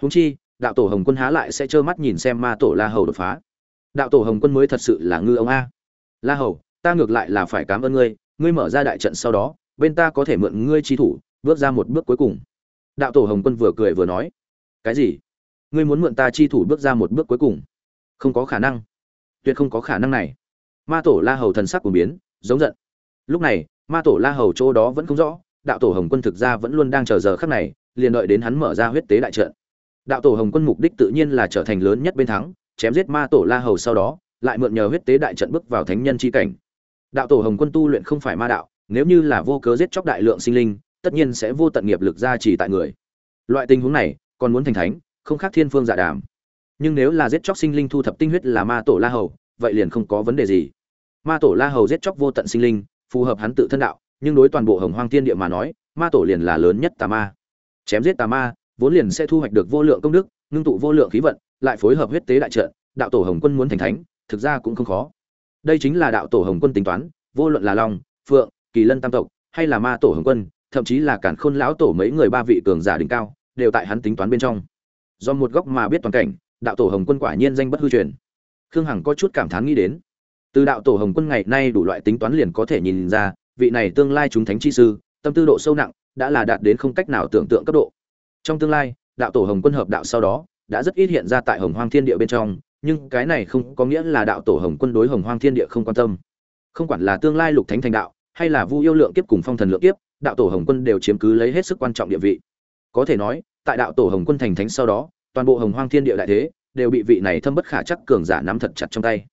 Húng chi, đạo tổ hồng quân há lại sẽ trơ mắt nhìn xem ma tổ la hầu đột phá. Đạo tổ hồng quân mới thật sự là ngư ông a. La hầu, ta ngược lại là phải cảm ơn ngươi ngươi mở ra đại trận sau đó, bên ta có thể mượn ngươi chi thủ, bước ra một bước cuối cùng. Đạo tổ hồng quân vừa cười vừa nói. Cái gì? Ngươi muốn mượn ta chi thủ bước ra một bước cuối cùng? Không có khả năng. Tuyệt không có khả năng này ma tổ la hầu thần sắc của biến, giống giận. Lúc này, ma tổ la hầu chỗ đó vẫn không rõ, đạo tổ hồng quân thực ra vẫn luôn đang chờ giờ khắc này, liền đợi đến hắn mở ra huyết tế đại trận. Đạo tổ hồng quân mục đích tự nhiên là trở thành lớn nhất bên thắng, chém giết ma tổ la hầu sau đó, lại mượn nhờ huyết tế đại trận bước vào thánh nhân chi cảnh. Đạo tổ hồng quân tu luyện không phải ma đạo, nếu như là vô cớ giết chóc đại lượng sinh linh, tất nhiên sẽ vô tận nghiệp lực gia trì tại người. Loại tình huống này, còn muốn thành thánh, không khác thiên phương giả dạ đàm. Nhưng nếu là giết chóc sinh linh thu thập tinh huyết là ma tổ la hầu, vậy liền không có vấn đề gì ma tổ la hầu giết chóc vô tận sinh linh, phù hợp hắn tự thân đạo, nhưng đối toàn bộ hồng hoang thiên địa mà nói, ma tổ liền là lớn nhất tà ma. Chém giết tà ma, vốn liền sẽ thu hoạch được vô lượng công đức, ngưng tụ vô lượng khí vận, lại phối hợp huyết tế đại trận, đạo tổ hồng quân muốn thành thánh, thực ra cũng không khó. Đây chính là đạo tổ hồng quân tính toán, vô luận là long, phượng, kỳ lân tam tộc, hay là ma tổ hồng quân, thậm chí là cản khôn lão tổ mấy người ba vị cường giả đỉnh cao, đều tại hắn tính toán bên trong. Do một góc mà biết toàn cảnh, đạo tổ hồng quân quả nhiên danh bất hư truyền. Khương hằng có chút cảm thán nghĩ đến từ đạo tổ hồng quân ngày nay đủ loại tính toán liền có thể nhìn ra, vị này tương lai chúng thánh chi sư, tâm tư độ sâu nặng, đã là đạt đến không cách nào tưởng tượng cấp độ. Trong tương lai, đạo tổ hồng quân hợp đạo sau đó, đã rất ít hiện ra tại hồng hoang thiên địa bên trong, nhưng cái này không có nghĩa là đạo tổ hồng quân đối hồng hoang thiên địa không quan tâm. Không quản là tương lai lục thánh thành đạo, hay là vu yêu lượng kiếp cùng phong thần lượng kiếp, đạo tổ hồng quân đều chiếm cứ lấy hết sức quan trọng địa vị. Có thể nói, tại đạo tổ hồng quân thành thánh sau đó, toàn bộ hồng hoang thiên địa đại thế, đều bị vị này thâm bất khả chắc cường giả nắm thật chặt trong tay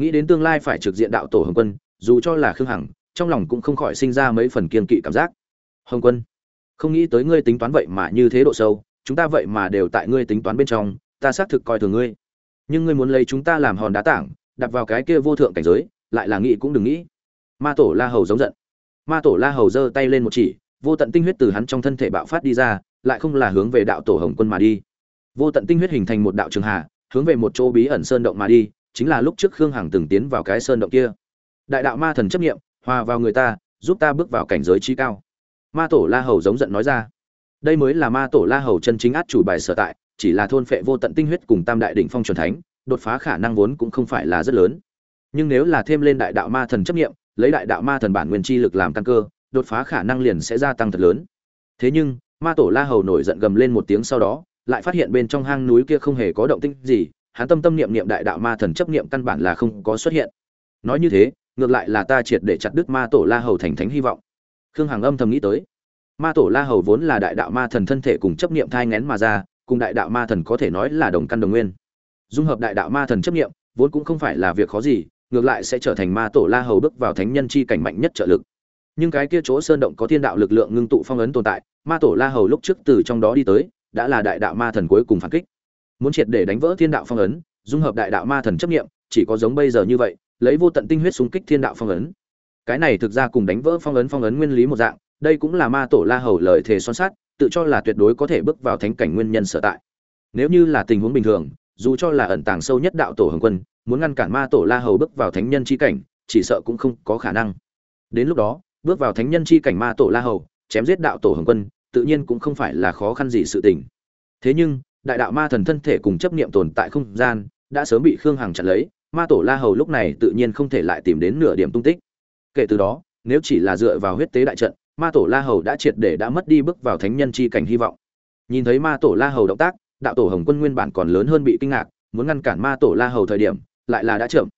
nghĩ đến tương lai phải trực diện đạo tổ hồng quân, dù cho là khương hằng, trong lòng cũng không khỏi sinh ra mấy phần kiên kỵ cảm giác. Hồng quân, không nghĩ tới ngươi tính toán vậy mà như thế độ sâu, chúng ta vậy mà đều tại ngươi tính toán bên trong, ta xác thực coi thường ngươi. Nhưng ngươi muốn lấy chúng ta làm hòn đá tảng, đặt vào cái kia vô thượng cảnh giới, lại là nghĩ cũng đừng nghĩ. Ma tổ la hầu giống giận. Ma tổ la hầu giơ tay lên một chỉ, vô tận tinh huyết từ hắn trong thân thể bạo phát đi ra, lại không là hướng về đạo tổ hồng quân mà đi. Vô tận tinh huyết hình thành một đạo trường hà, hướng về một chỗ bí ẩn sơn động mà đi chính là lúc trước khương hằng từng tiến vào cái sơn động kia. Đại đạo ma thần chấp nghiệm hòa vào người ta, giúp ta bước vào cảnh giới trí cao. Ma tổ la hầu giống giận nói ra. Đây mới là ma tổ la hầu chân chính át chủ bài sở tại, chỉ là thôn phệ vô tận tinh huyết cùng tam đại đỉnh phong truyền thánh, đột phá khả năng vốn cũng không phải là rất lớn. Nhưng nếu là thêm lên đại đạo ma thần chấp nghiệm lấy đại đạo ma thần bản nguyên chi lực làm căn cơ, đột phá khả năng liền sẽ gia tăng thật lớn. Thế nhưng, ma tổ la hầu nổi giận gầm lên một tiếng sau đó, lại phát hiện bên trong hang núi kia không hề có động tĩnh gì hắn tâm tâm niệm niệm đại đạo ma thần chấp niệm căn bản là không có xuất hiện. Nói như thế, ngược lại là ta triệt để chặt đứt ma tổ la hầu thành thánh hy vọng. Khương hằng âm thầm nghĩ tới, ma tổ la hầu vốn là đại đạo ma thần thân thể cùng chấp niệm thai nghén mà ra, cùng đại đạo ma thần có thể nói là đồng căn đồng nguyên. Dung hợp đại đạo ma thần chấp niệm, vốn cũng không phải là việc khó gì, ngược lại sẽ trở thành ma tổ la hầu bước vào thánh nhân chi cảnh mạnh nhất trợ lực. Nhưng cái kia chỗ sơn động có thiên đạo lực lượng ngưng tụ phong ấn tồn tại, ma tổ la hầu lúc trước từ trong đó đi tới, đã là đại đạo ma thần cuối cùng phản kích muốn triệt để đánh vỡ thiên đạo phong ấn, dung hợp đại đạo ma thần chấp nghiệm chỉ có giống bây giờ như vậy, lấy vô tận tinh huyết xung kích thiên đạo phong ấn. Cái này thực ra cùng đánh vỡ phong ấn phong ấn nguyên lý một dạng, đây cũng là ma tổ la hầu lời thề son sát tự cho là tuyệt đối có thể bước vào thánh cảnh nguyên nhân sở tại. Nếu như là tình huống bình thường, dù cho là ẩn tàng sâu nhất đạo tổ hồng quân, muốn ngăn cản ma tổ la hầu bước vào thánh nhân chi cảnh, chỉ sợ cũng không có khả năng. Đến lúc đó, bước vào thánh nhân chi cảnh ma tổ la hầu, chém giết đạo tổ hồng quân, tự nhiên cũng không phải là khó khăn gì sự tình. Thế nhưng đại đạo ma thần thân thể cùng chấp niệm tồn tại không gian, đã sớm bị khương hằng chặn lấy, ma tổ la hầu lúc này tự nhiên không thể lại tìm đến nửa điểm tung tích. Kể từ đó, nếu chỉ là dựa vào huyết tế đại trận, ma tổ la hầu đã triệt để đã mất đi bước vào thánh nhân chi cảnh hy vọng. Nhìn thấy ma tổ la hầu động tác, đạo tổ hồng quân nguyên bản còn lớn hơn bị kinh ngạc, muốn ngăn cản ma tổ la hầu thời điểm, lại là đã chậm.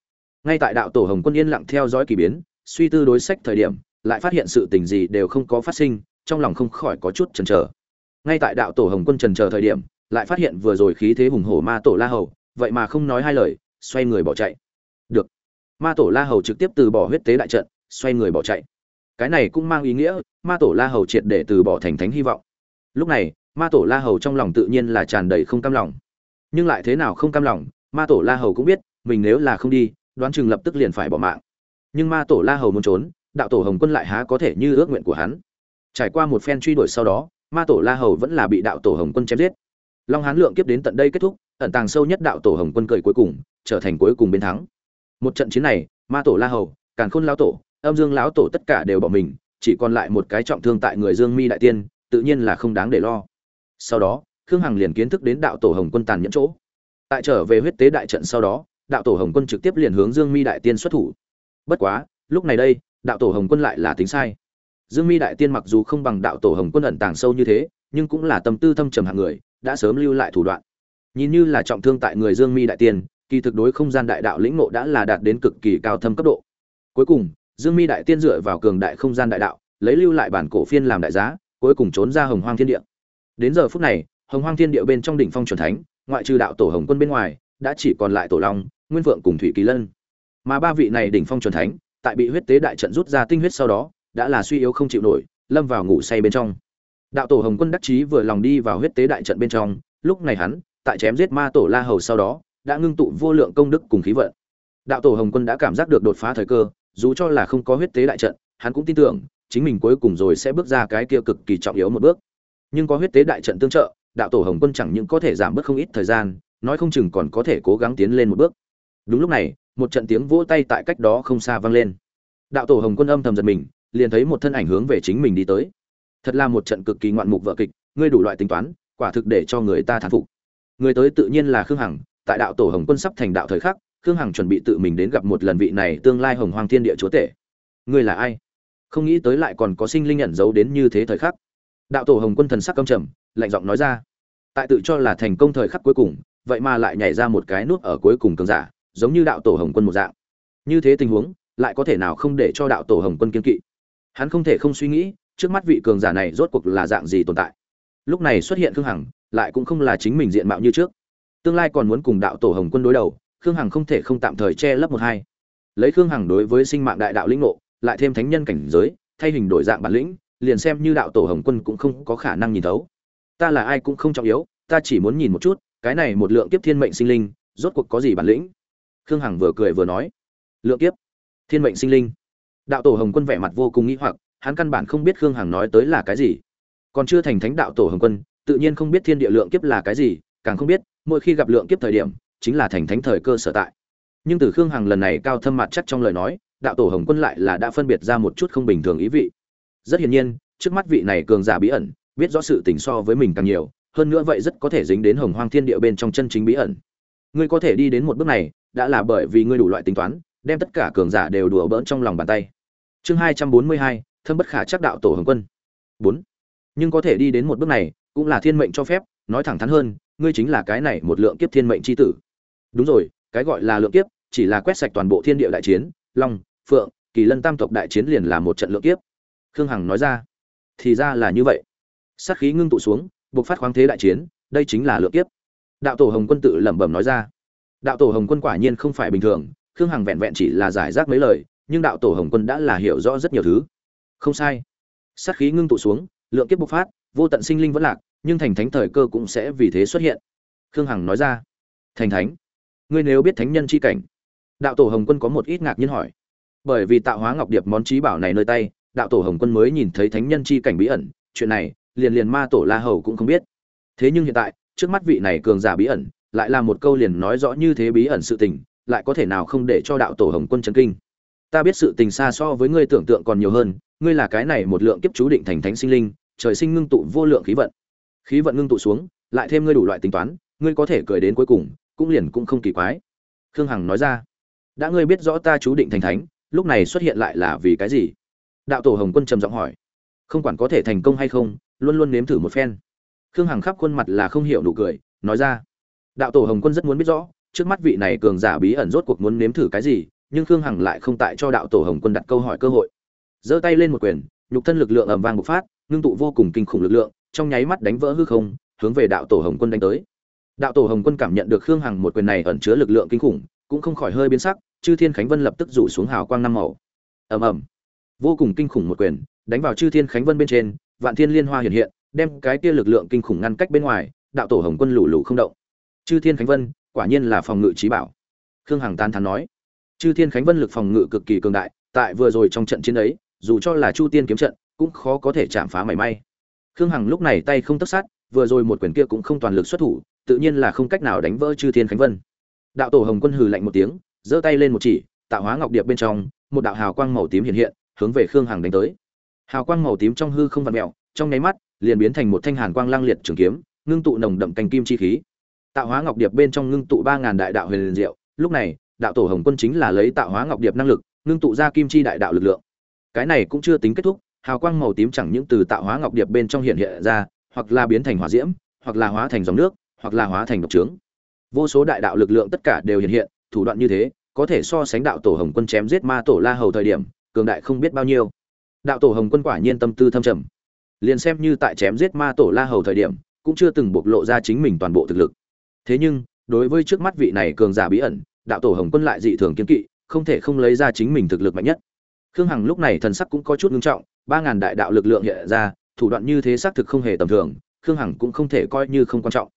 Ngay tại đạo tổ hồng quân yên lặng theo dõi kỳ biến, suy tư đối sách thời điểm, lại phát hiện sự tình gì đều không có phát sinh, trong lòng không khỏi có chút chần chờ. Ngay tại đạo tổ hồng quân trần chờ thời điểm lại phát hiện vừa rồi khí thế hùng hổ ma tổ la hầu, vậy mà không nói hai lời, xoay người bỏ chạy. Được. Ma tổ la hầu trực tiếp từ bỏ huyết tế đại trận, xoay người bỏ chạy. Cái này cũng mang ý nghĩa, ma tổ la hầu triệt để từ bỏ thành thánh hy vọng. Lúc này, ma tổ la hầu trong lòng tự nhiên là tràn đầy không cam lòng. Nhưng lại thế nào không cam lòng, ma tổ la hầu cũng biết, mình nếu là không đi, đoán chừng lập tức liền phải bỏ mạng. Nhưng ma tổ la hầu muốn trốn, đạo tổ hồng quân lại há có thể như ước nguyện của hắn. Trải qua một phen truy đuổi sau đó, ma tổ la hầu vẫn là bị đạo tổ hồng quân chém giết long hán lượng kiếp đến tận đây kết thúc, ẩn tàng sâu nhất đạo tổ hồng quân cười cuối cùng, trở thành cuối cùng bên thắng. Một trận chiến này, ma tổ la hầu, càn khôn lão tổ, âm dương lão tổ tất cả đều bỏ mình, chỉ còn lại một cái trọng thương tại người dương mi đại tiên, tự nhiên là không đáng để lo. Sau đó, khương hằng liền kiến thức đến đạo tổ hồng quân tàn nhẫn chỗ. Tại trở về huyết tế đại trận sau đó, đạo tổ hồng quân trực tiếp liền hướng dương mi đại tiên xuất thủ. Bất quá, lúc này đây, đạo tổ hồng quân lại là tính sai. Dương mi đại tiên mặc dù không bằng đạo tổ hồng quân ẩn tàng sâu như thế, nhưng cũng là tâm tư thâm trầm hạng người đã sớm lưu lại thủ đoạn. Nhìn như là trọng thương tại người dương mi đại tiên, kỳ thực đối không gian đại đạo lĩnh ngộ đã là đạt đến cực kỳ cao thâm cấp độ. Cuối cùng, dương mi đại tiên dựa vào cường đại không gian đại đạo, lấy lưu lại bản cổ phiên làm đại giá, cuối cùng trốn ra hồng hoang thiên địa. Đến giờ phút này, hồng hoang thiên địa bên trong đỉnh phong truyền thánh, ngoại trừ đạo tổ hồng quân bên ngoài, đã chỉ còn lại tổ long, nguyên phượng cùng thủy kỳ lân. Mà ba vị này đỉnh phong truyền thánh, tại bị huyết tế đại trận rút ra tinh huyết sau đó, đã là suy yếu không chịu nổi, lâm vào ngủ say bên trong đạo tổ hồng quân đắc chí vừa lòng đi vào huyết tế đại trận bên trong, lúc này hắn, tại chém giết ma tổ la hầu sau đó, đã ngưng tụ vô lượng công đức cùng khí vận. Đạo tổ hồng quân đã cảm giác được đột phá thời cơ, dù cho là không có huyết tế đại trận, hắn cũng tin tưởng, chính mình cuối cùng rồi sẽ bước ra cái kia cực kỳ trọng yếu một bước. Nhưng có huyết tế đại trận tương trợ, đạo tổ hồng quân chẳng những có thể giảm bớt không ít thời gian, nói không chừng còn có thể cố gắng tiến lên một bước. Đúng lúc này, một trận tiếng vỗ tay tại cách đó không xa vang lên. Đạo tổ hồng quân âm thầm giật mình, liền thấy một thân ảnh hướng về chính mình đi tới thật là một trận cực kỳ ngoạn mục vợ kịch, ngươi đủ loại tính toán, quả thực để cho người ta thán phục. Người tới tự nhiên là khương hằng, tại đạo tổ hồng quân sắp thành đạo thời khắc, khương hằng chuẩn bị tự mình đến gặp một lần vị này tương lai hồng hoàng thiên địa chúa tể. Ngươi là ai? Không nghĩ tới lại còn có sinh linh ẩn giấu đến như thế thời khắc. Đạo tổ hồng quân thần sắc căm trầm, lạnh giọng nói ra. Tại tự cho là thành công thời khắc cuối cùng, vậy mà lại nhảy ra một cái nút ở cuối cùng cường giả, giống như đạo tổ hồng quân một dạng. Như thế tình huống, lại có thể nào không để cho đạo tổ hồng quân kiên kỵ? Hắn không thể không suy nghĩ trước mắt vị cường giả này rốt cuộc là dạng gì tồn tại? Lúc này xuất hiện khương hằng, lại cũng không là chính mình diện mạo như trước. Tương lai còn muốn cùng đạo tổ hồng quân đối đầu, khương hằng không thể không tạm thời che lấp một hai. Lấy khương hằng đối với sinh mạng đại đạo lĩnh ngộ, lại thêm thánh nhân cảnh giới, thay hình đổi dạng bản lĩnh, liền xem như đạo tổ hồng quân cũng không có khả năng nhìn thấu. Ta là ai cũng không trọng yếu, ta chỉ muốn nhìn một chút, cái này một lượng kiếp thiên mệnh sinh linh, rốt cuộc có gì bản lĩnh? Khương hằng vừa cười vừa nói. Lượng kiếp thiên mệnh sinh linh. Đạo tổ hồng quân vẻ mặt vô cùng nghĩ hoặc hắn căn bản không biết khương hằng nói tới là cái gì. Còn chưa thành thánh đạo tổ hồng quân, tự nhiên không biết thiên địa lượng kiếp là cái gì, càng không biết, mỗi khi gặp lượng kiếp thời điểm, chính là thành thánh thời cơ sở tại. Nhưng từ khương hằng lần này cao thâm mặt chắc trong lời nói, đạo tổ hồng quân lại là đã phân biệt ra một chút không bình thường ý vị. Rất hiển nhiên, trước mắt vị này cường giả bí ẩn, biết rõ sự tình so với mình càng nhiều, hơn nữa vậy rất có thể dính đến hồng hoang thiên địa bên trong chân chính bí ẩn. Ngươi có thể đi đến một bước này, đã là bởi vì ngươi đủ loại tính toán, đem tất cả cường giả đều đùa bỡn trong lòng bàn tay. Chương hai trăm bốn mươi hai thâm bất khả chắc đạo tổ hồng quân. Bốn. Nhưng có thể đi đến một bước này, cũng là thiên mệnh cho phép, nói thẳng thắn hơn, ngươi chính là cái này một lượng kiếp thiên mệnh c h i tử. Đúng rồi, cái gọi là lượng kiếp, chỉ là quét sạch toàn bộ thiên địa đại chiến, long, phượng, kỳ lân tam tộc đại chiến liền là một trận lượng kiếp. Khương hằng nói ra. Thì ra là như vậy. Sát khí ngưng tụ xuống buộc phát khoáng thế đại chiến, đây chính là lượng kiếp. Đạo tổ hồng quân tự lẩm bẩm nói ra. Đạo tổ hồng quân quả nhiên không phải bình thường, khương hằng vẹn vẹn chỉ là giải rác mấy lời, nhưng đạo tổ hồng quân đã là hiểu rõ rất nhiều thứ không sai. Sát khí ngưng tụ xuống, lượng kiếp bộc phát, vô tận sinh linh vẫn lạc, nhưng thành thánh thời cơ cũng sẽ vì thế xuất hiện. Khương hằng nói ra. Thành thánh? Ngươi nếu biết thánh nhân c h i cảnh, đạo tổ hồng quân có một ít ngạc nhiên hỏi. Bởi vì tạo hóa ngọc điệp món trí bảo này nơi tay, đạo tổ hồng quân mới nhìn thấy thánh nhân c h i cảnh bí ẩn, chuyện này, liền liền ma tổ la hầu cũng không biết. Thế nhưng hiện tại, trước mắt vị này cường giả bí ẩn, lại là một câu liền nói rõ như thế bí ẩn sự tình, lại có thể nào không để cho đạo tổ hồng quân chấn kinh? Ta biết sự tình xa so với ngươi tưởng tượng còn nhiều hơn, ngươi là cái này một lượng kiếp chú định thành thánh sinh linh, trời sinh ngưng tụ vô lượng khí vận. Khí vận ngưng tụ xuống, lại thêm ngươi đủ loại tính toán, ngươi có thể cười đến cuối cùng, cũng liền cũng không kỳ quái. Khương hằng nói ra, đã ngươi biết rõ ta chú định thành thánh, lúc này xuất hiện lại là vì cái gì? Đạo tổ hồng quân trầm giọng hỏi, không quản có thể thành công hay không, luôn luôn nếm thử một phen. Khương hằng khắp khuôn mặt là không hiểu nụ cười, nói ra, đạo tổ hồng quân rất muốn biết rõ, trước mắt vị này cường giả bí ẩn rốt cuộc muốn nếm thử cái gì nhưng khương hằng lại không tại cho đạo tổ hồng quân đặt câu hỏi cơ hội. Giơ tay lên một quyền, nhục thân lực lượng ầm vang bộc phát, ngưng tụ vô cùng kinh khủng lực lượng, trong nháy mắt đánh vỡ hư không, hướng về đạo tổ hồng quân đánh tới. Đạo tổ hồng quân cảm nhận được khương hằng một quyền này ẩn chứa lực lượng kinh khủng, cũng không khỏi hơi biến sắc, chư thiên khánh vân lập tức rủ xuống hào quang năm màu. Ầm ầm. Vô cùng kinh khủng một quyền, đánh vào chư thiên khánh vân bên trên, vạn thiên liên hoa hiện hiện, đem cái kia lực lượng kinh khủng ngăn cách bên ngoài, đạo tổ hồng quân lù lù không động. Chư thiên khánh vân, quả nhiên là phòng ngự trí bảo. Khương hằng tan thắn nói chư thiên khánh vân lực phòng ngự cực kỳ cường đại, tại vừa rồi trong trận chiến ấy, dù cho là chu tiên kiếm trận, cũng khó có thể chạm phá mảy may. Khương hằng lúc này tay không tất sát, vừa rồi một quyền kia cũng không toàn lực xuất thủ, tự nhiên là không cách nào đánh vỡ chư thiên khánh vân. Đạo tổ hồng quân hừ lạnh một tiếng, giơ tay lên một chỉ, tạo hóa ngọc điệp bên trong, một đạo hào quang màu tím hiện hiện, hướng về khương hằng đánh tới. Hào quang màu tím trong hư không vặn mẹo trong nháy mắt, liền biến thành một thanh hàn quang lang liệt trường kiếm, ngưng tụ nồng đậm cành kim chi khí. Tạo hóa ngọc điệp bên trong ngưng tụ ba ngàn đại đạo huyền liền diệu, lúc này đạo tổ hồng quân chính là lấy tạo hóa ngọc điệp năng lực, ngưng tụ ra kim chi đại đạo lực lượng. Cái này cũng chưa tính kết thúc, hào quang màu tím chẳng những từ tạo hóa ngọc điệp bên trong hiện hiện ra, hoặc là biến thành hỏa diễm, hoặc là hóa thành dòng nước, hoặc là hóa thành độc trướng. Vô số đại đạo lực lượng tất cả đều hiện hiện, thủ đoạn như thế, có thể so sánh đạo tổ hồng quân chém giết ma tổ la hầu thời điểm, cường đại không biết bao nhiêu. Đạo tổ hồng quân quả nhiên tâm tư thâm trầm. Liền xem như tại chém giết ma tổ la hầu thời điểm, cũng chưa từng bộc lộ ra chính mình toàn bộ thực lực. Thế nhưng, đối với trước mắt vị này cường giả bí ẩn đạo tổ hồng quân lại dị thường kiên kỵ, không thể không lấy ra chính mình thực lực mạnh nhất. Khương hằng lúc này thần sắc cũng có chút ngưng trọng, ba ngàn đại đạo lực lượng hiện ra, thủ đoạn như thế xác thực không hề tầm thường, khương hằng cũng không thể coi như không quan trọng.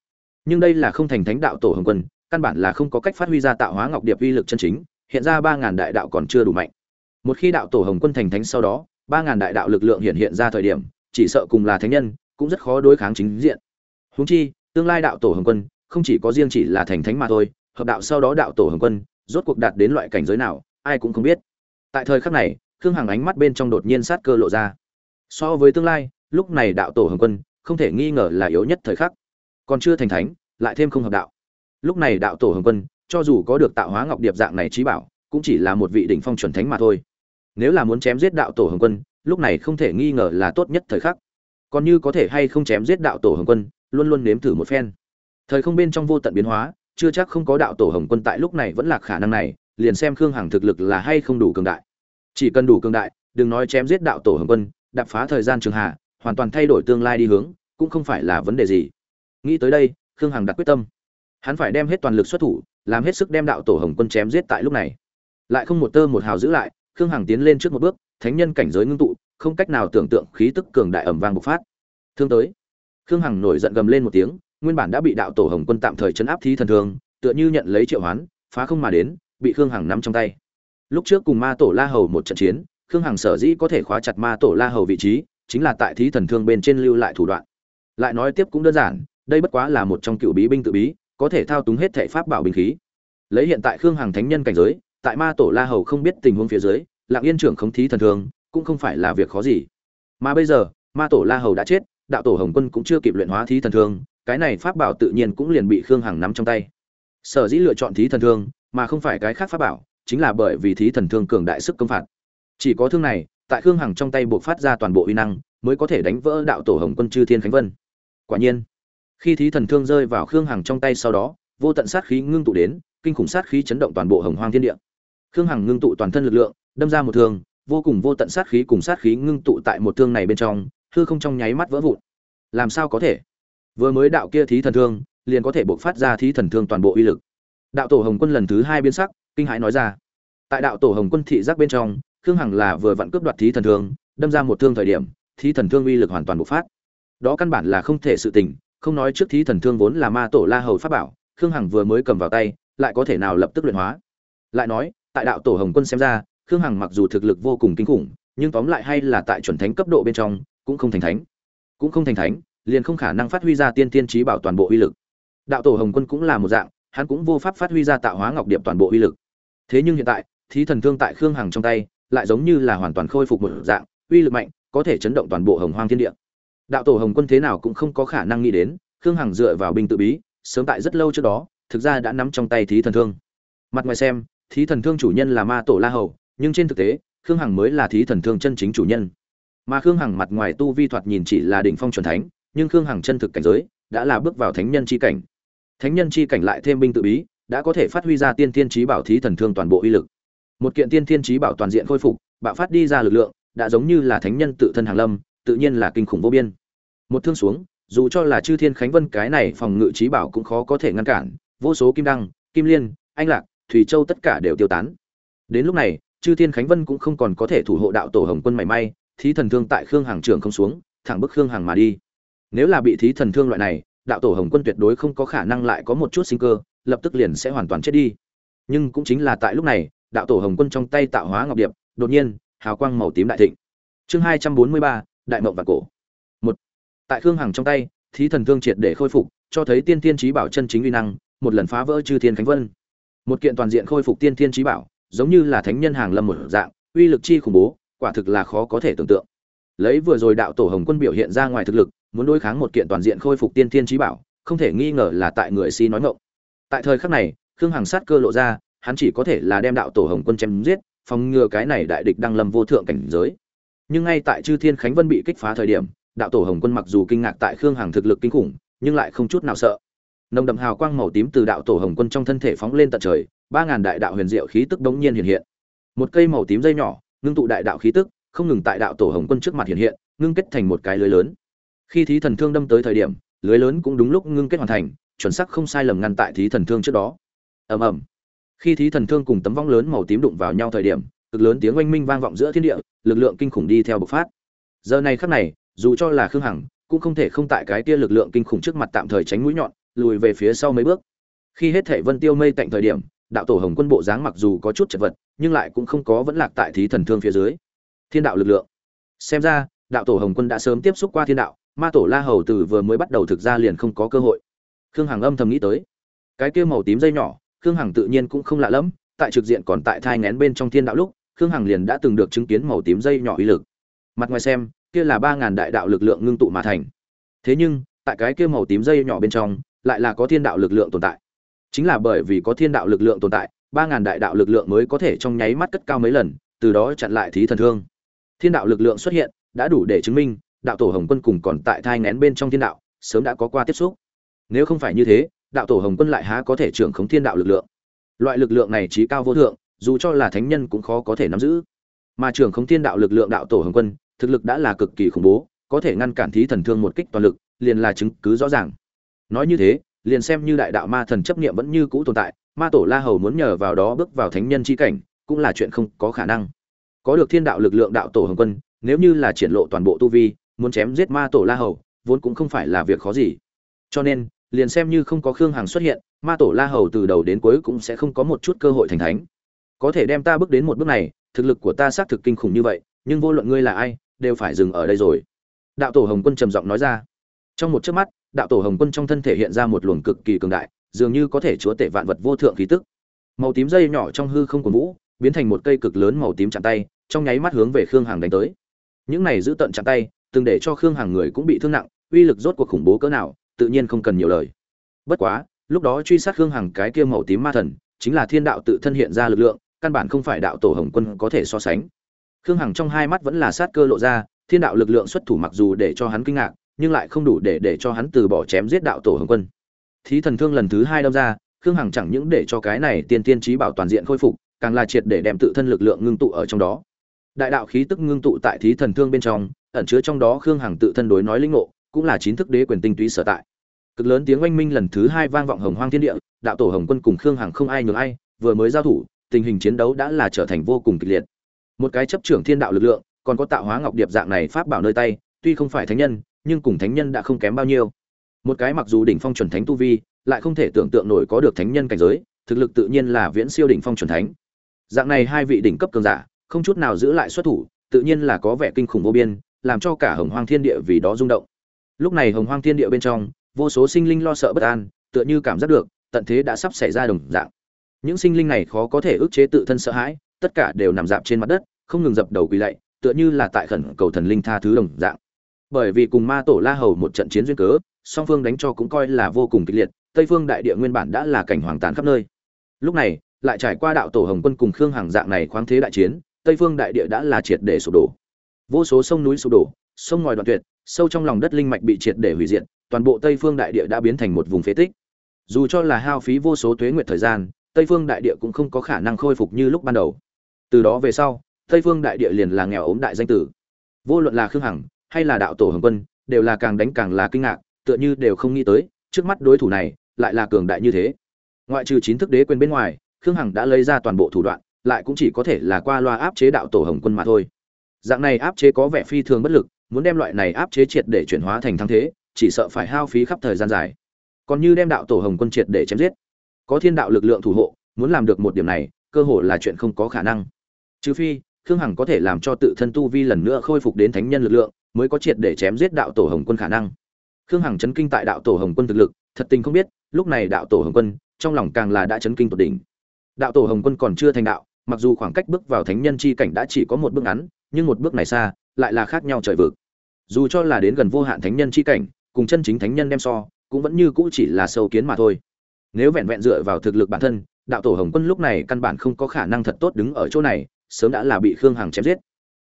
Nhưng đây là không thành thánh đạo tổ hồng quân, căn bản là không có cách phát huy ra tạo hóa ngọc điệp uy lực chân chính, hiện ra ba ngàn đại đạo còn chưa đủ mạnh. Một khi đạo tổ hồng quân thành thánh sau đó, ba ngàn đại đạo lực lượng hiện hiện ra thời điểm, chỉ sợ cùng là thánh nhân, cũng rất khó đối kháng chính diện. Húng chi, tương lai đạo tổ hồng quân, không chỉ có riêng chỉ là thành thánh mà thôi hợp đạo sau đó đạo tổ hồng quân, rốt cuộc đạt đến loại cảnh giới nào, ai cũng không biết. Tại thời khắc này, khương hằng ánh mắt bên trong đột nhiên sát cơ lộ ra. So với tương lai, lúc này đạo tổ hồng quân, không thể nghi ngờ là yếu nhất thời khắc. Còn chưa thành thánh, lại thêm không hợp đạo. Lúc này đạo tổ hồng quân, cho dù có được tạo hóa ngọc điệp dạng này trí bảo, cũng chỉ là một vị đỉnh phong chuẩn thánh mà thôi. Nếu là muốn chém giết đạo tổ hồng quân, lúc này không thể nghi ngờ là tốt nhất thời khắc. Còn như có thể hay không chém giết đạo tổ hồng quân, luôn luôn nếm thử một phen. Thời không bên trong vô tận biến hóa chưa chắc không có đạo tổ hồng quân tại lúc này vẫn là khả năng này, liền xem khương hằng thực lực là hay không đủ cường đại. Chỉ cần đủ cường đại, đừng nói chém giết đạo tổ hồng quân đập phá thời gian trường hạ, hoàn toàn thay đổi tương lai đi hướng, cũng không phải là vấn đề gì. Nghĩ tới đây, khương hằng đặt quyết tâm. Hắn phải đem hết toàn lực xuất thủ, làm hết sức đem đạo tổ hồng quân chém giết tại lúc này. Lại không một tơ một hào giữ lại, khương hằng tiến lên trước một bước, thánh nhân cảnh giới ngưng tụ, không cách nào tưởng tượng khí tức cường đại ẩm vang bộc phát. Thương tới. Khương hằng nổi giận gầm lên một tiếng nguyên bản đã bị đạo tổ hồng quân tạm thời chấn áp thí thần thường, tựa như nhận lấy triệu hoán phá không mà đến bị khương hằng nắm trong tay. Lúc trước cùng ma tổ la hầu một trận chiến khương hằng sở dĩ có thể khóa chặt ma tổ la hầu vị trí chính là tại thí thần thương bên trên lưu lại thủ đoạn. Lại nói tiếp cũng đơn giản đây bất quá là một trong cựu bí binh tự bí có thể thao túng hết thệ pháp bảo binh khí. Lấy hiện tại khương hằng thánh nhân cảnh giới tại ma tổ la hầu không biết tình huống phía dưới lạng yên trưởng không thí thần thương cũng không phải là việc khó gì. Mà bây giờ ma tổ la hầu đã chết đạo tổ hồng quân cũng chưa kịp luyện hóa thí thần thương cái này pháp bảo tự nhiên cũng liền bị khương hằng nắm trong tay. Sở dĩ lựa chọn thí thần thương, mà không phải cái khác pháp bảo, chính là bởi vì thí thần thương cường đại sức công phạt. Chỉ có thương này, tại khương hằng trong tay buộc phát ra toàn bộ uy năng, mới có thể đánh vỡ đạo tổ hồng quân chư thiên khánh vân. Quả nhiên, khi thí thần thương rơi vào khương hằng trong tay sau đó, vô tận sát khí ngưng tụ đến, kinh khủng sát khí chấn động toàn bộ hồng hoang thiên địa. Khương hằng ngưng tụ toàn thân lực lượng, đâm ra một thương, vô cùng vô tận sát khí cùng sát khí ngưng tụ tại một thương này bên trong, hư không trong nháy mắt vỡ vụn. Làm sao có thể? Vừa mới đạo kia thí thần thương, liền có thể buộc phát ra thí thần thương toàn bộ uy lực. Đạo tổ hồng quân lần thứ hai biến sắc, kinh hãi nói ra. Tại đạo tổ hồng quân thị giác bên trong, khương hằng là vừa vặn cướp đoạt thí thần thương, đâm ra một thương thời điểm, thí thần thương uy lực hoàn toàn bộc phát. Đó căn bản là không thể sự tình, không nói trước thí thần thương vốn là ma tổ la hầu pháp bảo, khương hằng vừa mới cầm vào tay, lại có thể nào lập tức luyện hóa. Lại nói, tại đạo tổ hồng quân xem ra, khương hằng mặc dù thực lực vô cùng kinh khủng, nhưng tóm lại hay là tại chuẩn thánh cấp độ bên trong, cũng không thành thánh. Cũng không thành thánh liền không khả năng phát huy ra tiên tiên trí bảo toàn bộ uy lực. Đạo tổ hồng quân cũng là một dạng, hắn cũng vô pháp phát huy ra tạo hóa ngọc điệp toàn bộ uy lực. Thế nhưng hiện tại, thí thần thương tại khương hằng trong tay, lại giống như là hoàn toàn khôi phục một dạng, uy lực mạnh, có thể chấn động toàn bộ hồng hoang thiên địa. Đạo tổ hồng quân thế nào cũng không có khả năng nghĩ đến, khương hằng dựa vào binh tự bí, sớm tại rất lâu trước đó, thực ra đã nắm trong tay thí thần thương. Mặt ngoài xem, thí thần thương chủ nhân là ma tổ la hầu, nhưng trên thực tế, khương hằng mới là thí thần thương chân chính chủ nhân. Mà khương hằng mặt ngoài tu vi thoạt nhìn chỉ là đỉnh phong c thánh nhưng khương hằng chân thực cảnh giới đã là bước vào thánh nhân chi cảnh. Thánh nhân chi cảnh lại thêm binh tự bí, đã có thể phát huy ra tiên thiên trí bảo thí thần thương toàn bộ uy lực. Một kiện tiên thiên trí bảo toàn diện khôi phục, bạo phát đi ra lực lượng, đã giống như là thánh nhân tự thân hàng lâm, tự nhiên là kinh khủng vô biên. Một thương xuống, dù cho là chư thiên khánh vân cái này phòng ngự trí bảo cũng khó có thể ngăn cản, vô số kim đăng, kim liên, anh lạc, thủy châu tất cả đều tiêu tán. Đến lúc này, chư thiên khánh vân cũng không còn có thể thủ hộ đạo tổ hồng quân mảy may, thí thần thương tại khương hàng trường không xuống, thẳng bức khương hàng mà đi nếu là bị thí thần thương loại này, đạo tổ hồng quân tuyệt đối không có khả năng lại có một chút sinh cơ, lập tức liền sẽ hoàn toàn chết đi. Nhưng cũng chính là tại lúc này, đạo tổ hồng quân trong tay tạo hóa ngọc điệp, đột nhiên, hào quang màu tím đại thịnh. Chương hai trăm bốn mươi ba, đại mộng và cổ. Một, tại khương hằng trong tay, thí thần thương triệt để khôi phục, cho thấy tiên tiên trí bảo chân chính uy năng, một lần phá vỡ chư thiên khánh vân. Một kiện toàn diện khôi phục tiên tiên trí bảo, giống như là thánh nhân hàng lâm một dạng, uy lực chi khủng bố, quả thực là khó có thể tưởng tượng. Lấy vừa rồi đạo tổ hồng quân biểu hiện ra ngoài thực lực muốn đối kháng một kiện toàn diện khôi phục tiên thiên trí bảo, không thể nghi ngờ là tại người si nói ngộng tại thời khắc này, khương hằng sát cơ lộ ra, hắn chỉ có thể là đem đạo tổ hồng quân chém giết, phòng ngừa cái này đại địch đang lâm vô thượng cảnh giới. Nhưng ngay tại chư thiên khánh vân bị kích phá thời điểm, đạo tổ hồng quân mặc dù kinh ngạc tại khương hằng thực lực kinh khủng, nhưng lại không chút nào sợ. Nồng đậm hào quang màu tím từ đạo tổ hồng quân trong thân thể phóng lên tận trời, ba ngàn đại đạo huyền diệu khí tức đống nhiên hiện hiện. Một cây màu tím dây nhỏ, ngưng tụ đại đạo khí tức, không ngừng tại đạo tổ hồng quân trước mặt hiện hiện, ngưng kết thành một cái lưới lớn khi thí thần thương đâm tới thời điểm, lưới lớn cũng đúng lúc ngưng kết hoàn thành, chuẩn xác không sai lầm ngăn tại thí thần thương trước đó. Ầm ầm. Khi thí thần thương cùng tấm vong lớn màu tím đụng vào nhau thời điểm, cực lớn tiếng oanh minh vang vọng giữa thiên địa, lực lượng kinh khủng đi theo bộc phát. Giờ này khắc này, dù cho là khương hằng, cũng không thể không tại cái kia lực lượng kinh khủng trước mặt tạm thời tránh mũi nhọn, lùi về phía sau mấy bước. Khi hết thể vân tiêu mây tạnh thời điểm, đạo tổ hồng quân bộ dáng mặc dù có chút chật vật, nhưng lại cũng không có vẫn lạc tại thí thần thương phía dưới. Thiên đạo lực lượng. Xem ra, đạo tổ hồng quân đã sớm tiếp xúc qua thiên đạo ma tổ la hầu từ vừa mới bắt đầu thực ra liền không có cơ hội. Khương hằng âm thầm nghĩ tới. Cái kia màu tím dây nhỏ, khương hằng tự nhiên cũng không lạ lẫm, tại trực diện còn tại thai ngén bên trong thiên đạo lúc, khương hằng liền đã từng được chứng kiến màu tím dây nhỏ uy lực. Mặt ngoài xem, kia là ba ngàn đại đạo lực lượng ngưng tụ mà thành. Thế nhưng, tại cái kia màu tím dây nhỏ bên trong, lại là có thiên đạo lực lượng tồn tại. Chính là bởi vì có thiên đạo lực lượng tồn tại, ba ngàn đại đạo lực lượng mới có thể trong nháy mắt cất cao mấy lần, từ đó chặn lại thí thần thương. Thiên đạo lực lượng xuất hiện, đã đủ để chứng minh đạo tổ hồng quân cùng còn tại thai ngén bên trong thiên đạo, sớm đã có qua tiếp xúc. Nếu không phải như thế, đạo tổ hồng quân lại há có thể trưởng khống thiên đạo lực lượng. Loại lực lượng này trí cao vô thượng, dù cho là thánh nhân cũng khó có thể nắm giữ. Mà trưởng khống thiên đạo lực lượng đạo tổ hồng quân, thực lực đã là cực kỳ khủng bố, có thể ngăn cản thí thần thương một kích toàn lực, liền là chứng cứ rõ ràng. Nói như thế, liền xem như đại đạo ma thần chấp niệm vẫn như cũ tồn tại, ma tổ la hầu muốn nhờ vào đó bước vào thánh nhân chi cảnh, cũng là chuyện không có khả năng. Có được thiên đạo lực lượng đạo tổ hồng quân, nếu như là triển lộ toàn bộ tu vi muốn chém giết ma tổ la hầu, vốn cũng không phải là việc khó gì. Cho nên, liền xem như không có khương hằng xuất hiện, ma tổ la hầu từ đầu đến cuối cũng sẽ không có một chút cơ hội thành thánh. Có thể đem ta bước đến một bước này, thực lực của ta xác thực kinh khủng như vậy, nhưng vô luận ngươi là ai, đều phải dừng ở đây rồi. Đạo tổ hồng quân trầm giọng nói ra. Trong một chớp mắt, đạo tổ hồng quân trong thân thể hiện ra một luồng cực kỳ cường đại, dường như có thể chúa tể vạn vật vô thượng khí tức. Màu tím dây nhỏ trong hư không của vũ, biến thành một cây cực lớn màu tím chạm tay, trong nháy mắt hướng về khương hằng đánh tới. Những này giữ tận chạm tay từng để cho khương hằng người cũng bị thương nặng, uy lực rốt cuộc khủng bố cỡ nào, tự nhiên không cần nhiều lời. Bất quá, lúc đó truy sát khương hằng cái kia màu tím ma thần, chính là thiên đạo tự thân hiện ra lực lượng, căn bản không phải đạo tổ hồng quân có thể so sánh. Khương hằng trong hai mắt vẫn là sát cơ lộ ra, thiên đạo lực lượng xuất thủ mặc dù để cho hắn kinh ngạc, nhưng lại không đủ để để cho hắn từ bỏ chém giết đạo tổ hồng quân. Thí thần thương lần thứ hai đâm ra, khương hằng chẳng những để cho cái này tiên tiên trí bảo toàn diện khôi phục, càng là triệt để đem tự thân lực lượng ngưng tụ ở trong đó đại đạo khí tức ngưng tụ tại thí thần thương bên trong, ẩn chứa trong đó khương hằng tự thân đối nói linh ngộ, cũng là chính thức đế quyền tinh túy sở tại. Cực lớn tiếng oanh minh lần thứ hai vang vọng hồng hoang thiên địa, đạo tổ hồng quân cùng khương hằng không ai nhường ai, vừa mới giao thủ, tình hình chiến đấu đã là trở thành vô cùng kịch liệt. Một cái chấp trưởng thiên đạo lực lượng, còn có tạo hóa ngọc điệp dạng này pháp bảo nơi tay, tuy không phải thánh nhân, nhưng cùng thánh nhân đã không kém bao nhiêu. Một cái mặc dù đỉnh phong chuẩn thánh tu vi, lại không thể tưởng tượng nổi có được thánh nhân cảnh giới, thực lực tự nhiên là viễn siêu đỉnh phong chuẩn thánh. Dạng này hai vị đỉnh cấp cường giả không chút nào giữ lại xuất thủ, tự nhiên là có vẻ kinh khủng vô biên, làm cho cả hồng hoang thiên địa vì đó rung động. Lúc này hồng hoang thiên địa bên trong, vô số sinh linh lo sợ bất an, tựa như cảm giác được, tận thế đã sắp xảy ra đồng dạng. Những sinh linh này khó có thể ức chế tự thân sợ hãi, tất cả đều nằm dạp trên mặt đất, không ngừng dập đầu quỳ lạy, tựa như là tại khẩn cầu thần linh tha thứ đồng dạng. Bởi vì cùng ma tổ la hầu một trận chiến duyên cớ, song phương đánh cho cũng coi là vô cùng kịch liệt, tây phương đại địa nguyên bản đã là cảnh hoàng tàn khắp nơi. Lúc này, lại trải qua đạo tổ hồng quân cùng khương hàng dạng này khoáng thế đại chiến tây phương đại địa đã là triệt để sụp đổ. Vô số sông núi sụp đổ, sông ngòi đoạn tuyệt, sâu trong lòng đất linh mạch bị triệt để hủy diệt, toàn bộ tây phương đại địa đã biến thành một vùng phế tích. Dù cho là hao phí vô số tuế nguyệt thời gian, tây phương đại địa cũng không có khả năng khôi phục như lúc ban đầu. Từ đó về sau, tây phương đại địa liền là nghèo ốm đại danh tử. Vô luận là khương hằng hay là đạo tổ hồng quân, đều là càng đánh càng là kinh ngạc, tựa như đều không nghĩ tới, trước mắt đối thủ này lại là cường đại như thế. Ngoại trừ chín thức đế quyền bên ngoài, khương hằng đã lấy ra toàn bộ thủ đoạn lại cũng chỉ có thể là qua loa áp chế đạo tổ hồng quân mà thôi. Dạng này áp chế có vẻ phi thường bất lực, muốn đem loại này áp chế triệt để chuyển hóa thành thắng thế, chỉ sợ phải hao phí khắp thời gian dài. Còn như đem đạo tổ hồng quân triệt để chém giết, có thiên đạo lực lượng thủ hộ, muốn làm được một điểm này, cơ hồ là chuyện không có khả năng. Trừ phi, khương hằng có thể làm cho tự thân tu vi lần nữa khôi phục đến thánh nhân lực lượng, mới có triệt để chém giết đạo tổ hồng quân khả năng. Khương hằng chấn kinh tại đạo tổ hồng quân thực lực, thật tình không biết, lúc này đạo tổ hồng quân, trong lòng càng là đã chấn kinh tột đỉnh. Đạo tổ hồng quân còn chưa thành đạo mặc dù khoảng cách bước vào thánh nhân chi cảnh đã chỉ có một bước ngắn, nhưng một bước này xa, lại là khác nhau trời vực. Dù cho là đến gần vô hạn thánh nhân chi cảnh, cùng chân chính thánh nhân đem so, cũng vẫn như cũ chỉ là sâu kiến mà thôi. Nếu vẹn vẹn dựa vào thực lực bản thân, đạo tổ hồng quân lúc này căn bản không có khả năng thật tốt đứng ở chỗ này, sớm đã là bị khương hằng chém giết.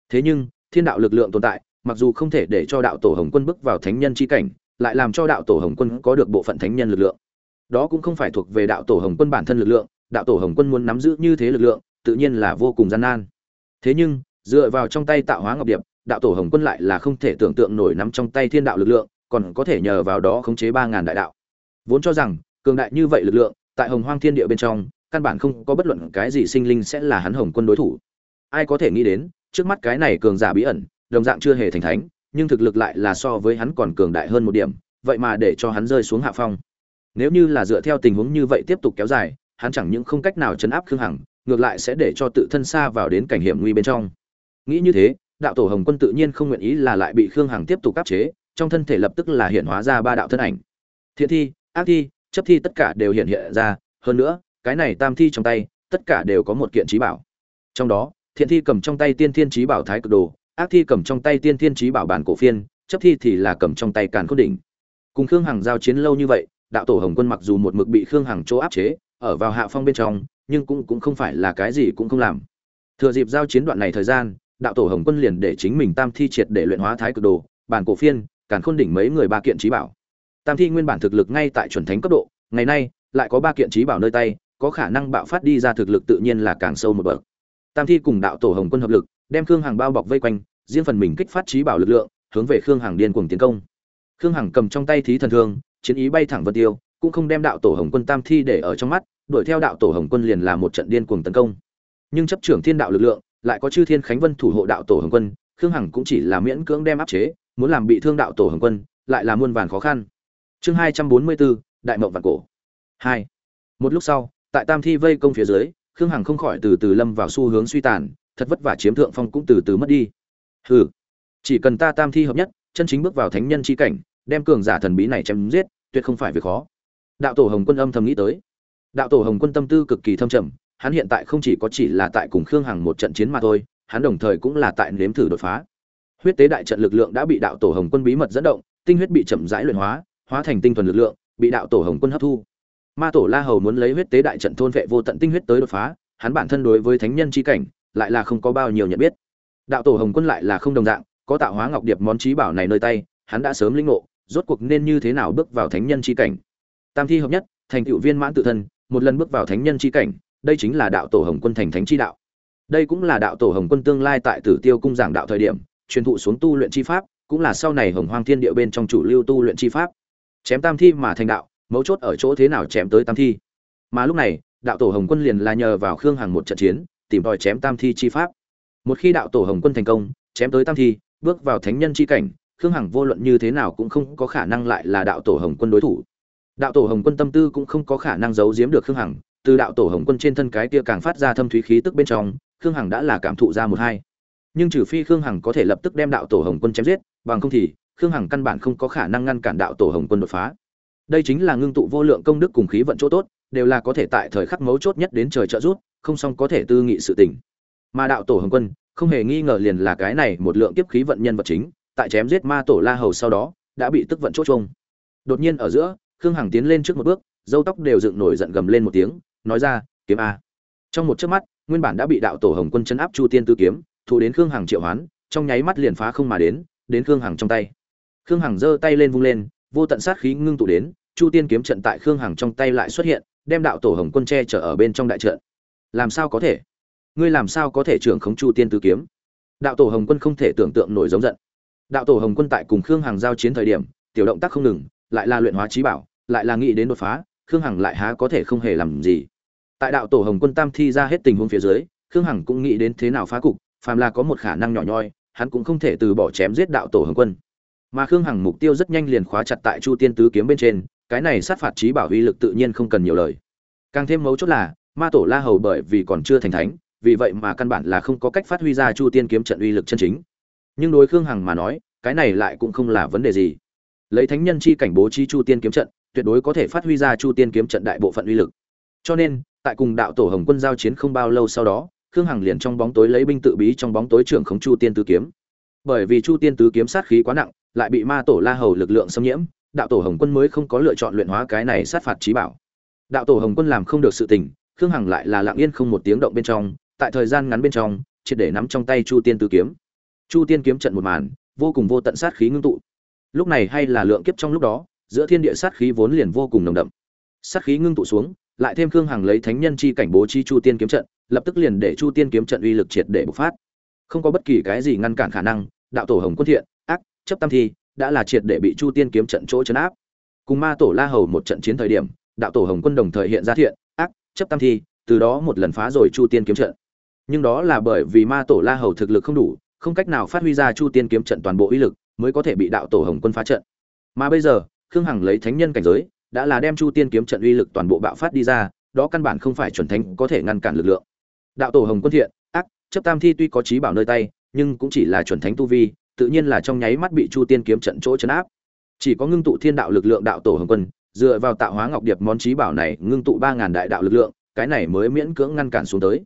Thế nhưng, thiên đạo lực lượng tồn tại, mặc dù không thể để cho đạo tổ hồng quân bước vào thánh nhân chi cảnh, lại làm cho đạo tổ hồng quân có được bộ phận thánh nhân lực lượng. Đó cũng không phải thuộc về đạo tổ hồng quân bản thân lực lượng, đạo tổ hồng quân muốn nắm giữ như thế lực lượng tự nhiên là vô cùng gian nan. Thế nhưng, dựa vào trong tay tạo hóa ngọc điệp, đạo tổ hồng quân lại là không thể tưởng tượng nổi nắm trong tay thiên đạo lực lượng, còn có thể nhờ vào đó khống chế ba ngàn đại đạo. Vốn cho rằng, cường đại như vậy lực lượng, tại hồng hoang thiên địa bên trong, căn bản không có bất luận cái gì sinh linh sẽ là hắn hồng quân đối thủ. Ai có thể nghĩ đến, trước mắt cái này cường giả bí ẩn, đồng dạng chưa hề thành thánh, nhưng thực lực lại là so với hắn còn cường đại hơn một điểm, vậy mà để cho hắn rơi xuống hạ phong. Nếu như là dựa theo tình huống như vậy tiếp tục kéo dài, hắn chẳng những không cách nào chấn áp khương hằng ngược lại sẽ để cho tự thân xa vào đến cảnh hiểm nguy bên trong. Nghĩ như thế, đạo tổ hồng quân tự nhiên không nguyện ý là lại bị khương hằng tiếp tục áp chế, trong thân thể lập tức là hiện hóa ra ba đạo thân ảnh. Thiện thi, ác thi, chấp thi tất cả đều hiện hiện ra, hơn nữa, cái này tam thi trong tay, tất cả đều có một kiện trí bảo. Trong đó, thiện thi cầm trong tay tiên thiên trí bảo thái cực đồ, ác thi cầm trong tay tiên thiên trí bảo bản cổ phiên, chấp thi thì là cầm trong tay càn khôn đỉnh. Cùng khương hằng giao chiến lâu như vậy, đạo tổ hồng quân mặc dù một mực bị khương hằng chỗ áp chế, ở vào hạ phong bên trong nhưng cũng cũng không phải là cái gì cũng không làm. Thừa dịp giao chiến đoạn này thời gian, đạo tổ hồng quân liền để chính mình tam thi triệt để luyện hóa thái cực đồ, bản cổ phiên, càn khôn đỉnh mấy người ba kiện trí bảo. Tam thi nguyên bản thực lực ngay tại chuẩn thánh cấp độ, ngày nay lại có ba kiện trí bảo nơi tay, có khả năng bạo phát đi ra thực lực tự nhiên là càng sâu một bậc. Tam thi cùng đạo tổ hồng quân hợp lực, đem khương hằng bao bọc vây quanh, riêng phần mình kích phát trí bảo lực lượng, hướng về khương hằng điên cuồng tiến công. Khương hằng cầm trong tay thí thần thương, chiến ý bay thẳng vân tiêu, cũng không đem đạo tổ hồng quân tam thi để ở trong mắt đuổi theo đạo tổ hồng quân liền là một trận điên cuồng tấn công. Nhưng chấp trưởng thiên đạo lực lượng, lại có chư thiên khánh vân thủ hộ đạo tổ hồng quân, khương hằng cũng chỉ là miễn cưỡng đem áp chế, muốn làm bị thương đạo tổ hồng quân, lại là muôn vàn khó khăn. Chương hai trăm bốn mươi bốn đại mộng vạn cổ. Hai. Một lúc sau, tại tam thi vây công phía dưới, khương hằng không khỏi từ từ lâm vào xu hướng suy tàn, thật vất vả chiếm thượng phong cũng từ từ mất đi. Hừ, chỉ cần ta tam thi hợp nhất, chân chính bước vào thánh nhân chi cảnh, đem cường giả thần bí này chém giết, tuyệt không phải việc khó. Đạo tổ hồng quân âm thầm nghĩ tới đạo tổ hồng quân tâm tư cực kỳ thâm trầm, hắn hiện tại không chỉ có chỉ là tại cùng khương hằng một trận chiến mà thôi, hắn đồng thời cũng là tại nếm thử đột phá. Huyết tế đại trận lực lượng đã bị đạo tổ hồng quân bí mật dẫn động, tinh huyết bị chậm rãi luyện hóa hóa thành tinh thuần lực lượng, bị đạo tổ hồng quân hấp thu. Ma tổ la hầu muốn lấy huyết tế đại trận thôn vệ vô tận tinh huyết tới đột phá, hắn bản thân đối với thánh nhân chi cảnh, lại là không có bao nhiêu nhận biết. Đạo tổ hồng quân lại là không đồng dạng, có tạo hóa ngọc điệp món trí bảo này nơi tay, hắn đã sớm linh ngộ, rốt cuộc nên như thế nào bước vào thánh nhân chi cảnh. Tam thi hợp nhất, thành tựu viên mãn tự thân một lần bước vào thánh nhân chi cảnh, đây chính là đạo tổ hồng quân thành thánh chi đạo. Đây cũng là đạo tổ hồng quân tương lai tại tử tiêu cung giảng đạo thời điểm, truyền thụ xuống tu luyện chi pháp, cũng là sau này hồng hoang thiên địa bên trong chủ lưu tu luyện chi pháp. Chém tam thi mà thành đạo, mấu chốt ở chỗ thế nào chém tới tam thi. Mà lúc này, đạo tổ hồng quân liền là nhờ vào khương hằng một trận chiến, tìm tòi chém tam thi chi pháp. Một khi đạo tổ hồng quân thành công, chém tới tam thi, bước vào thánh nhân chi cảnh, khương hằng vô luận như thế nào cũng không có khả năng lại là đạo tổ hồng quân đối thủ đạo tổ hồng quân tâm tư cũng không có khả năng giấu giếm được khương hằng, từ đạo tổ hồng quân trên thân cái kia càng phát ra thâm thúy khí tức bên trong, khương hằng đã là cảm thụ ra một hai. Nhưng trừ phi khương hằng có thể lập tức đem đạo tổ hồng quân chém giết, bằng không thì, khương hằng căn bản không có khả năng ngăn cản đạo tổ hồng quân đột phá. Đây chính là ngưng tụ vô lượng công đức cùng khí vận chỗ tốt, đều là có thể tại thời khắc mấu chốt nhất đến trời trợ rút không xong có thể tư nghị sự tình. Mà đạo tổ hồng quân, không hề nghi ngờ liền là cái này một lượng kiếp khí vận nhân vật chính, tại chém giết ma tổ la hầu sau đó, đã bị tức vận chốt chung đột nhiên ở giữa khương hằng tiến lên trước một bước dâu tóc đều dựng nổi giận gầm lên một tiếng, nói ra, kiếm a. Trong một chớp mắt, nguyên bản đã bị đạo tổ hồng quân chấn áp chu tiên tư kiếm, thụ đến khương hằng triệu hoán, trong nháy mắt liền phá không mà đến đến khương hằng trong tay. Khương hằng giơ tay lên vung lên, vô tận sát khí ngưng tụ đến, chu tiên kiếm trận tại khương hằng trong tay lại xuất hiện, đem đạo tổ hồng quân che chở ở bên trong đại trận. Làm sao có thể? Ngươi làm sao có thể trưởng khống chu tiên tứ kiếm? Đạo tổ hồng quân không thể tưởng tượng nổi giống giận. Đạo tổ hồng quân tại cùng khương hằng giao chiến thời điểm, tiểu động tác không ngừng lại là luyện hóa trí bảo, lại là nghĩ đến đột phá, khương hằng lại há có thể không hề làm gì. Tại đạo tổ hồng quân tam thi ra hết tình huống phía dưới, khương hằng cũng nghĩ đến thế nào phá cục, phàm là có một khả năng nhỏ nhoi, hắn cũng không thể từ bỏ chém giết đạo tổ hồng quân. Mà khương hằng mục tiêu rất nhanh liền khóa chặt tại chu tiên tứ kiếm bên trên, cái này sát phạt trí bảo uy lực tự nhiên không cần nhiều lời. Càng thêm mấu chốt là, ma tổ la hầu bởi vì còn chưa thành thánh, vì vậy mà căn bản là không có cách phát huy ra chu tiên kiếm trận uy lực chân chính. Nhưng đối khương hằng mà nói, cái này lại cũng không là vấn đề gì lấy thánh nhân chi cảnh bố trí chu tiên kiếm trận, tuyệt đối có thể phát huy ra chu tiên kiếm trận đại bộ phận uy lực. Cho nên, tại cùng đạo tổ hồng quân giao chiến không bao lâu sau đó, khương hằng liền trong bóng tối lấy binh tự bí trong bóng tối trưởng khống chu tiên tứ kiếm. Bởi vì chu tiên tứ kiếm sát khí quá nặng, lại bị ma tổ la hầu lực lượng xâm nhiễm, đạo tổ hồng quân mới không có lựa chọn luyện hóa cái này sát phạt trí bảo. Đạo tổ hồng quân làm không được sự tình, khương hằng lại là lặng yên không một tiếng động bên trong, tại thời gian ngắn bên trong, triệt để nắm trong tay chu tiên tứ kiếm. Chu tiên kiếm trận một màn, vô cùng vô tận sát khí ngưng tụ lúc này hay là lượng kiếp trong lúc đó, giữa thiên địa sát khí vốn liền vô cùng nồng đậm. Sát khí ngưng tụ xuống, lại thêm khương hằng lấy thánh nhân chi cảnh bố chi chu tiên kiếm trận, lập tức liền để chu tiên kiếm trận uy lực triệt để bộc phát. Không có bất kỳ cái gì ngăn cản khả năng, đạo tổ hồng quân thiện, ác, chấp tam thi đã là triệt để bị chu tiên kiếm trận chỗ chấn áp. Cùng ma tổ la hầu một trận chiến thời điểm, đạo tổ hồng quân đồng thời hiện ra thiện, ác, chấp tam thi, từ đó một lần phá rồi chu tiên kiếm trận. Nhưng đó là bởi vì ma tổ la hầu thực lực không đủ, không cách nào phát huy ra chu tiên kiếm trận toàn bộ uy lực mới có thể bị đạo tổ hồng quân phá trận. Mà bây giờ, khương hằng lấy thánh nhân cảnh giới, đã là đem chu tiên kiếm trận uy lực toàn bộ bạo phát đi ra, đó căn bản không phải chuẩn thánh có thể ngăn cản lực lượng. Đạo tổ hồng quân thiện, ác, chấp tam thi tuy có trí bảo nơi tay, nhưng cũng chỉ là chuẩn thánh tu vi, tự nhiên là trong nháy mắt bị chu tiên kiếm trận chỗ chấn áp. Chỉ có ngưng tụ thiên đạo lực lượng đạo tổ hồng quân, dựa vào tạo hóa ngọc điệp món trí bảo này ngưng tụ ba ngàn đại đạo lực lượng, cái này mới miễn cưỡng ngăn cản xuống tới.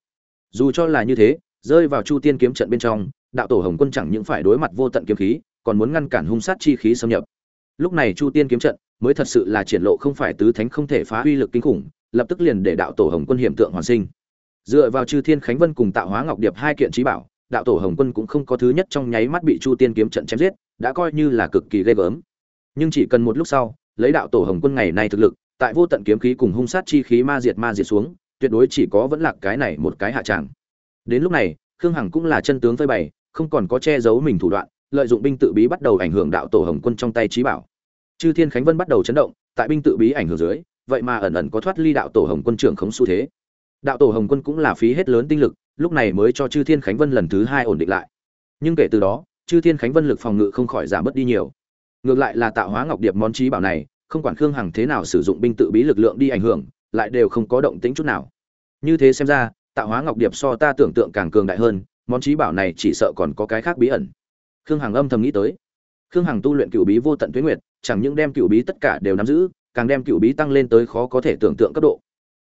Dù cho là như thế, rơi vào chu tiên kiếm trận bên trong, đạo tổ hồng quân chẳng những phải đối mặt vô tận kiếm khí còn muốn ngăn cản hung sát chi khí xâm nhập. Lúc này chu tiên kiếm trận mới thật sự là triển lộ không phải tứ thánh không thể phá uy lực kinh khủng, lập tức liền để đạo tổ hồng quân hiểm tượng hoàn sinh. Dựa vào chư thiên khánh vân cùng tạo hóa ngọc điệp hai kiện trí bảo, đạo tổ hồng quân cũng không có thứ nhất trong nháy mắt bị chu tiên kiếm trận chém giết, đã coi như là cực kỳ ghê gớm. Nhưng chỉ cần một lúc sau, lấy đạo tổ hồng quân ngày nay thực lực, tại vô tận kiếm khí cùng hung sát chi khí ma diệt ma diệt xuống, tuyệt đối chỉ có vẫn là cái này một cái hạ tràng. Đến lúc này, khương hằng cũng là chân tướng phơi bày, không còn có che giấu mình thủ đoạn lợi dụng binh tự bí bắt đầu ảnh hưởng đạo tổ hồng quân trong tay trí bảo. Chư thiên khánh vân bắt đầu chấn động, tại binh tự bí ảnh hưởng dưới, vậy mà ẩn ẩn có thoát ly đạo tổ hồng quân trưởng khống xu thế. Đạo tổ hồng quân cũng là phí hết lớn tinh lực, lúc này mới cho chư thiên khánh vân lần thứ hai ổn định lại. Nhưng kể từ đó, chư thiên khánh vân lực phòng ngự không khỏi giảm bớt đi nhiều. Ngược lại là tạo hóa ngọc điệp món trí bảo này, không quản khương hằng thế nào sử dụng binh tự bí lực lượng đi ảnh hưởng, lại đều không có động tĩnh chút nào. Như thế xem ra, tạo hóa ngọc điệp so ta tưởng tượng càng cường đại hơn, món trí bảo này chỉ sợ còn có cái khác bí ẩn khương hằng âm thầm nghĩ tới. Khương hằng tu luyện cựu bí vô tận tuyến nguyệt, chẳng những đem cựu bí tất cả đều nắm giữ, càng đem cựu bí tăng lên tới khó có thể tưởng tượng cấp độ.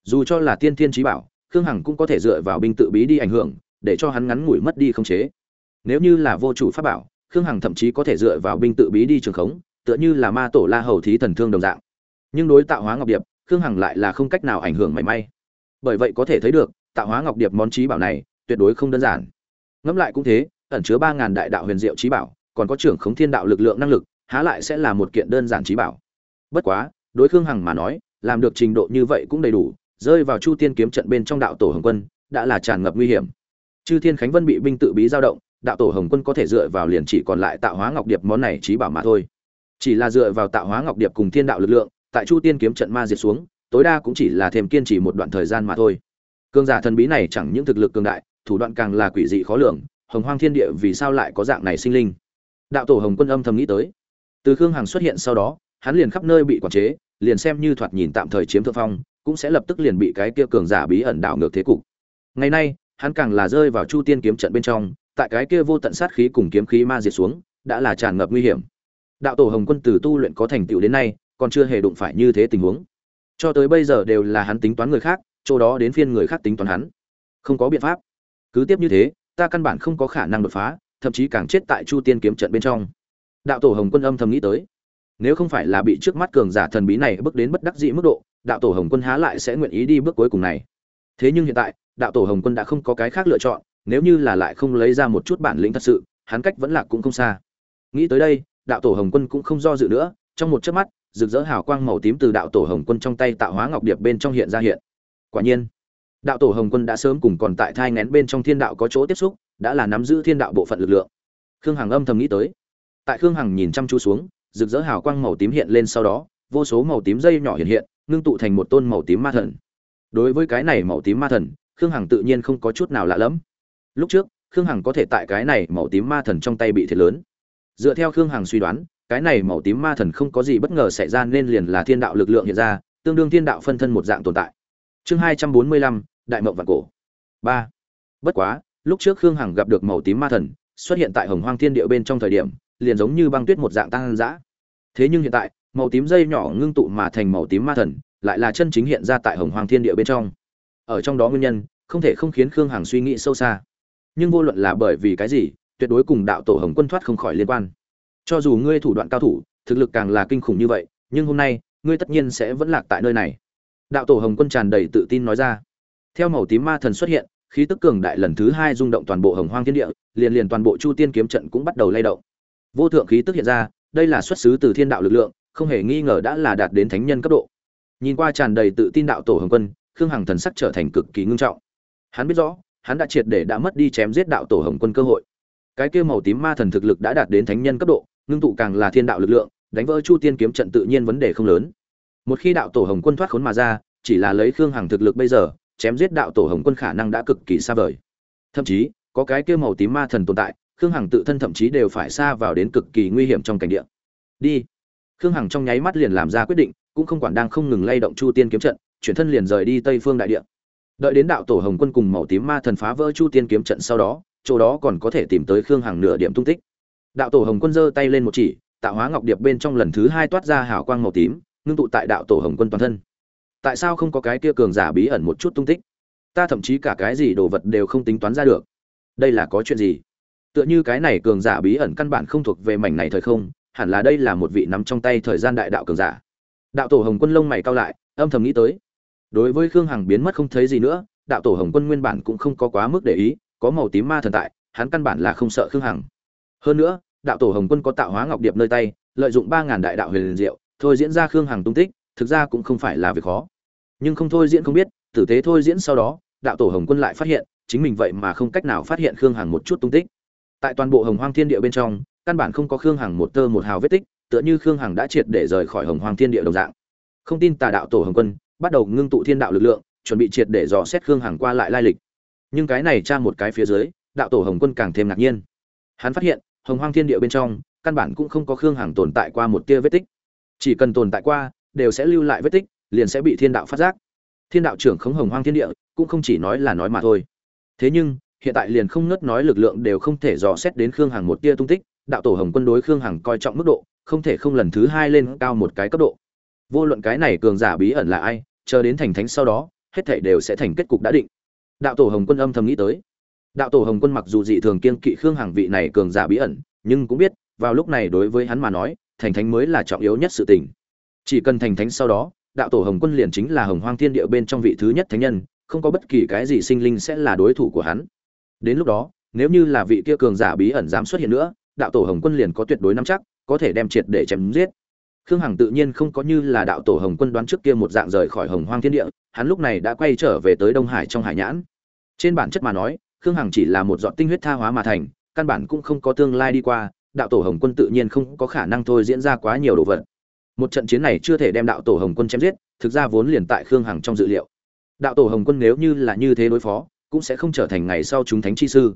Dù cho là tiên thiên trí bảo, khương hằng cũng có thể dựa vào binh tự bí đi ảnh hưởng, để cho hắn ngắn ngủi mất đi không chế. Nếu như là vô chủ pháp bảo, khương hằng thậm chí có thể dựa vào binh tự bí đi trường khống, tựa như là ma tổ la hầu thí thần thương đồng dạng. Nhưng đối tạo hóa ngọc điệp, khương hằng lại là không cách nào ảnh hưởng mảy may. Bởi vậy có thể thấy được, tạo hóa ngọc điệp món trí bảo này tuyệt đối không đơn giản. Ngẫm lại cũng thế ẩn chứa ba ngàn đại đạo huyền diệu trí bảo, còn có trưởng khống thiên đạo lực lượng năng lực, há lại sẽ là một kiện đơn giản trí bảo. Bất quá, đối khương hằng mà nói, làm được trình độ như vậy cũng đầy đủ, rơi vào chu tiên kiếm trận bên trong đạo tổ hồng quân, đã là tràn ngập nguy hiểm. Chư thiên khánh vân bị binh tự bí giao động, đạo tổ hồng quân có thể dựa vào liền chỉ còn lại tạo hóa ngọc điệp món này trí bảo mà thôi. Chỉ là dựa vào tạo hóa ngọc điệp cùng thiên đạo lực lượng, tại chu tiên kiếm trận ma diệt xuống, tối đa cũng chỉ là thêm kiên trì một đoạn thời gian mà thôi. Cương giả thần bí này chẳng những thực lực cường đại, thủ đoạn càng là quỷ dị khó lường hồng hoang thiên địa vì sao lại có dạng này sinh linh? Đạo tổ hồng quân âm thầm nghĩ tới. Từ khương hằng xuất hiện sau đó, hắn liền khắp nơi bị quản chế, liền xem như thoạt nhìn tạm thời chiếm thượng phong, cũng sẽ lập tức liền bị cái kia cường giả bí ẩn đảo ngược thế cục. Ngày nay, hắn càng là rơi vào chu tiên kiếm trận bên trong, tại cái kia vô tận sát khí cùng kiếm khí ma diệt xuống, đã là tràn ngập nguy hiểm. Đạo tổ hồng quân từ tu luyện có thành tựu đến nay, còn chưa hề đụng phải như thế tình huống. Cho tới bây giờ đều là hắn tính toán người khác, chỗ đó đến phiên người khác tính toán hắn. Không có biện pháp. Cứ tiếp như thế ta căn bản không có khả năng đột phá, thậm chí càng chết tại chu tiên kiếm trận bên trong. Đạo tổ hồng quân âm thầm nghĩ tới. Nếu không phải là bị trước mắt cường giả thần bí này bước đến bất đắc dĩ mức độ, đạo tổ hồng quân há lại sẽ nguyện ý đi bước cuối cùng này. Thế nhưng hiện tại, đạo tổ hồng quân đã không có cái khác lựa chọn, nếu như là lại không lấy ra một chút bản lĩnh thật sự, hắn cách vẫn là cũng không xa. Nghĩ tới đây, đạo tổ hồng quân cũng không do dự nữa, trong một chớp mắt, rực rỡ hào quang màu tím từ đạo tổ hồng quân trong tay tạo hóa ngọc điệp bên trong hiện ra hiện. Quả nhiên đạo tổ hồng quân đã sớm cùng còn tại thai ngén bên trong thiên đạo có chỗ tiếp xúc, đã là nắm giữ thiên đạo bộ phận lực lượng. Khương hằng âm thầm nghĩ tới. Tại khương hằng nhìn chăm chú xuống, rực rỡ hào quang màu tím hiện lên sau đó, vô số màu tím dây nhỏ hiện hiện, ngưng tụ thành một tôn màu tím ma thần. Đối với cái này màu tím ma thần, khương hằng tự nhiên không có chút nào lạ lẫm. Lúc trước, khương hằng có thể tại cái này màu tím ma thần trong tay bị thiệt lớn. Dựa theo khương hằng suy đoán, cái này màu tím ma thần không có gì bất ngờ xảy ra nên liền là thiên đạo lực lượng hiện ra, tương đương thiên đạo phân thân một dạng tồn tại. Chương hai trăm bốn mươi lăm đại mộng vạn cổ. Ba. Bất quá, lúc trước khương hằng gặp được màu tím ma thần, xuất hiện tại hồng hoang thiên địa bên trong thời điểm, liền giống như băng tuyết một dạng tăng dã thế nhưng hiện tại, màu tím dây nhỏ ngưng tụ mà thành màu tím ma thần, lại là chân chính hiện ra tại hồng hoang thiên địa bên trong. Ở trong đó nguyên nhân, không thể không khiến khương hằng suy nghĩ sâu xa. Nhưng vô luận là bởi vì cái gì, tuyệt đối cùng đạo tổ hồng quân thoát không khỏi liên quan. Cho dù ngươi thủ đoạn cao thủ, thực lực càng là kinh khủng như vậy, nhưng hôm nay, ngươi tất nhiên sẽ vẫn lạc tại nơi này. Đạo tổ hồng quân tràn đầy tự tin nói ra theo màu tím ma thần xuất hiện, khí tức cường đại lần thứ hai rung động toàn bộ hồng hoang thiên địa, liền liền toàn bộ chu tiên kiếm trận cũng bắt đầu lay động. Vô thượng khí tức hiện ra, đây là xuất xứ từ thiên đạo lực lượng, không hề nghi ngờ đã là đạt đến thánh nhân cấp độ. Nhìn qua tràn đầy tự tin đạo tổ hồng quân, khương hằng thần sắc trở thành cực kỳ ngưng trọng. Hắn biết rõ, hắn đã triệt để đã mất đi chém giết đạo tổ hồng quân cơ hội. Cái kia màu tím ma thần thực lực đã đạt đến thánh nhân cấp độ, ngưng tụ càng là thiên đạo lực lượng, đánh vỡ chu tiên kiếm trận tự nhiên vấn đề không lớn. Một khi đạo tổ hồng quân thoát khốn mà ra, chỉ là lấy khương hằng thực lực bây giờ chém giết đạo tổ hồng quân khả năng đã cực kỳ xa vời. Thậm chí, có cái kia màu tím ma thần tồn tại, khương hằng tự thân thậm chí đều phải xa vào đến cực kỳ nguy hiểm trong cảnh địa. Đi. Khương hằng trong nháy mắt liền làm ra quyết định, cũng không quản đang không ngừng lay động chu tiên kiếm trận, chuyển thân liền rời đi tây phương đại địa. Đợi đến đạo tổ hồng quân cùng màu tím ma thần phá vỡ chu tiên kiếm trận sau đó, chỗ đó còn có thể tìm tới khương hằng nửa điểm tung tích. Đạo tổ hồng quân giơ tay lên một chỉ, tạo hóa ngọc điệp bên trong lần thứ hai toát ra hào quang màu tím, ngưng tụ tại đạo tổ hồng quân toàn thân tại sao không có cái kia cường giả bí ẩn một chút tung tích? Ta thậm chí cả cái gì đồ vật đều không tính toán ra được. Đây là có chuyện gì? Tựa như cái này cường giả bí ẩn căn bản không thuộc về mảnh này thời không, hẳn là đây là một vị nắm trong tay thời gian đại đạo cường giả. Đạo tổ hồng quân lông mày cao lại, âm thầm nghĩ tới. Đối với khương hằng biến mất không thấy gì nữa, đạo tổ hồng quân nguyên bản cũng không có quá mức để ý, có màu tím ma thần tại, hắn căn bản là không sợ khương hằng. Hơn nữa, đạo tổ hồng quân có tạo hóa ngọc điệp nơi tay, lợi dụng ba ngàn đại đạo huyền liền diệu, thôi diễn ra khương hằng tung tích thực ra cũng không phải là việc khó. Nhưng không thôi diễn không biết, tử tế thôi diễn sau đó, đạo tổ hồng quân lại phát hiện, chính mình vậy mà không cách nào phát hiện khương hằng một chút tung tích. Tại toàn bộ hồng hoang thiên địa bên trong, căn bản không có khương hằng một tơ một hào vết tích, tựa như khương hằng đã triệt để rời khỏi hồng hoang thiên địa đồng dạng. Không tin tà đạo tổ hồng quân bắt đầu ngưng tụ thiên đạo lực lượng, chuẩn bị triệt để dò xét khương hằng qua lại lai lịch. Nhưng cái này tra một cái phía dưới, đạo tổ hồng quân càng thêm ngạc nhiên. Hắn phát hiện, hồng hoang thiên địa bên trong, căn bản cũng không có khương hằng tồn tại qua một tia vết tích. Chỉ cần tồn tại qua đều sẽ lưu lại vết tích, liền sẽ bị thiên đạo phát giác. Thiên đạo trưởng khống hồng hoang thiên địa, cũng không chỉ nói là nói mà thôi. Thế nhưng, hiện tại liền không ngớt nói lực lượng đều không thể dò xét đến khương hằng một tia tung tích, đạo tổ hồng quân đối khương hằng coi trọng mức độ, không thể không lần thứ hai lên cao một cái cấp độ. Vô luận cái này cường giả bí ẩn là ai, chờ đến thành thánh sau đó, hết thảy đều sẽ thành kết cục đã định. Đạo tổ hồng quân âm thầm nghĩ tới. Đạo tổ hồng quân mặc dù dị thường kiên kỵ khương hằng vị này cường giả bí ẩn, nhưng cũng biết, vào lúc này đối với hắn mà nói, thành thánh mới là trọng yếu nhất sự tình chỉ cần thành thánh sau đó, đạo tổ hồng quân liền chính là hồng hoang thiên địa bên trong vị thứ nhất thánh nhân, không có bất kỳ cái gì sinh linh sẽ là đối thủ của hắn. Đến lúc đó, nếu như là vị kia cường giả bí ẩn dám xuất hiện nữa, đạo tổ hồng quân liền có tuyệt đối nắm chắc, có thể đem triệt để chém giết. Khương hằng tự nhiên không có như là đạo tổ hồng quân đoán trước kia một dạng rời khỏi hồng hoang thiên địa, hắn lúc này đã quay trở về tới đông hải trong hải nhãn. Trên bản chất mà nói, khương hằng chỉ là một giọt tinh huyết tha hóa mà thành, căn bản cũng không có tương lai đi qua, đạo tổ hồng quân tự nhiên không có khả năng thôi diễn ra quá nhiều đồ vật một trận chiến này chưa thể đem đạo tổ hồng quân chém giết, thực ra vốn liền tại khương hằng trong dự liệu. Đạo tổ hồng quân nếu như là như thế đối phó, cũng sẽ không trở thành ngày sau chúng thánh chi sư.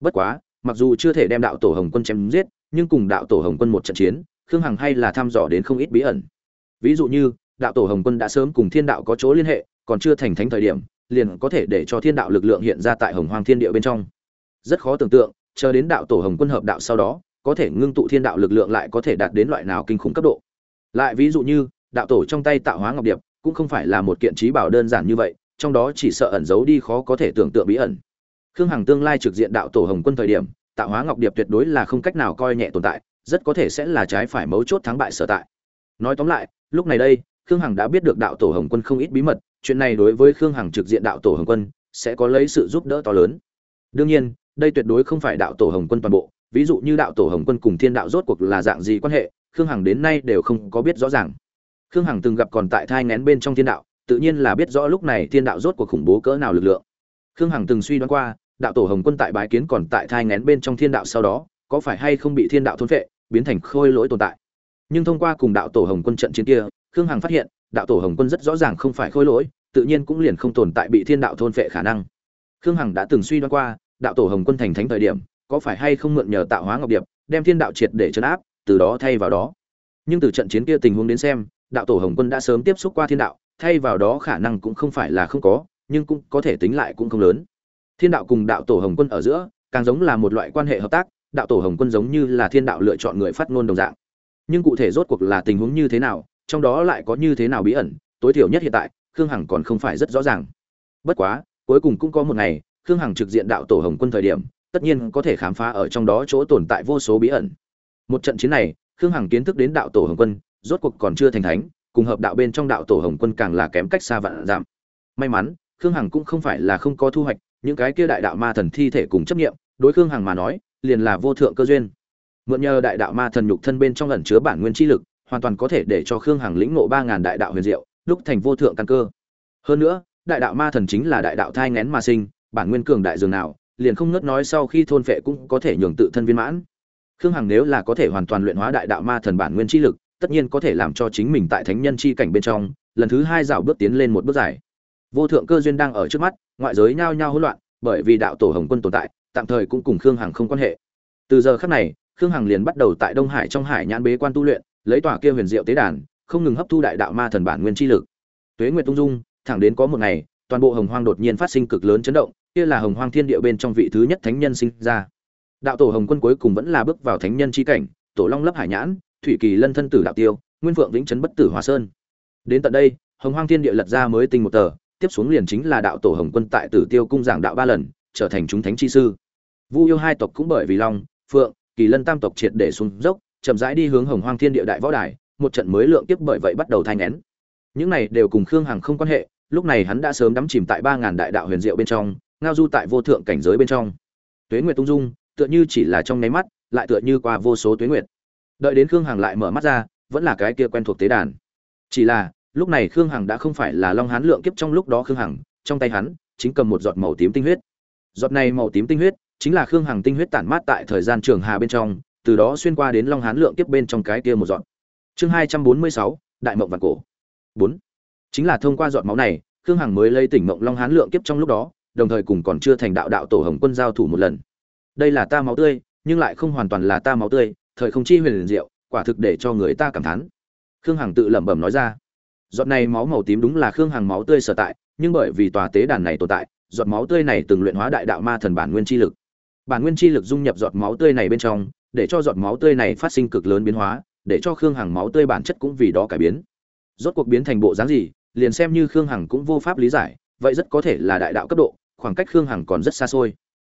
Bất quá, mặc dù chưa thể đem đạo tổ hồng quân chém giết, nhưng cùng đạo tổ hồng quân một trận chiến, khương hằng hay là thăm dò đến không ít bí ẩn. Ví dụ như, đạo tổ hồng quân đã sớm cùng thiên đạo có chỗ liên hệ, còn chưa thành thánh thời điểm, liền có thể để cho thiên đạo lực lượng hiện ra tại hồng hoang thiên địa bên trong. Rất khó tưởng tượng, chờ đến đạo tổ hồng quân hợp đạo sau đó, có thể ngưng tụ thiên đạo lực lượng lại có thể đạt đến loại nào kinh khủng cấp độ lại ví dụ như, đạo tổ trong tay tạo hóa ngọc điệp cũng không phải là một kiện trí bảo đơn giản như vậy, trong đó chỉ sợ ẩn giấu đi khó có thể tưởng tượng bí ẩn. Khương hằng tương lai trực diện đạo tổ hồng quân thời điểm, tạo hóa ngọc điệp tuyệt đối là không cách nào coi nhẹ tồn tại, rất có thể sẽ là trái phải mấu chốt thắng bại sở tại. Nói tóm lại, lúc này đây, khương hằng đã biết được đạo tổ hồng quân không ít bí mật, chuyện này đối với khương hằng trực diện đạo tổ hồng quân sẽ có lấy sự giúp đỡ to lớn. Đương nhiên, đây tuyệt đối không phải đạo tổ hồng quân toàn bộ, ví dụ như đạo tổ hồng quân cùng thiên đạo rốt cuộc là dạng gì quan hệ khương hằng đến nay đều không có biết rõ ràng. Khương hằng từng gặp còn tại thai ngén bên trong thiên đạo, tự nhiên là biết rõ lúc này thiên đạo rốt cuộc khủng bố cỡ nào lực lượng. Khương hằng từng suy đoán qua, đạo tổ hồng quân tại bái kiến còn tại thai ngén bên trong thiên đạo sau đó, có phải hay không bị thiên đạo thôn phệ, biến thành khôi lỗi tồn tại. Nhưng thông qua cùng đạo tổ hồng quân trận chiến kia, khương hằng phát hiện, đạo tổ hồng quân rất rõ ràng không phải khôi lỗi, tự nhiên cũng liền không tồn tại bị thiên đạo thôn phệ khả năng. Khương hằng đã từng suy đoán qua, đạo tổ hồng quân thành thánh thời điểm, có phải hay không mượn nhờ tạo hóa ngọc điệp, đem thiên đạo triệt để chấn áp từ đó thay vào đó. Nhưng từ trận chiến kia tình huống đến xem, đạo tổ hồng quân đã sớm tiếp xúc qua thiên đạo, thay vào đó khả năng cũng không phải là không có, nhưng cũng có thể tính lại cũng không lớn. Thiên đạo cùng đạo tổ hồng quân ở giữa, càng giống là một loại quan hệ hợp tác, đạo tổ hồng quân giống như là thiên đạo lựa chọn người phát ngôn đồng dạng. Nhưng cụ thể rốt cuộc là tình huống như thế nào, trong đó lại có như thế nào bí ẩn, tối thiểu nhất hiện tại, khương hằng còn không phải rất rõ ràng. Bất quá, cuối cùng cũng có một ngày, khương hằng trực diện đạo tổ hồng quân thời điểm, tất nhiên có thể khám phá ở trong đó chỗ tồn tại vô số bí ẩn một trận chiến này, khương hằng kiến thức đến đạo tổ hồng quân, rốt cuộc còn chưa thành thánh, cùng hợp đạo bên trong đạo tổ hồng quân càng là kém cách xa vạn giảm. May mắn, khương hằng cũng không phải là không có thu hoạch, những cái kia đại đạo ma thần thi thể cùng chấp nghiệm đối khương hằng mà nói, liền là vô thượng cơ duyên. Mượn nhờ đại đạo ma thần nhục thân bên trong ẩn chứa bản nguyên chi lực, hoàn toàn có thể để cho khương hằng lĩnh ngộ ba ngàn đại đạo huyền diệu lúc thành vô thượng căn cơ. Hơn nữa, đại đạo ma thần chính là đại đạo thai ngén mà sinh, bản nguyên cường đại dường nào, liền không ngớt nói sau khi thôn phệ cũng có thể nhường tự thân viên mãn khương hằng nếu là có thể hoàn toàn luyện hóa đại đạo ma thần bản nguyên chi lực, tất nhiên có thể làm cho chính mình tại thánh nhân chi cảnh bên trong, lần thứ hai dạo bước tiến lên một bước dài. Vô thượng cơ duyên đang ở trước mắt, ngoại giới nhao nhao hỗn loạn, bởi vì đạo tổ hồng quân tồn tại, tạm thời cũng cùng khương hằng không quan hệ. Từ giờ khắc này, khương hằng liền bắt đầu tại đông hải trong hải nhãn bế quan tu luyện, lấy tòa kia huyền diệu tế đàn, không ngừng hấp thu đại đạo ma thần bản nguyên chi lực. Tuế nguyệt tung dung, thẳng đến có một ngày, toàn bộ hồng hoang đột nhiên phát sinh cực lớn chấn động, kia là hồng hoang thiên địa bên trong vị thứ nhất thánh nhân sinh ra đạo tổ hồng quân cuối cùng vẫn là bước vào thánh nhân chi cảnh, tổ long lấp hải nhãn, thủy kỳ lân thân tử đạo tiêu, nguyên vượng vĩnh chấn bất tử hòa sơn. Đến tận đây, hồng hoang thiên địa lật ra mới tinh một tờ, tiếp xuống liền chính là đạo tổ hồng quân tại tử tiêu cung giảng đạo ba lần, trở thành chúng thánh chi sư. Vu yêu hai tộc cũng bởi vì long, phượng, kỳ lân tam tộc triệt để xuống dốc, chậm rãi đi hướng hồng hoang thiên địa đại võ đài, một trận mới lượng tiếp bởi vậy bắt đầu thanh nén. Những này đều cùng khương hằng không quan hệ, lúc này hắn đã sớm đắm chìm tại ba ngàn đại đạo huyền diệu bên trong, ngao du tại vô thượng cảnh giới bên trong. Tuế nguyệt tung dung tựa như chỉ là trong nháy mắt, lại tựa như qua vô số tuyến nguyệt. Đợi đến khương hằng lại mở mắt ra, vẫn là cái kia quen thuộc tế đàn. Chỉ là, lúc này khương hằng đã không phải là long hán lượng kiếp trong lúc đó khương hằng, trong tay hắn, chính cầm một giọt màu tím tinh huyết. Giọt này màu tím tinh huyết, chính là khương hằng tinh huyết tản mát tại thời gian trường hà bên trong, từ đó xuyên qua đến long hán lượng kiếp bên trong cái kia một giọt. Chương hai trăm bốn mươi sáu, đại mộng vạn cổ. Bốn. Chính là thông qua giọt máu này, khương hằng mới lấy tỉnh mộng long hán lượng kiếp trong lúc đó, đồng thời cùng còn chưa thành đạo đạo tổ hồng quân giao thủ một lần đây là ta máu tươi, nhưng lại không hoàn toàn là ta máu tươi, thời không chi huyền diệu, quả thực để cho người ta cảm thán. Khương hằng tự lẩm bẩm nói ra. Giọt này máu màu tím đúng là khương hằng máu tươi sở tại, nhưng bởi vì tòa tế đàn này tồn tại, giọt máu tươi này từng luyện hóa đại đạo ma thần bản nguyên chi lực. Bản nguyên chi lực dung nhập giọt máu tươi này bên trong, để cho giọt máu tươi này phát sinh cực lớn biến hóa, để cho khương hằng máu tươi bản chất cũng vì đó cải biến. Rốt cuộc biến thành bộ dáng gì, liền xem như khương hằng cũng vô pháp lý giải, vậy rất có thể là đại đạo cấp độ, khoảng cách khương hằng còn rất xa xôi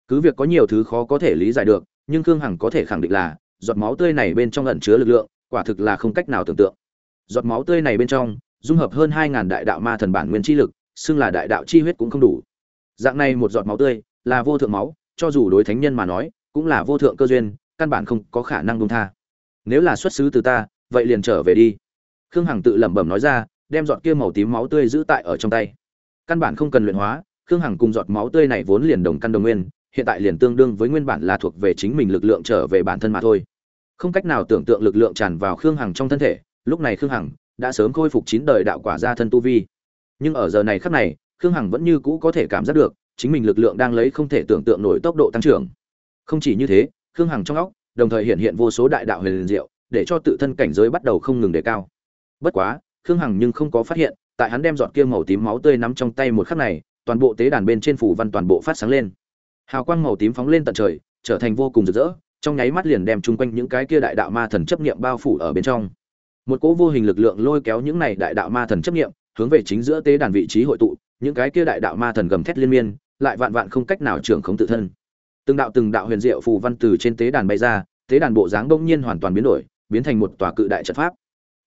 cứ việc có nhiều thứ khó có thể lý giải được, nhưng khương hằng có thể khẳng định là, giọt máu tươi này bên trong ẩn chứa lực lượng, quả thực là không cách nào tưởng tượng. Giọt máu tươi này bên trong, dung hợp hơn hai ngàn đại đạo ma thần bản nguyên chi lực, xưng là đại đạo chi huyết cũng không đủ. Dạng này một giọt máu tươi, là vô thượng máu, cho dù đối thánh nhân mà nói, cũng là vô thượng cơ duyên, căn bản không có khả năng buông tha. Nếu là xuất xứ từ ta, vậy liền trở về đi. Khương hằng tự lẩm bẩm nói ra, đem giọt kia màu tím máu tươi giữ tại ở trong tay. Căn bản không cần luyện hóa, khương hằng cùng giọt máu tươi này vốn liền đồng căn đồng nguyên hiện tại liền tương đương với nguyên bản là thuộc về chính mình lực lượng trở về bản thân mà thôi. Không cách nào tưởng tượng lực lượng tràn vào khương hằng trong thân thể, lúc này khương hằng đã sớm khôi phục chín đời đạo quả ra thân tu vi. Nhưng ở giờ này khắc này, khương hằng vẫn như cũ có thể cảm giác được, chính mình lực lượng đang lấy không thể tưởng tượng nổi tốc độ tăng trưởng. Không chỉ như thế, khương hằng trong óc, đồng thời hiện hiện vô số đại đạo huyền diệu, để cho tự thân cảnh giới bắt đầu không ngừng đề cao. Bất quá, khương hằng nhưng không có phát hiện, tại hắn đem giọt kia màu tím máu tươi nắm trong tay một khắc này, toàn bộ tế đàn bên trên phủ văn toàn bộ phát sáng lên hào quang màu tím phóng lên tận trời, trở thành vô cùng rực rỡ, trong nháy mắt liền đem chung quanh những cái kia đại đạo ma thần chấp niệm bao phủ ở bên trong. Một cỗ vô hình lực lượng lôi kéo những này đại đạo ma thần chấp niệm, hướng về chính giữa tế đàn vị trí hội tụ, những cái kia đại đạo ma thần gầm thét liên miên, lại vạn vạn không cách nào trưởng khống tự thân. Từng đạo từng đạo huyền diệu phù văn từ trên tế đàn bay ra, tế đàn bộ dáng bỗng nhiên hoàn toàn biến đổi, biến thành một tòa cự đại trận pháp.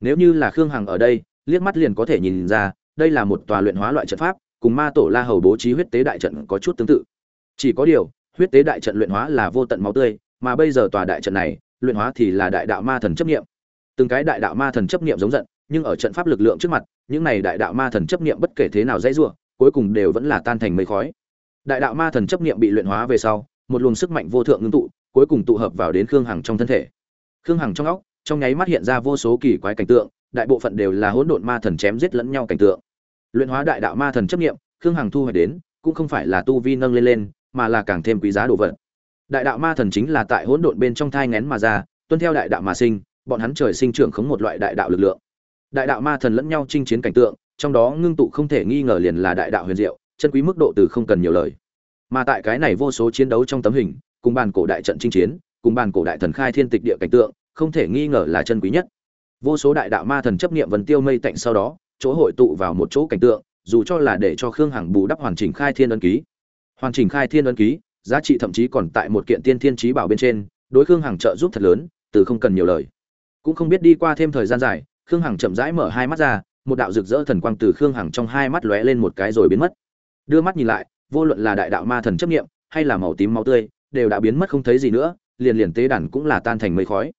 Nếu như là khương hằng ở đây, liếc mắt liền có thể nhìn ra, đây là một tòa luyện hóa loại trận pháp, cùng ma tổ la hầu bố trí huyết tế đại trận có chút tương tự chỉ có điều, huyết tế đại trận luyện hóa là vô tận máu tươi, mà bây giờ tòa đại trận này, luyện hóa thì là đại đạo ma thần chấp niệm. Từng cái đại đạo ma thần chấp niệm giống giận, nhưng ở trận pháp lực lượng trước mặt, những này đại đạo ma thần chấp niệm bất kể thế nào dãy rủa, cuối cùng đều vẫn là tan thành mây khói. Đại đạo ma thần chấp niệm bị luyện hóa về sau, một luồng sức mạnh vô thượng ngưng tụ, cuối cùng tụ hợp vào đến khương hằng trong thân thể. Khương hằng trong óc, trong nháy mắt hiện ra vô số kỳ quái cảnh tượng, đại bộ phận đều là hỗn độn ma thần chém giết lẫn nhau cảnh tượng. Luyện hóa đại đạo ma thần chấp niệm, khương hằng thu hoạch đến, cũng không phải là tu vi nâng lên lên mà là càng thêm quý giá đồ vật. Đại đạo ma thần chính là tại hỗn độn bên trong thai ngén mà ra, tuân theo đại đạo mà sinh, bọn hắn trời sinh trưởng khống một loại đại đạo lực lượng. Đại đạo ma thần lẫn nhau chinh chiến cảnh tượng, trong đó ngưng tụ không thể nghi ngờ liền là đại đạo huyền diệu, chân quý mức độ từ không cần nhiều lời. Mà tại cái này vô số chiến đấu trong tấm hình, cùng bàn cổ đại trận chinh chiến, cùng bàn cổ đại thần khai thiên tịch địa cảnh tượng, không thể nghi ngờ là chân quý nhất. Vô số đại đạo ma thần chấp niệm vần tiêu mây tạnh sau đó, chỗ hội tụ vào một chỗ cảnh tượng, dù cho là để cho khương hằng bù đắp hoàn chỉnh khai thiên ân ký hoàn chỉnh khai thiên ấn ký, giá trị thậm chí còn tại một kiện tiên thiên trí bảo bên trên, đối khương hằng trợ giúp thật lớn, từ không cần nhiều lời. Cũng không biết đi qua thêm thời gian dài, khương hằng chậm rãi mở hai mắt ra, một đạo rực rỡ thần quang từ khương hằng trong hai mắt lóe lên một cái rồi biến mất. Đưa mắt nhìn lại, vô luận là đại đạo ma thần chấp nghiệm hay là màu tím máu tươi, đều đã biến mất không thấy gì nữa, liền liền tế đàn cũng là tan thành mây khói.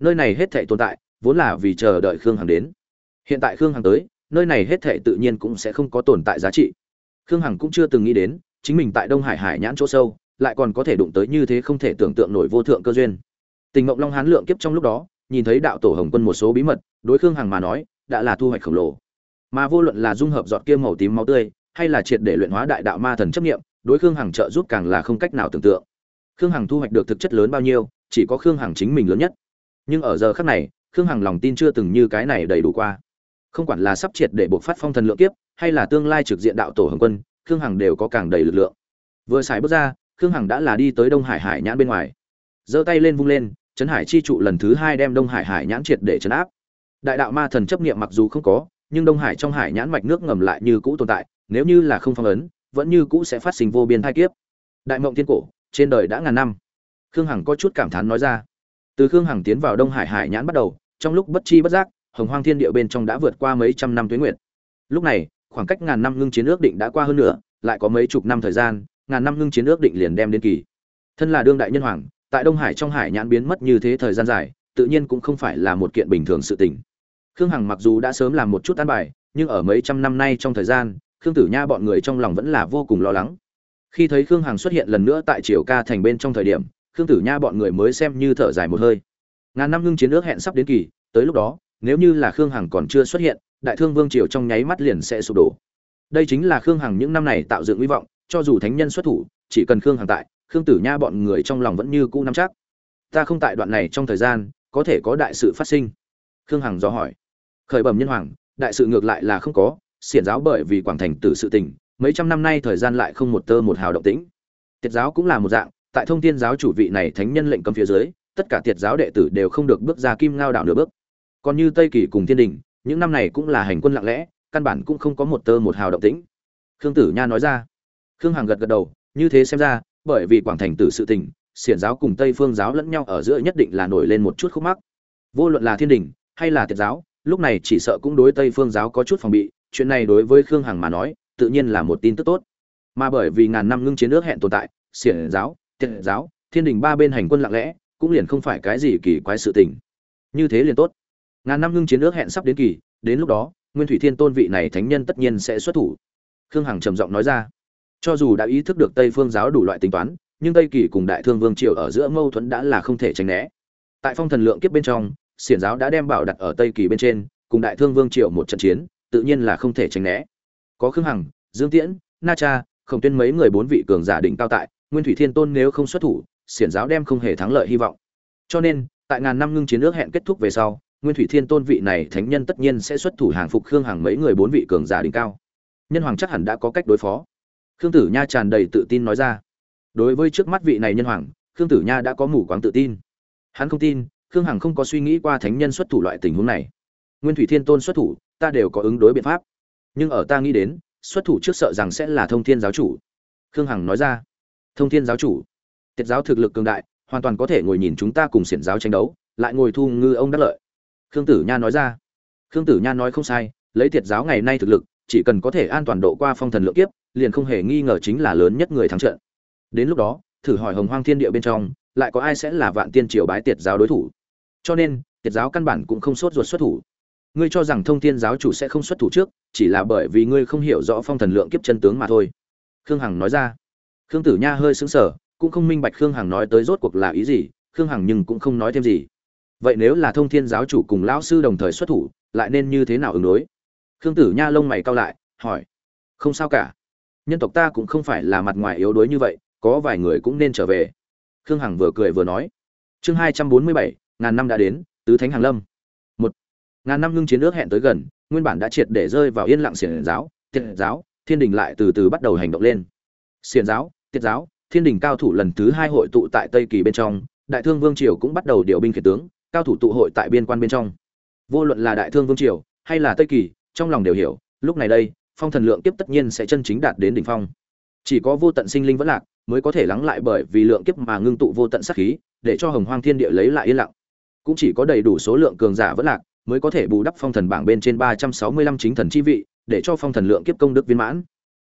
Nơi này hết thảy tồn tại, vốn là vì chờ đợi khương hằng đến. Hiện tại khương hằng tới, nơi này hết thảy tự nhiên cũng sẽ không có tồn tại giá trị. Khương hằng cũng chưa từng nghĩ đến chính mình tại đông hải hải nhãn chỗ sâu, lại còn có thể đụng tới như thế không thể tưởng tượng nổi vô thượng cơ duyên. Tình mộng long hán lượng kiếp trong lúc đó, nhìn thấy đạo tổ hồng quân một số bí mật, đối khương hằng mà nói, đã là thu hoạch khổng lồ. Mà vô luận là dung hợp giọt kia màu tím máu tươi, hay là triệt để luyện hóa đại đạo ma thần chấp nghiệm đối khương hằng trợ giúp càng là không cách nào tưởng tượng. Khương hằng thu hoạch được thực chất lớn bao nhiêu, chỉ có khương hằng chính mình lớn nhất. Nhưng ở giờ khác này, khương hằng lòng tin chưa từng như cái này đầy đủ qua. Không quản là sắp triệt để buộc phát phong thần lượng kiếp, hay là tương lai trực diện đạo tổ hồng quân khương hằng đều có càng đầy lực lượng. Vừa xài bước ra, khương hằng đã là đi tới đông hải hải nhãn bên ngoài. Giơ tay lên vung lên, trấn hải chi trụ lần thứ hai đem đông hải hải nhãn triệt để chấn áp. Đại đạo ma thần chấp nghiệm mặc dù không có, nhưng đông hải trong hải nhãn mạch nước ngầm lại như cũ tồn tại, nếu như là không phong ấn, vẫn như cũ sẽ phát sinh vô biên thai kiếp. Đại mộng tiên cổ, trên đời đã ngàn năm. Khương hằng có chút cảm thán nói ra. Từ khương hằng tiến vào đông hải hải nhãn bắt đầu, trong lúc bất chi bất giác, hồng hoang thiên địa bên trong đã vượt qua mấy trăm năm tuyến nguyện lúc này khoảng cách ngàn năm ngưng chiến ước định đã qua hơn nữa lại có mấy chục năm thời gian, ngàn năm ngưng chiến ước định liền đem đến kỳ. Thân là đương đại nhân hoàng, tại đông hải trong hải nhãn biến mất như thế thời gian dài, tự nhiên cũng không phải là một kiện bình thường sự tình. Khương hằng mặc dù đã sớm làm một chút an bài, nhưng ở mấy trăm năm nay trong thời gian, khương tử nha bọn người trong lòng vẫn là vô cùng lo lắng. Khi thấy khương hằng xuất hiện lần nữa tại triều ca thành bên trong thời điểm, khương tử nha bọn người mới xem như thở dài một hơi. Ngàn năm ngưng chiến ước hẹn sắp đến kỳ, tới lúc đó, nếu như là khương hằng còn chưa xuất hiện đại thương vương triều trong nháy mắt liền sẽ sụp đổ. Đây chính là khương hằng những năm này tạo dựng hy vọng, cho dù thánh nhân xuất thủ, chỉ cần khương hằng tại, khương tử nha bọn người trong lòng vẫn như cũ nắm chắc. Ta không tại đoạn này trong thời gian, có thể có đại sự phát sinh. Khương hằng do hỏi. Khởi bẩm nhân hoàng, đại sự ngược lại là không có, xiển giáo bởi vì quảng thành tử sự tình, mấy trăm năm nay thời gian lại không một tơ một hào động tĩnh. Tiệt giáo cũng là một dạng, tại thông thiên giáo chủ vị này thánh nhân lệnh cấm phía dưới, tất cả tiệt giáo đệ tử đều không được bước ra kim ngao đạo nửa bước. Còn như tây kỳ cùng thiên đình những năm này cũng là hành quân lặng lẽ, căn bản cũng không có một tơ một hào động tĩnh. Khương tử nha nói ra. Khương hằng gật gật đầu, như thế xem ra, bởi vì quảng thành tử sự tình, xiển giáo cùng tây phương giáo lẫn nhau ở giữa nhất định là nổi lên một chút khúc mắc. Vô luận là thiên đình hay là tiệt giáo, lúc này chỉ sợ cũng đối tây phương giáo có chút phòng bị, chuyện này đối với khương hằng mà nói, tự nhiên là một tin tức tốt. Mà bởi vì ngàn năm ngưng chiến nước hẹn tồn tại, xiển giáo, tiệt giáo, thiên đình ba bên hành quân lặng lẽ, cũng liền không phải cái gì kỳ quái sự tình. Như thế liền tốt ngàn năm ngưng chiến nước hẹn sắp đến kỳ, đến lúc đó, nguyên thủy thiên tôn vị này thánh nhân tất nhiên sẽ xuất thủ. Khương hằng trầm giọng nói ra. Cho dù đã ý thức được tây phương giáo đủ loại tính toán, nhưng tây kỳ cùng đại thương vương triều ở giữa mâu thuẫn đã là không thể tránh né. Tại phong thần lượng kiếp bên trong, xiển giáo đã đem bảo đặt ở tây kỳ bên trên, cùng đại thương vương triều một trận chiến, tự nhiên là không thể tránh né. Có khương hằng, dương tiễn, na cha, Khổng tuyên mấy người bốn vị cường giả đỉnh cao tại, nguyên thủy thiên tôn nếu không xuất thủ, xiển giáo đem không hề thắng lợi hy vọng. Cho nên, tại ngàn năm ngưng chiến ước hẹn kết thúc về sau nguyên thủy thiên tôn vị này thánh nhân tất nhiên sẽ xuất thủ hàng phục khương hằng mấy người bốn vị cường giả đỉnh cao. Nhân hoàng chắc hẳn đã có cách đối phó. Khương tử nha tràn đầy tự tin nói ra. Đối với trước mắt vị này nhân hoàng, khương tử nha đã có mù quáng tự tin. Hắn không tin, khương hằng không có suy nghĩ qua thánh nhân xuất thủ loại tình huống này. Nguyên thủy thiên tôn xuất thủ, ta đều có ứng đối biện pháp. Nhưng ở ta nghĩ đến, xuất thủ trước sợ rằng sẽ là thông thiên giáo chủ. Khương hằng nói ra. Thông thiên giáo chủ. Tiết giáo thực lực cường đại, hoàn toàn có thể ngồi nhìn chúng ta cùng xiển giáo tranh đấu, lại ngồi thu ngư ông đắc lợi khương tử nha nói ra. Khương tử nha nói không sai, lấy tiệt giáo ngày nay thực lực, chỉ cần có thể an toàn độ qua phong thần lượng kiếp, liền không hề nghi ngờ chính là lớn nhất người thắng trận. Đến lúc đó, thử hỏi hồng hoang thiên địa bên trong, lại có ai sẽ là vạn tiên triều bái tiệt giáo đối thủ? Cho nên, tiệt giáo căn bản cũng không sốt ruột xuất thủ. Ngươi cho rằng thông thiên giáo chủ sẽ không xuất thủ trước, chỉ là bởi vì ngươi không hiểu rõ phong thần lượng kiếp chân tướng mà thôi. Khương hằng nói ra. Khương tử nha hơi sững sờ, cũng không minh bạch khương hằng nói tới rốt cuộc là ý gì, khương hằng nhưng cũng không nói thêm gì vậy nếu là thông thiên giáo chủ cùng lão sư đồng thời xuất thủ, lại nên như thế nào ứng đối? Khương tử nha lông mày cau lại, hỏi. Không sao cả. Nhân tộc ta cũng không phải là mặt ngoài yếu đuối như vậy, có vài người cũng nên trở về. Khương hằng vừa cười vừa nói. Chương hai trăm bốn mươi bảy, ngàn năm đã đến, tứ thánh hàng lâm. Một. Ngàn năm ngưng chiến ước hẹn tới gần, nguyên bản đã triệt để rơi vào yên lặng xiển giáo tiết giáo, thiên đình lại từ từ bắt đầu hành động lên. Xiển giáo tiết giáo, thiên đình cao thủ lần thứ hai hội tụ tại tây kỳ bên trong, đại thương vương triều cũng bắt đầu điều binh khiển tướng cao thủ tụ hội tại biên quan bên trong. Vô luận là đại thương vương triều hay là tây kỳ, trong lòng đều hiểu, lúc này đây, phong thần lượng kiếp tất nhiên sẽ chân chính đạt đến đỉnh phong. Chỉ có vô tận sinh linh vẫn lạc, mới có thể lắng lại bởi vì lượng kiếp mà ngưng tụ vô tận sát khí, để cho hồng hoang thiên địa lấy lại yên lặng. Cũng chỉ có đầy đủ số lượng cường giả vẫn lạc, mới có thể bù đắp phong thần bảng bên trên ba trăm sáu mươi lăm chính thần chi vị, để cho phong thần lượng kiếp công đức viên mãn.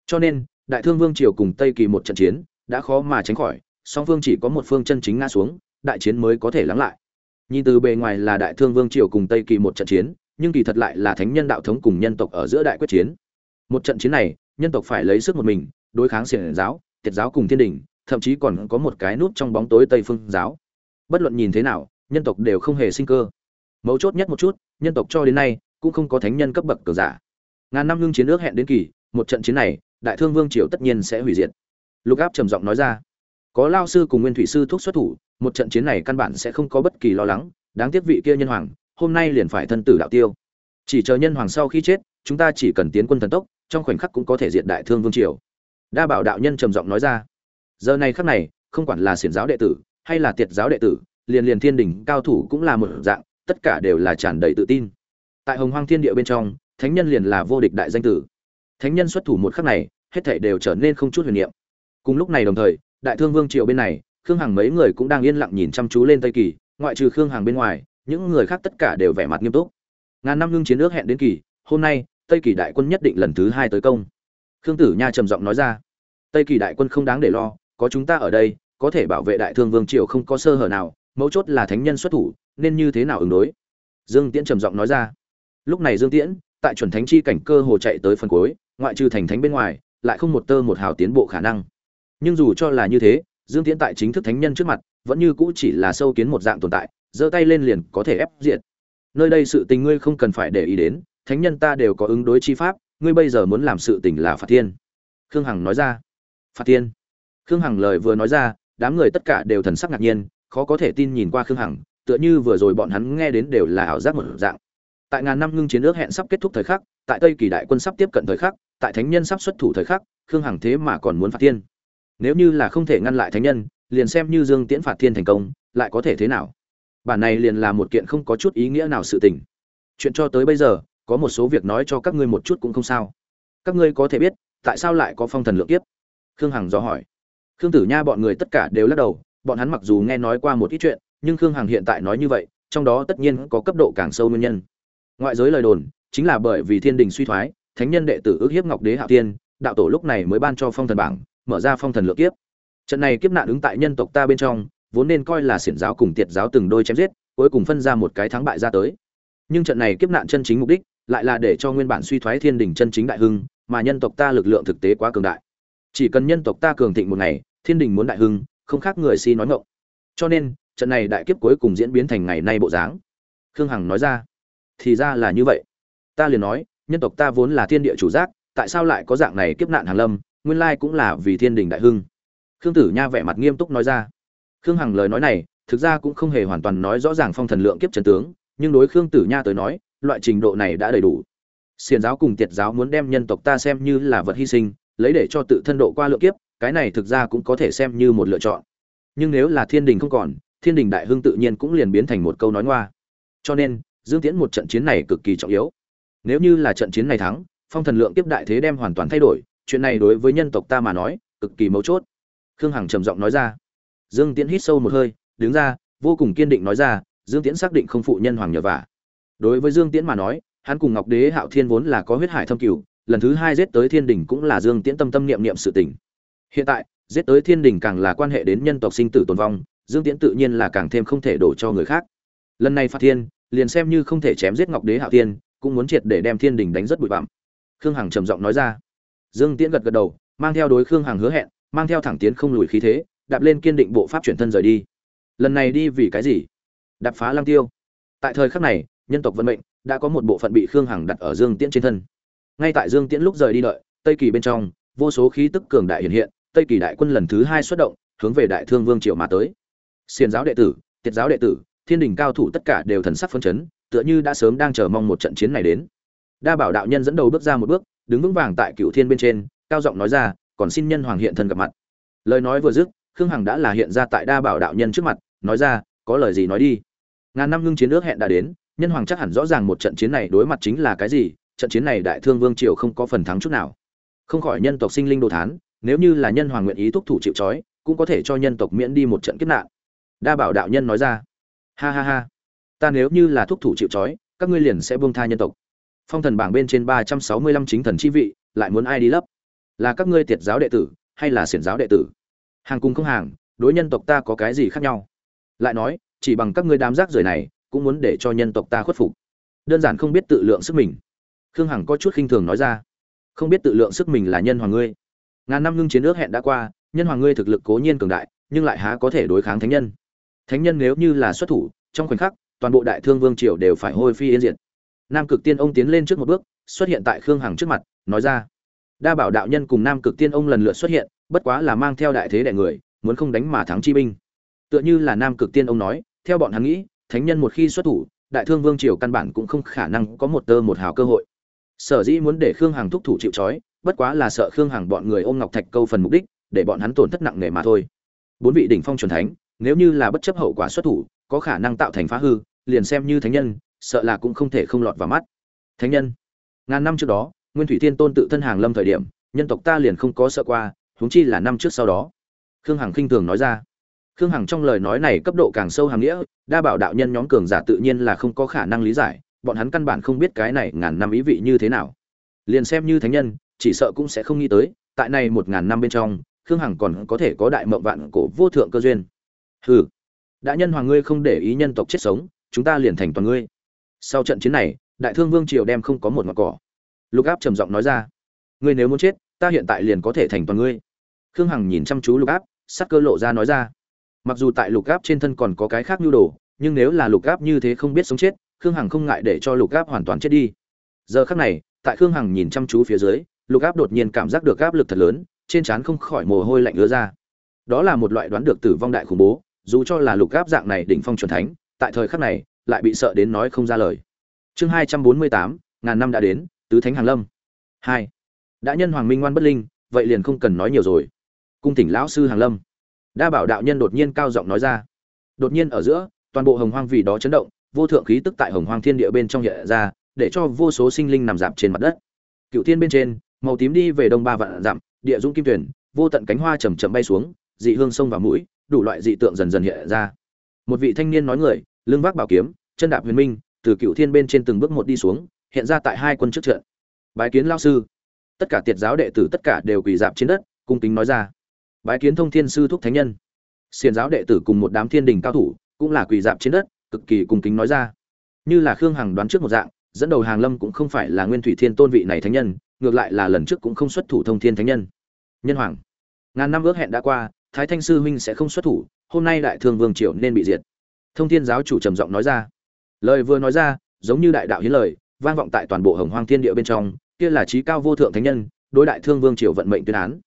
Cho nên, đại thương vương triều cùng tây kỳ một trận chiến, đã khó mà tránh khỏi, song phương chỉ có một phương chân chính ngã xuống, đại chiến mới có thể lắng lại nhìn từ bề ngoài là đại thương vương triều cùng tây kỳ một trận chiến, nhưng kỳ thật lại là thánh nhân đạo thống cùng nhân tộc ở giữa đại quyết chiến. Một trận chiến này, nhân tộc phải lấy sức một mình, đối kháng xiển giáo, tiệt giáo cùng thiên đình, thậm chí còn có một cái nút trong bóng tối tây phương giáo. Bất luận nhìn thế nào, nhân tộc đều không hề sinh cơ. Mấu chốt nhất một chút, nhân tộc cho đến nay cũng không có thánh nhân cấp bậc cờ giả. Ngàn năm ngưng chiến ước hẹn đến kỳ, một trận chiến này, đại thương vương triều tất nhiên sẽ hủy diệt. Lục áp trầm giọng nói ra. Có lao sư cùng nguyên thủy sư thuốc xuất thủ một trận chiến này căn bản sẽ không có bất kỳ lo lắng, đáng tiếc vị kia nhân hoàng, hôm nay liền phải thân tử đạo tiêu. Chỉ chờ nhân hoàng sau khi chết, chúng ta chỉ cần tiến quân thần tốc, trong khoảnh khắc cũng có thể diệt đại thương vương triều. Đa bảo đạo nhân trầm giọng nói ra. Giờ này khắc này, không quản là xiển giáo đệ tử, hay là tiệt giáo đệ tử, liền liền thiên đình cao thủ cũng là một dạng, tất cả đều là tràn đầy tự tin. Tại hồng hoang thiên địa bên trong, thánh nhân liền là vô địch đại danh tử. Thánh nhân xuất thủ một khắc này, hết thảy đều trở nên không chút huyền niệm. Cùng lúc này đồng thời, đại thương vương triều bên này khương hằng mấy người cũng đang yên lặng nhìn chăm chú lên tây kỳ, ngoại trừ khương hằng bên ngoài, những người khác tất cả đều vẻ mặt nghiêm túc. Ngàn năm ngưng chiến ước hẹn đến kỳ, hôm nay, tây kỳ đại quân nhất định lần thứ hai tới công. Khương tử nha trầm giọng nói ra, tây kỳ đại quân không đáng để lo, có chúng ta ở đây, có thể bảo vệ đại thương vương triều không có sơ hở nào, mấu chốt là thánh nhân xuất thủ, nên như thế nào ứng đối? Dương tiễn trầm giọng nói ra, lúc này dương tiễn, tại chuẩn thánh chi cảnh cơ hồ chạy tới phần cuối, ngoại trừ thành thánh bên ngoài, lại không một tơ một hào tiến bộ khả năng. Nhưng dù cho là như thế dương tiễn tại chính thức thánh nhân trước mặt, vẫn như cũ chỉ là sâu kiến một dạng tồn tại, giơ tay lên liền có thể ép diệt. Nơi đây sự tình ngươi không cần phải để ý đến, thánh nhân ta đều có ứng đối chi pháp, ngươi bây giờ muốn làm sự tình là phạt thiên. Khương hằng nói ra. Phạt thiên. Khương hằng lời vừa nói ra, đám người tất cả đều thần sắc ngạc nhiên, khó có thể tin nhìn qua khương hằng, tựa như vừa rồi bọn hắn nghe đến đều là ảo giác một dạng. Tại ngàn năm ngưng chiến ước hẹn sắp kết thúc thời khắc, tại tây kỳ đại quân sắp tiếp cận thời khắc, tại thánh nhân sắp xuất thủ thời khắc, khương hằng thế mà còn muốn phạt thiên nếu như là không thể ngăn lại thánh nhân, liền xem như dương tiễn phạt thiên thành công, lại có thể thế nào? Bản này liền là một kiện không có chút ý nghĩa nào sự tình. Chuyện cho tới bây giờ, có một số việc nói cho các ngươi một chút cũng không sao. Các ngươi có thể biết, tại sao lại có phong thần lượng kiếp? Khương hằng dò hỏi. Khương tử nha bọn người tất cả đều lắc đầu, bọn hắn mặc dù nghe nói qua một ít chuyện, nhưng khương hằng hiện tại nói như vậy, trong đó tất nhiên có cấp độ càng sâu nguyên nhân. Ngoại giới lời đồn, chính là bởi vì thiên đình suy thoái, thánh nhân đệ tử ước hiếp ngọc đế hạ tiên đạo tổ lúc này mới ban cho phong thần bảng mở ra phong thần lược kiếp. Trận này kiếp nạn ứng tại nhân tộc ta bên trong, vốn nên coi là xiển giáo cùng tiệt giáo từng đôi chém giết, cuối cùng phân ra một cái thắng bại ra tới. Nhưng trận này kiếp nạn chân chính mục đích, lại là để cho nguyên bản suy thoái thiên đình chân chính đại hưng, mà nhân tộc ta lực lượng thực tế quá cường đại. Chỉ cần nhân tộc ta cường thịnh một ngày, thiên đình muốn đại hưng, không khác người si nói ngộng cho nên, trận này đại kiếp cuối cùng diễn biến thành ngày nay bộ dáng. Khương hằng nói ra, thì ra là như vậy. Ta liền nói, nhân tộc ta vốn là thiên địa chủ giác, tại sao lại có dạng này kiếp nạn hàng lâm nguyên lai cũng là vì thiên đình đại hưng. Khương tử nha vẻ mặt nghiêm túc nói ra. Khương hằng lời nói này, thực ra cũng không hề hoàn toàn nói rõ ràng phong thần lượng kiếp trần tướng, nhưng đối khương tử nha tới nói, loại trình độ này đã đầy đủ. Xiền giáo cùng tiệt giáo muốn đem nhân tộc ta xem như là vật hy sinh, lấy để cho tự thân độ qua lượng kiếp, cái này thực ra cũng có thể xem như một lựa chọn. Nhưng nếu là thiên đình không còn, thiên đình đại hưng tự nhiên cũng liền biến thành một câu nói ngoa. Cho nên, dương tiễn một trận chiến này cực kỳ trọng yếu. Nếu như là trận chiến này thắng, phong thần lượng kiếp đại thế đem hoàn toàn thay đổi chuyện này đối với nhân tộc ta mà nói, cực kỳ mấu chốt. Khương hằng trầm giọng nói ra. Dương tiễn hít sâu một hơi, đứng ra, vô cùng kiên định nói ra, dương tiễn xác định không phụ nhân hoàng nhờ vả. Đối với dương tiễn mà nói, hắn cùng ngọc đế hạo thiên vốn là có huyết hải thâm cửu, lần thứ hai giết tới thiên đình cũng là dương tiễn tâm tâm niệm niệm sự tình. Hiện tại, giết tới thiên đình càng là quan hệ đến nhân tộc sinh tử tồn vong, dương tiễn tự nhiên là càng thêm không thể đổ cho người khác. Lần này phạt thiên, liền xem như không thể chém giết ngọc đế hạo thiên, cũng muốn triệt để đem thiên đình đánh rất bụi bặm. Khương hằng trầm giọng nói ra dương tiễn gật gật đầu, mang theo đối khương hằng hứa hẹn, mang theo thẳng tiến không lùi khí thế, đạp lên kiên định bộ pháp chuyển thân rời đi. Lần này đi vì cái gì? Đạp phá lăng tiêu. Tại thời khắc này, nhân tộc vận mệnh đã có một bộ phận bị khương hằng đặt ở dương tiễn trên thân. Ngay tại dương tiễn lúc rời đi đợi, tây kỳ bên trong, vô số khí tức cường đại hiện hiện, tây kỳ đại quân lần thứ hai xuất động, hướng về đại thương vương triều mà tới. Xiền giáo đệ tử tiết giáo đệ tử, thiên đình cao thủ tất cả đều thần sắc phấn chấn, tựa như đã sớm đang chờ mong một trận chiến này đến. Đa bảo đạo nhân dẫn đầu bước ra một bước đứng vững vàng tại cựu thiên bên trên, cao giọng nói ra, còn xin nhân hoàng hiện thân gặp mặt. Lời nói vừa dứt, khương hằng đã là hiện ra tại đa bảo đạo nhân trước mặt, nói ra, có lời gì nói đi. Ngàn năm ngưng chiến ước hẹn đã đến, nhân hoàng chắc hẳn rõ ràng một trận chiến này đối mặt chính là cái gì, trận chiến này đại thương vương triều không có phần thắng chút nào. Không khỏi nhân tộc sinh linh đồ thán, nếu như là nhân hoàng nguyện ý thúc thủ chịu trói, cũng có thể cho nhân tộc miễn đi một trận kiếp nạn. Đa bảo đạo nhân nói ra, ha ha ha, ta nếu như là thúc thủ chịu trói, các ngươi liền sẽ buông tha nhân tộc phong thần bảng bên trên ba trăm sáu mươi lăm chính thần chi vị, lại muốn ai đi lấp? Là các ngươi tiệt giáo đệ tử, hay là xiển giáo đệ tử? Hàng cùng không hàng, đối nhân tộc ta có cái gì khác nhau? Lại nói, chỉ bằng các ngươi đám rác rưởi này, cũng muốn để cho nhân tộc ta khuất phục. Đơn giản không biết tự lượng sức mình. Khương hằng có chút khinh thường nói ra. Không biết tự lượng sức mình là nhân hoàng ngươi. Ngàn năm ngưng chiến ước hẹn đã qua, nhân hoàng ngươi thực lực cố nhiên cường đại, nhưng lại há có thể đối kháng thánh nhân? Thánh nhân nếu như là xuất thủ, trong khoảnh khắc, toàn bộ đại thương vương triều đều phải hôi phi yên diệt nam cực tiên ông tiến lên trước một bước, xuất hiện tại khương hằng trước mặt, nói ra. Đa bảo đạo nhân cùng nam cực tiên ông lần lượt xuất hiện, bất quá là mang theo đại thế đại người, muốn không đánh mà thắng chi binh. Tựa như là nam cực tiên ông nói, theo bọn hắn nghĩ, thánh nhân một khi xuất thủ, đại thương vương triều căn bản cũng không khả năng có một tơ một hào cơ hội. Sở dĩ muốn để khương hằng thúc thủ chịu trói, bất quá là sợ khương hằng bọn người ôm ngọc thạch câu phần mục đích, để bọn hắn tổn thất nặng nề mà thôi. Bốn vị đỉnh phong truyền thánh, nếu như là bất chấp hậu quả xuất thủ, có khả năng tạo thành phá hư, liền xem như thánh nhân sợ là cũng không thể không lọt vào mắt. Thánh nhân, ngàn năm trước đó, nguyên thủy thiên tôn tự thân hàng lâm thời điểm, nhân tộc ta liền không có sợ qua, huống chi là năm trước sau đó. Khương hằng khinh thường nói ra. Khương hằng trong lời nói này cấp độ càng sâu hàm nghĩa, đa bảo đạo nhân nhóm cường giả tự nhiên là không có khả năng lý giải, bọn hắn căn bản không biết cái này ngàn năm ý vị như thế nào. Liền xem như thánh nhân, chỉ sợ cũng sẽ không nghĩ tới, tại này một ngàn năm bên trong, khương hằng còn có thể có đại mộng vạn cổ vô thượng cơ duyên. Hừ đã nhân hoàng ngươi không để ý nhân tộc chết sống, chúng ta liền thành toàn ngươi sau trận chiến này, đại thương vương triều đem không có một ngọn cỏ. Lục áp trầm giọng nói ra, ngươi nếu muốn chết, ta hiện tại liền có thể thành toàn ngươi. Khương hằng nhìn chăm chú lục áp, sắc cơ lộ ra nói ra, mặc dù tại lục áp trên thân còn có cái khác nhu đồ, nhưng nếu là lục áp như thế không biết sống chết, khương hằng không ngại để cho lục áp hoàn toàn chết đi. Giờ khác này, tại khương hằng nhìn chăm chú phía dưới, lục áp đột nhiên cảm giác được áp lực thật lớn, trên trán không khỏi mồ hôi lạnh ứa ra. Đó là một loại đoán được tử vong đại khủng bố, dù cho là lục áp dạng này đỉnh phong c thánh, tại thời khắc này lại bị sợ đến nói không ra lời. Chương hai trăm bốn mươi tám, ngàn năm đã đến, tứ thánh hàng lâm. Hai. Đã nhân hoàng minh ngoan bất linh, vậy liền không cần nói nhiều rồi. Cung tỉnh lão sư hàng lâm. Đa bảo đạo nhân đột nhiên cao giọng nói ra. Đột nhiên ở giữa, toàn bộ hồng hoang vì đó chấn động, vô thượng khí tức tại hồng hoang thiên địa bên trong hiện ra, để cho vô số sinh linh nằm dạp trên mặt đất. Cựu thiên bên trên, màu tím đi về đông ba vạn dặm, địa dũng kim tuyển, vô tận cánh hoa chầm chậm bay xuống, dị hương sông vào mũi, đủ loại dị tượng dần dần hiện ra. Một vị thanh niên nói người, lưng vác bảo kiếm chân đạp huyền minh, từ cựu thiên bên trên từng bước một đi xuống, hiện ra tại hai quân trước trận. Bái kiến lao sư. Tất cả tiệt giáo đệ tử tất cả đều quỳ dạp trên đất, cung kính nói ra. Bái kiến thông thiên sư thúc thánh nhân. Xiền giáo đệ tử cùng một đám thiên đình cao thủ, cũng là quỳ dạp trên đất, cực kỳ cung kính nói ra. Như là khương hằng đoán trước một dạng, dẫn đầu hàng lâm cũng không phải là nguyên thủy thiên tôn vị này thánh nhân, ngược lại là lần trước cũng không xuất thủ thông thiên thánh nhân. Nhân hoàng. Ngàn năm ước hẹn đã qua, thái thanh sư huynh sẽ không xuất thủ, hôm nay đại thương vương triều nên bị diệt. Thông thiên giáo chủ trầm giọng nói ra lời vừa nói ra, giống như đại đạo hiến lời, vang vọng tại toàn bộ hồng hoang thiên địa bên trong, kia là trí cao vô thượng thánh nhân, đối đại thương vương triều vận mệnh tuyên án.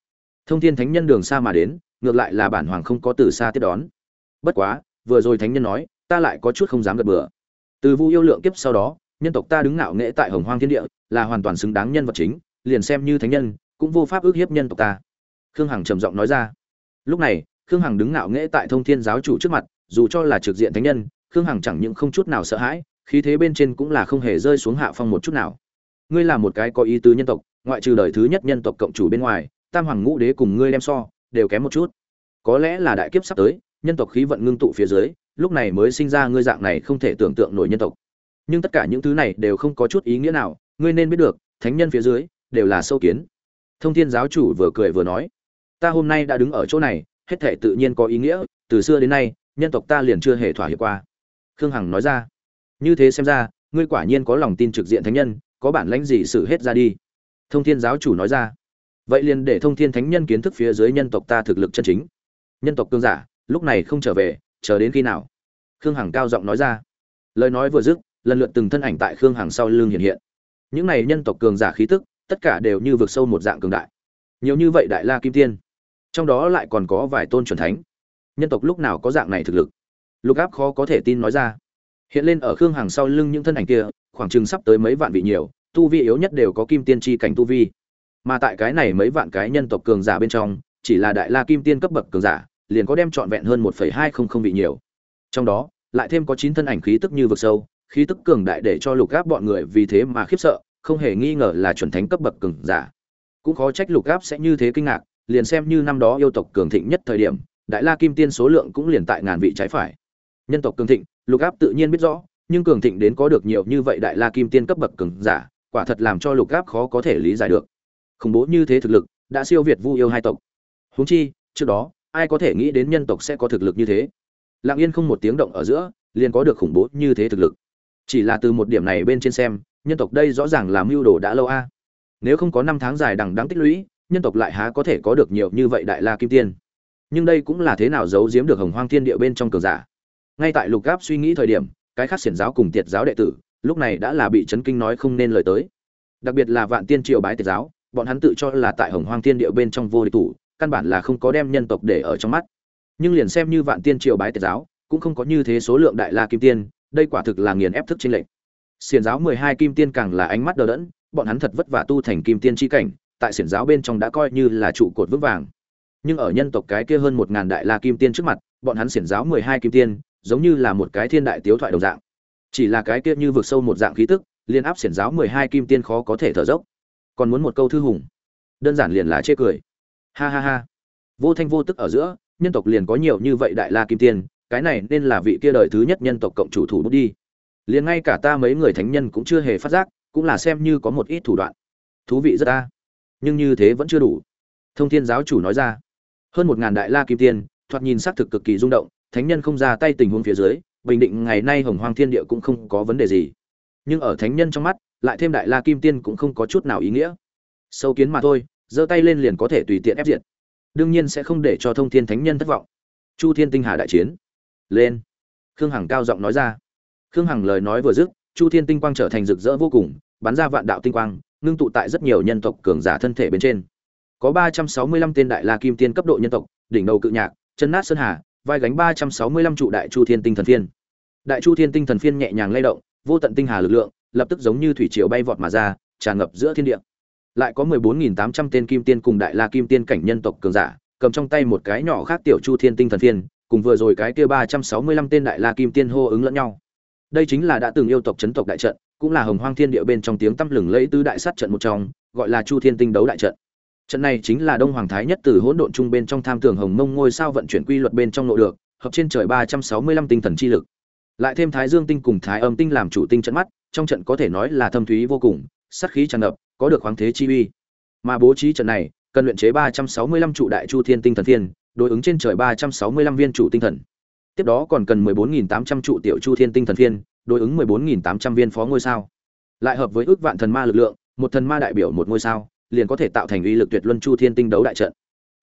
Thông thiên thánh nhân đường xa mà đến, ngược lại là bản hoàng không có từ xa tiếp đón. Bất quá, vừa rồi thánh nhân nói, ta lại có chút không dám gật bừa. Từ vu yêu lượng kiếp sau đó, nhân tộc ta đứng ngạo nghễ tại hồng hoang thiên địa, là hoàn toàn xứng đáng nhân vật chính, liền xem như thánh nhân, cũng vô pháp ước hiếp nhân tộc ta. Khương hằng trầm giọng nói ra. Lúc này, khương hằng đứng ngạo nghễ tại thông thiên giáo chủ trước mặt, dù cho là trực diện thánh nhân khương hằng chẳng những không chút nào sợ hãi, khí thế bên trên cũng là không hề rơi xuống hạ phong một chút nào. Ngươi là một cái có ý tứ nhân tộc, ngoại trừ đời thứ nhất nhân tộc cộng chủ bên ngoài, tam hoàng ngũ đế cùng ngươi đem so, đều kém một chút. Có lẽ là đại kiếp sắp tới, nhân tộc khí vận ngưng tụ phía dưới, lúc này mới sinh ra ngươi dạng này không thể tưởng tượng nổi nhân tộc. Nhưng tất cả những thứ này đều không có chút ý nghĩa nào, ngươi nên biết được, thánh nhân phía dưới, đều là sâu kiến. Thông thiên giáo chủ vừa cười vừa nói, ta hôm nay đã đứng ở chỗ này, hết thể tự nhiên có ý nghĩa, từ xưa đến nay, nhân tộc ta liền chưa hề thỏa hiệp qua khương hằng nói ra. Như thế xem ra, ngươi quả nhiên có lòng tin trực diện thánh nhân, có bản lãnh gì xử hết ra đi? Thông thiên giáo chủ nói ra. Vậy liền để thông thiên thánh nhân kiến thức phía dưới nhân tộc ta thực lực chân chính. Nhân tộc cương giả, lúc này không trở về, chờ đến khi nào? Khương hằng cao giọng nói ra. Lời nói vừa dứt, lần lượt từng thân ảnh tại khương hằng sau lưng hiện hiện. Những này nhân tộc cường giả khí tức, tất cả đều như vực sâu một dạng cường đại. Nhiều như vậy đại la kim tiên, trong đó lại còn có vài tôn chuẩn thánh. Nhân tộc lúc nào có dạng này thực lực? Lục áp khó có thể tin nói ra. Hiện lên ở khương hằng sau lưng những thân ảnh kia, khoảng chừng sắp tới mấy vạn vị nhiều, tu vi yếu nhất đều có kim tiên tri cảnh tu vi. Mà tại cái này mấy vạn cái nhân tộc cường giả bên trong, chỉ là đại la kim tiên cấp bậc cường giả, liền có đem trọn vẹn hơn một hai không không vị nhiều. Trong đó, lại thêm có chín thân ảnh khí tức như vực sâu, khí tức cường đại để cho lục áp bọn người vì thế mà khiếp sợ, không hề nghi ngờ là chuẩn thánh cấp bậc cường giả. Cũng khó trách lục áp sẽ như thế kinh ngạc, liền xem như năm đó yêu tộc cường thịnh nhất thời điểm, đại la kim tiên số lượng cũng liền tại ngàn vị trái phải nhân tộc cường thịnh, lục áp tự nhiên biết rõ, nhưng cường thịnh đến có được nhiều như vậy đại la kim tiên cấp bậc cường giả, quả thật làm cho lục áp khó có thể lý giải được. Khủng bố như thế thực lực, đã siêu việt vu yêu hai tộc. Huống chi, trước đó, ai có thể nghĩ đến nhân tộc sẽ có thực lực như thế? Lặng yên không một tiếng động ở giữa, liền có được khủng bố như thế thực lực. Chỉ là từ một điểm này bên trên xem, nhân tộc đây rõ ràng là mưu đồ đã lâu a. Nếu không có năm tháng dài đằng đáng tích lũy, nhân tộc lại há có thể có được nhiều như vậy đại la kim tiên. Nhưng đây cũng là thế nào giấu giếm được hồng hoang thiên địa bên trong cường giả? Ngay tại lục gáp suy nghĩ thời điểm, cái khác xiển giáo cùng tiệt giáo đệ tử, lúc này đã là bị chấn kinh nói không nên lời tới. Đặc biệt là vạn tiên triều bái tiệt giáo, bọn hắn tự cho là tại hồng hoang thiên địa bên trong vô địch thủ, căn bản là không có đem nhân tộc để ở trong mắt. Nhưng liền xem như vạn tiên triều bái tiệt giáo, cũng không có như thế số lượng đại la kim tiên, đây quả thực là nghiền ép thức trên lệnh xiển giáo mười hai kim tiên càng là ánh mắt đờ đẫn, bọn hắn thật vất vả tu thành kim tiên chi cảnh, tại xiển giáo bên trong đã coi như là trụ cột vững vàng. Nhưng ở nhân tộc cái kia hơn một ngàn đại la kim tiên trước mặt, bọn hắn xiển giáo mười hai kim tiên giống như là một cái thiên đại tiếu thoại đồng dạng. Chỉ là cái kia như vượt sâu một dạng khí tức, liên áp xiển giáo mười hai kim tiên khó có thể thở dốc. Còn muốn một câu thư hùng. Đơn giản liền là chê cười. Ha ha ha. Vô thanh vô tức ở giữa, nhân tộc liền có nhiều như vậy đại la kim tiên, cái này nên là vị kia đời thứ nhất nhân tộc cộng chủ thủ bút đi. Liền ngay cả ta mấy người thánh nhân cũng chưa hề phát giác, cũng là xem như có một ít thủ đoạn. Thú vị rất ta. Nhưng như thế vẫn chưa đủ. Thông thiên giáo chủ nói ra. Hơn một ngàn đại la kim tiên, thoạt nhìn xác thực cực kỳ rung động thánh nhân không ra tay tình huống phía dưới, bình định ngày nay hồng hoang thiên địa cũng không có vấn đề gì. Nhưng ở thánh nhân trong mắt, lại thêm đại la kim tiên cũng không có chút nào ý nghĩa. Sâu kiến mà thôi, giơ tay lên liền có thể tùy tiện ép diệt. Đương nhiên sẽ không để cho thông thiên thánh nhân thất vọng. Chu thiên tinh hà đại chiến. Lên. Khương hằng cao giọng nói ra. Khương hằng lời nói vừa dứt, chu thiên tinh quang trở thành rực rỡ vô cùng, bắn ra vạn đạo tinh quang, ngưng tụ tại rất nhiều nhân tộc cường giả thân thể bên trên. Có ba trăm sáu mươi lăm tên đại la kim tiên cấp độ nhân tộc, đỉnh đầu cự nhạc, chân nát sơn hà vai gánh ba trăm sáu mươi lăm trụ đại chu thiên tinh thần phiên. Đại chu thiên tinh thần phiên nhẹ nhàng lay động, vô tận tinh hà lực lượng, lập tức giống như thủy triều bay vọt mà ra, tràn ngập giữa thiên địa. Lại có mười bốn nghìn tám trăm tên kim tiên cùng đại la kim tiên cảnh nhân tộc cường giả, cầm trong tay một cái nhỏ khác tiểu chu thiên tinh thần phiên, cùng vừa rồi cái kia ba trăm sáu mươi lăm tên đại la kim tiên hô ứng lẫn nhau. Đây chính là đã từng yêu tộc chấn tộc đại trận, cũng là hồng hoang thiên địa bên trong tiếng tăm lừng lẫy tứ đại sát trận một trong, gọi là chu thiên tinh đấu đại trận trận này chính là đông hoàng thái nhất từ hỗn độn trung bên trong tham tưởng hồng mông ngôi sao vận chuyển quy luật bên trong nội được hợp trên trời ba trăm sáu mươi lăm tinh thần chi lực. Lại thêm thái dương tinh cùng thái âm tinh làm chủ tinh trận mắt trong trận có thể nói là thâm thúy vô cùng sát khí tràn ngập có được khoáng thế chi uy. Mà bố trí trận này cần luyện chế ba trăm sáu mươi lăm trụ đại chu thiên tinh thần thiên đối ứng trên trời ba trăm sáu mươi lăm viên chủ tinh thần. Tiếp đó còn cần mười bốn nghìn tám trăm trụ tiểu chu thiên tinh thần thiên, đối ứng mười bốn nghìn tám trăm viên phó ngôi sao. Lại hợp với ước vạn thần ma lực lượng một thần ma đại biểu một ngôi sao liền có thể tạo thành uy lực tuyệt luân chu thiên tinh đấu đại trận.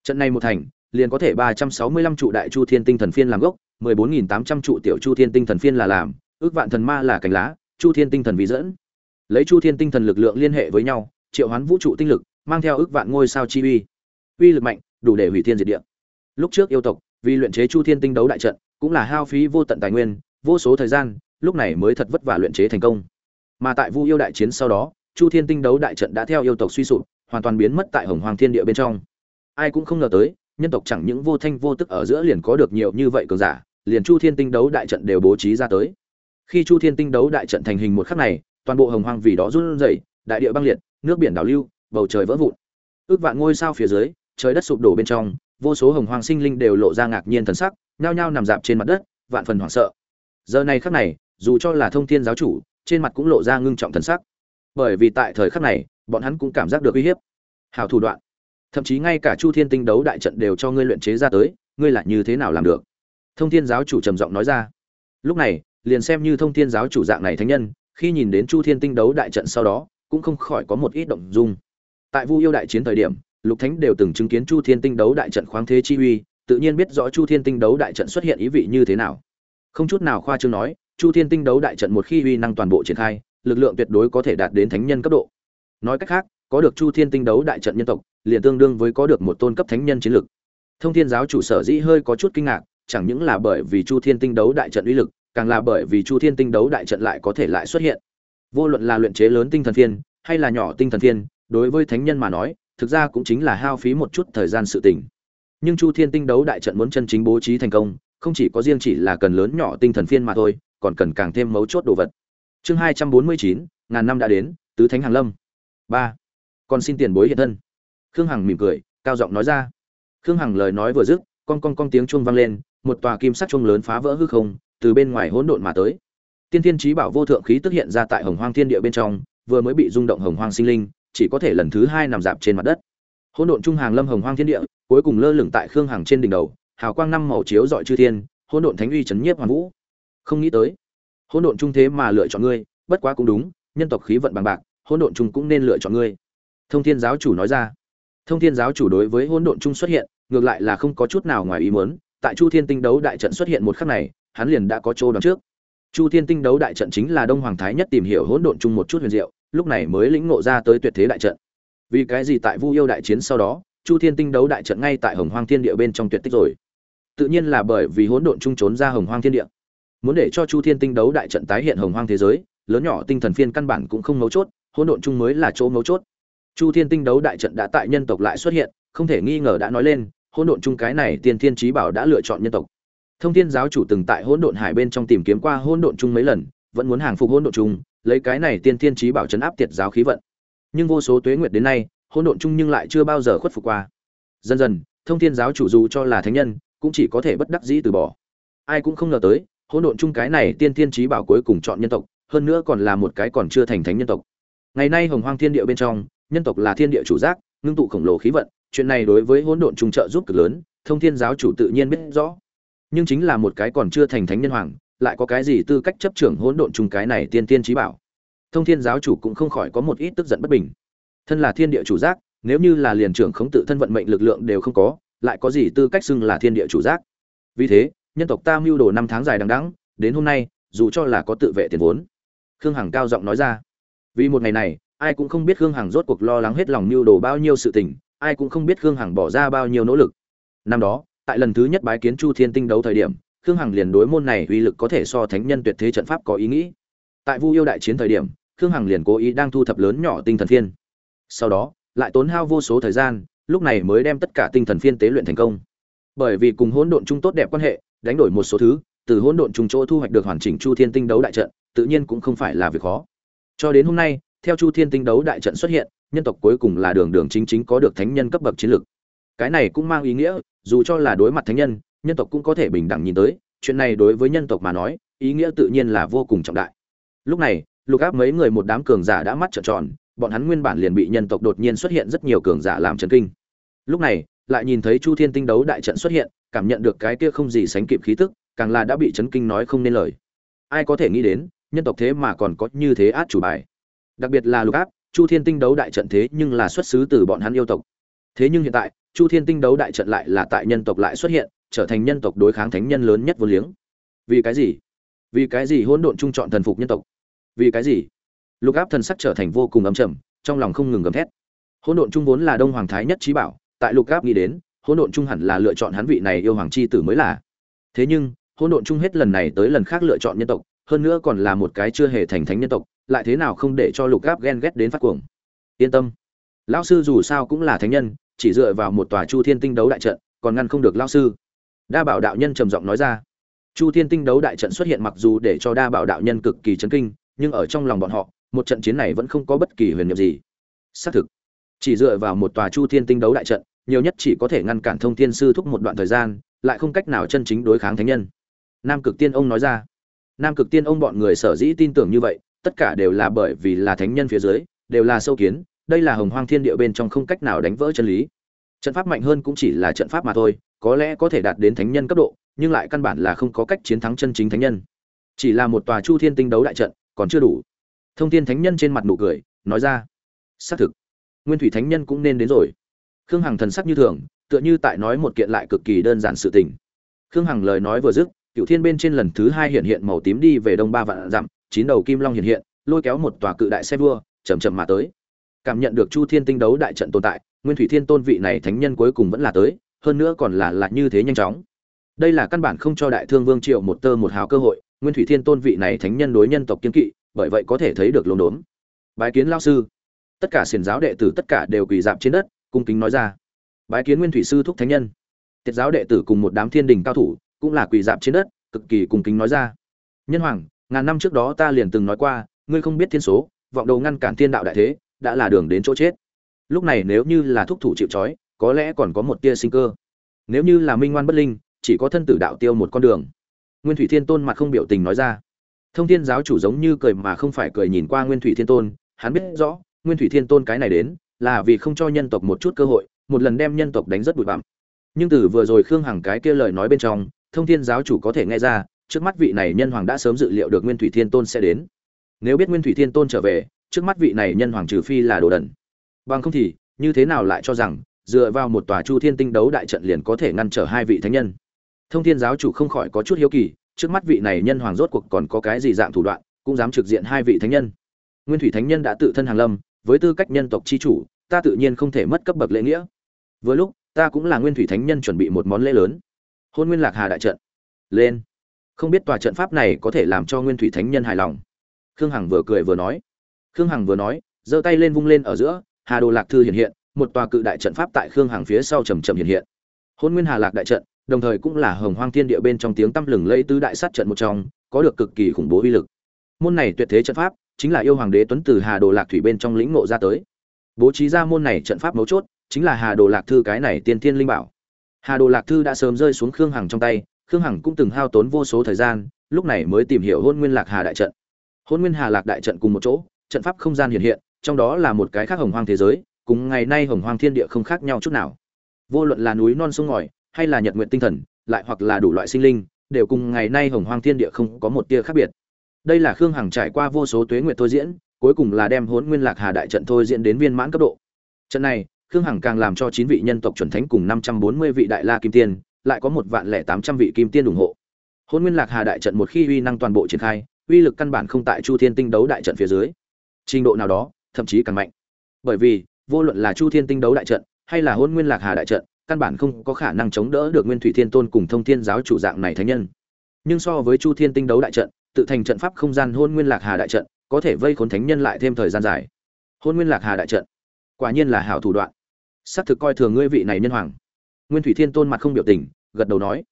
Trận này một thành, liền có thể ba trăm sáu mươi lăm trụ đại chu thiên tinh thần phiên làm gốc, mười bốn nghìn tám trăm trụ tiểu chu thiên tinh thần phiên là làm, ước vạn thần ma là cánh lá, chu thiên tinh thần vì dẫn. Lấy chu thiên tinh thần lực lượng liên hệ với nhau, triệu hoán vũ trụ tinh lực, mang theo ước vạn ngôi sao chi uy. Uy lực mạnh, đủ để hủy thiên diệt địa. Lúc trước yêu tộc, vì luyện chế chu thiên tinh đấu đại trận, cũng là hao phí vô tận tài nguyên, vô số thời gian, lúc này mới thật vất vả luyện chế thành công. Mà tại vu yêu đại chiến sau đó, chu thiên tinh đấu đại trận đã theo yêu tộc suy sụp hoàn toàn biến mất tại hồng hoàng thiên địa bên trong. Ai cũng không ngờ tới, nhân tộc chẳng những vô thanh vô tức ở giữa liền có được nhiều như vậy cường giả, liền chu thiên tinh đấu đại trận đều bố trí ra tới. Khi chu thiên tinh đấu đại trận thành hình một khắc này, toàn bộ hồng hoàng vì đó run rẩy, đại địa băng liệt, nước biển đảo lưu, bầu trời vỡ vụn. Ước vạn ngôi sao phía dưới, trời đất sụp đổ bên trong, vô số hồng hoàng sinh linh đều lộ ra ngạc nhiên thần sắc, nhao nhao nằm dạp trên mặt đất, vạn phần hoảng sợ. Giờ này khắc này, dù cho là thông thiên giáo chủ, trên mặt cũng lộ ra ngưng trọng thần sắc. Bởi vì tại thời khắc này bọn hắn cũng cảm giác được uy hiếp. Hảo thủ đoạn. Thậm chí ngay cả chu thiên tinh đấu đại trận đều cho ngươi luyện chế ra tới, ngươi lại như thế nào làm được? Thông thiên giáo chủ trầm giọng nói ra. Lúc này, liền xem như thông thiên giáo chủ dạng này thánh nhân, khi nhìn đến chu thiên tinh đấu đại trận sau đó, cũng không khỏi có một ít động dung. Tại vu yêu đại chiến thời điểm, lục thánh đều từng chứng kiến chu thiên tinh đấu đại trận khoáng thế chi uy, tự nhiên biết rõ chu thiên tinh đấu đại trận xuất hiện ý vị như thế nào. Không chút nào khoa trương nói, chu thiên tinh đấu đại trận một khi uy năng toàn bộ triển khai, lực lượng tuyệt đối có thể đạt đến thánh nhân cấp độ nói cách khác, có được chu thiên tinh đấu đại trận nhân tộc, liền tương đương với có được một tôn cấp thánh nhân chiến lực. Thông thiên giáo chủ sở dĩ hơi có chút kinh ngạc, chẳng những là bởi vì chu thiên tinh đấu đại trận uy lực, càng là bởi vì chu thiên tinh đấu đại trận lại có thể lại xuất hiện. Vô luận là luyện chế lớn tinh thần phiên, hay là nhỏ tinh thần phiên, đối với thánh nhân mà nói, thực ra cũng chính là hao phí một chút thời gian sự tỉnh nhưng chu thiên tinh đấu đại trận muốn chân chính bố trí thành công, không chỉ có riêng chỉ là cần lớn nhỏ tinh thần phiên mà thôi, còn cần càng thêm mấu chốt đồ vật. Chương hai trăm bốn mươi chín, ngàn năm đã đến, tứ thánh hàng lâm ba. Còn xin tiền bối hiện thân. Khương hằng mỉm cười, cao giọng nói ra. Khương hằng lời nói vừa dứt, con con con tiếng chuông vang lên, một tòa kim sắc chuông lớn phá vỡ hư không, từ bên ngoài hỗn độn mà tới. Tiên thiên trí bảo vô thượng khí tức hiện ra tại hồng hoang thiên địa bên trong, vừa mới bị rung động hồng hoang sinh linh, chỉ có thể lần thứ hai nằm dạp trên mặt đất. Hỗn độn trung hàng lâm hồng hoang thiên địa, cuối cùng lơ lửng tại khương hằng trên đỉnh đầu, hào quang năm màu chiếu dọi chư thiên, hỗn độn thánh uy chấn nhiếp hoàn vũ. Không nghĩ tới, hỗn độn trung thế mà lựa chọn ngươi, bất quá cũng đúng, nhân tộc khí vận bằng bạc hỗn độn trung cũng nên lựa chọn ngươi. Thông thiên giáo chủ nói ra. Thông thiên giáo chủ đối với hỗn độn trung xuất hiện, ngược lại là không có chút nào ngoài ý muốn, tại chu thiên tinh đấu đại trận xuất hiện một khắc này, hắn liền đã có chỗ đoán trước. Chu thiên tinh đấu đại trận chính là đông hoàng thái nhất tìm hiểu hỗn độn chung một chút huyền diệu, lúc này mới lĩnh ngộ ra tới tuyệt thế đại trận. Vì cái gì tại vu yêu đại chiến sau đó, chu thiên tinh đấu đại trận ngay tại hồng hoang thiên địa bên trong tuyệt tích rồi? Tự nhiên là bởi vì hỗn độn chung trốn ra hồng hoang thiên địa. Muốn để cho chu thiên tinh đấu đại trận tái hiện hồng hoang thế giới, lớn nhỏ tinh thần phiên căn bản cũng không mấu chốt hỗn độn chung mới là chỗ mấu chốt. Chu thiên tinh đấu đại trận đã tại nhân tộc lại xuất hiện, không thể nghi ngờ đã nói lên, hỗn độn chung cái này tiên thiên chí bảo đã lựa chọn nhân tộc. Thông thiên giáo chủ từng tại hỗn độn hải bên trong tìm kiếm qua hỗn độn chung mấy lần, vẫn muốn hàng phục hỗn độn chung, lấy cái này tiên thiên chí bảo chấn áp tiệt giáo khí vận. Nhưng vô số tuế nguyệt đến nay, hỗn độn chung nhưng lại chưa bao giờ khuất phục qua. Dần dần, thông thiên giáo chủ dù cho là thánh nhân, cũng chỉ có thể bất đắc dĩ từ bỏ. Ai cũng không ngờ tới, hỗn độn chung cái này tiên thiên chí bảo cuối cùng chọn nhân tộc, hơn nữa còn là một cái còn chưa thành thánh nhân tộc ngày nay hồng hoang thiên địa bên trong, nhân tộc là thiên địa chủ giác, ngưng tụ khổng lồ khí vận, chuyện này đối với hỗn độn trung trợ giúp cực lớn, thông thiên giáo chủ tự nhiên biết rõ. Nhưng chính là một cái còn chưa thành thánh nhân hoàng, lại có cái gì tư cách chấp trưởng hỗn độn trung cái này tiên tiên trí bảo? Thông thiên giáo chủ cũng không khỏi có một ít tức giận bất bình. Thân là thiên địa chủ giác, nếu như là liền trưởng khống tự thân vận mệnh lực lượng đều không có, lại có gì tư cách xưng là thiên địa chủ giác? Vì thế, nhân tộc ta mưu đồ năm tháng dài đằng đẵng, đến hôm nay, dù cho là có tự vệ tiền vốn. Khương hằng cao giọng nói ra vì một ngày này, ai cũng không biết khương hằng rốt cuộc lo lắng hết lòng mưu đồ bao nhiêu sự tình, ai cũng không biết khương hằng bỏ ra bao nhiêu nỗ lực. Năm đó, tại lần thứ nhất bái kiến chu thiên tinh đấu thời điểm, khương hằng liền đối môn này uy lực có thể so thánh nhân tuyệt thế trận pháp có ý nghĩ. Tại vu yêu đại chiến thời điểm, khương hằng liền cố ý đang thu thập lớn nhỏ tinh thần phiên. Sau đó, lại tốn hao vô số thời gian, lúc này mới đem tất cả tinh thần phiên tế luyện thành công. Bởi vì cùng hỗn độn chung tốt đẹp quan hệ, đánh đổi một số thứ, từ hỗn độn chung chỗ thu hoạch được hoàn chỉnh chu thiên tinh đấu đại trận, tự nhiên cũng không phải là việc khó cho đến hôm nay, theo chu thiên tinh đấu đại trận xuất hiện, nhân tộc cuối cùng là đường đường chính chính có được thánh nhân cấp bậc chiến lược cái này cũng mang ý nghĩa, dù cho là đối mặt thánh nhân nhân tộc cũng có thể bình đẳng nhìn tới, chuyện này đối với nhân tộc mà nói, ý nghĩa tự nhiên là vô cùng trọng đại. Lúc này, lục áp mấy người một đám cường giả đã mắt trợn tròn, bọn hắn nguyên bản liền bị nhân tộc đột nhiên xuất hiện rất nhiều cường giả làm chấn kinh. Lúc này, lại nhìn thấy chu thiên tinh đấu đại trận xuất hiện, cảm nhận được cái kia không gì sánh kịp khí tức, càng là đã bị chấn kinh nói không nên lời. Ai có thể nghĩ đến nhân tộc thế mà còn có như thế át chủ bài. Đặc biệt là lục áp, chu thiên tinh đấu đại trận thế nhưng là xuất xứ từ bọn hắn yêu tộc. Thế nhưng hiện tại, chu thiên tinh đấu đại trận lại là tại nhân tộc lại xuất hiện, trở thành nhân tộc đối kháng thánh nhân lớn nhất vô liếng. Vì cái gì? Vì cái gì hỗn độn trung chọn thần phục nhân tộc? Vì cái gì? Lục áp thần sắc trở thành vô cùng ấm trầm, trong lòng không ngừng gầm thét. Hỗn độn trung vốn là đông hoàng thái nhất trí bảo, tại lục áp nghĩ đến, hỗn độn trung hẳn là lựa chọn hắn vị này yêu hoàng chi tử mới là. Thế nhưng, hỗn độn trung hết lần này tới lần khác lựa chọn nhân tộc hơn nữa còn là một cái chưa hề thành thánh nhân tộc, lại thế nào không để cho lục áp ghen ghét đến phát cuồng. Yên tâm. Lão sư dù sao cũng là thánh nhân, chỉ dựa vào một tòa chu thiên tinh đấu đại trận, còn ngăn không được lão sư. Đa bảo đạo nhân trầm giọng nói ra. Chu thiên tinh đấu đại trận xuất hiện mặc dù để cho đa bảo đạo nhân cực kỳ chấn kinh, nhưng ở trong lòng bọn họ, một trận chiến này vẫn không có bất kỳ huyền nhiệm gì. Xác thực, chỉ dựa vào một tòa chu thiên tinh đấu đại trận, nhiều nhất chỉ có thể ngăn cản thông thiên sư thúc một đoạn thời gian, lại không cách nào chân chính đối kháng thánh nhân. Nam cực tiên ông nói ra nam cực tiên ông bọn người sở dĩ tin tưởng như vậy, tất cả đều là bởi vì là thánh nhân phía dưới, đều là sâu kiến, đây là hồng hoang thiên địa bên trong không cách nào đánh vỡ chân lý. Trận pháp mạnh hơn cũng chỉ là trận pháp mà thôi, có lẽ có thể đạt đến thánh nhân cấp độ, nhưng lại căn bản là không có cách chiến thắng chân chính thánh nhân. Chỉ là một tòa chu thiên tinh đấu đại trận, còn chưa đủ. Thông thiên thánh nhân trên mặt nụ cười, nói ra, xác thực, nguyên thủy thánh nhân cũng nên đến rồi. Khương hằng thần sắc như thường, tựa như tại nói một kiện lại cực kỳ đơn giản sự tình. Khương hằng lời nói vừa dứt cựu thiên bên trên lần thứ hai hiện hiện màu tím đi về đông ba vạn dặm, chín đầu kim long hiện hiện, lôi kéo một tòa cự đại xe vua chầm chậm mà tới. Cảm nhận được chu thiên tinh đấu đại trận tồn tại, nguyên thủy thiên tôn vị này thánh nhân cuối cùng vẫn là tới, hơn nữa còn là là như thế nhanh chóng. Đây là căn bản không cho đại thương vương triệu một tơ một hào cơ hội, nguyên thủy thiên tôn vị này thánh nhân đối nhân tộc kiên kỵ, bởi vậy có thể thấy được lồn đốn. Bái kiến lao sư. Tất cả xiền giáo đệ tử tất cả đều quỳ dạp trên đất, cung kính nói ra. Bái kiến nguyên thủy sư thúc thánh nhân. Tiết giáo đệ tử cùng một đám thiên đình cao thủ cũng là quỳ dạp trên đất, cực kỳ cung kính nói ra. Nhân hoàng, ngàn năm trước đó ta liền từng nói qua, ngươi không biết thiên số, vọng đầu ngăn cản thiên đạo đại thế, đã là đường đến chỗ chết. Lúc này nếu như là thúc thủ chịu trói, có lẽ còn có một tia sinh cơ. Nếu như là minh ngoan bất linh, chỉ có thân tử đạo tiêu một con đường. Nguyên thủy thiên tôn mặt không biểu tình nói ra. Thông thiên giáo chủ giống như cười mà không phải cười nhìn qua nguyên thủy thiên tôn, hắn biết rõ, nguyên thủy thiên tôn cái này đến, là vì không cho nhân tộc một chút cơ hội, một lần đem nhân tộc đánh rất bụi bặm. Nhưng từ vừa rồi khương hằng cái kia lời nói bên trong thông thiên giáo chủ có thể nghe ra, trước mắt vị này nhân hoàng đã sớm dự liệu được nguyên thủy thiên tôn sẽ đến. Nếu biết nguyên thủy thiên tôn trở về, trước mắt vị này nhân hoàng trừ phi là đồ đần. Bằng không thì, như thế nào lại cho rằng, dựa vào một tòa chu thiên tinh đấu đại trận liền có thể ngăn trở hai vị thánh nhân? Thông thiên giáo chủ không khỏi có chút hiếu kỳ, trước mắt vị này nhân hoàng rốt cuộc còn có cái gì dạng thủ đoạn, cũng dám trực diện hai vị thánh nhân? Nguyên thủy thánh nhân đã tự thân hàng lâm, với tư cách nhân tộc chi chủ, ta tự nhiên không thể mất cấp bậc lễ nghĩa. Vừa lúc, ta cũng là nguyên thủy thánh nhân chuẩn bị một món lễ lớn hôn nguyên lạc hà đại trận. Lên. Không biết tòa trận pháp này có thể làm cho nguyên thủy thánh nhân hài lòng. Khương hằng vừa cười vừa nói. Khương hằng vừa nói, giơ tay lên vung lên ở giữa, hà đồ lạc thư hiện hiện, một tòa cự đại trận pháp tại khương hằng phía sau trầm trầm hiện hiện. Hôn nguyên hà lạc đại trận, đồng thời cũng là hồng hoang thiên địa bên trong tiếng tăm lừng lẫy tứ đại sát trận một trong, có được cực kỳ khủng bố uy lực. Môn này tuyệt thế trận pháp, chính là yêu hoàng đế tuấn từ hà đồ lạc thủy bên trong lĩnh ngộ ra tới. Bố trí ra môn này trận pháp mấu chốt, chính là hà đồ lạc thư cái này tiên thiên linh bảo hà đồ lạc thư đã sớm rơi xuống khương hằng trong tay, khương hằng cũng từng hao tốn vô số thời gian, lúc này mới tìm hiểu hôn nguyên lạc hà đại trận. Hôn nguyên hà lạc đại trận cùng một chỗ, trận pháp không gian hiện hiện, trong đó là một cái khác hồng hoang thế giới, cùng ngày nay hồng hoang thiên địa không khác nhau chút nào. Vô luận là núi non sông ngòi, hay là nhật nguyện tinh thần, lại hoặc là đủ loại sinh linh, đều cùng ngày nay hồng hoang thiên địa không có một tia khác biệt. Đây là khương hằng trải qua vô số tuế nguyệt thôi diễn, cuối cùng là đem Hỗn nguyên lạc hà đại trận thôi diễn đến viên mãn cấp độ. Trận này khương hằng càng làm cho chín vị nhân tộc chuẩn thánh cùng năm trăm bốn mươi vị đại la kim tiên, lại có một vạn lẻ tám trăm vị kim tiên ủng hộ. Hôn nguyên lạc hà đại trận một khi uy năng toàn bộ triển khai, uy lực căn bản không tại chu thiên tinh đấu đại trận phía dưới. Trình độ nào đó, thậm chí càng mạnh. Bởi vì, vô luận là chu thiên tinh đấu đại trận, hay là hôn nguyên lạc hà đại trận, căn bản không có khả năng chống đỡ được nguyên thủy thiên tôn cùng thông thiên giáo chủ dạng này thánh nhân. Nhưng so với chu thiên tinh đấu đại trận, tự thành trận pháp không gian hôn nguyên lạc hà đại trận, có thể vây khốn thánh nhân lại thêm thời gian dài. Hôn nguyên lạc hà đại trận, quả nhiên là hảo thủ đoạn xác thực coi thường ngươi vị này nhân hoàng. Nguyên thủy thiên tôn mặt không biểu tình, gật đầu nói.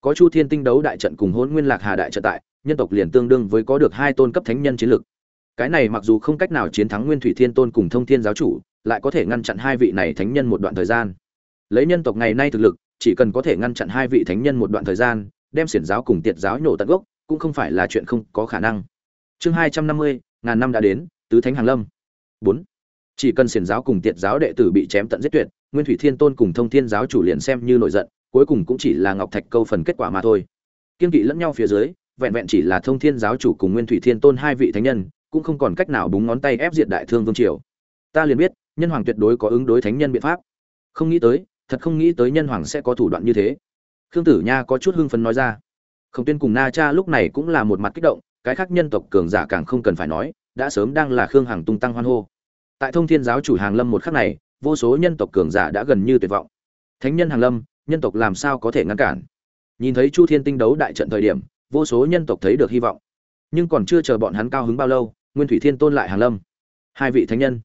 Có chu thiên tinh đấu đại trận cùng hôn nguyên lạc hà đại trận tại, nhân tộc liền tương đương với có được hai tôn cấp thánh nhân chiến lực. Cái này mặc dù không cách nào chiến thắng nguyên thủy thiên tôn cùng thông thiên giáo chủ, lại có thể ngăn chặn hai vị này thánh nhân một đoạn thời gian. Lấy nhân tộc ngày nay thực lực, chỉ cần có thể ngăn chặn hai vị thánh nhân một đoạn thời gian, đem xiển giáo cùng tiệt giáo nhổ tận gốc, cũng không phải là chuyện không có khả năng. Chương hai trăm năm mươi, ngàn năm đã đến, tứ thánh hàng lâm. Bốn chỉ cần xiển giáo cùng tiệt giáo đệ tử bị chém tận giết tuyệt, nguyên thủy thiên tôn cùng thông thiên giáo chủ liền xem như nổi giận, cuối cùng cũng chỉ là ngọc thạch câu phần kết quả mà thôi. Kiên kỵ lẫn nhau phía dưới, vẹn vẹn chỉ là thông thiên giáo chủ cùng nguyên thủy thiên tôn hai vị thánh nhân, cũng không còn cách nào búng ngón tay ép diệt đại thương vương triều. Ta liền biết, nhân hoàng tuyệt đối có ứng đối thánh nhân biện pháp. Không nghĩ tới, thật không nghĩ tới nhân hoàng sẽ có thủ đoạn như thế. Khương tử nha có chút hưng phấn nói ra. Khổng tuyên cùng na cha lúc này cũng là một mặt kích động, cái khác nhân tộc cường giả càng không cần phải nói, đã sớm đang là khương hằng tung tăng hoan hô tại thông thiên giáo chủ hàng lâm một khắc này, vô số nhân tộc cường giả đã gần như tuyệt vọng. Thánh nhân hàng lâm, nhân tộc làm sao có thể ngăn cản? Nhìn thấy chu thiên tinh đấu đại trận thời điểm, vô số nhân tộc thấy được hy vọng. Nhưng còn chưa chờ bọn hắn cao hứng bao lâu, nguyên thủy thiên tôn lại hàng lâm. Hai vị thánh nhân.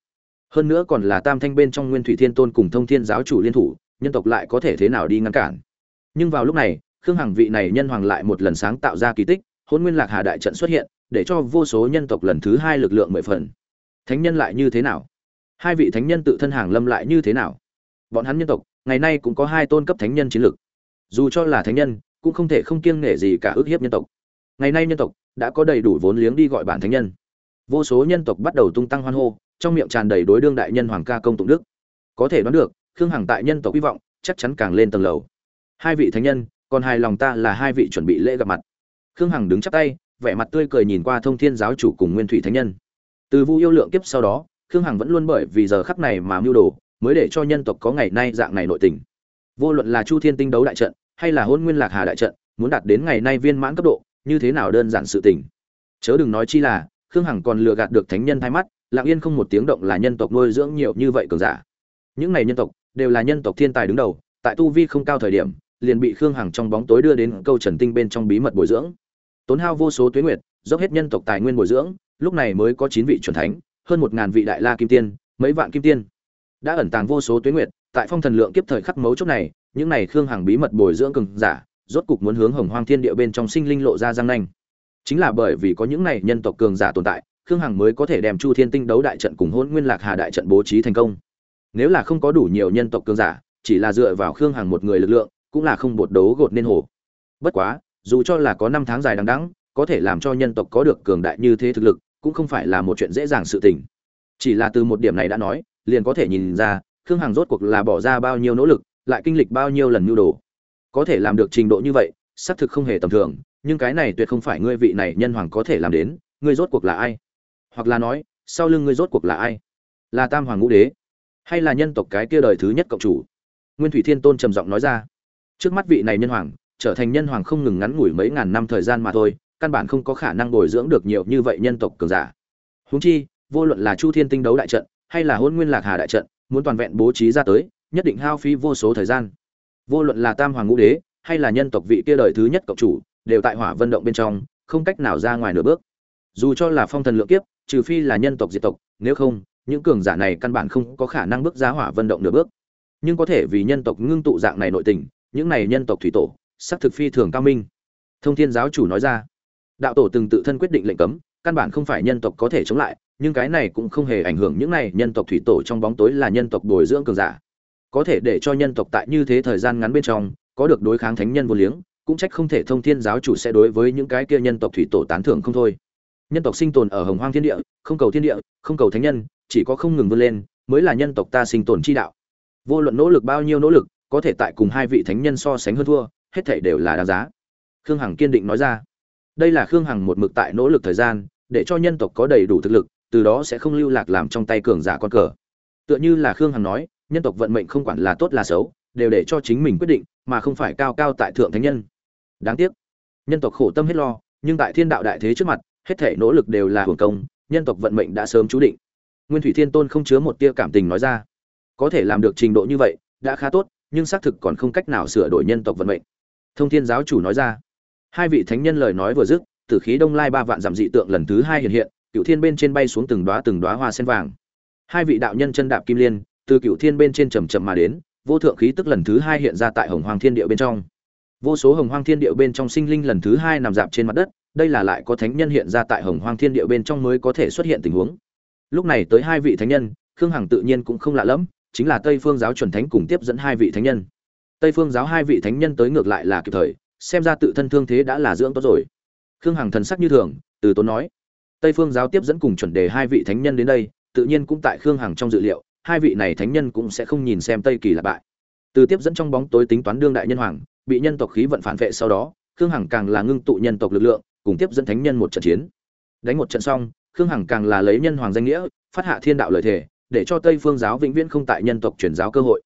Hơn nữa còn là tam thanh bên trong nguyên thủy thiên tôn cùng thông thiên giáo chủ liên thủ, nhân tộc lại có thể thế nào đi ngăn cản? Nhưng vào lúc này, khương hằng vị này nhân hoàng lại một lần sáng tạo ra kỳ tích hôn nguyên lạc hà đại trận xuất hiện, để cho vô số nhân tộc lần thứ hai lực lượng mười phần thánh nhân lại như thế nào? Hai vị thánh nhân tự thân hàng lâm lại như thế nào? Bọn hắn nhân tộc, ngày nay cũng có hai tôn cấp thánh nhân chiến lực dù cho là thánh nhân, cũng không thể không kiêng nể gì cả ước hiếp nhân tộc. Ngày nay nhân tộc đã có đầy đủ vốn liếng đi gọi bản thánh nhân. Vô số nhân tộc bắt đầu tung tăng hoan hô, trong miệng tràn đầy đối đương đại nhân hoàng ca công tụng đức. Có thể đoán được, khương hằng tại nhân tộc hy vọng chắc chắn càng lên tầng lầu. Hai vị thánh nhân, còn hài lòng ta là hai vị chuẩn bị lễ gặp mặt. Khương hằng đứng chắp tay, vẻ mặt tươi cười nhìn qua thông thiên giáo chủ cùng nguyên thủy thánh nhân từ vu yêu lượng kiếp sau đó, khương hằng vẫn luôn bởi vì giờ khắc này mà mưu đồ, mới để cho nhân tộc có ngày nay dạng này nội tình. Vô luận là chu thiên tinh đấu đại trận, hay là hôn nguyên lạc hà đại trận, muốn đạt đến ngày nay viên mãn cấp độ, như thế nào đơn giản sự tình. Chớ đừng nói chi là, khương hằng còn lừa gạt được thánh nhân thay mắt, lặng yên không một tiếng động là nhân tộc nuôi dưỡng nhiều như vậy cường giả. Những này nhân tộc, đều là nhân tộc thiên tài đứng đầu, tại tu vi không cao thời điểm, liền bị khương hằng trong bóng tối đưa đến câu trần tinh bên trong bí mật bồi dưỡng. Tốn hao vô số tuyến nguyệt, dốc hết nhân tộc tài nguyên bồi dưỡng lúc này mới có chín vị chuẩn thánh, hơn một ngàn vị đại la kim tiên, mấy vạn kim tiên. Đã ẩn tàng vô số tuyến nguyệt, tại phong thần lượng kiếp thời khắc mấu chốt này, những này khương hằng bí mật bồi dưỡng cường giả, rốt cục muốn hướng hồng hoang thiên địa bên trong sinh linh lộ ra răng nanh. Chính là bởi vì có những này nhân tộc cường giả tồn tại, khương hằng mới có thể đem chu thiên tinh đấu đại trận cùng hỗn nguyên lạc hà đại trận bố trí thành công. Nếu là không có đủ nhiều nhân tộc cường giả, chỉ là dựa vào khương hằng một người lực lượng, cũng là không bột đấu gột nên hồ. Bất quá, dù cho là có năm tháng dài đằng đẵng, có thể làm cho nhân tộc có được cường đại như thế thực lực cũng không phải là một chuyện dễ dàng sự tình. Chỉ là từ một điểm này đã nói, liền có thể nhìn ra, khương hằng rốt cuộc là bỏ ra bao nhiêu nỗ lực, lại kinh lịch bao nhiêu lần nhu đồ. Có thể làm được trình độ như vậy, xác thực không hề tầm thường, nhưng cái này tuyệt không phải ngươi vị này nhân hoàng có thể làm đến, ngươi rốt cuộc là ai? Hoặc là nói, sau lưng ngươi rốt cuộc là ai? Là tam hoàng ngũ đế, hay là nhân tộc cái kia đời thứ nhất cộng chủ? Nguyên thủy thiên tôn trầm giọng nói ra. Trước mắt vị này nhân hoàng, trở thành nhân hoàng không ngừng ngắn ngủi mấy ngàn năm thời gian mà thôi căn bản không có khả năng bồi dưỡng được nhiều như vậy nhân tộc cường giả. Huống chi, vô luận là chu thiên tinh đấu đại trận, hay là hôn nguyên lạc hà đại trận, muốn toàn vẹn bố trí ra tới, nhất định hao phí vô số thời gian. Vô luận là tam hoàng ngũ đế, hay là nhân tộc vị kia đời thứ nhất cộng chủ, đều tại hỏa vận động bên trong, không cách nào ra ngoài nửa bước. Dù cho là phong thần lượng kiếp, trừ phi là nhân tộc diệt tộc, nếu không, những cường giả này căn bản không có khả năng bước ra hỏa vận động nửa bước. Nhưng có thể vì nhân tộc ngưng tụ dạng này nội tình, những này nhân tộc thủy tổ sắc thực phi thường cao minh. Thông thiên giáo chủ nói ra đạo tổ từng tự thân quyết định lệnh cấm, căn bản không phải nhân tộc có thể chống lại, nhưng cái này cũng không hề ảnh hưởng những này nhân tộc thủy tổ trong bóng tối là nhân tộc bồi dưỡng cường giả. Có thể để cho nhân tộc tại như thế thời gian ngắn bên trong, có được đối kháng thánh nhân vô liếng, cũng trách không thể thông thiên giáo chủ sẽ đối với những cái kia nhân tộc thủy tổ tán thưởng không thôi. Nhân tộc sinh tồn ở hồng hoang thiên địa, không cầu thiên địa, không cầu thánh nhân, chỉ có không ngừng vươn lên, mới là nhân tộc ta sinh tồn chi đạo. Vô luận nỗ lực bao nhiêu nỗ lực, có thể tại cùng hai vị thánh nhân so sánh hơn thua, hết thảy đều là đáng giá. Khương hằng kiên định nói ra đây là khương hằng một mực tại nỗ lực thời gian, để cho nhân tộc có đầy đủ thực lực, từ đó sẽ không lưu lạc làm trong tay cường giả con cờ. Tựa như là khương hằng nói, nhân tộc vận mệnh không quản là tốt là xấu, đều để cho chính mình quyết định, mà không phải cao cao tại thượng thánh nhân. Đáng tiếc, nhân tộc khổ tâm hết lo, nhưng tại thiên đạo đại thế trước mặt, hết thể nỗ lực đều là hưởng công, nhân tộc vận mệnh đã sớm chú định. Nguyên thủy thiên tôn không chứa một tia cảm tình nói ra. Có thể làm được trình độ như vậy, đã khá tốt, nhưng xác thực còn không cách nào sửa đổi nhân tộc vận mệnh. Thông thiên giáo chủ nói ra hai vị thánh nhân lời nói vừa dứt, tử khí đông lai ba vạn giảm dị tượng lần thứ hai hiện hiện, cựu thiên bên trên bay xuống từng đoá từng đoá hoa sen vàng. Hai vị đạo nhân chân đạp kim liên, từ cựu thiên bên trên trầm trầm mà đến, vô thượng khí tức lần thứ hai hiện ra tại hồng hoàng thiên địa bên trong. Vô số hồng hoàng thiên địa bên trong sinh linh lần thứ hai nằm dạp trên mặt đất, đây là lại có thánh nhân hiện ra tại hồng hoàng thiên địa bên trong mới có thể xuất hiện tình huống. Lúc này tới hai vị thánh nhân, khương hằng tự nhiên cũng không lạ lẫm, chính là tây phương giáo chuẩn thánh cùng tiếp dẫn hai vị thánh nhân. Tây phương giáo hai vị thánh nhân tới ngược lại là kịp thời xem ra tự thân thương thế đã là dưỡng tốt rồi. Khương hằng thần sắc như thường, từ tốn nói. Tây phương giáo tiếp dẫn cùng chuẩn đề hai vị thánh nhân đến đây, tự nhiên cũng tại khương hằng trong dự liệu, hai vị này thánh nhân cũng sẽ không nhìn xem tây kỳ là bại. Từ tiếp dẫn trong bóng tối tính toán đương đại nhân hoàng, bị nhân tộc khí vận phản vệ sau đó, khương hằng càng là ngưng tụ nhân tộc lực lượng, cùng tiếp dẫn thánh nhân một trận chiến. Đánh một trận xong, khương hằng càng là lấy nhân hoàng danh nghĩa, phát hạ thiên đạo lợi thể để cho tây phương giáo vĩnh viễn không tại nhân tộc truyền giáo cơ hội.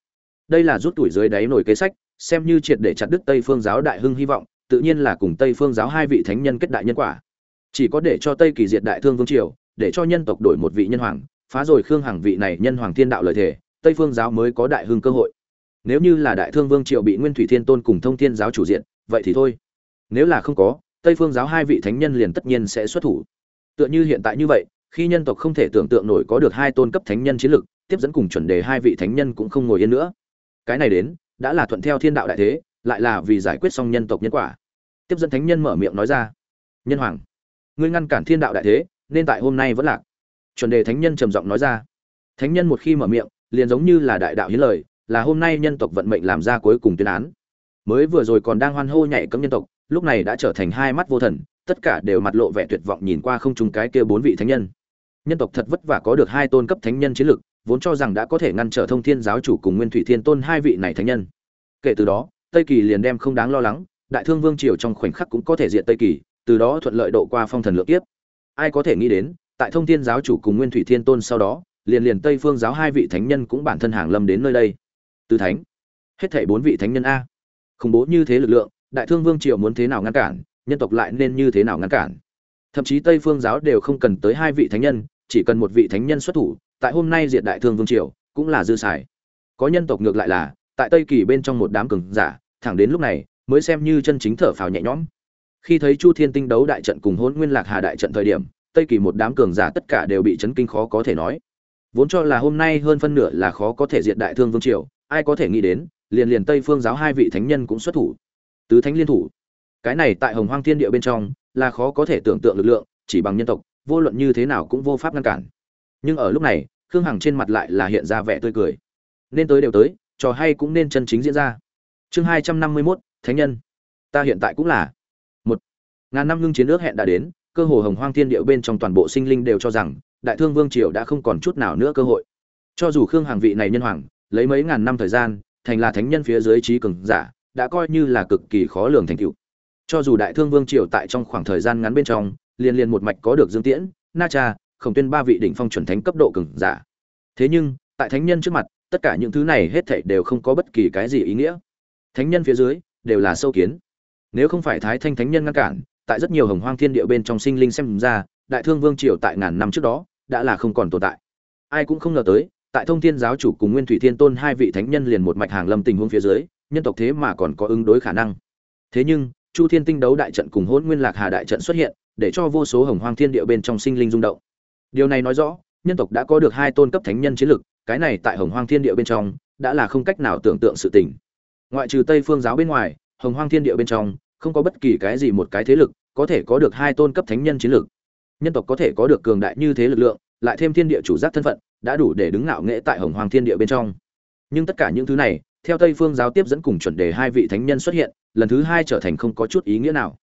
Đây là rút tuổi dưới đáy nổi kế sách xem như triệt để chặt đứt tây phương giáo đại hưng hy vọng, tự nhiên là cùng tây phương giáo hai vị thánh nhân kết đại nhân quả. Chỉ có để cho tây kỳ diệt đại thương vương triều, để cho nhân tộc đổi một vị nhân hoàng, phá rồi khương hằng vị này nhân hoàng thiên đạo lợi thể tây phương giáo mới có đại hưng cơ hội. Nếu như là đại thương vương triều bị nguyên thủy thiên tôn cùng thông thiên giáo chủ diện vậy thì thôi. Nếu là không có, tây phương giáo hai vị thánh nhân liền tất nhiên sẽ xuất thủ. Tựa như hiện tại như vậy, khi nhân tộc không thể tưởng tượng nổi có được hai tôn cấp thánh nhân chiến lực, tiếp dẫn cùng chuẩn đề hai vị thánh nhân cũng không ngồi yên nữa. Cái này đến đã là thuận theo thiên đạo đại thế, lại là vì giải quyết xong nhân tộc nhân quả. Tiếp dẫn thánh nhân mở miệng nói ra, nhân hoàng, ngươi ngăn cản thiên đạo đại thế, nên tại hôm nay vẫn lạc. Chuẩn đề thánh nhân trầm giọng nói ra. Thánh nhân một khi mở miệng, liền giống như là đại đạo hiến lời, là hôm nay nhân tộc vận mệnh làm ra cuối cùng tuyên án. Mới vừa rồi còn đang hoan hô nhảy cấm nhân tộc, lúc này đã trở thành hai mắt vô thần, tất cả đều mặt lộ vẻ tuyệt vọng nhìn qua không trùng cái kia bốn vị thánh nhân nhân tộc thật vất vả có được hai tôn cấp thánh nhân chiến lực, vốn cho rằng đã có thể ngăn trở thông thiên giáo chủ cùng nguyên thủy thiên tôn hai vị này thánh nhân. Kể từ đó, tây kỳ liền đem không đáng lo lắng, đại thương vương triều trong khoảnh khắc cũng có thể diện tây kỳ, từ đó thuận lợi độ qua phong thần lượng tiếp ai có thể nghĩ đến, tại thông thiên giáo chủ cùng nguyên thủy thiên tôn sau đó, liền liền tây phương giáo hai vị thánh nhân cũng bản thân hàng lâm đến nơi đây. Tứ thánh. Hết thảy bốn vị thánh nhân a. Khủng bố như thế lực lượng, đại thương vương triều muốn thế nào ngăn cản, nhân tộc lại nên như thế nào ngăn cản. Thậm chí tây phương giáo đều không cần tới hai vị thánh nhân chỉ cần một vị thánh nhân xuất thủ, tại hôm nay diệt đại thương vương triều, cũng là dư xài. Có nhân tộc ngược lại là, tại tây kỳ bên trong một đám cường giả, thẳng đến lúc này, mới xem như chân chính thở phào nhẹ nhõm. Khi thấy chu thiên tinh đấu đại trận cùng Hỗn nguyên lạc hà đại trận thời điểm, tây kỳ một đám cường giả tất cả đều bị chấn kinh khó có thể nói. Vốn cho là hôm nay hơn phân nửa là khó có thể diệt đại thương vương triều, ai có thể nghĩ đến, liền liền tây phương giáo hai vị thánh nhân cũng xuất thủ. Tứ thánh liên thủ. Cái này tại hồng hoang thiên địa bên trong là khó có thể tưởng tượng lực lượng, chỉ bằng nhân tộc vô luận như thế nào cũng vô pháp ngăn cản. Nhưng ở lúc này, khương hằng trên mặt lại là hiện ra vẻ tươi cười. Nên tới đều tới, trò hay cũng nên chân chính diễn ra. Chương hai trăm năm mươi mốt, thánh nhân. Ta hiện tại cũng là. Một. Ngàn năm ngưng chiến ước hẹn đã đến, cơ hồ hồng hoang thiên địa bên trong toàn bộ sinh linh đều cho rằng, đại thương vương triều đã không còn chút nào nữa cơ hội. Cho dù khương hàng vị này nhân hoàng, lấy mấy ngàn năm thời gian, thành là thánh nhân phía dưới trí cường giả, đã coi như là cực kỳ khó lường thành tựu. Cho dù đại thương vương triều tại trong khoảng thời gian ngắn bên trong liền liền một mạch có được dương tiễn, na cha, khổng tuyên ba vị đỉnh phong chuẩn thánh cấp độ cường giả. Thế nhưng, tại thánh nhân trước mặt, tất cả những thứ này hết thảy đều không có bất kỳ cái gì ý nghĩa. Thánh nhân phía dưới, đều là sâu kiến. Nếu không phải thái thanh thánh nhân ngăn cản, tại rất nhiều hồng hoang thiên địa bên trong sinh linh xem ra, đại thương vương triều tại ngàn năm trước đó, đã là không còn tồn tại. Ai cũng không ngờ tới, tại thông thiên giáo chủ cùng nguyên thủy thiên tôn hai vị thánh nhân liền một mạch hàng lâm tình huống phía dưới, nhân tộc thế mà còn có ứng đối khả năng. Thế nhưng, chu thiên tinh đấu đại trận cùng hôn nguyên lạc hà đại trận xuất hiện để cho vô số hồng hoang thiên địa bên trong sinh linh rung động. Điều này nói rõ, nhân tộc đã có được hai tôn cấp thánh nhân chiến lực, cái này tại hồng hoang thiên địa bên trong đã là không cách nào tưởng tượng sự tình. Ngoại trừ tây phương giáo bên ngoài, hồng hoang thiên địa bên trong không có bất kỳ cái gì một cái thế lực có thể có được hai tôn cấp thánh nhân chiến lực. Nhân tộc có thể có được cường đại như thế lực lượng, lại thêm thiên địa chủ giác thân phận, đã đủ để đứng ngạo nghễ tại hồng hoàng thiên địa bên trong. Nhưng tất cả những thứ này, theo tây phương giáo tiếp dẫn cùng chuẩn đề hai vị thánh nhân xuất hiện, lần thứ hai trở thành không có chút ý nghĩa nào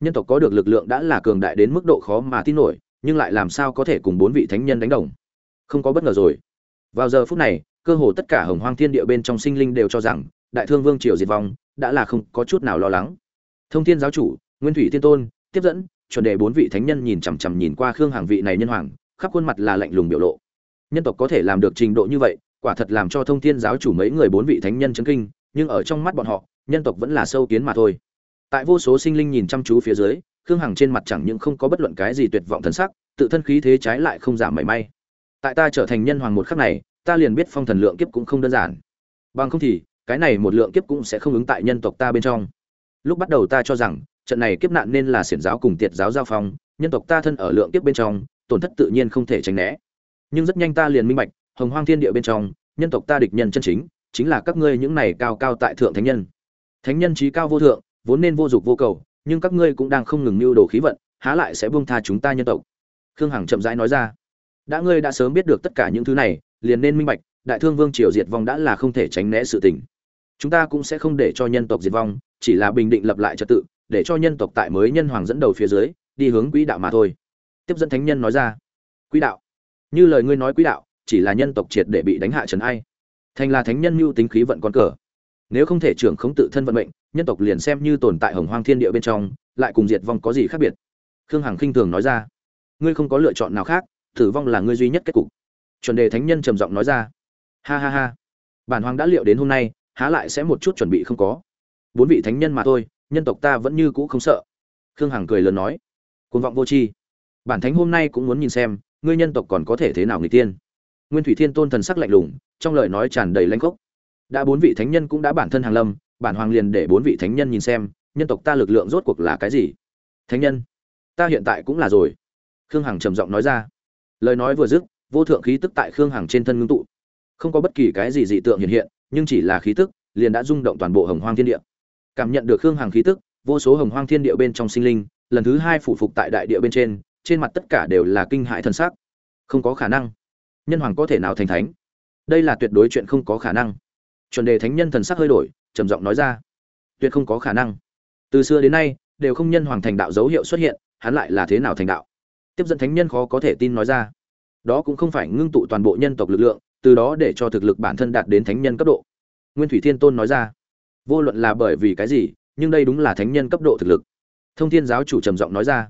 nhân tộc có được lực lượng đã là cường đại đến mức độ khó mà tin nổi, nhưng lại làm sao có thể cùng bốn vị thánh nhân đánh đồng? Không có bất ngờ rồi. Vào giờ phút này, cơ hồ tất cả hồng hoang thiên địa bên trong sinh linh đều cho rằng, đại thương vương triều diệt vong, đã là không có chút nào lo lắng. Thông thiên giáo chủ, nguyên thủy thiên tôn, tiếp dẫn, chuẩn đề bốn vị thánh nhân nhìn chằm chằm nhìn qua khương hàng vị này nhân hoàng, khắp khuôn mặt là lạnh lùng biểu lộ. Nhân tộc có thể làm được trình độ như vậy, quả thật làm cho thông thiên giáo chủ mấy người bốn vị thánh nhân chấn kinh, nhưng ở trong mắt bọn họ, nhân tộc vẫn là sâu kiến mà thôi tại vô số sinh linh nhìn chăm chú phía dưới, khương hằng trên mặt chẳng những không có bất luận cái gì tuyệt vọng thần sắc, tự thân khí thế trái lại không giảm mảy may. Tại ta trở thành nhân hoàng một khắc này, ta liền biết phong thần lượng kiếp cũng không đơn giản. Bằng không thì, cái này một lượng kiếp cũng sẽ không ứng tại nhân tộc ta bên trong. Lúc bắt đầu ta cho rằng, trận này kiếp nạn nên là xiển giáo cùng tiệt giáo giao phong, nhân tộc ta thân ở lượng kiếp bên trong, tổn thất tự nhiên không thể tránh né. Nhưng rất nhanh ta liền minh bạch, hồng hoang thiên địa bên trong, nhân tộc ta địch nhân chân chính chính là các ngươi những này cao cao tại thượng thánh nhân. Thánh nhân trí cao vô thượng vốn nên vô dục vô cầu, nhưng các ngươi cũng đang không ngừng mưu đồ khí vận, há lại sẽ buông tha chúng ta nhân tộc. Khương hằng chậm rãi nói ra. Đã ngươi đã sớm biết được tất cả những thứ này, liền nên minh bạch, đại thương vương triều diệt vong đã là không thể tránh né sự tình. Chúng ta cũng sẽ không để cho nhân tộc diệt vong, chỉ là bình định lập lại trật tự, để cho nhân tộc tại mới nhân hoàng dẫn đầu phía dưới, đi hướng quỹ đạo mà thôi. Tiếp dẫn thánh nhân nói ra. Quỹ đạo? Như lời ngươi nói quỹ đạo, chỉ là nhân tộc triệt để bị đánh hạ trần ai. Thành là thánh nhân mưu tính khí vận con cờ nếu không thể trưởng không tự thân vận mệnh, nhân tộc liền xem như tồn tại hồng hoang thiên địa bên trong, lại cùng diệt vong có gì khác biệt? Khương hằng khinh thường nói ra. Ngươi không có lựa chọn nào khác, tử vong là ngươi duy nhất kết cục. Chuẩn đề thánh nhân trầm giọng nói ra. Ha ha ha. Bản hoàng đã liệu đến hôm nay, há lại sẽ một chút chuẩn bị không có. Bốn vị thánh nhân mà thôi, nhân tộc ta vẫn như cũ không sợ. Khương hằng cười lớn nói. Côn vọng vô tri. Bản thánh hôm nay cũng muốn nhìn xem, ngươi nhân tộc còn có thể thế nào người tiên. Nguyên thủy thiên tôn thần sắc lạnh lùng, trong lời nói tràn đầy lãnh khốc đã bốn vị thánh nhân cũng đã bản thân hàng lâm, bản hoàng liền để bốn vị thánh nhân nhìn xem, nhân tộc ta lực lượng rốt cuộc là cái gì? Thánh nhân, ta hiện tại cũng là rồi. Khương hằng trầm giọng nói ra. Lời nói vừa dứt, vô thượng khí tức tại khương hằng trên thân ngưng tụ. Không có bất kỳ cái gì dị tượng hiện hiện, nhưng chỉ là khí tức, liền đã rung động toàn bộ hồng hoang thiên địa. Cảm nhận được khương hằng khí tức, vô số hồng hoang thiên địa bên trong sinh linh, lần thứ hai phủ phục tại đại địa bên trên trên mặt tất cả đều là kinh hại thân xác không có khả năng. Nhân hoàng có thể nào thành thánh? Đây là tuyệt đối chuyện không có khả năng chuẩn đề thánh nhân thần sắc hơi đổi, trầm giọng nói ra. Tuyệt không có khả năng. Từ xưa đến nay, đều không nhân hoàng thành đạo dấu hiệu xuất hiện, hắn lại là thế nào thành đạo? Tiếp dẫn thánh nhân khó có thể tin nói ra. Đó cũng không phải ngưng tụ toàn bộ nhân tộc lực lượng, từ đó để cho thực lực bản thân đạt đến thánh nhân cấp độ. Nguyên thủy thiên tôn nói ra. Vô luận là bởi vì cái gì, nhưng đây đúng là thánh nhân cấp độ thực lực. Thông thiên giáo chủ trầm giọng nói ra.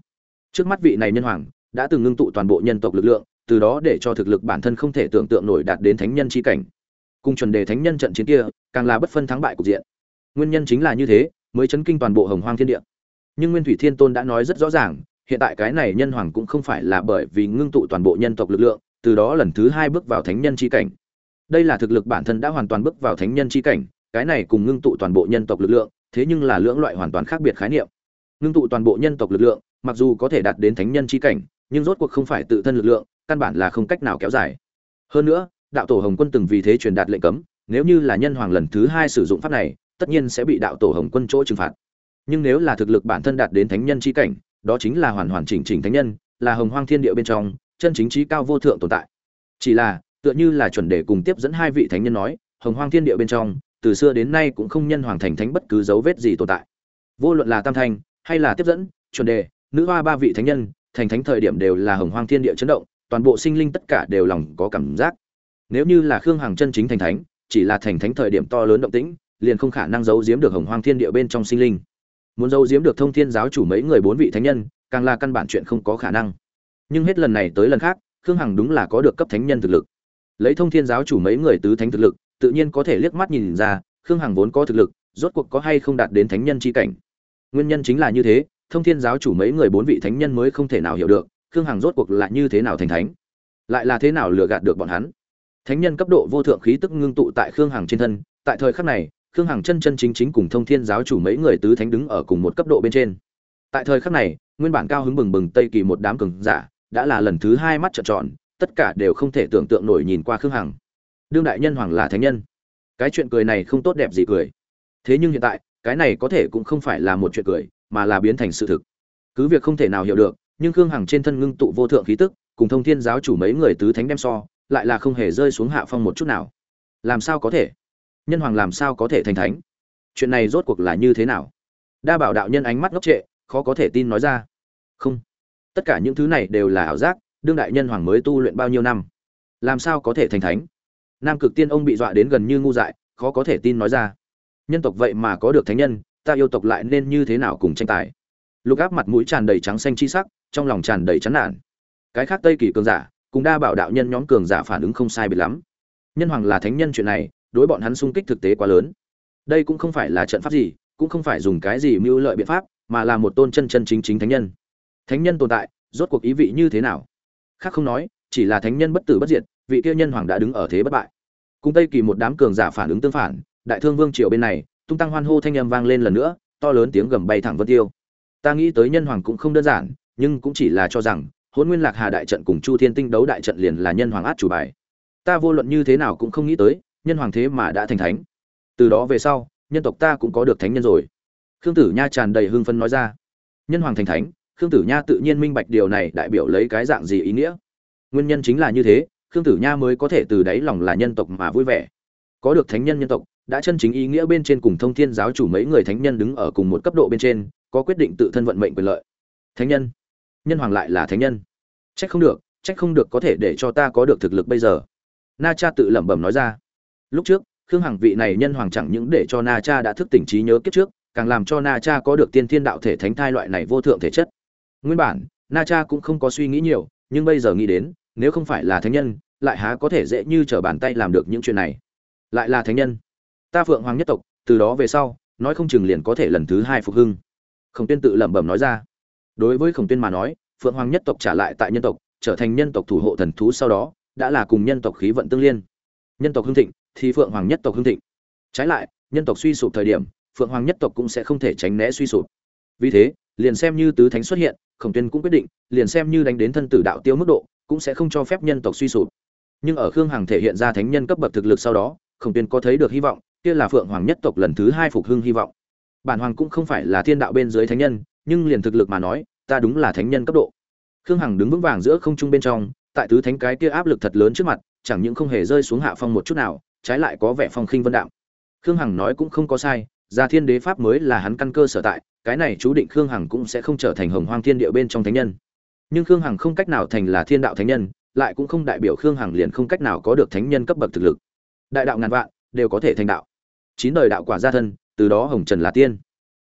Trước mắt vị này nhân hoàng, đã từng ngưng tụ toàn bộ nhân tộc lực lượng, từ đó để cho thực lực bản thân không thể tưởng tượng nổi đạt đến thánh nhân chi cảnh cùng chuẩn đề thánh nhân trận chiến kia, càng là bất phân thắng bại cục diện. Nguyên nhân chính là như thế, mới chấn kinh toàn bộ hồng hoang thiên địa. Nhưng nguyên thủy thiên tôn đã nói rất rõ ràng, hiện tại cái này nhân hoàng cũng không phải là bởi vì ngưng tụ toàn bộ nhân tộc lực lượng, từ đó lần thứ hai bước vào thánh nhân chi cảnh. Đây là thực lực bản thân đã hoàn toàn bước vào thánh nhân chi cảnh, cái này cùng ngưng tụ toàn bộ nhân tộc lực lượng, thế nhưng là lưỡng loại hoàn toàn khác biệt khái niệm. Ngưng tụ toàn bộ nhân tộc lực lượng, mặc dù có thể đạt đến thánh nhân chi cảnh, nhưng rốt cuộc không phải tự thân lực lượng, căn bản là không cách nào kéo dài. Hơn nữa đạo tổ hồng quân từng vì thế truyền đạt lệnh cấm, nếu như là nhân hoàng lần thứ hai sử dụng pháp này, tất nhiên sẽ bị đạo tổ hồng quân chỗ trừng phạt. Nhưng nếu là thực lực bản thân đạt đến thánh nhân chi cảnh, đó chính là hoàn hoàn chỉnh chỉnh thánh nhân, là hồng hoang thiên địa bên trong, chân chính trí cao vô thượng tồn tại. Chỉ là, tựa như là chuẩn đề cùng tiếp dẫn hai vị thánh nhân nói, hồng hoang thiên địa bên trong, từ xưa đến nay cũng không nhân hoàng thành thánh bất cứ dấu vết gì tồn tại. Vô luận là tam thanh, hay là tiếp dẫn, chuẩn đề, nữ hoa ba vị thánh nhân, thành thánh thời điểm đều là hồng hoang thiên địa chấn động, toàn bộ sinh linh tất cả đều lòng có cảm giác nếu như là khương hằng chân chính thành thánh, chỉ là thành thánh thời điểm to lớn động tĩnh, liền không khả năng giấu giếm được hồng hoang thiên địa bên trong sinh linh. Muốn giấu giếm được thông thiên giáo chủ mấy người bốn vị thánh nhân, càng là căn bản chuyện không có khả năng. Nhưng hết lần này tới lần khác, khương hằng đúng là có được cấp thánh nhân thực lực. Lấy thông thiên giáo chủ mấy người tứ thánh thực lực, tự nhiên có thể liếc mắt nhìn ra, khương hằng vốn có thực lực, rốt cuộc có hay không đạt đến thánh nhân c h i cảnh. Nguyên nhân chính là như thế, thông thiên giáo chủ mấy người bốn vị thánh nhân mới không thể nào hiểu được, khương hằng rốt cuộc là như thế nào thành thánh, lại là thế nào lừa gạt được bọn hắn thánh nhân cấp độ vô thượng khí tức ngưng tụ tại khương hằng trên thân. Tại thời khắc này, khương hằng chân chân chính chính cùng thông thiên giáo chủ mấy người tứ thánh đứng ở cùng một cấp độ bên trên. Tại thời khắc này, nguyên bản cao hứng bừng bừng tây kỳ một đám cường giả đã là lần thứ hai mắt trợn tròn, tất cả đều không thể tưởng tượng nổi nhìn qua khương hằng. Đương đại nhân hoàng là thánh nhân. Cái chuyện cười này không tốt đẹp gì cười. Thế nhưng hiện tại, cái này có thể cũng không phải là một chuyện cười, mà là biến thành sự thực. Cứ việc không thể nào hiểu được, nhưng khương hằng trên thân ngưng tụ vô thượng khí tức, cùng thông thiên giáo chủ mấy người tứ thánh đem so lại là không hề rơi xuống hạ phong một chút nào. Làm sao có thể? Nhân hoàng làm sao có thể thành thánh? Chuyện này rốt cuộc là như thế nào? Đa bảo đạo nhân ánh mắt ngốc trệ, khó có thể tin nói ra. Không. Tất cả những thứ này đều là ảo giác, đương đại nhân hoàng mới tu luyện bao nhiêu năm? Làm sao có thể thành thánh? Nam cực tiên ông bị dọa đến gần như ngu dại, khó có thể tin nói ra. Nhân tộc vậy mà có được thánh nhân, ta yêu tộc lại nên như thế nào cùng tranh tài? Lục áp mặt mũi tràn đầy trắng xanh chi sắc, trong lòng tràn đầy chán nản. Cái khác tây kỳ cường giả cùng đa bảo đạo nhân nhóm cường giả phản ứng không sai biệt lắm. Nhân hoàng là thánh nhân chuyện này, đối bọn hắn sung kích thực tế quá lớn. Đây cũng không phải là trận pháp gì, cũng không phải dùng cái gì mưu lợi biện pháp, mà là một tôn chân chân chính chính thánh nhân. Thánh nhân tồn tại, rốt cuộc ý vị như thế nào? Khác không nói, chỉ là thánh nhân bất tử bất diệt, vị kia nhân hoàng đã đứng ở thế bất bại. Cùng tây kỳ một đám cường giả phản ứng tương phản, đại thương vương triều bên này, tung tăng hoan hô thanh âm vang lên lần nữa, to lớn tiếng gầm bay thẳng vân tiêu. Ta nghĩ tới nhân hoàng cũng không đơn giản, nhưng cũng chỉ là cho rằng hôn nguyên lạc hà đại trận cùng chu thiên tinh đấu đại trận liền là nhân hoàng át chủ bài. Ta vô luận như thế nào cũng không nghĩ tới, nhân hoàng thế mà đã thành thánh. Từ đó về sau, nhân tộc ta cũng có được thánh nhân rồi. Khương tử nha tràn đầy hưng phân nói ra. Nhân hoàng thành thánh, khương tử nha tự nhiên minh bạch điều này, đại biểu lấy cái dạng gì ý nghĩa? Nguyên nhân chính là như thế, khương tử nha mới có thể từ đáy lòng là nhân tộc mà vui vẻ. Có được thánh nhân nhân tộc, đã chân chính ý nghĩa bên trên cùng thông thiên giáo chủ mấy người thánh nhân đứng ở cùng một cấp độ bên trên, có quyết định tự thân vận mệnh quyền lợi. Thánh nhân nhân hoàng lại là thánh nhân. Trách không được, trách không được có thể để cho ta có được thực lực bây giờ. Na cha tự lẩm bẩm nói ra. Lúc trước, khương hằng vị này nhân hoàng chẳng những để cho na cha đã thức tỉnh trí nhớ kiếp trước, càng làm cho na cha có được tiên thiên đạo thể thánh thai loại này vô thượng thể chất. Nguyên bản, na cha cũng không có suy nghĩ nhiều, nhưng bây giờ nghĩ đến, nếu không phải là thánh nhân, lại há có thể dễ như trở bàn tay làm được những chuyện này. Lại là thánh nhân. Ta phượng hoàng nhất tộc, từ đó về sau, nói không chừng liền có thể lần thứ hai phục hưng. Khổng tuyên tự lẩm bẩm nói ra đối với khổng tuyên mà nói, phượng hoàng nhất tộc trả lại tại nhân tộc, trở thành nhân tộc thủ hộ thần thú sau đó, đã là cùng nhân tộc khí vận tương liên. Nhân tộc hưng thịnh, thì phượng hoàng nhất tộc hưng thịnh. Trái lại, nhân tộc suy sụp thời điểm, phượng hoàng nhất tộc cũng sẽ không thể tránh né suy sụp. Vì thế, liền xem như tứ thánh xuất hiện, khổng tuyên cũng quyết định, liền xem như đánh đến thân tử đạo tiêu mức độ, cũng sẽ không cho phép nhân tộc suy sụp. Nhưng ở khương hằng thể hiện ra thánh nhân cấp bậc thực lực sau đó, khổng tuyên có thấy được hy vọng, kia là phượng hoàng nhất tộc lần thứ hai phục hưng hy vọng. Bản hoàng cũng không phải là thiên đạo bên dưới thánh nhân nhưng liền thực lực mà nói, ta đúng là thánh nhân cấp độ. Khương hằng đứng vững vàng giữa không trung bên trong, tại tứ thánh cái kia áp lực thật lớn trước mặt, chẳng những không hề rơi xuống hạ phong một chút nào, trái lại có vẻ phong khinh vân đạm. khương hằng nói cũng không có sai, gia thiên đế pháp mới là hắn căn cơ sở tại, cái này chú định khương hằng cũng sẽ không trở thành hồng hoang thiên địa bên trong thánh nhân. Nhưng khương hằng không cách nào thành là thiên đạo thánh nhân, lại cũng không đại biểu khương hằng liền không cách nào có được thánh nhân cấp bậc thực lực. Đại đạo ngàn vạn, đều có thể thành đạo. Chín đời đạo quả gia thân, từ đó hồng trần là tiên.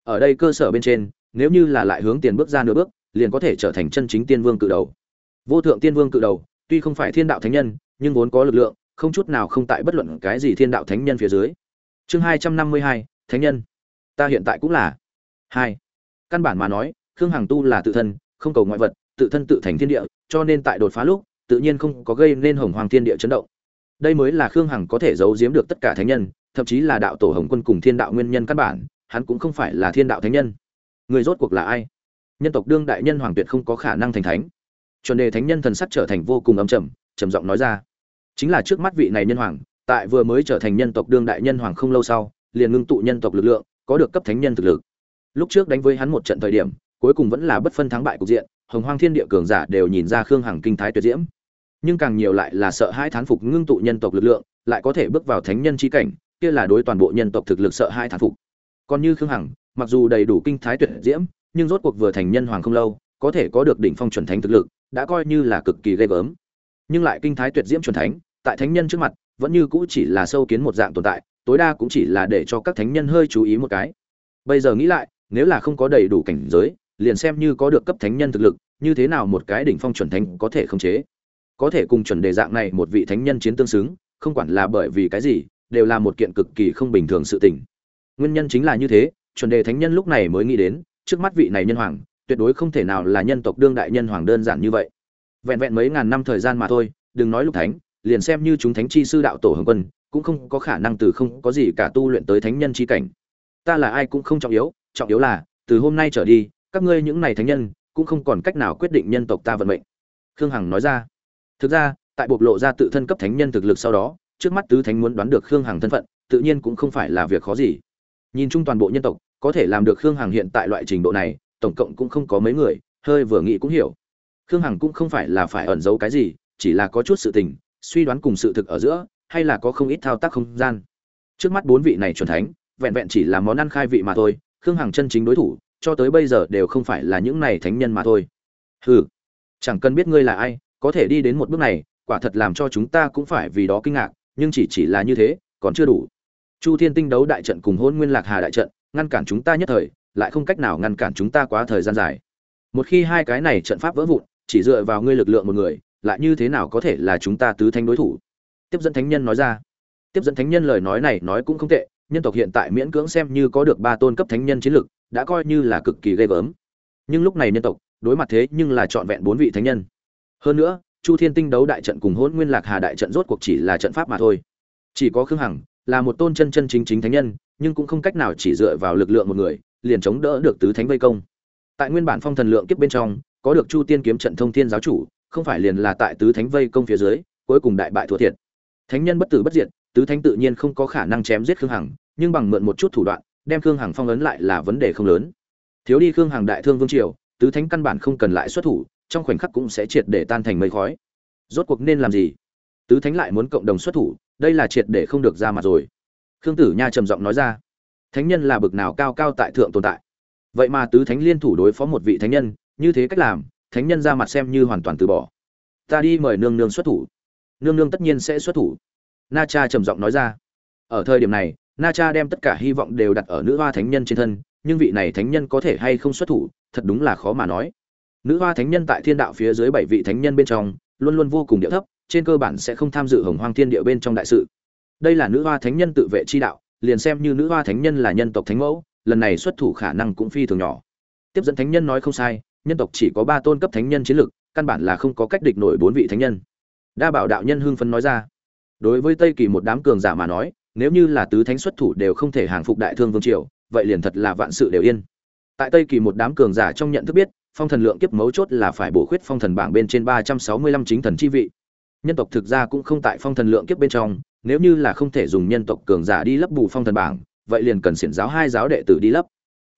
Ở đây cơ sở bên trên nếu như là lại hướng tiền bước ra nửa bước, liền có thể trở thành chân chính tiên vương cự đầu. Vô thượng tiên vương cự đầu, tuy không phải thiên đạo thánh nhân, nhưng vốn có lực lượng, không chút nào không tại bất luận cái gì thiên đạo thánh nhân phía dưới. Chương hai trăm năm mươi hai, thánh nhân. Ta hiện tại cũng là. Hai. Căn bản mà nói, khương hằng tu là tự thân, không cầu ngoại vật, tự thân tự thành thiên địa, cho nên tại đột phá lúc, tự nhiên không có gây nên hồng hoàng thiên địa chấn động. Đây mới là khương hằng có thể giấu giếm được tất cả thánh nhân, thậm chí là đạo tổ hồng quân cùng thiên đạo nguyên nhân căn bản, hắn cũng không phải là thiên đạo thánh nhân người rốt cuộc là ai? Nhân tộc đương đại nhân hoàng tuyệt không có khả năng thành thánh. Chuẩn đề thánh nhân thần sắc trở thành vô cùng âm trầm trầm giọng nói ra. Chính là trước mắt vị này nhân hoàng, tại vừa mới trở thành nhân tộc đương đại nhân hoàng không lâu sau, liền ngưng tụ nhân tộc lực lượng, có được cấp thánh nhân thực lực. Lúc trước đánh với hắn một trận thời điểm, cuối cùng vẫn là bất phân thắng bại cục diện, hồng hoang thiên địa cường giả đều nhìn ra khương hằng kinh thái tuyệt diễm. Nhưng càng nhiều lại là sợ hai thán phục ngưng tụ nhân tộc lực lượng, lại có thể bước vào thánh nhân chi cảnh, kia là đối toàn bộ nhân tộc thực lực sợ hai thán phục. Còn như khương hằng mặc dù đầy đủ kinh thái tuyệt diễm, nhưng rốt cuộc vừa thành nhân hoàng không lâu, có thể có được đỉnh phong chuẩn thánh thực lực, đã coi như là cực kỳ ghê gớm. Nhưng lại kinh thái tuyệt diễm chuẩn thánh, tại thánh nhân trước mặt, vẫn như cũ chỉ là sâu kiến một dạng tồn tại, tối đa cũng chỉ là để cho các thánh nhân hơi chú ý một cái. Bây giờ nghĩ lại, nếu là không có đầy đủ cảnh giới, liền xem như có được cấp thánh nhân thực lực, như thế nào một cái đỉnh phong chuẩn thánh có thể khống chế? Có thể cùng chuẩn đề dạng này một vị thánh nhân chiến tương xứng, không quản là bởi vì cái gì, đều là một kiện cực kỳ không bình thường sự tình. Nguyên nhân chính là như thế chuẩn đề thánh nhân lúc này mới nghĩ đến, trước mắt vị này nhân hoàng, tuyệt đối không thể nào là nhân tộc đương đại nhân hoàng đơn giản như vậy. Vẹn vẹn mấy ngàn năm thời gian mà thôi, đừng nói lục thánh, liền xem như chúng thánh chi sư đạo tổ hồng quân, cũng không có khả năng từ không có gì cả tu luyện tới thánh nhân chi cảnh. Ta là ai cũng không trọng yếu trọng yếu là, từ hôm nay trở đi, các ngươi những này thánh nhân, cũng không còn cách nào quyết định nhân tộc ta vận mệnh. Khương hằng nói ra. Thực ra, tại bộc lộ ra tự thân cấp thánh nhân thực lực sau đó, trước mắt tứ thánh muốn đoán được khương hằng thân phận, tự nhiên cũng không phải là việc khó gì nhìn chung toàn bộ nhân tộc, có thể làm được khương hằng hiện tại loại trình độ này, tổng cộng cũng không có mấy người, hơi vừa nghĩ cũng hiểu. Khương hằng cũng không phải là phải ẩn giấu cái gì, chỉ là có chút sự tình, suy đoán cùng sự thực ở giữa, hay là có không ít thao tác không gian. Trước mắt bốn vị này chuẩn thánh, vẹn vẹn chỉ là món ăn khai vị mà thôi, khương hằng chân chính đối thủ, cho tới bây giờ đều không phải là những này thánh nhân mà thôi. Hừ, chẳng cần biết ngươi là ai, có thể đi đến một bước này, quả thật làm cho chúng ta cũng phải vì đó kinh ngạc, nhưng chỉ chỉ là như thế, còn chưa đủ chu thiên tinh đấu đại trận cùng hôn nguyên lạc hà đại trận, ngăn cản chúng ta nhất thời, lại không cách nào ngăn cản chúng ta quá thời gian dài. Một khi hai cái này trận pháp vỡ vụn, chỉ dựa vào ngươi lực lượng một người, lại như thế nào có thể là chúng ta tứ thanh đối thủ? Tiếp dẫn thánh nhân nói ra. Tiếp dẫn thánh nhân lời nói này nói cũng không tệ, nhân tộc hiện tại miễn cưỡng xem như có được ba tôn cấp thánh nhân chiến lực, đã coi như là cực kỳ ghê gớm. Nhưng lúc này nhân tộc, đối mặt thế nhưng là trọn vẹn bốn vị thánh nhân. Hơn nữa, chu thiên tinh đấu đại trận cùng Hôn nguyên lạc hà đại trận rốt cuộc chỉ là trận pháp mà thôi. Chỉ có khương hằng là một tôn chân chân chính chính thánh nhân, nhưng cũng không cách nào chỉ dựa vào lực lượng một người, liền chống đỡ được tứ thánh vây công. Tại nguyên bản phong thần lượng kiếp bên trong, có được chu tiên kiếm trận thông thiên giáo chủ, không phải liền là tại tứ thánh vây công phía dưới, cuối cùng đại bại thua thiệt. Thánh nhân bất tử bất diệt, tứ thánh tự nhiên không có khả năng chém giết khương hằng, nhưng bằng mượn một chút thủ đoạn, đem khương hằng phong ấn lại là vấn đề không lớn. Thiếu đi khương hằng đại thương vương triều, tứ thánh căn bản không cần lại xuất thủ, trong khoảnh khắc cũng sẽ triệt để tan thành mây khói. Rốt cuộc nên làm gì? Tứ thánh lại muốn cộng đồng xuất thủ đây là triệt để không được ra mặt rồi. Khương tử nha trầm giọng nói ra, thánh nhân là bực nào cao cao tại thượng tồn tại. Vậy mà tứ thánh liên thủ đối phó một vị thánh nhân, như thế cách làm, thánh nhân ra mặt xem như hoàn toàn từ bỏ. Ta đi mời nương nương xuất thủ. Nương nương tất nhiên sẽ xuất thủ. Na cha trầm giọng nói ra, ở thời điểm này, na cha đem tất cả hy vọng đều đặt ở nữ hoa thánh nhân trên thân, nhưng vị này thánh nhân có thể hay không xuất thủ, thật đúng là khó mà nói. Nữ hoa thánh nhân tại thiên đạo phía dưới bảy vị thánh nhân bên trong, luôn luôn vô cùng địa thấp trên cơ bản sẽ không tham dự hồng hoang thiên địa bên trong đại sự. Đây là nữ hoa thánh nhân tự vệ chi đạo, liền xem như nữ hoa thánh nhân là nhân tộc thánh mẫu, lần này xuất thủ khả năng cũng phi thường nhỏ. Tiếp dẫn thánh nhân nói không sai, nhân tộc chỉ có ba tôn cấp thánh nhân chiến lực, căn bản là không có cách địch nổi bốn vị thánh nhân. Đa bảo đạo nhân hưng phấn nói ra. Đối với tây kỳ một đám cường giả mà nói, nếu như là tứ thánh xuất thủ đều không thể hàng phục đại thương vương triều, vậy liền thật là vạn sự đều yên. Tại tây kỳ một đám cường giả trong nhận thức biết, phong thần lượng kiếp mấu chốt là phải bổ khuyết phong thần bảng bên trên ba trăm sáu mươi lăm chính thần chi vị nhân tộc thực ra cũng không tại phong thần lượng kiếp bên trong, nếu như là không thể dùng nhân tộc cường giả đi lấp bù phong thần bảng, vậy liền cần xiển giáo hai giáo đệ tử đi lấp.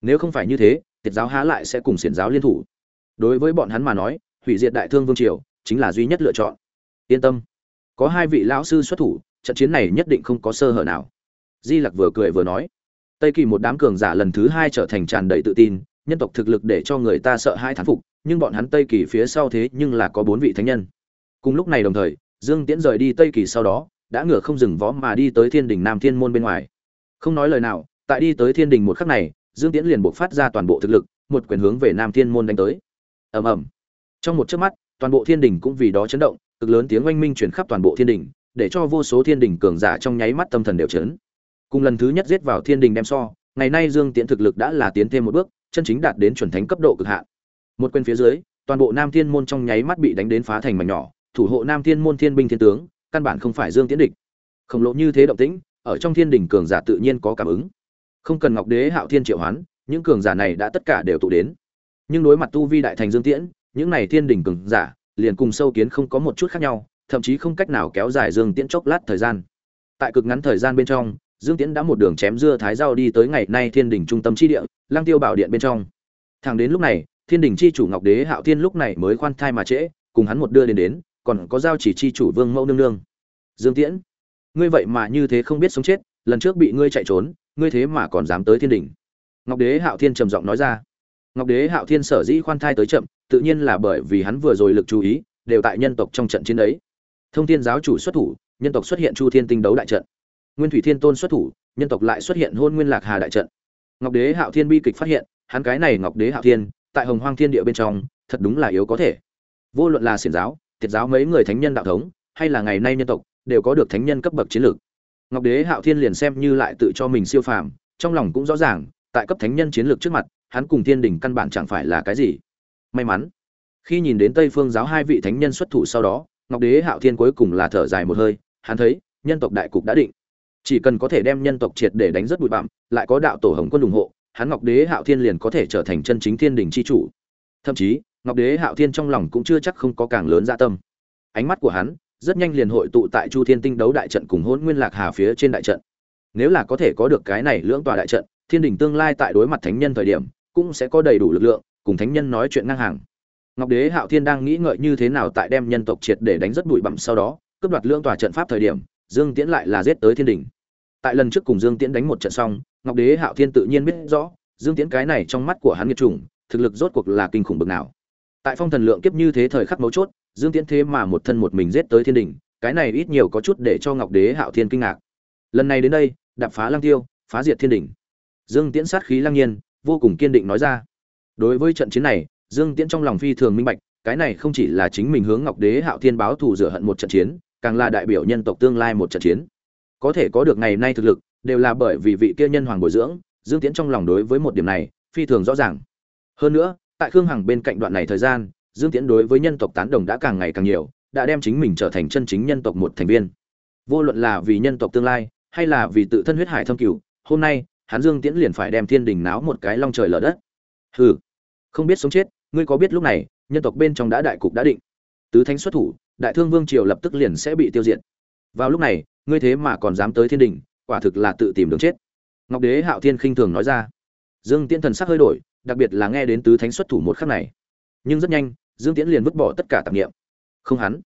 Nếu không phải như thế, tiệt giáo há lại sẽ cùng xiển giáo liên thủ. Đối với bọn hắn mà nói, hủy diệt đại thương vương triều chính là duy nhất lựa chọn. Yên tâm, có hai vị lão sư xuất thủ, trận chiến này nhất định không có sơ hở nào. Di lặc vừa cười vừa nói, tây kỳ một đám cường giả lần thứ hai trở thành tràn đầy tự tin, nhân tộc thực lực để cho người ta sợ hai thán phục, nhưng bọn hắn tây kỳ phía sau thế nhưng là có bốn vị thánh nhân cùng lúc này đồng thời, dương tiễn rời đi tây kỳ sau đó, đã ngửa không dừng vó mà đi tới thiên đình nam thiên môn bên ngoài. Không nói lời nào, tại đi tới thiên đình một khắc này, dương tiễn liền buộc phát ra toàn bộ thực lực, một quyền hướng về nam thiên môn đánh tới. Ầm ầm. Trong một chớp mắt, toàn bộ thiên đình cũng vì đó chấn động, cực lớn tiếng oanh minh chuyển khắp toàn bộ thiên đình, để cho vô số thiên đình cường giả trong nháy mắt tâm thần đều chấn. Cùng lần thứ nhất giết vào thiên đình đem so, ngày nay dương tiễn thực lực đã là tiến thêm một bước, chân chính đạt đến chuẩn thánh cấp độ cực hạn. Một quyền phía dưới, toàn bộ nam thiên môn trong nháy mắt bị đánh đến phá thành mảnh nhỏ thủ hộ nam thiên môn thiên binh thiên tướng, căn bản không phải dương tiễn địch. Khổng lồ như thế động tĩnh, ở trong thiên đình cường giả tự nhiên có cảm ứng. Không cần ngọc đế, hạo thiên, triệu hoán, những cường giả này đã tất cả đều tụ đến. Nhưng đối mặt tu vi đại thành dương tiễn, những này thiên đình cường giả liền cùng sâu kiến không có một chút khác nhau, thậm chí không cách nào kéo dài dương tiễn chốc lát thời gian. Tại cực ngắn thời gian bên trong, dương tiễn đã một đường chém dưa thái rau đi tới ngày nay thiên đình trung tâm chi địa lang tiêu bảo điện bên trong. Thẳng đến lúc này, thiên đình chi chủ ngọc đế, hạo thiên lúc này mới khoan thai mà trễ, cùng hắn một đưa đến đến còn có giao chỉ chi chủ vương mẫu nương nương. Dương tiễn, ngươi vậy mà như thế không biết sống chết, lần trước bị ngươi chạy trốn, ngươi thế mà còn dám tới thiên đình ngọc đế hạo thiên trầm giọng nói ra. Ngọc đế hạo thiên sở dĩ khoan thai tới chậm, tự nhiên là bởi vì hắn vừa rồi lực chú ý, đều tại nhân tộc trong trận chiến đấy thông thiên giáo chủ xuất thủ, nhân tộc xuất hiện chu thiên tinh đấu đại trận. Nguyên thủy thiên tôn xuất thủ, nhân tộc lại xuất hiện hôn nguyên lạc hà đại trận. Ngọc đế hạo thiên bi kịch phát hiện, hắn cái này ngọc đế hạo thiên, tại hồng hoang thiên địa bên trong, thật đúng là yếu có thể. Vô luận là xiển giáo tiệt giáo mấy người thánh nhân đạo thống, hay là ngày nay nhân tộc, đều có được thánh nhân cấp bậc chiến lược. Ngọc đế hạo thiên liền xem như lại tự cho mình siêu phàm, trong lòng cũng rõ ràng, tại cấp thánh nhân chiến lược trước mặt, hắn cùng thiên đình căn bản chẳng phải là cái gì. May mắn, khi nhìn đến tây phương giáo hai vị thánh nhân xuất thủ sau đó, ngọc đế hạo thiên cuối cùng là thở dài một hơi, hắn thấy, nhân tộc đại cục đã định. Chỉ cần có thể đem nhân tộc triệt để đánh rất bụi bặm, lại có đạo tổ hồng quân ủng hộ, hắn ngọc đế hạo thiên liền có thể trở thành chân chính thiên đình c h i chủ. Thậm chí ngọc đế hạo thiên trong lòng cũng chưa chắc không có càng lớn dạ tâm. Ánh mắt của hắn rất nhanh liền hội tụ tại chu thiên tinh đấu đại trận cùng hôn nguyên lạc hà phía trên đại trận. Nếu là có thể có được cái này lưỡng tòa đại trận thiên đình tương lai tại đối mặt thánh nhân thời điểm cũng sẽ có đầy đủ lực lượng cùng thánh nhân nói chuyện ngang hàng. Ngọc đế hạo thiên đang nghĩ ngợi như thế nào tại đem nhân tộc triệt để đánh rất bụi bặm sau đó cướp đoạt lưỡng tòa trận pháp thời điểm dương tiễn lại là giết tới thiên đình tại lần trước cùng dương tiễn đánh một trận xong ngọc đế hạo thiên tự nhiên biết rõ dương tiễn cái này trong mắt của hắn nghiệt trùng, thực lực rốt cuộc là kinh khủng bực nào tại phong thần lượng kiếp như thế thời khắc mấu chốt, dương tiễn thế mà một thân một mình giết tới thiên đình cái này ít nhiều có chút để cho ngọc đế hạo thiên kinh ngạc. Lần này đến đây, đạp phá lang tiêu, phá diệt thiên đình dương tiễn sát khí lăng nhiên, vô cùng kiên định nói ra. Đối với trận chiến này, dương tiễn trong lòng phi thường minh bạch, cái này không chỉ là chính mình hướng ngọc đế hạo thiên báo thù rửa hận một trận chiến, càng là đại biểu nhân tộc tương lai một trận chiến. Có thể có được ngày nay thực lực, đều là bởi vì vị kia nhân hoàng bồi dưỡng, dương tiễn trong lòng đối với một điểm này, phi thường rõ ràng. Hơn nữa tại khương hằng bên cạnh đoạn này thời gian, dương tiễn đối với nhân tộc tán đồng đã càng ngày càng nhiều, đã đem chính mình trở thành chân chính nhân tộc một thành viên. Vô luận là vì nhân tộc tương lai, hay là vì tự thân huyết hải thâm cửu, hôm nay, hắn dương tiễn liền phải đem thiên đình náo một cái long trời lở đất. Hừ, không biết sống chết, ngươi có biết lúc này, nhân tộc bên trong đã đại cục đã định. Tứ thánh xuất thủ, đại thương vương triều lập tức liền sẽ bị tiêu diệt. Vào lúc này, ngươi thế mà còn dám tới thiên đình, quả thực là tự tìm đường chết. Ngọc đế hạo thiên khinh thường nói ra. Dương tiễn thần sắc hơi đổi đặc biệt là nghe đến tứ thánh xuất thủ một khắc này. Nhưng rất nhanh, dương tiễn liền vứt bỏ tất cả tạp nghiệm không hắn.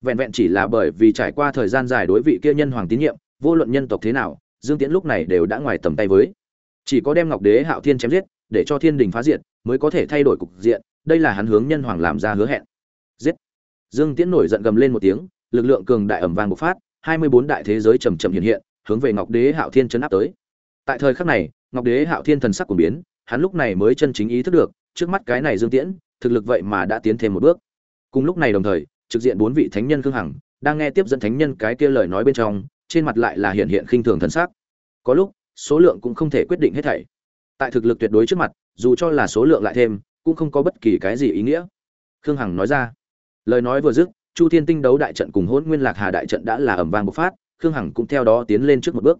Vẹn vẹn chỉ là bởi vì trải qua thời gian dài đối vị kia nhân hoàng tín nhiệm, vô luận nhân tộc thế nào, dương tiễn lúc này đều đã ngoài tầm tay với. Chỉ có đem ngọc đế hạo thiên chém giết, để cho thiên đình phá diệt, mới có thể thay đổi cục diện, đây là hắn hướng nhân hoàng làm ra hứa hẹn. Giết. Dương tiễn nổi giận gầm lên một tiếng, lực lượng cường đại ẩm vàng bộc phát, hai mươi bốn đại thế giới trầm chậm hiện hiện, hướng về ngọc đế hạo thiên chấn áp tới. Tại thời khắc này, ngọc đế hạo thiên thần sắc của biến hắn lúc này mới chân chính ý thức được, trước mắt cái này dương tiễn, thực lực vậy mà đã tiến thêm một bước. Cùng lúc này đồng thời, trực diện bốn vị thánh nhân khương hằng, đang nghe tiếp dẫn thánh nhân cái kia lời nói bên trong, trên mặt lại là hiện hiện khinh thường thần sắc. Có lúc, số lượng cũng không thể quyết định hết thảy. Tại thực lực tuyệt đối trước mặt, dù cho là số lượng lại thêm, cũng không có bất kỳ cái gì ý nghĩa. Khương hằng nói ra. Lời nói vừa dứt, chu thiên tinh đấu đại trận cùng hỗn nguyên lạc hà đại trận đã là ầm vang bộc phát, khương hằng cũng theo đó tiến lên trước một bước.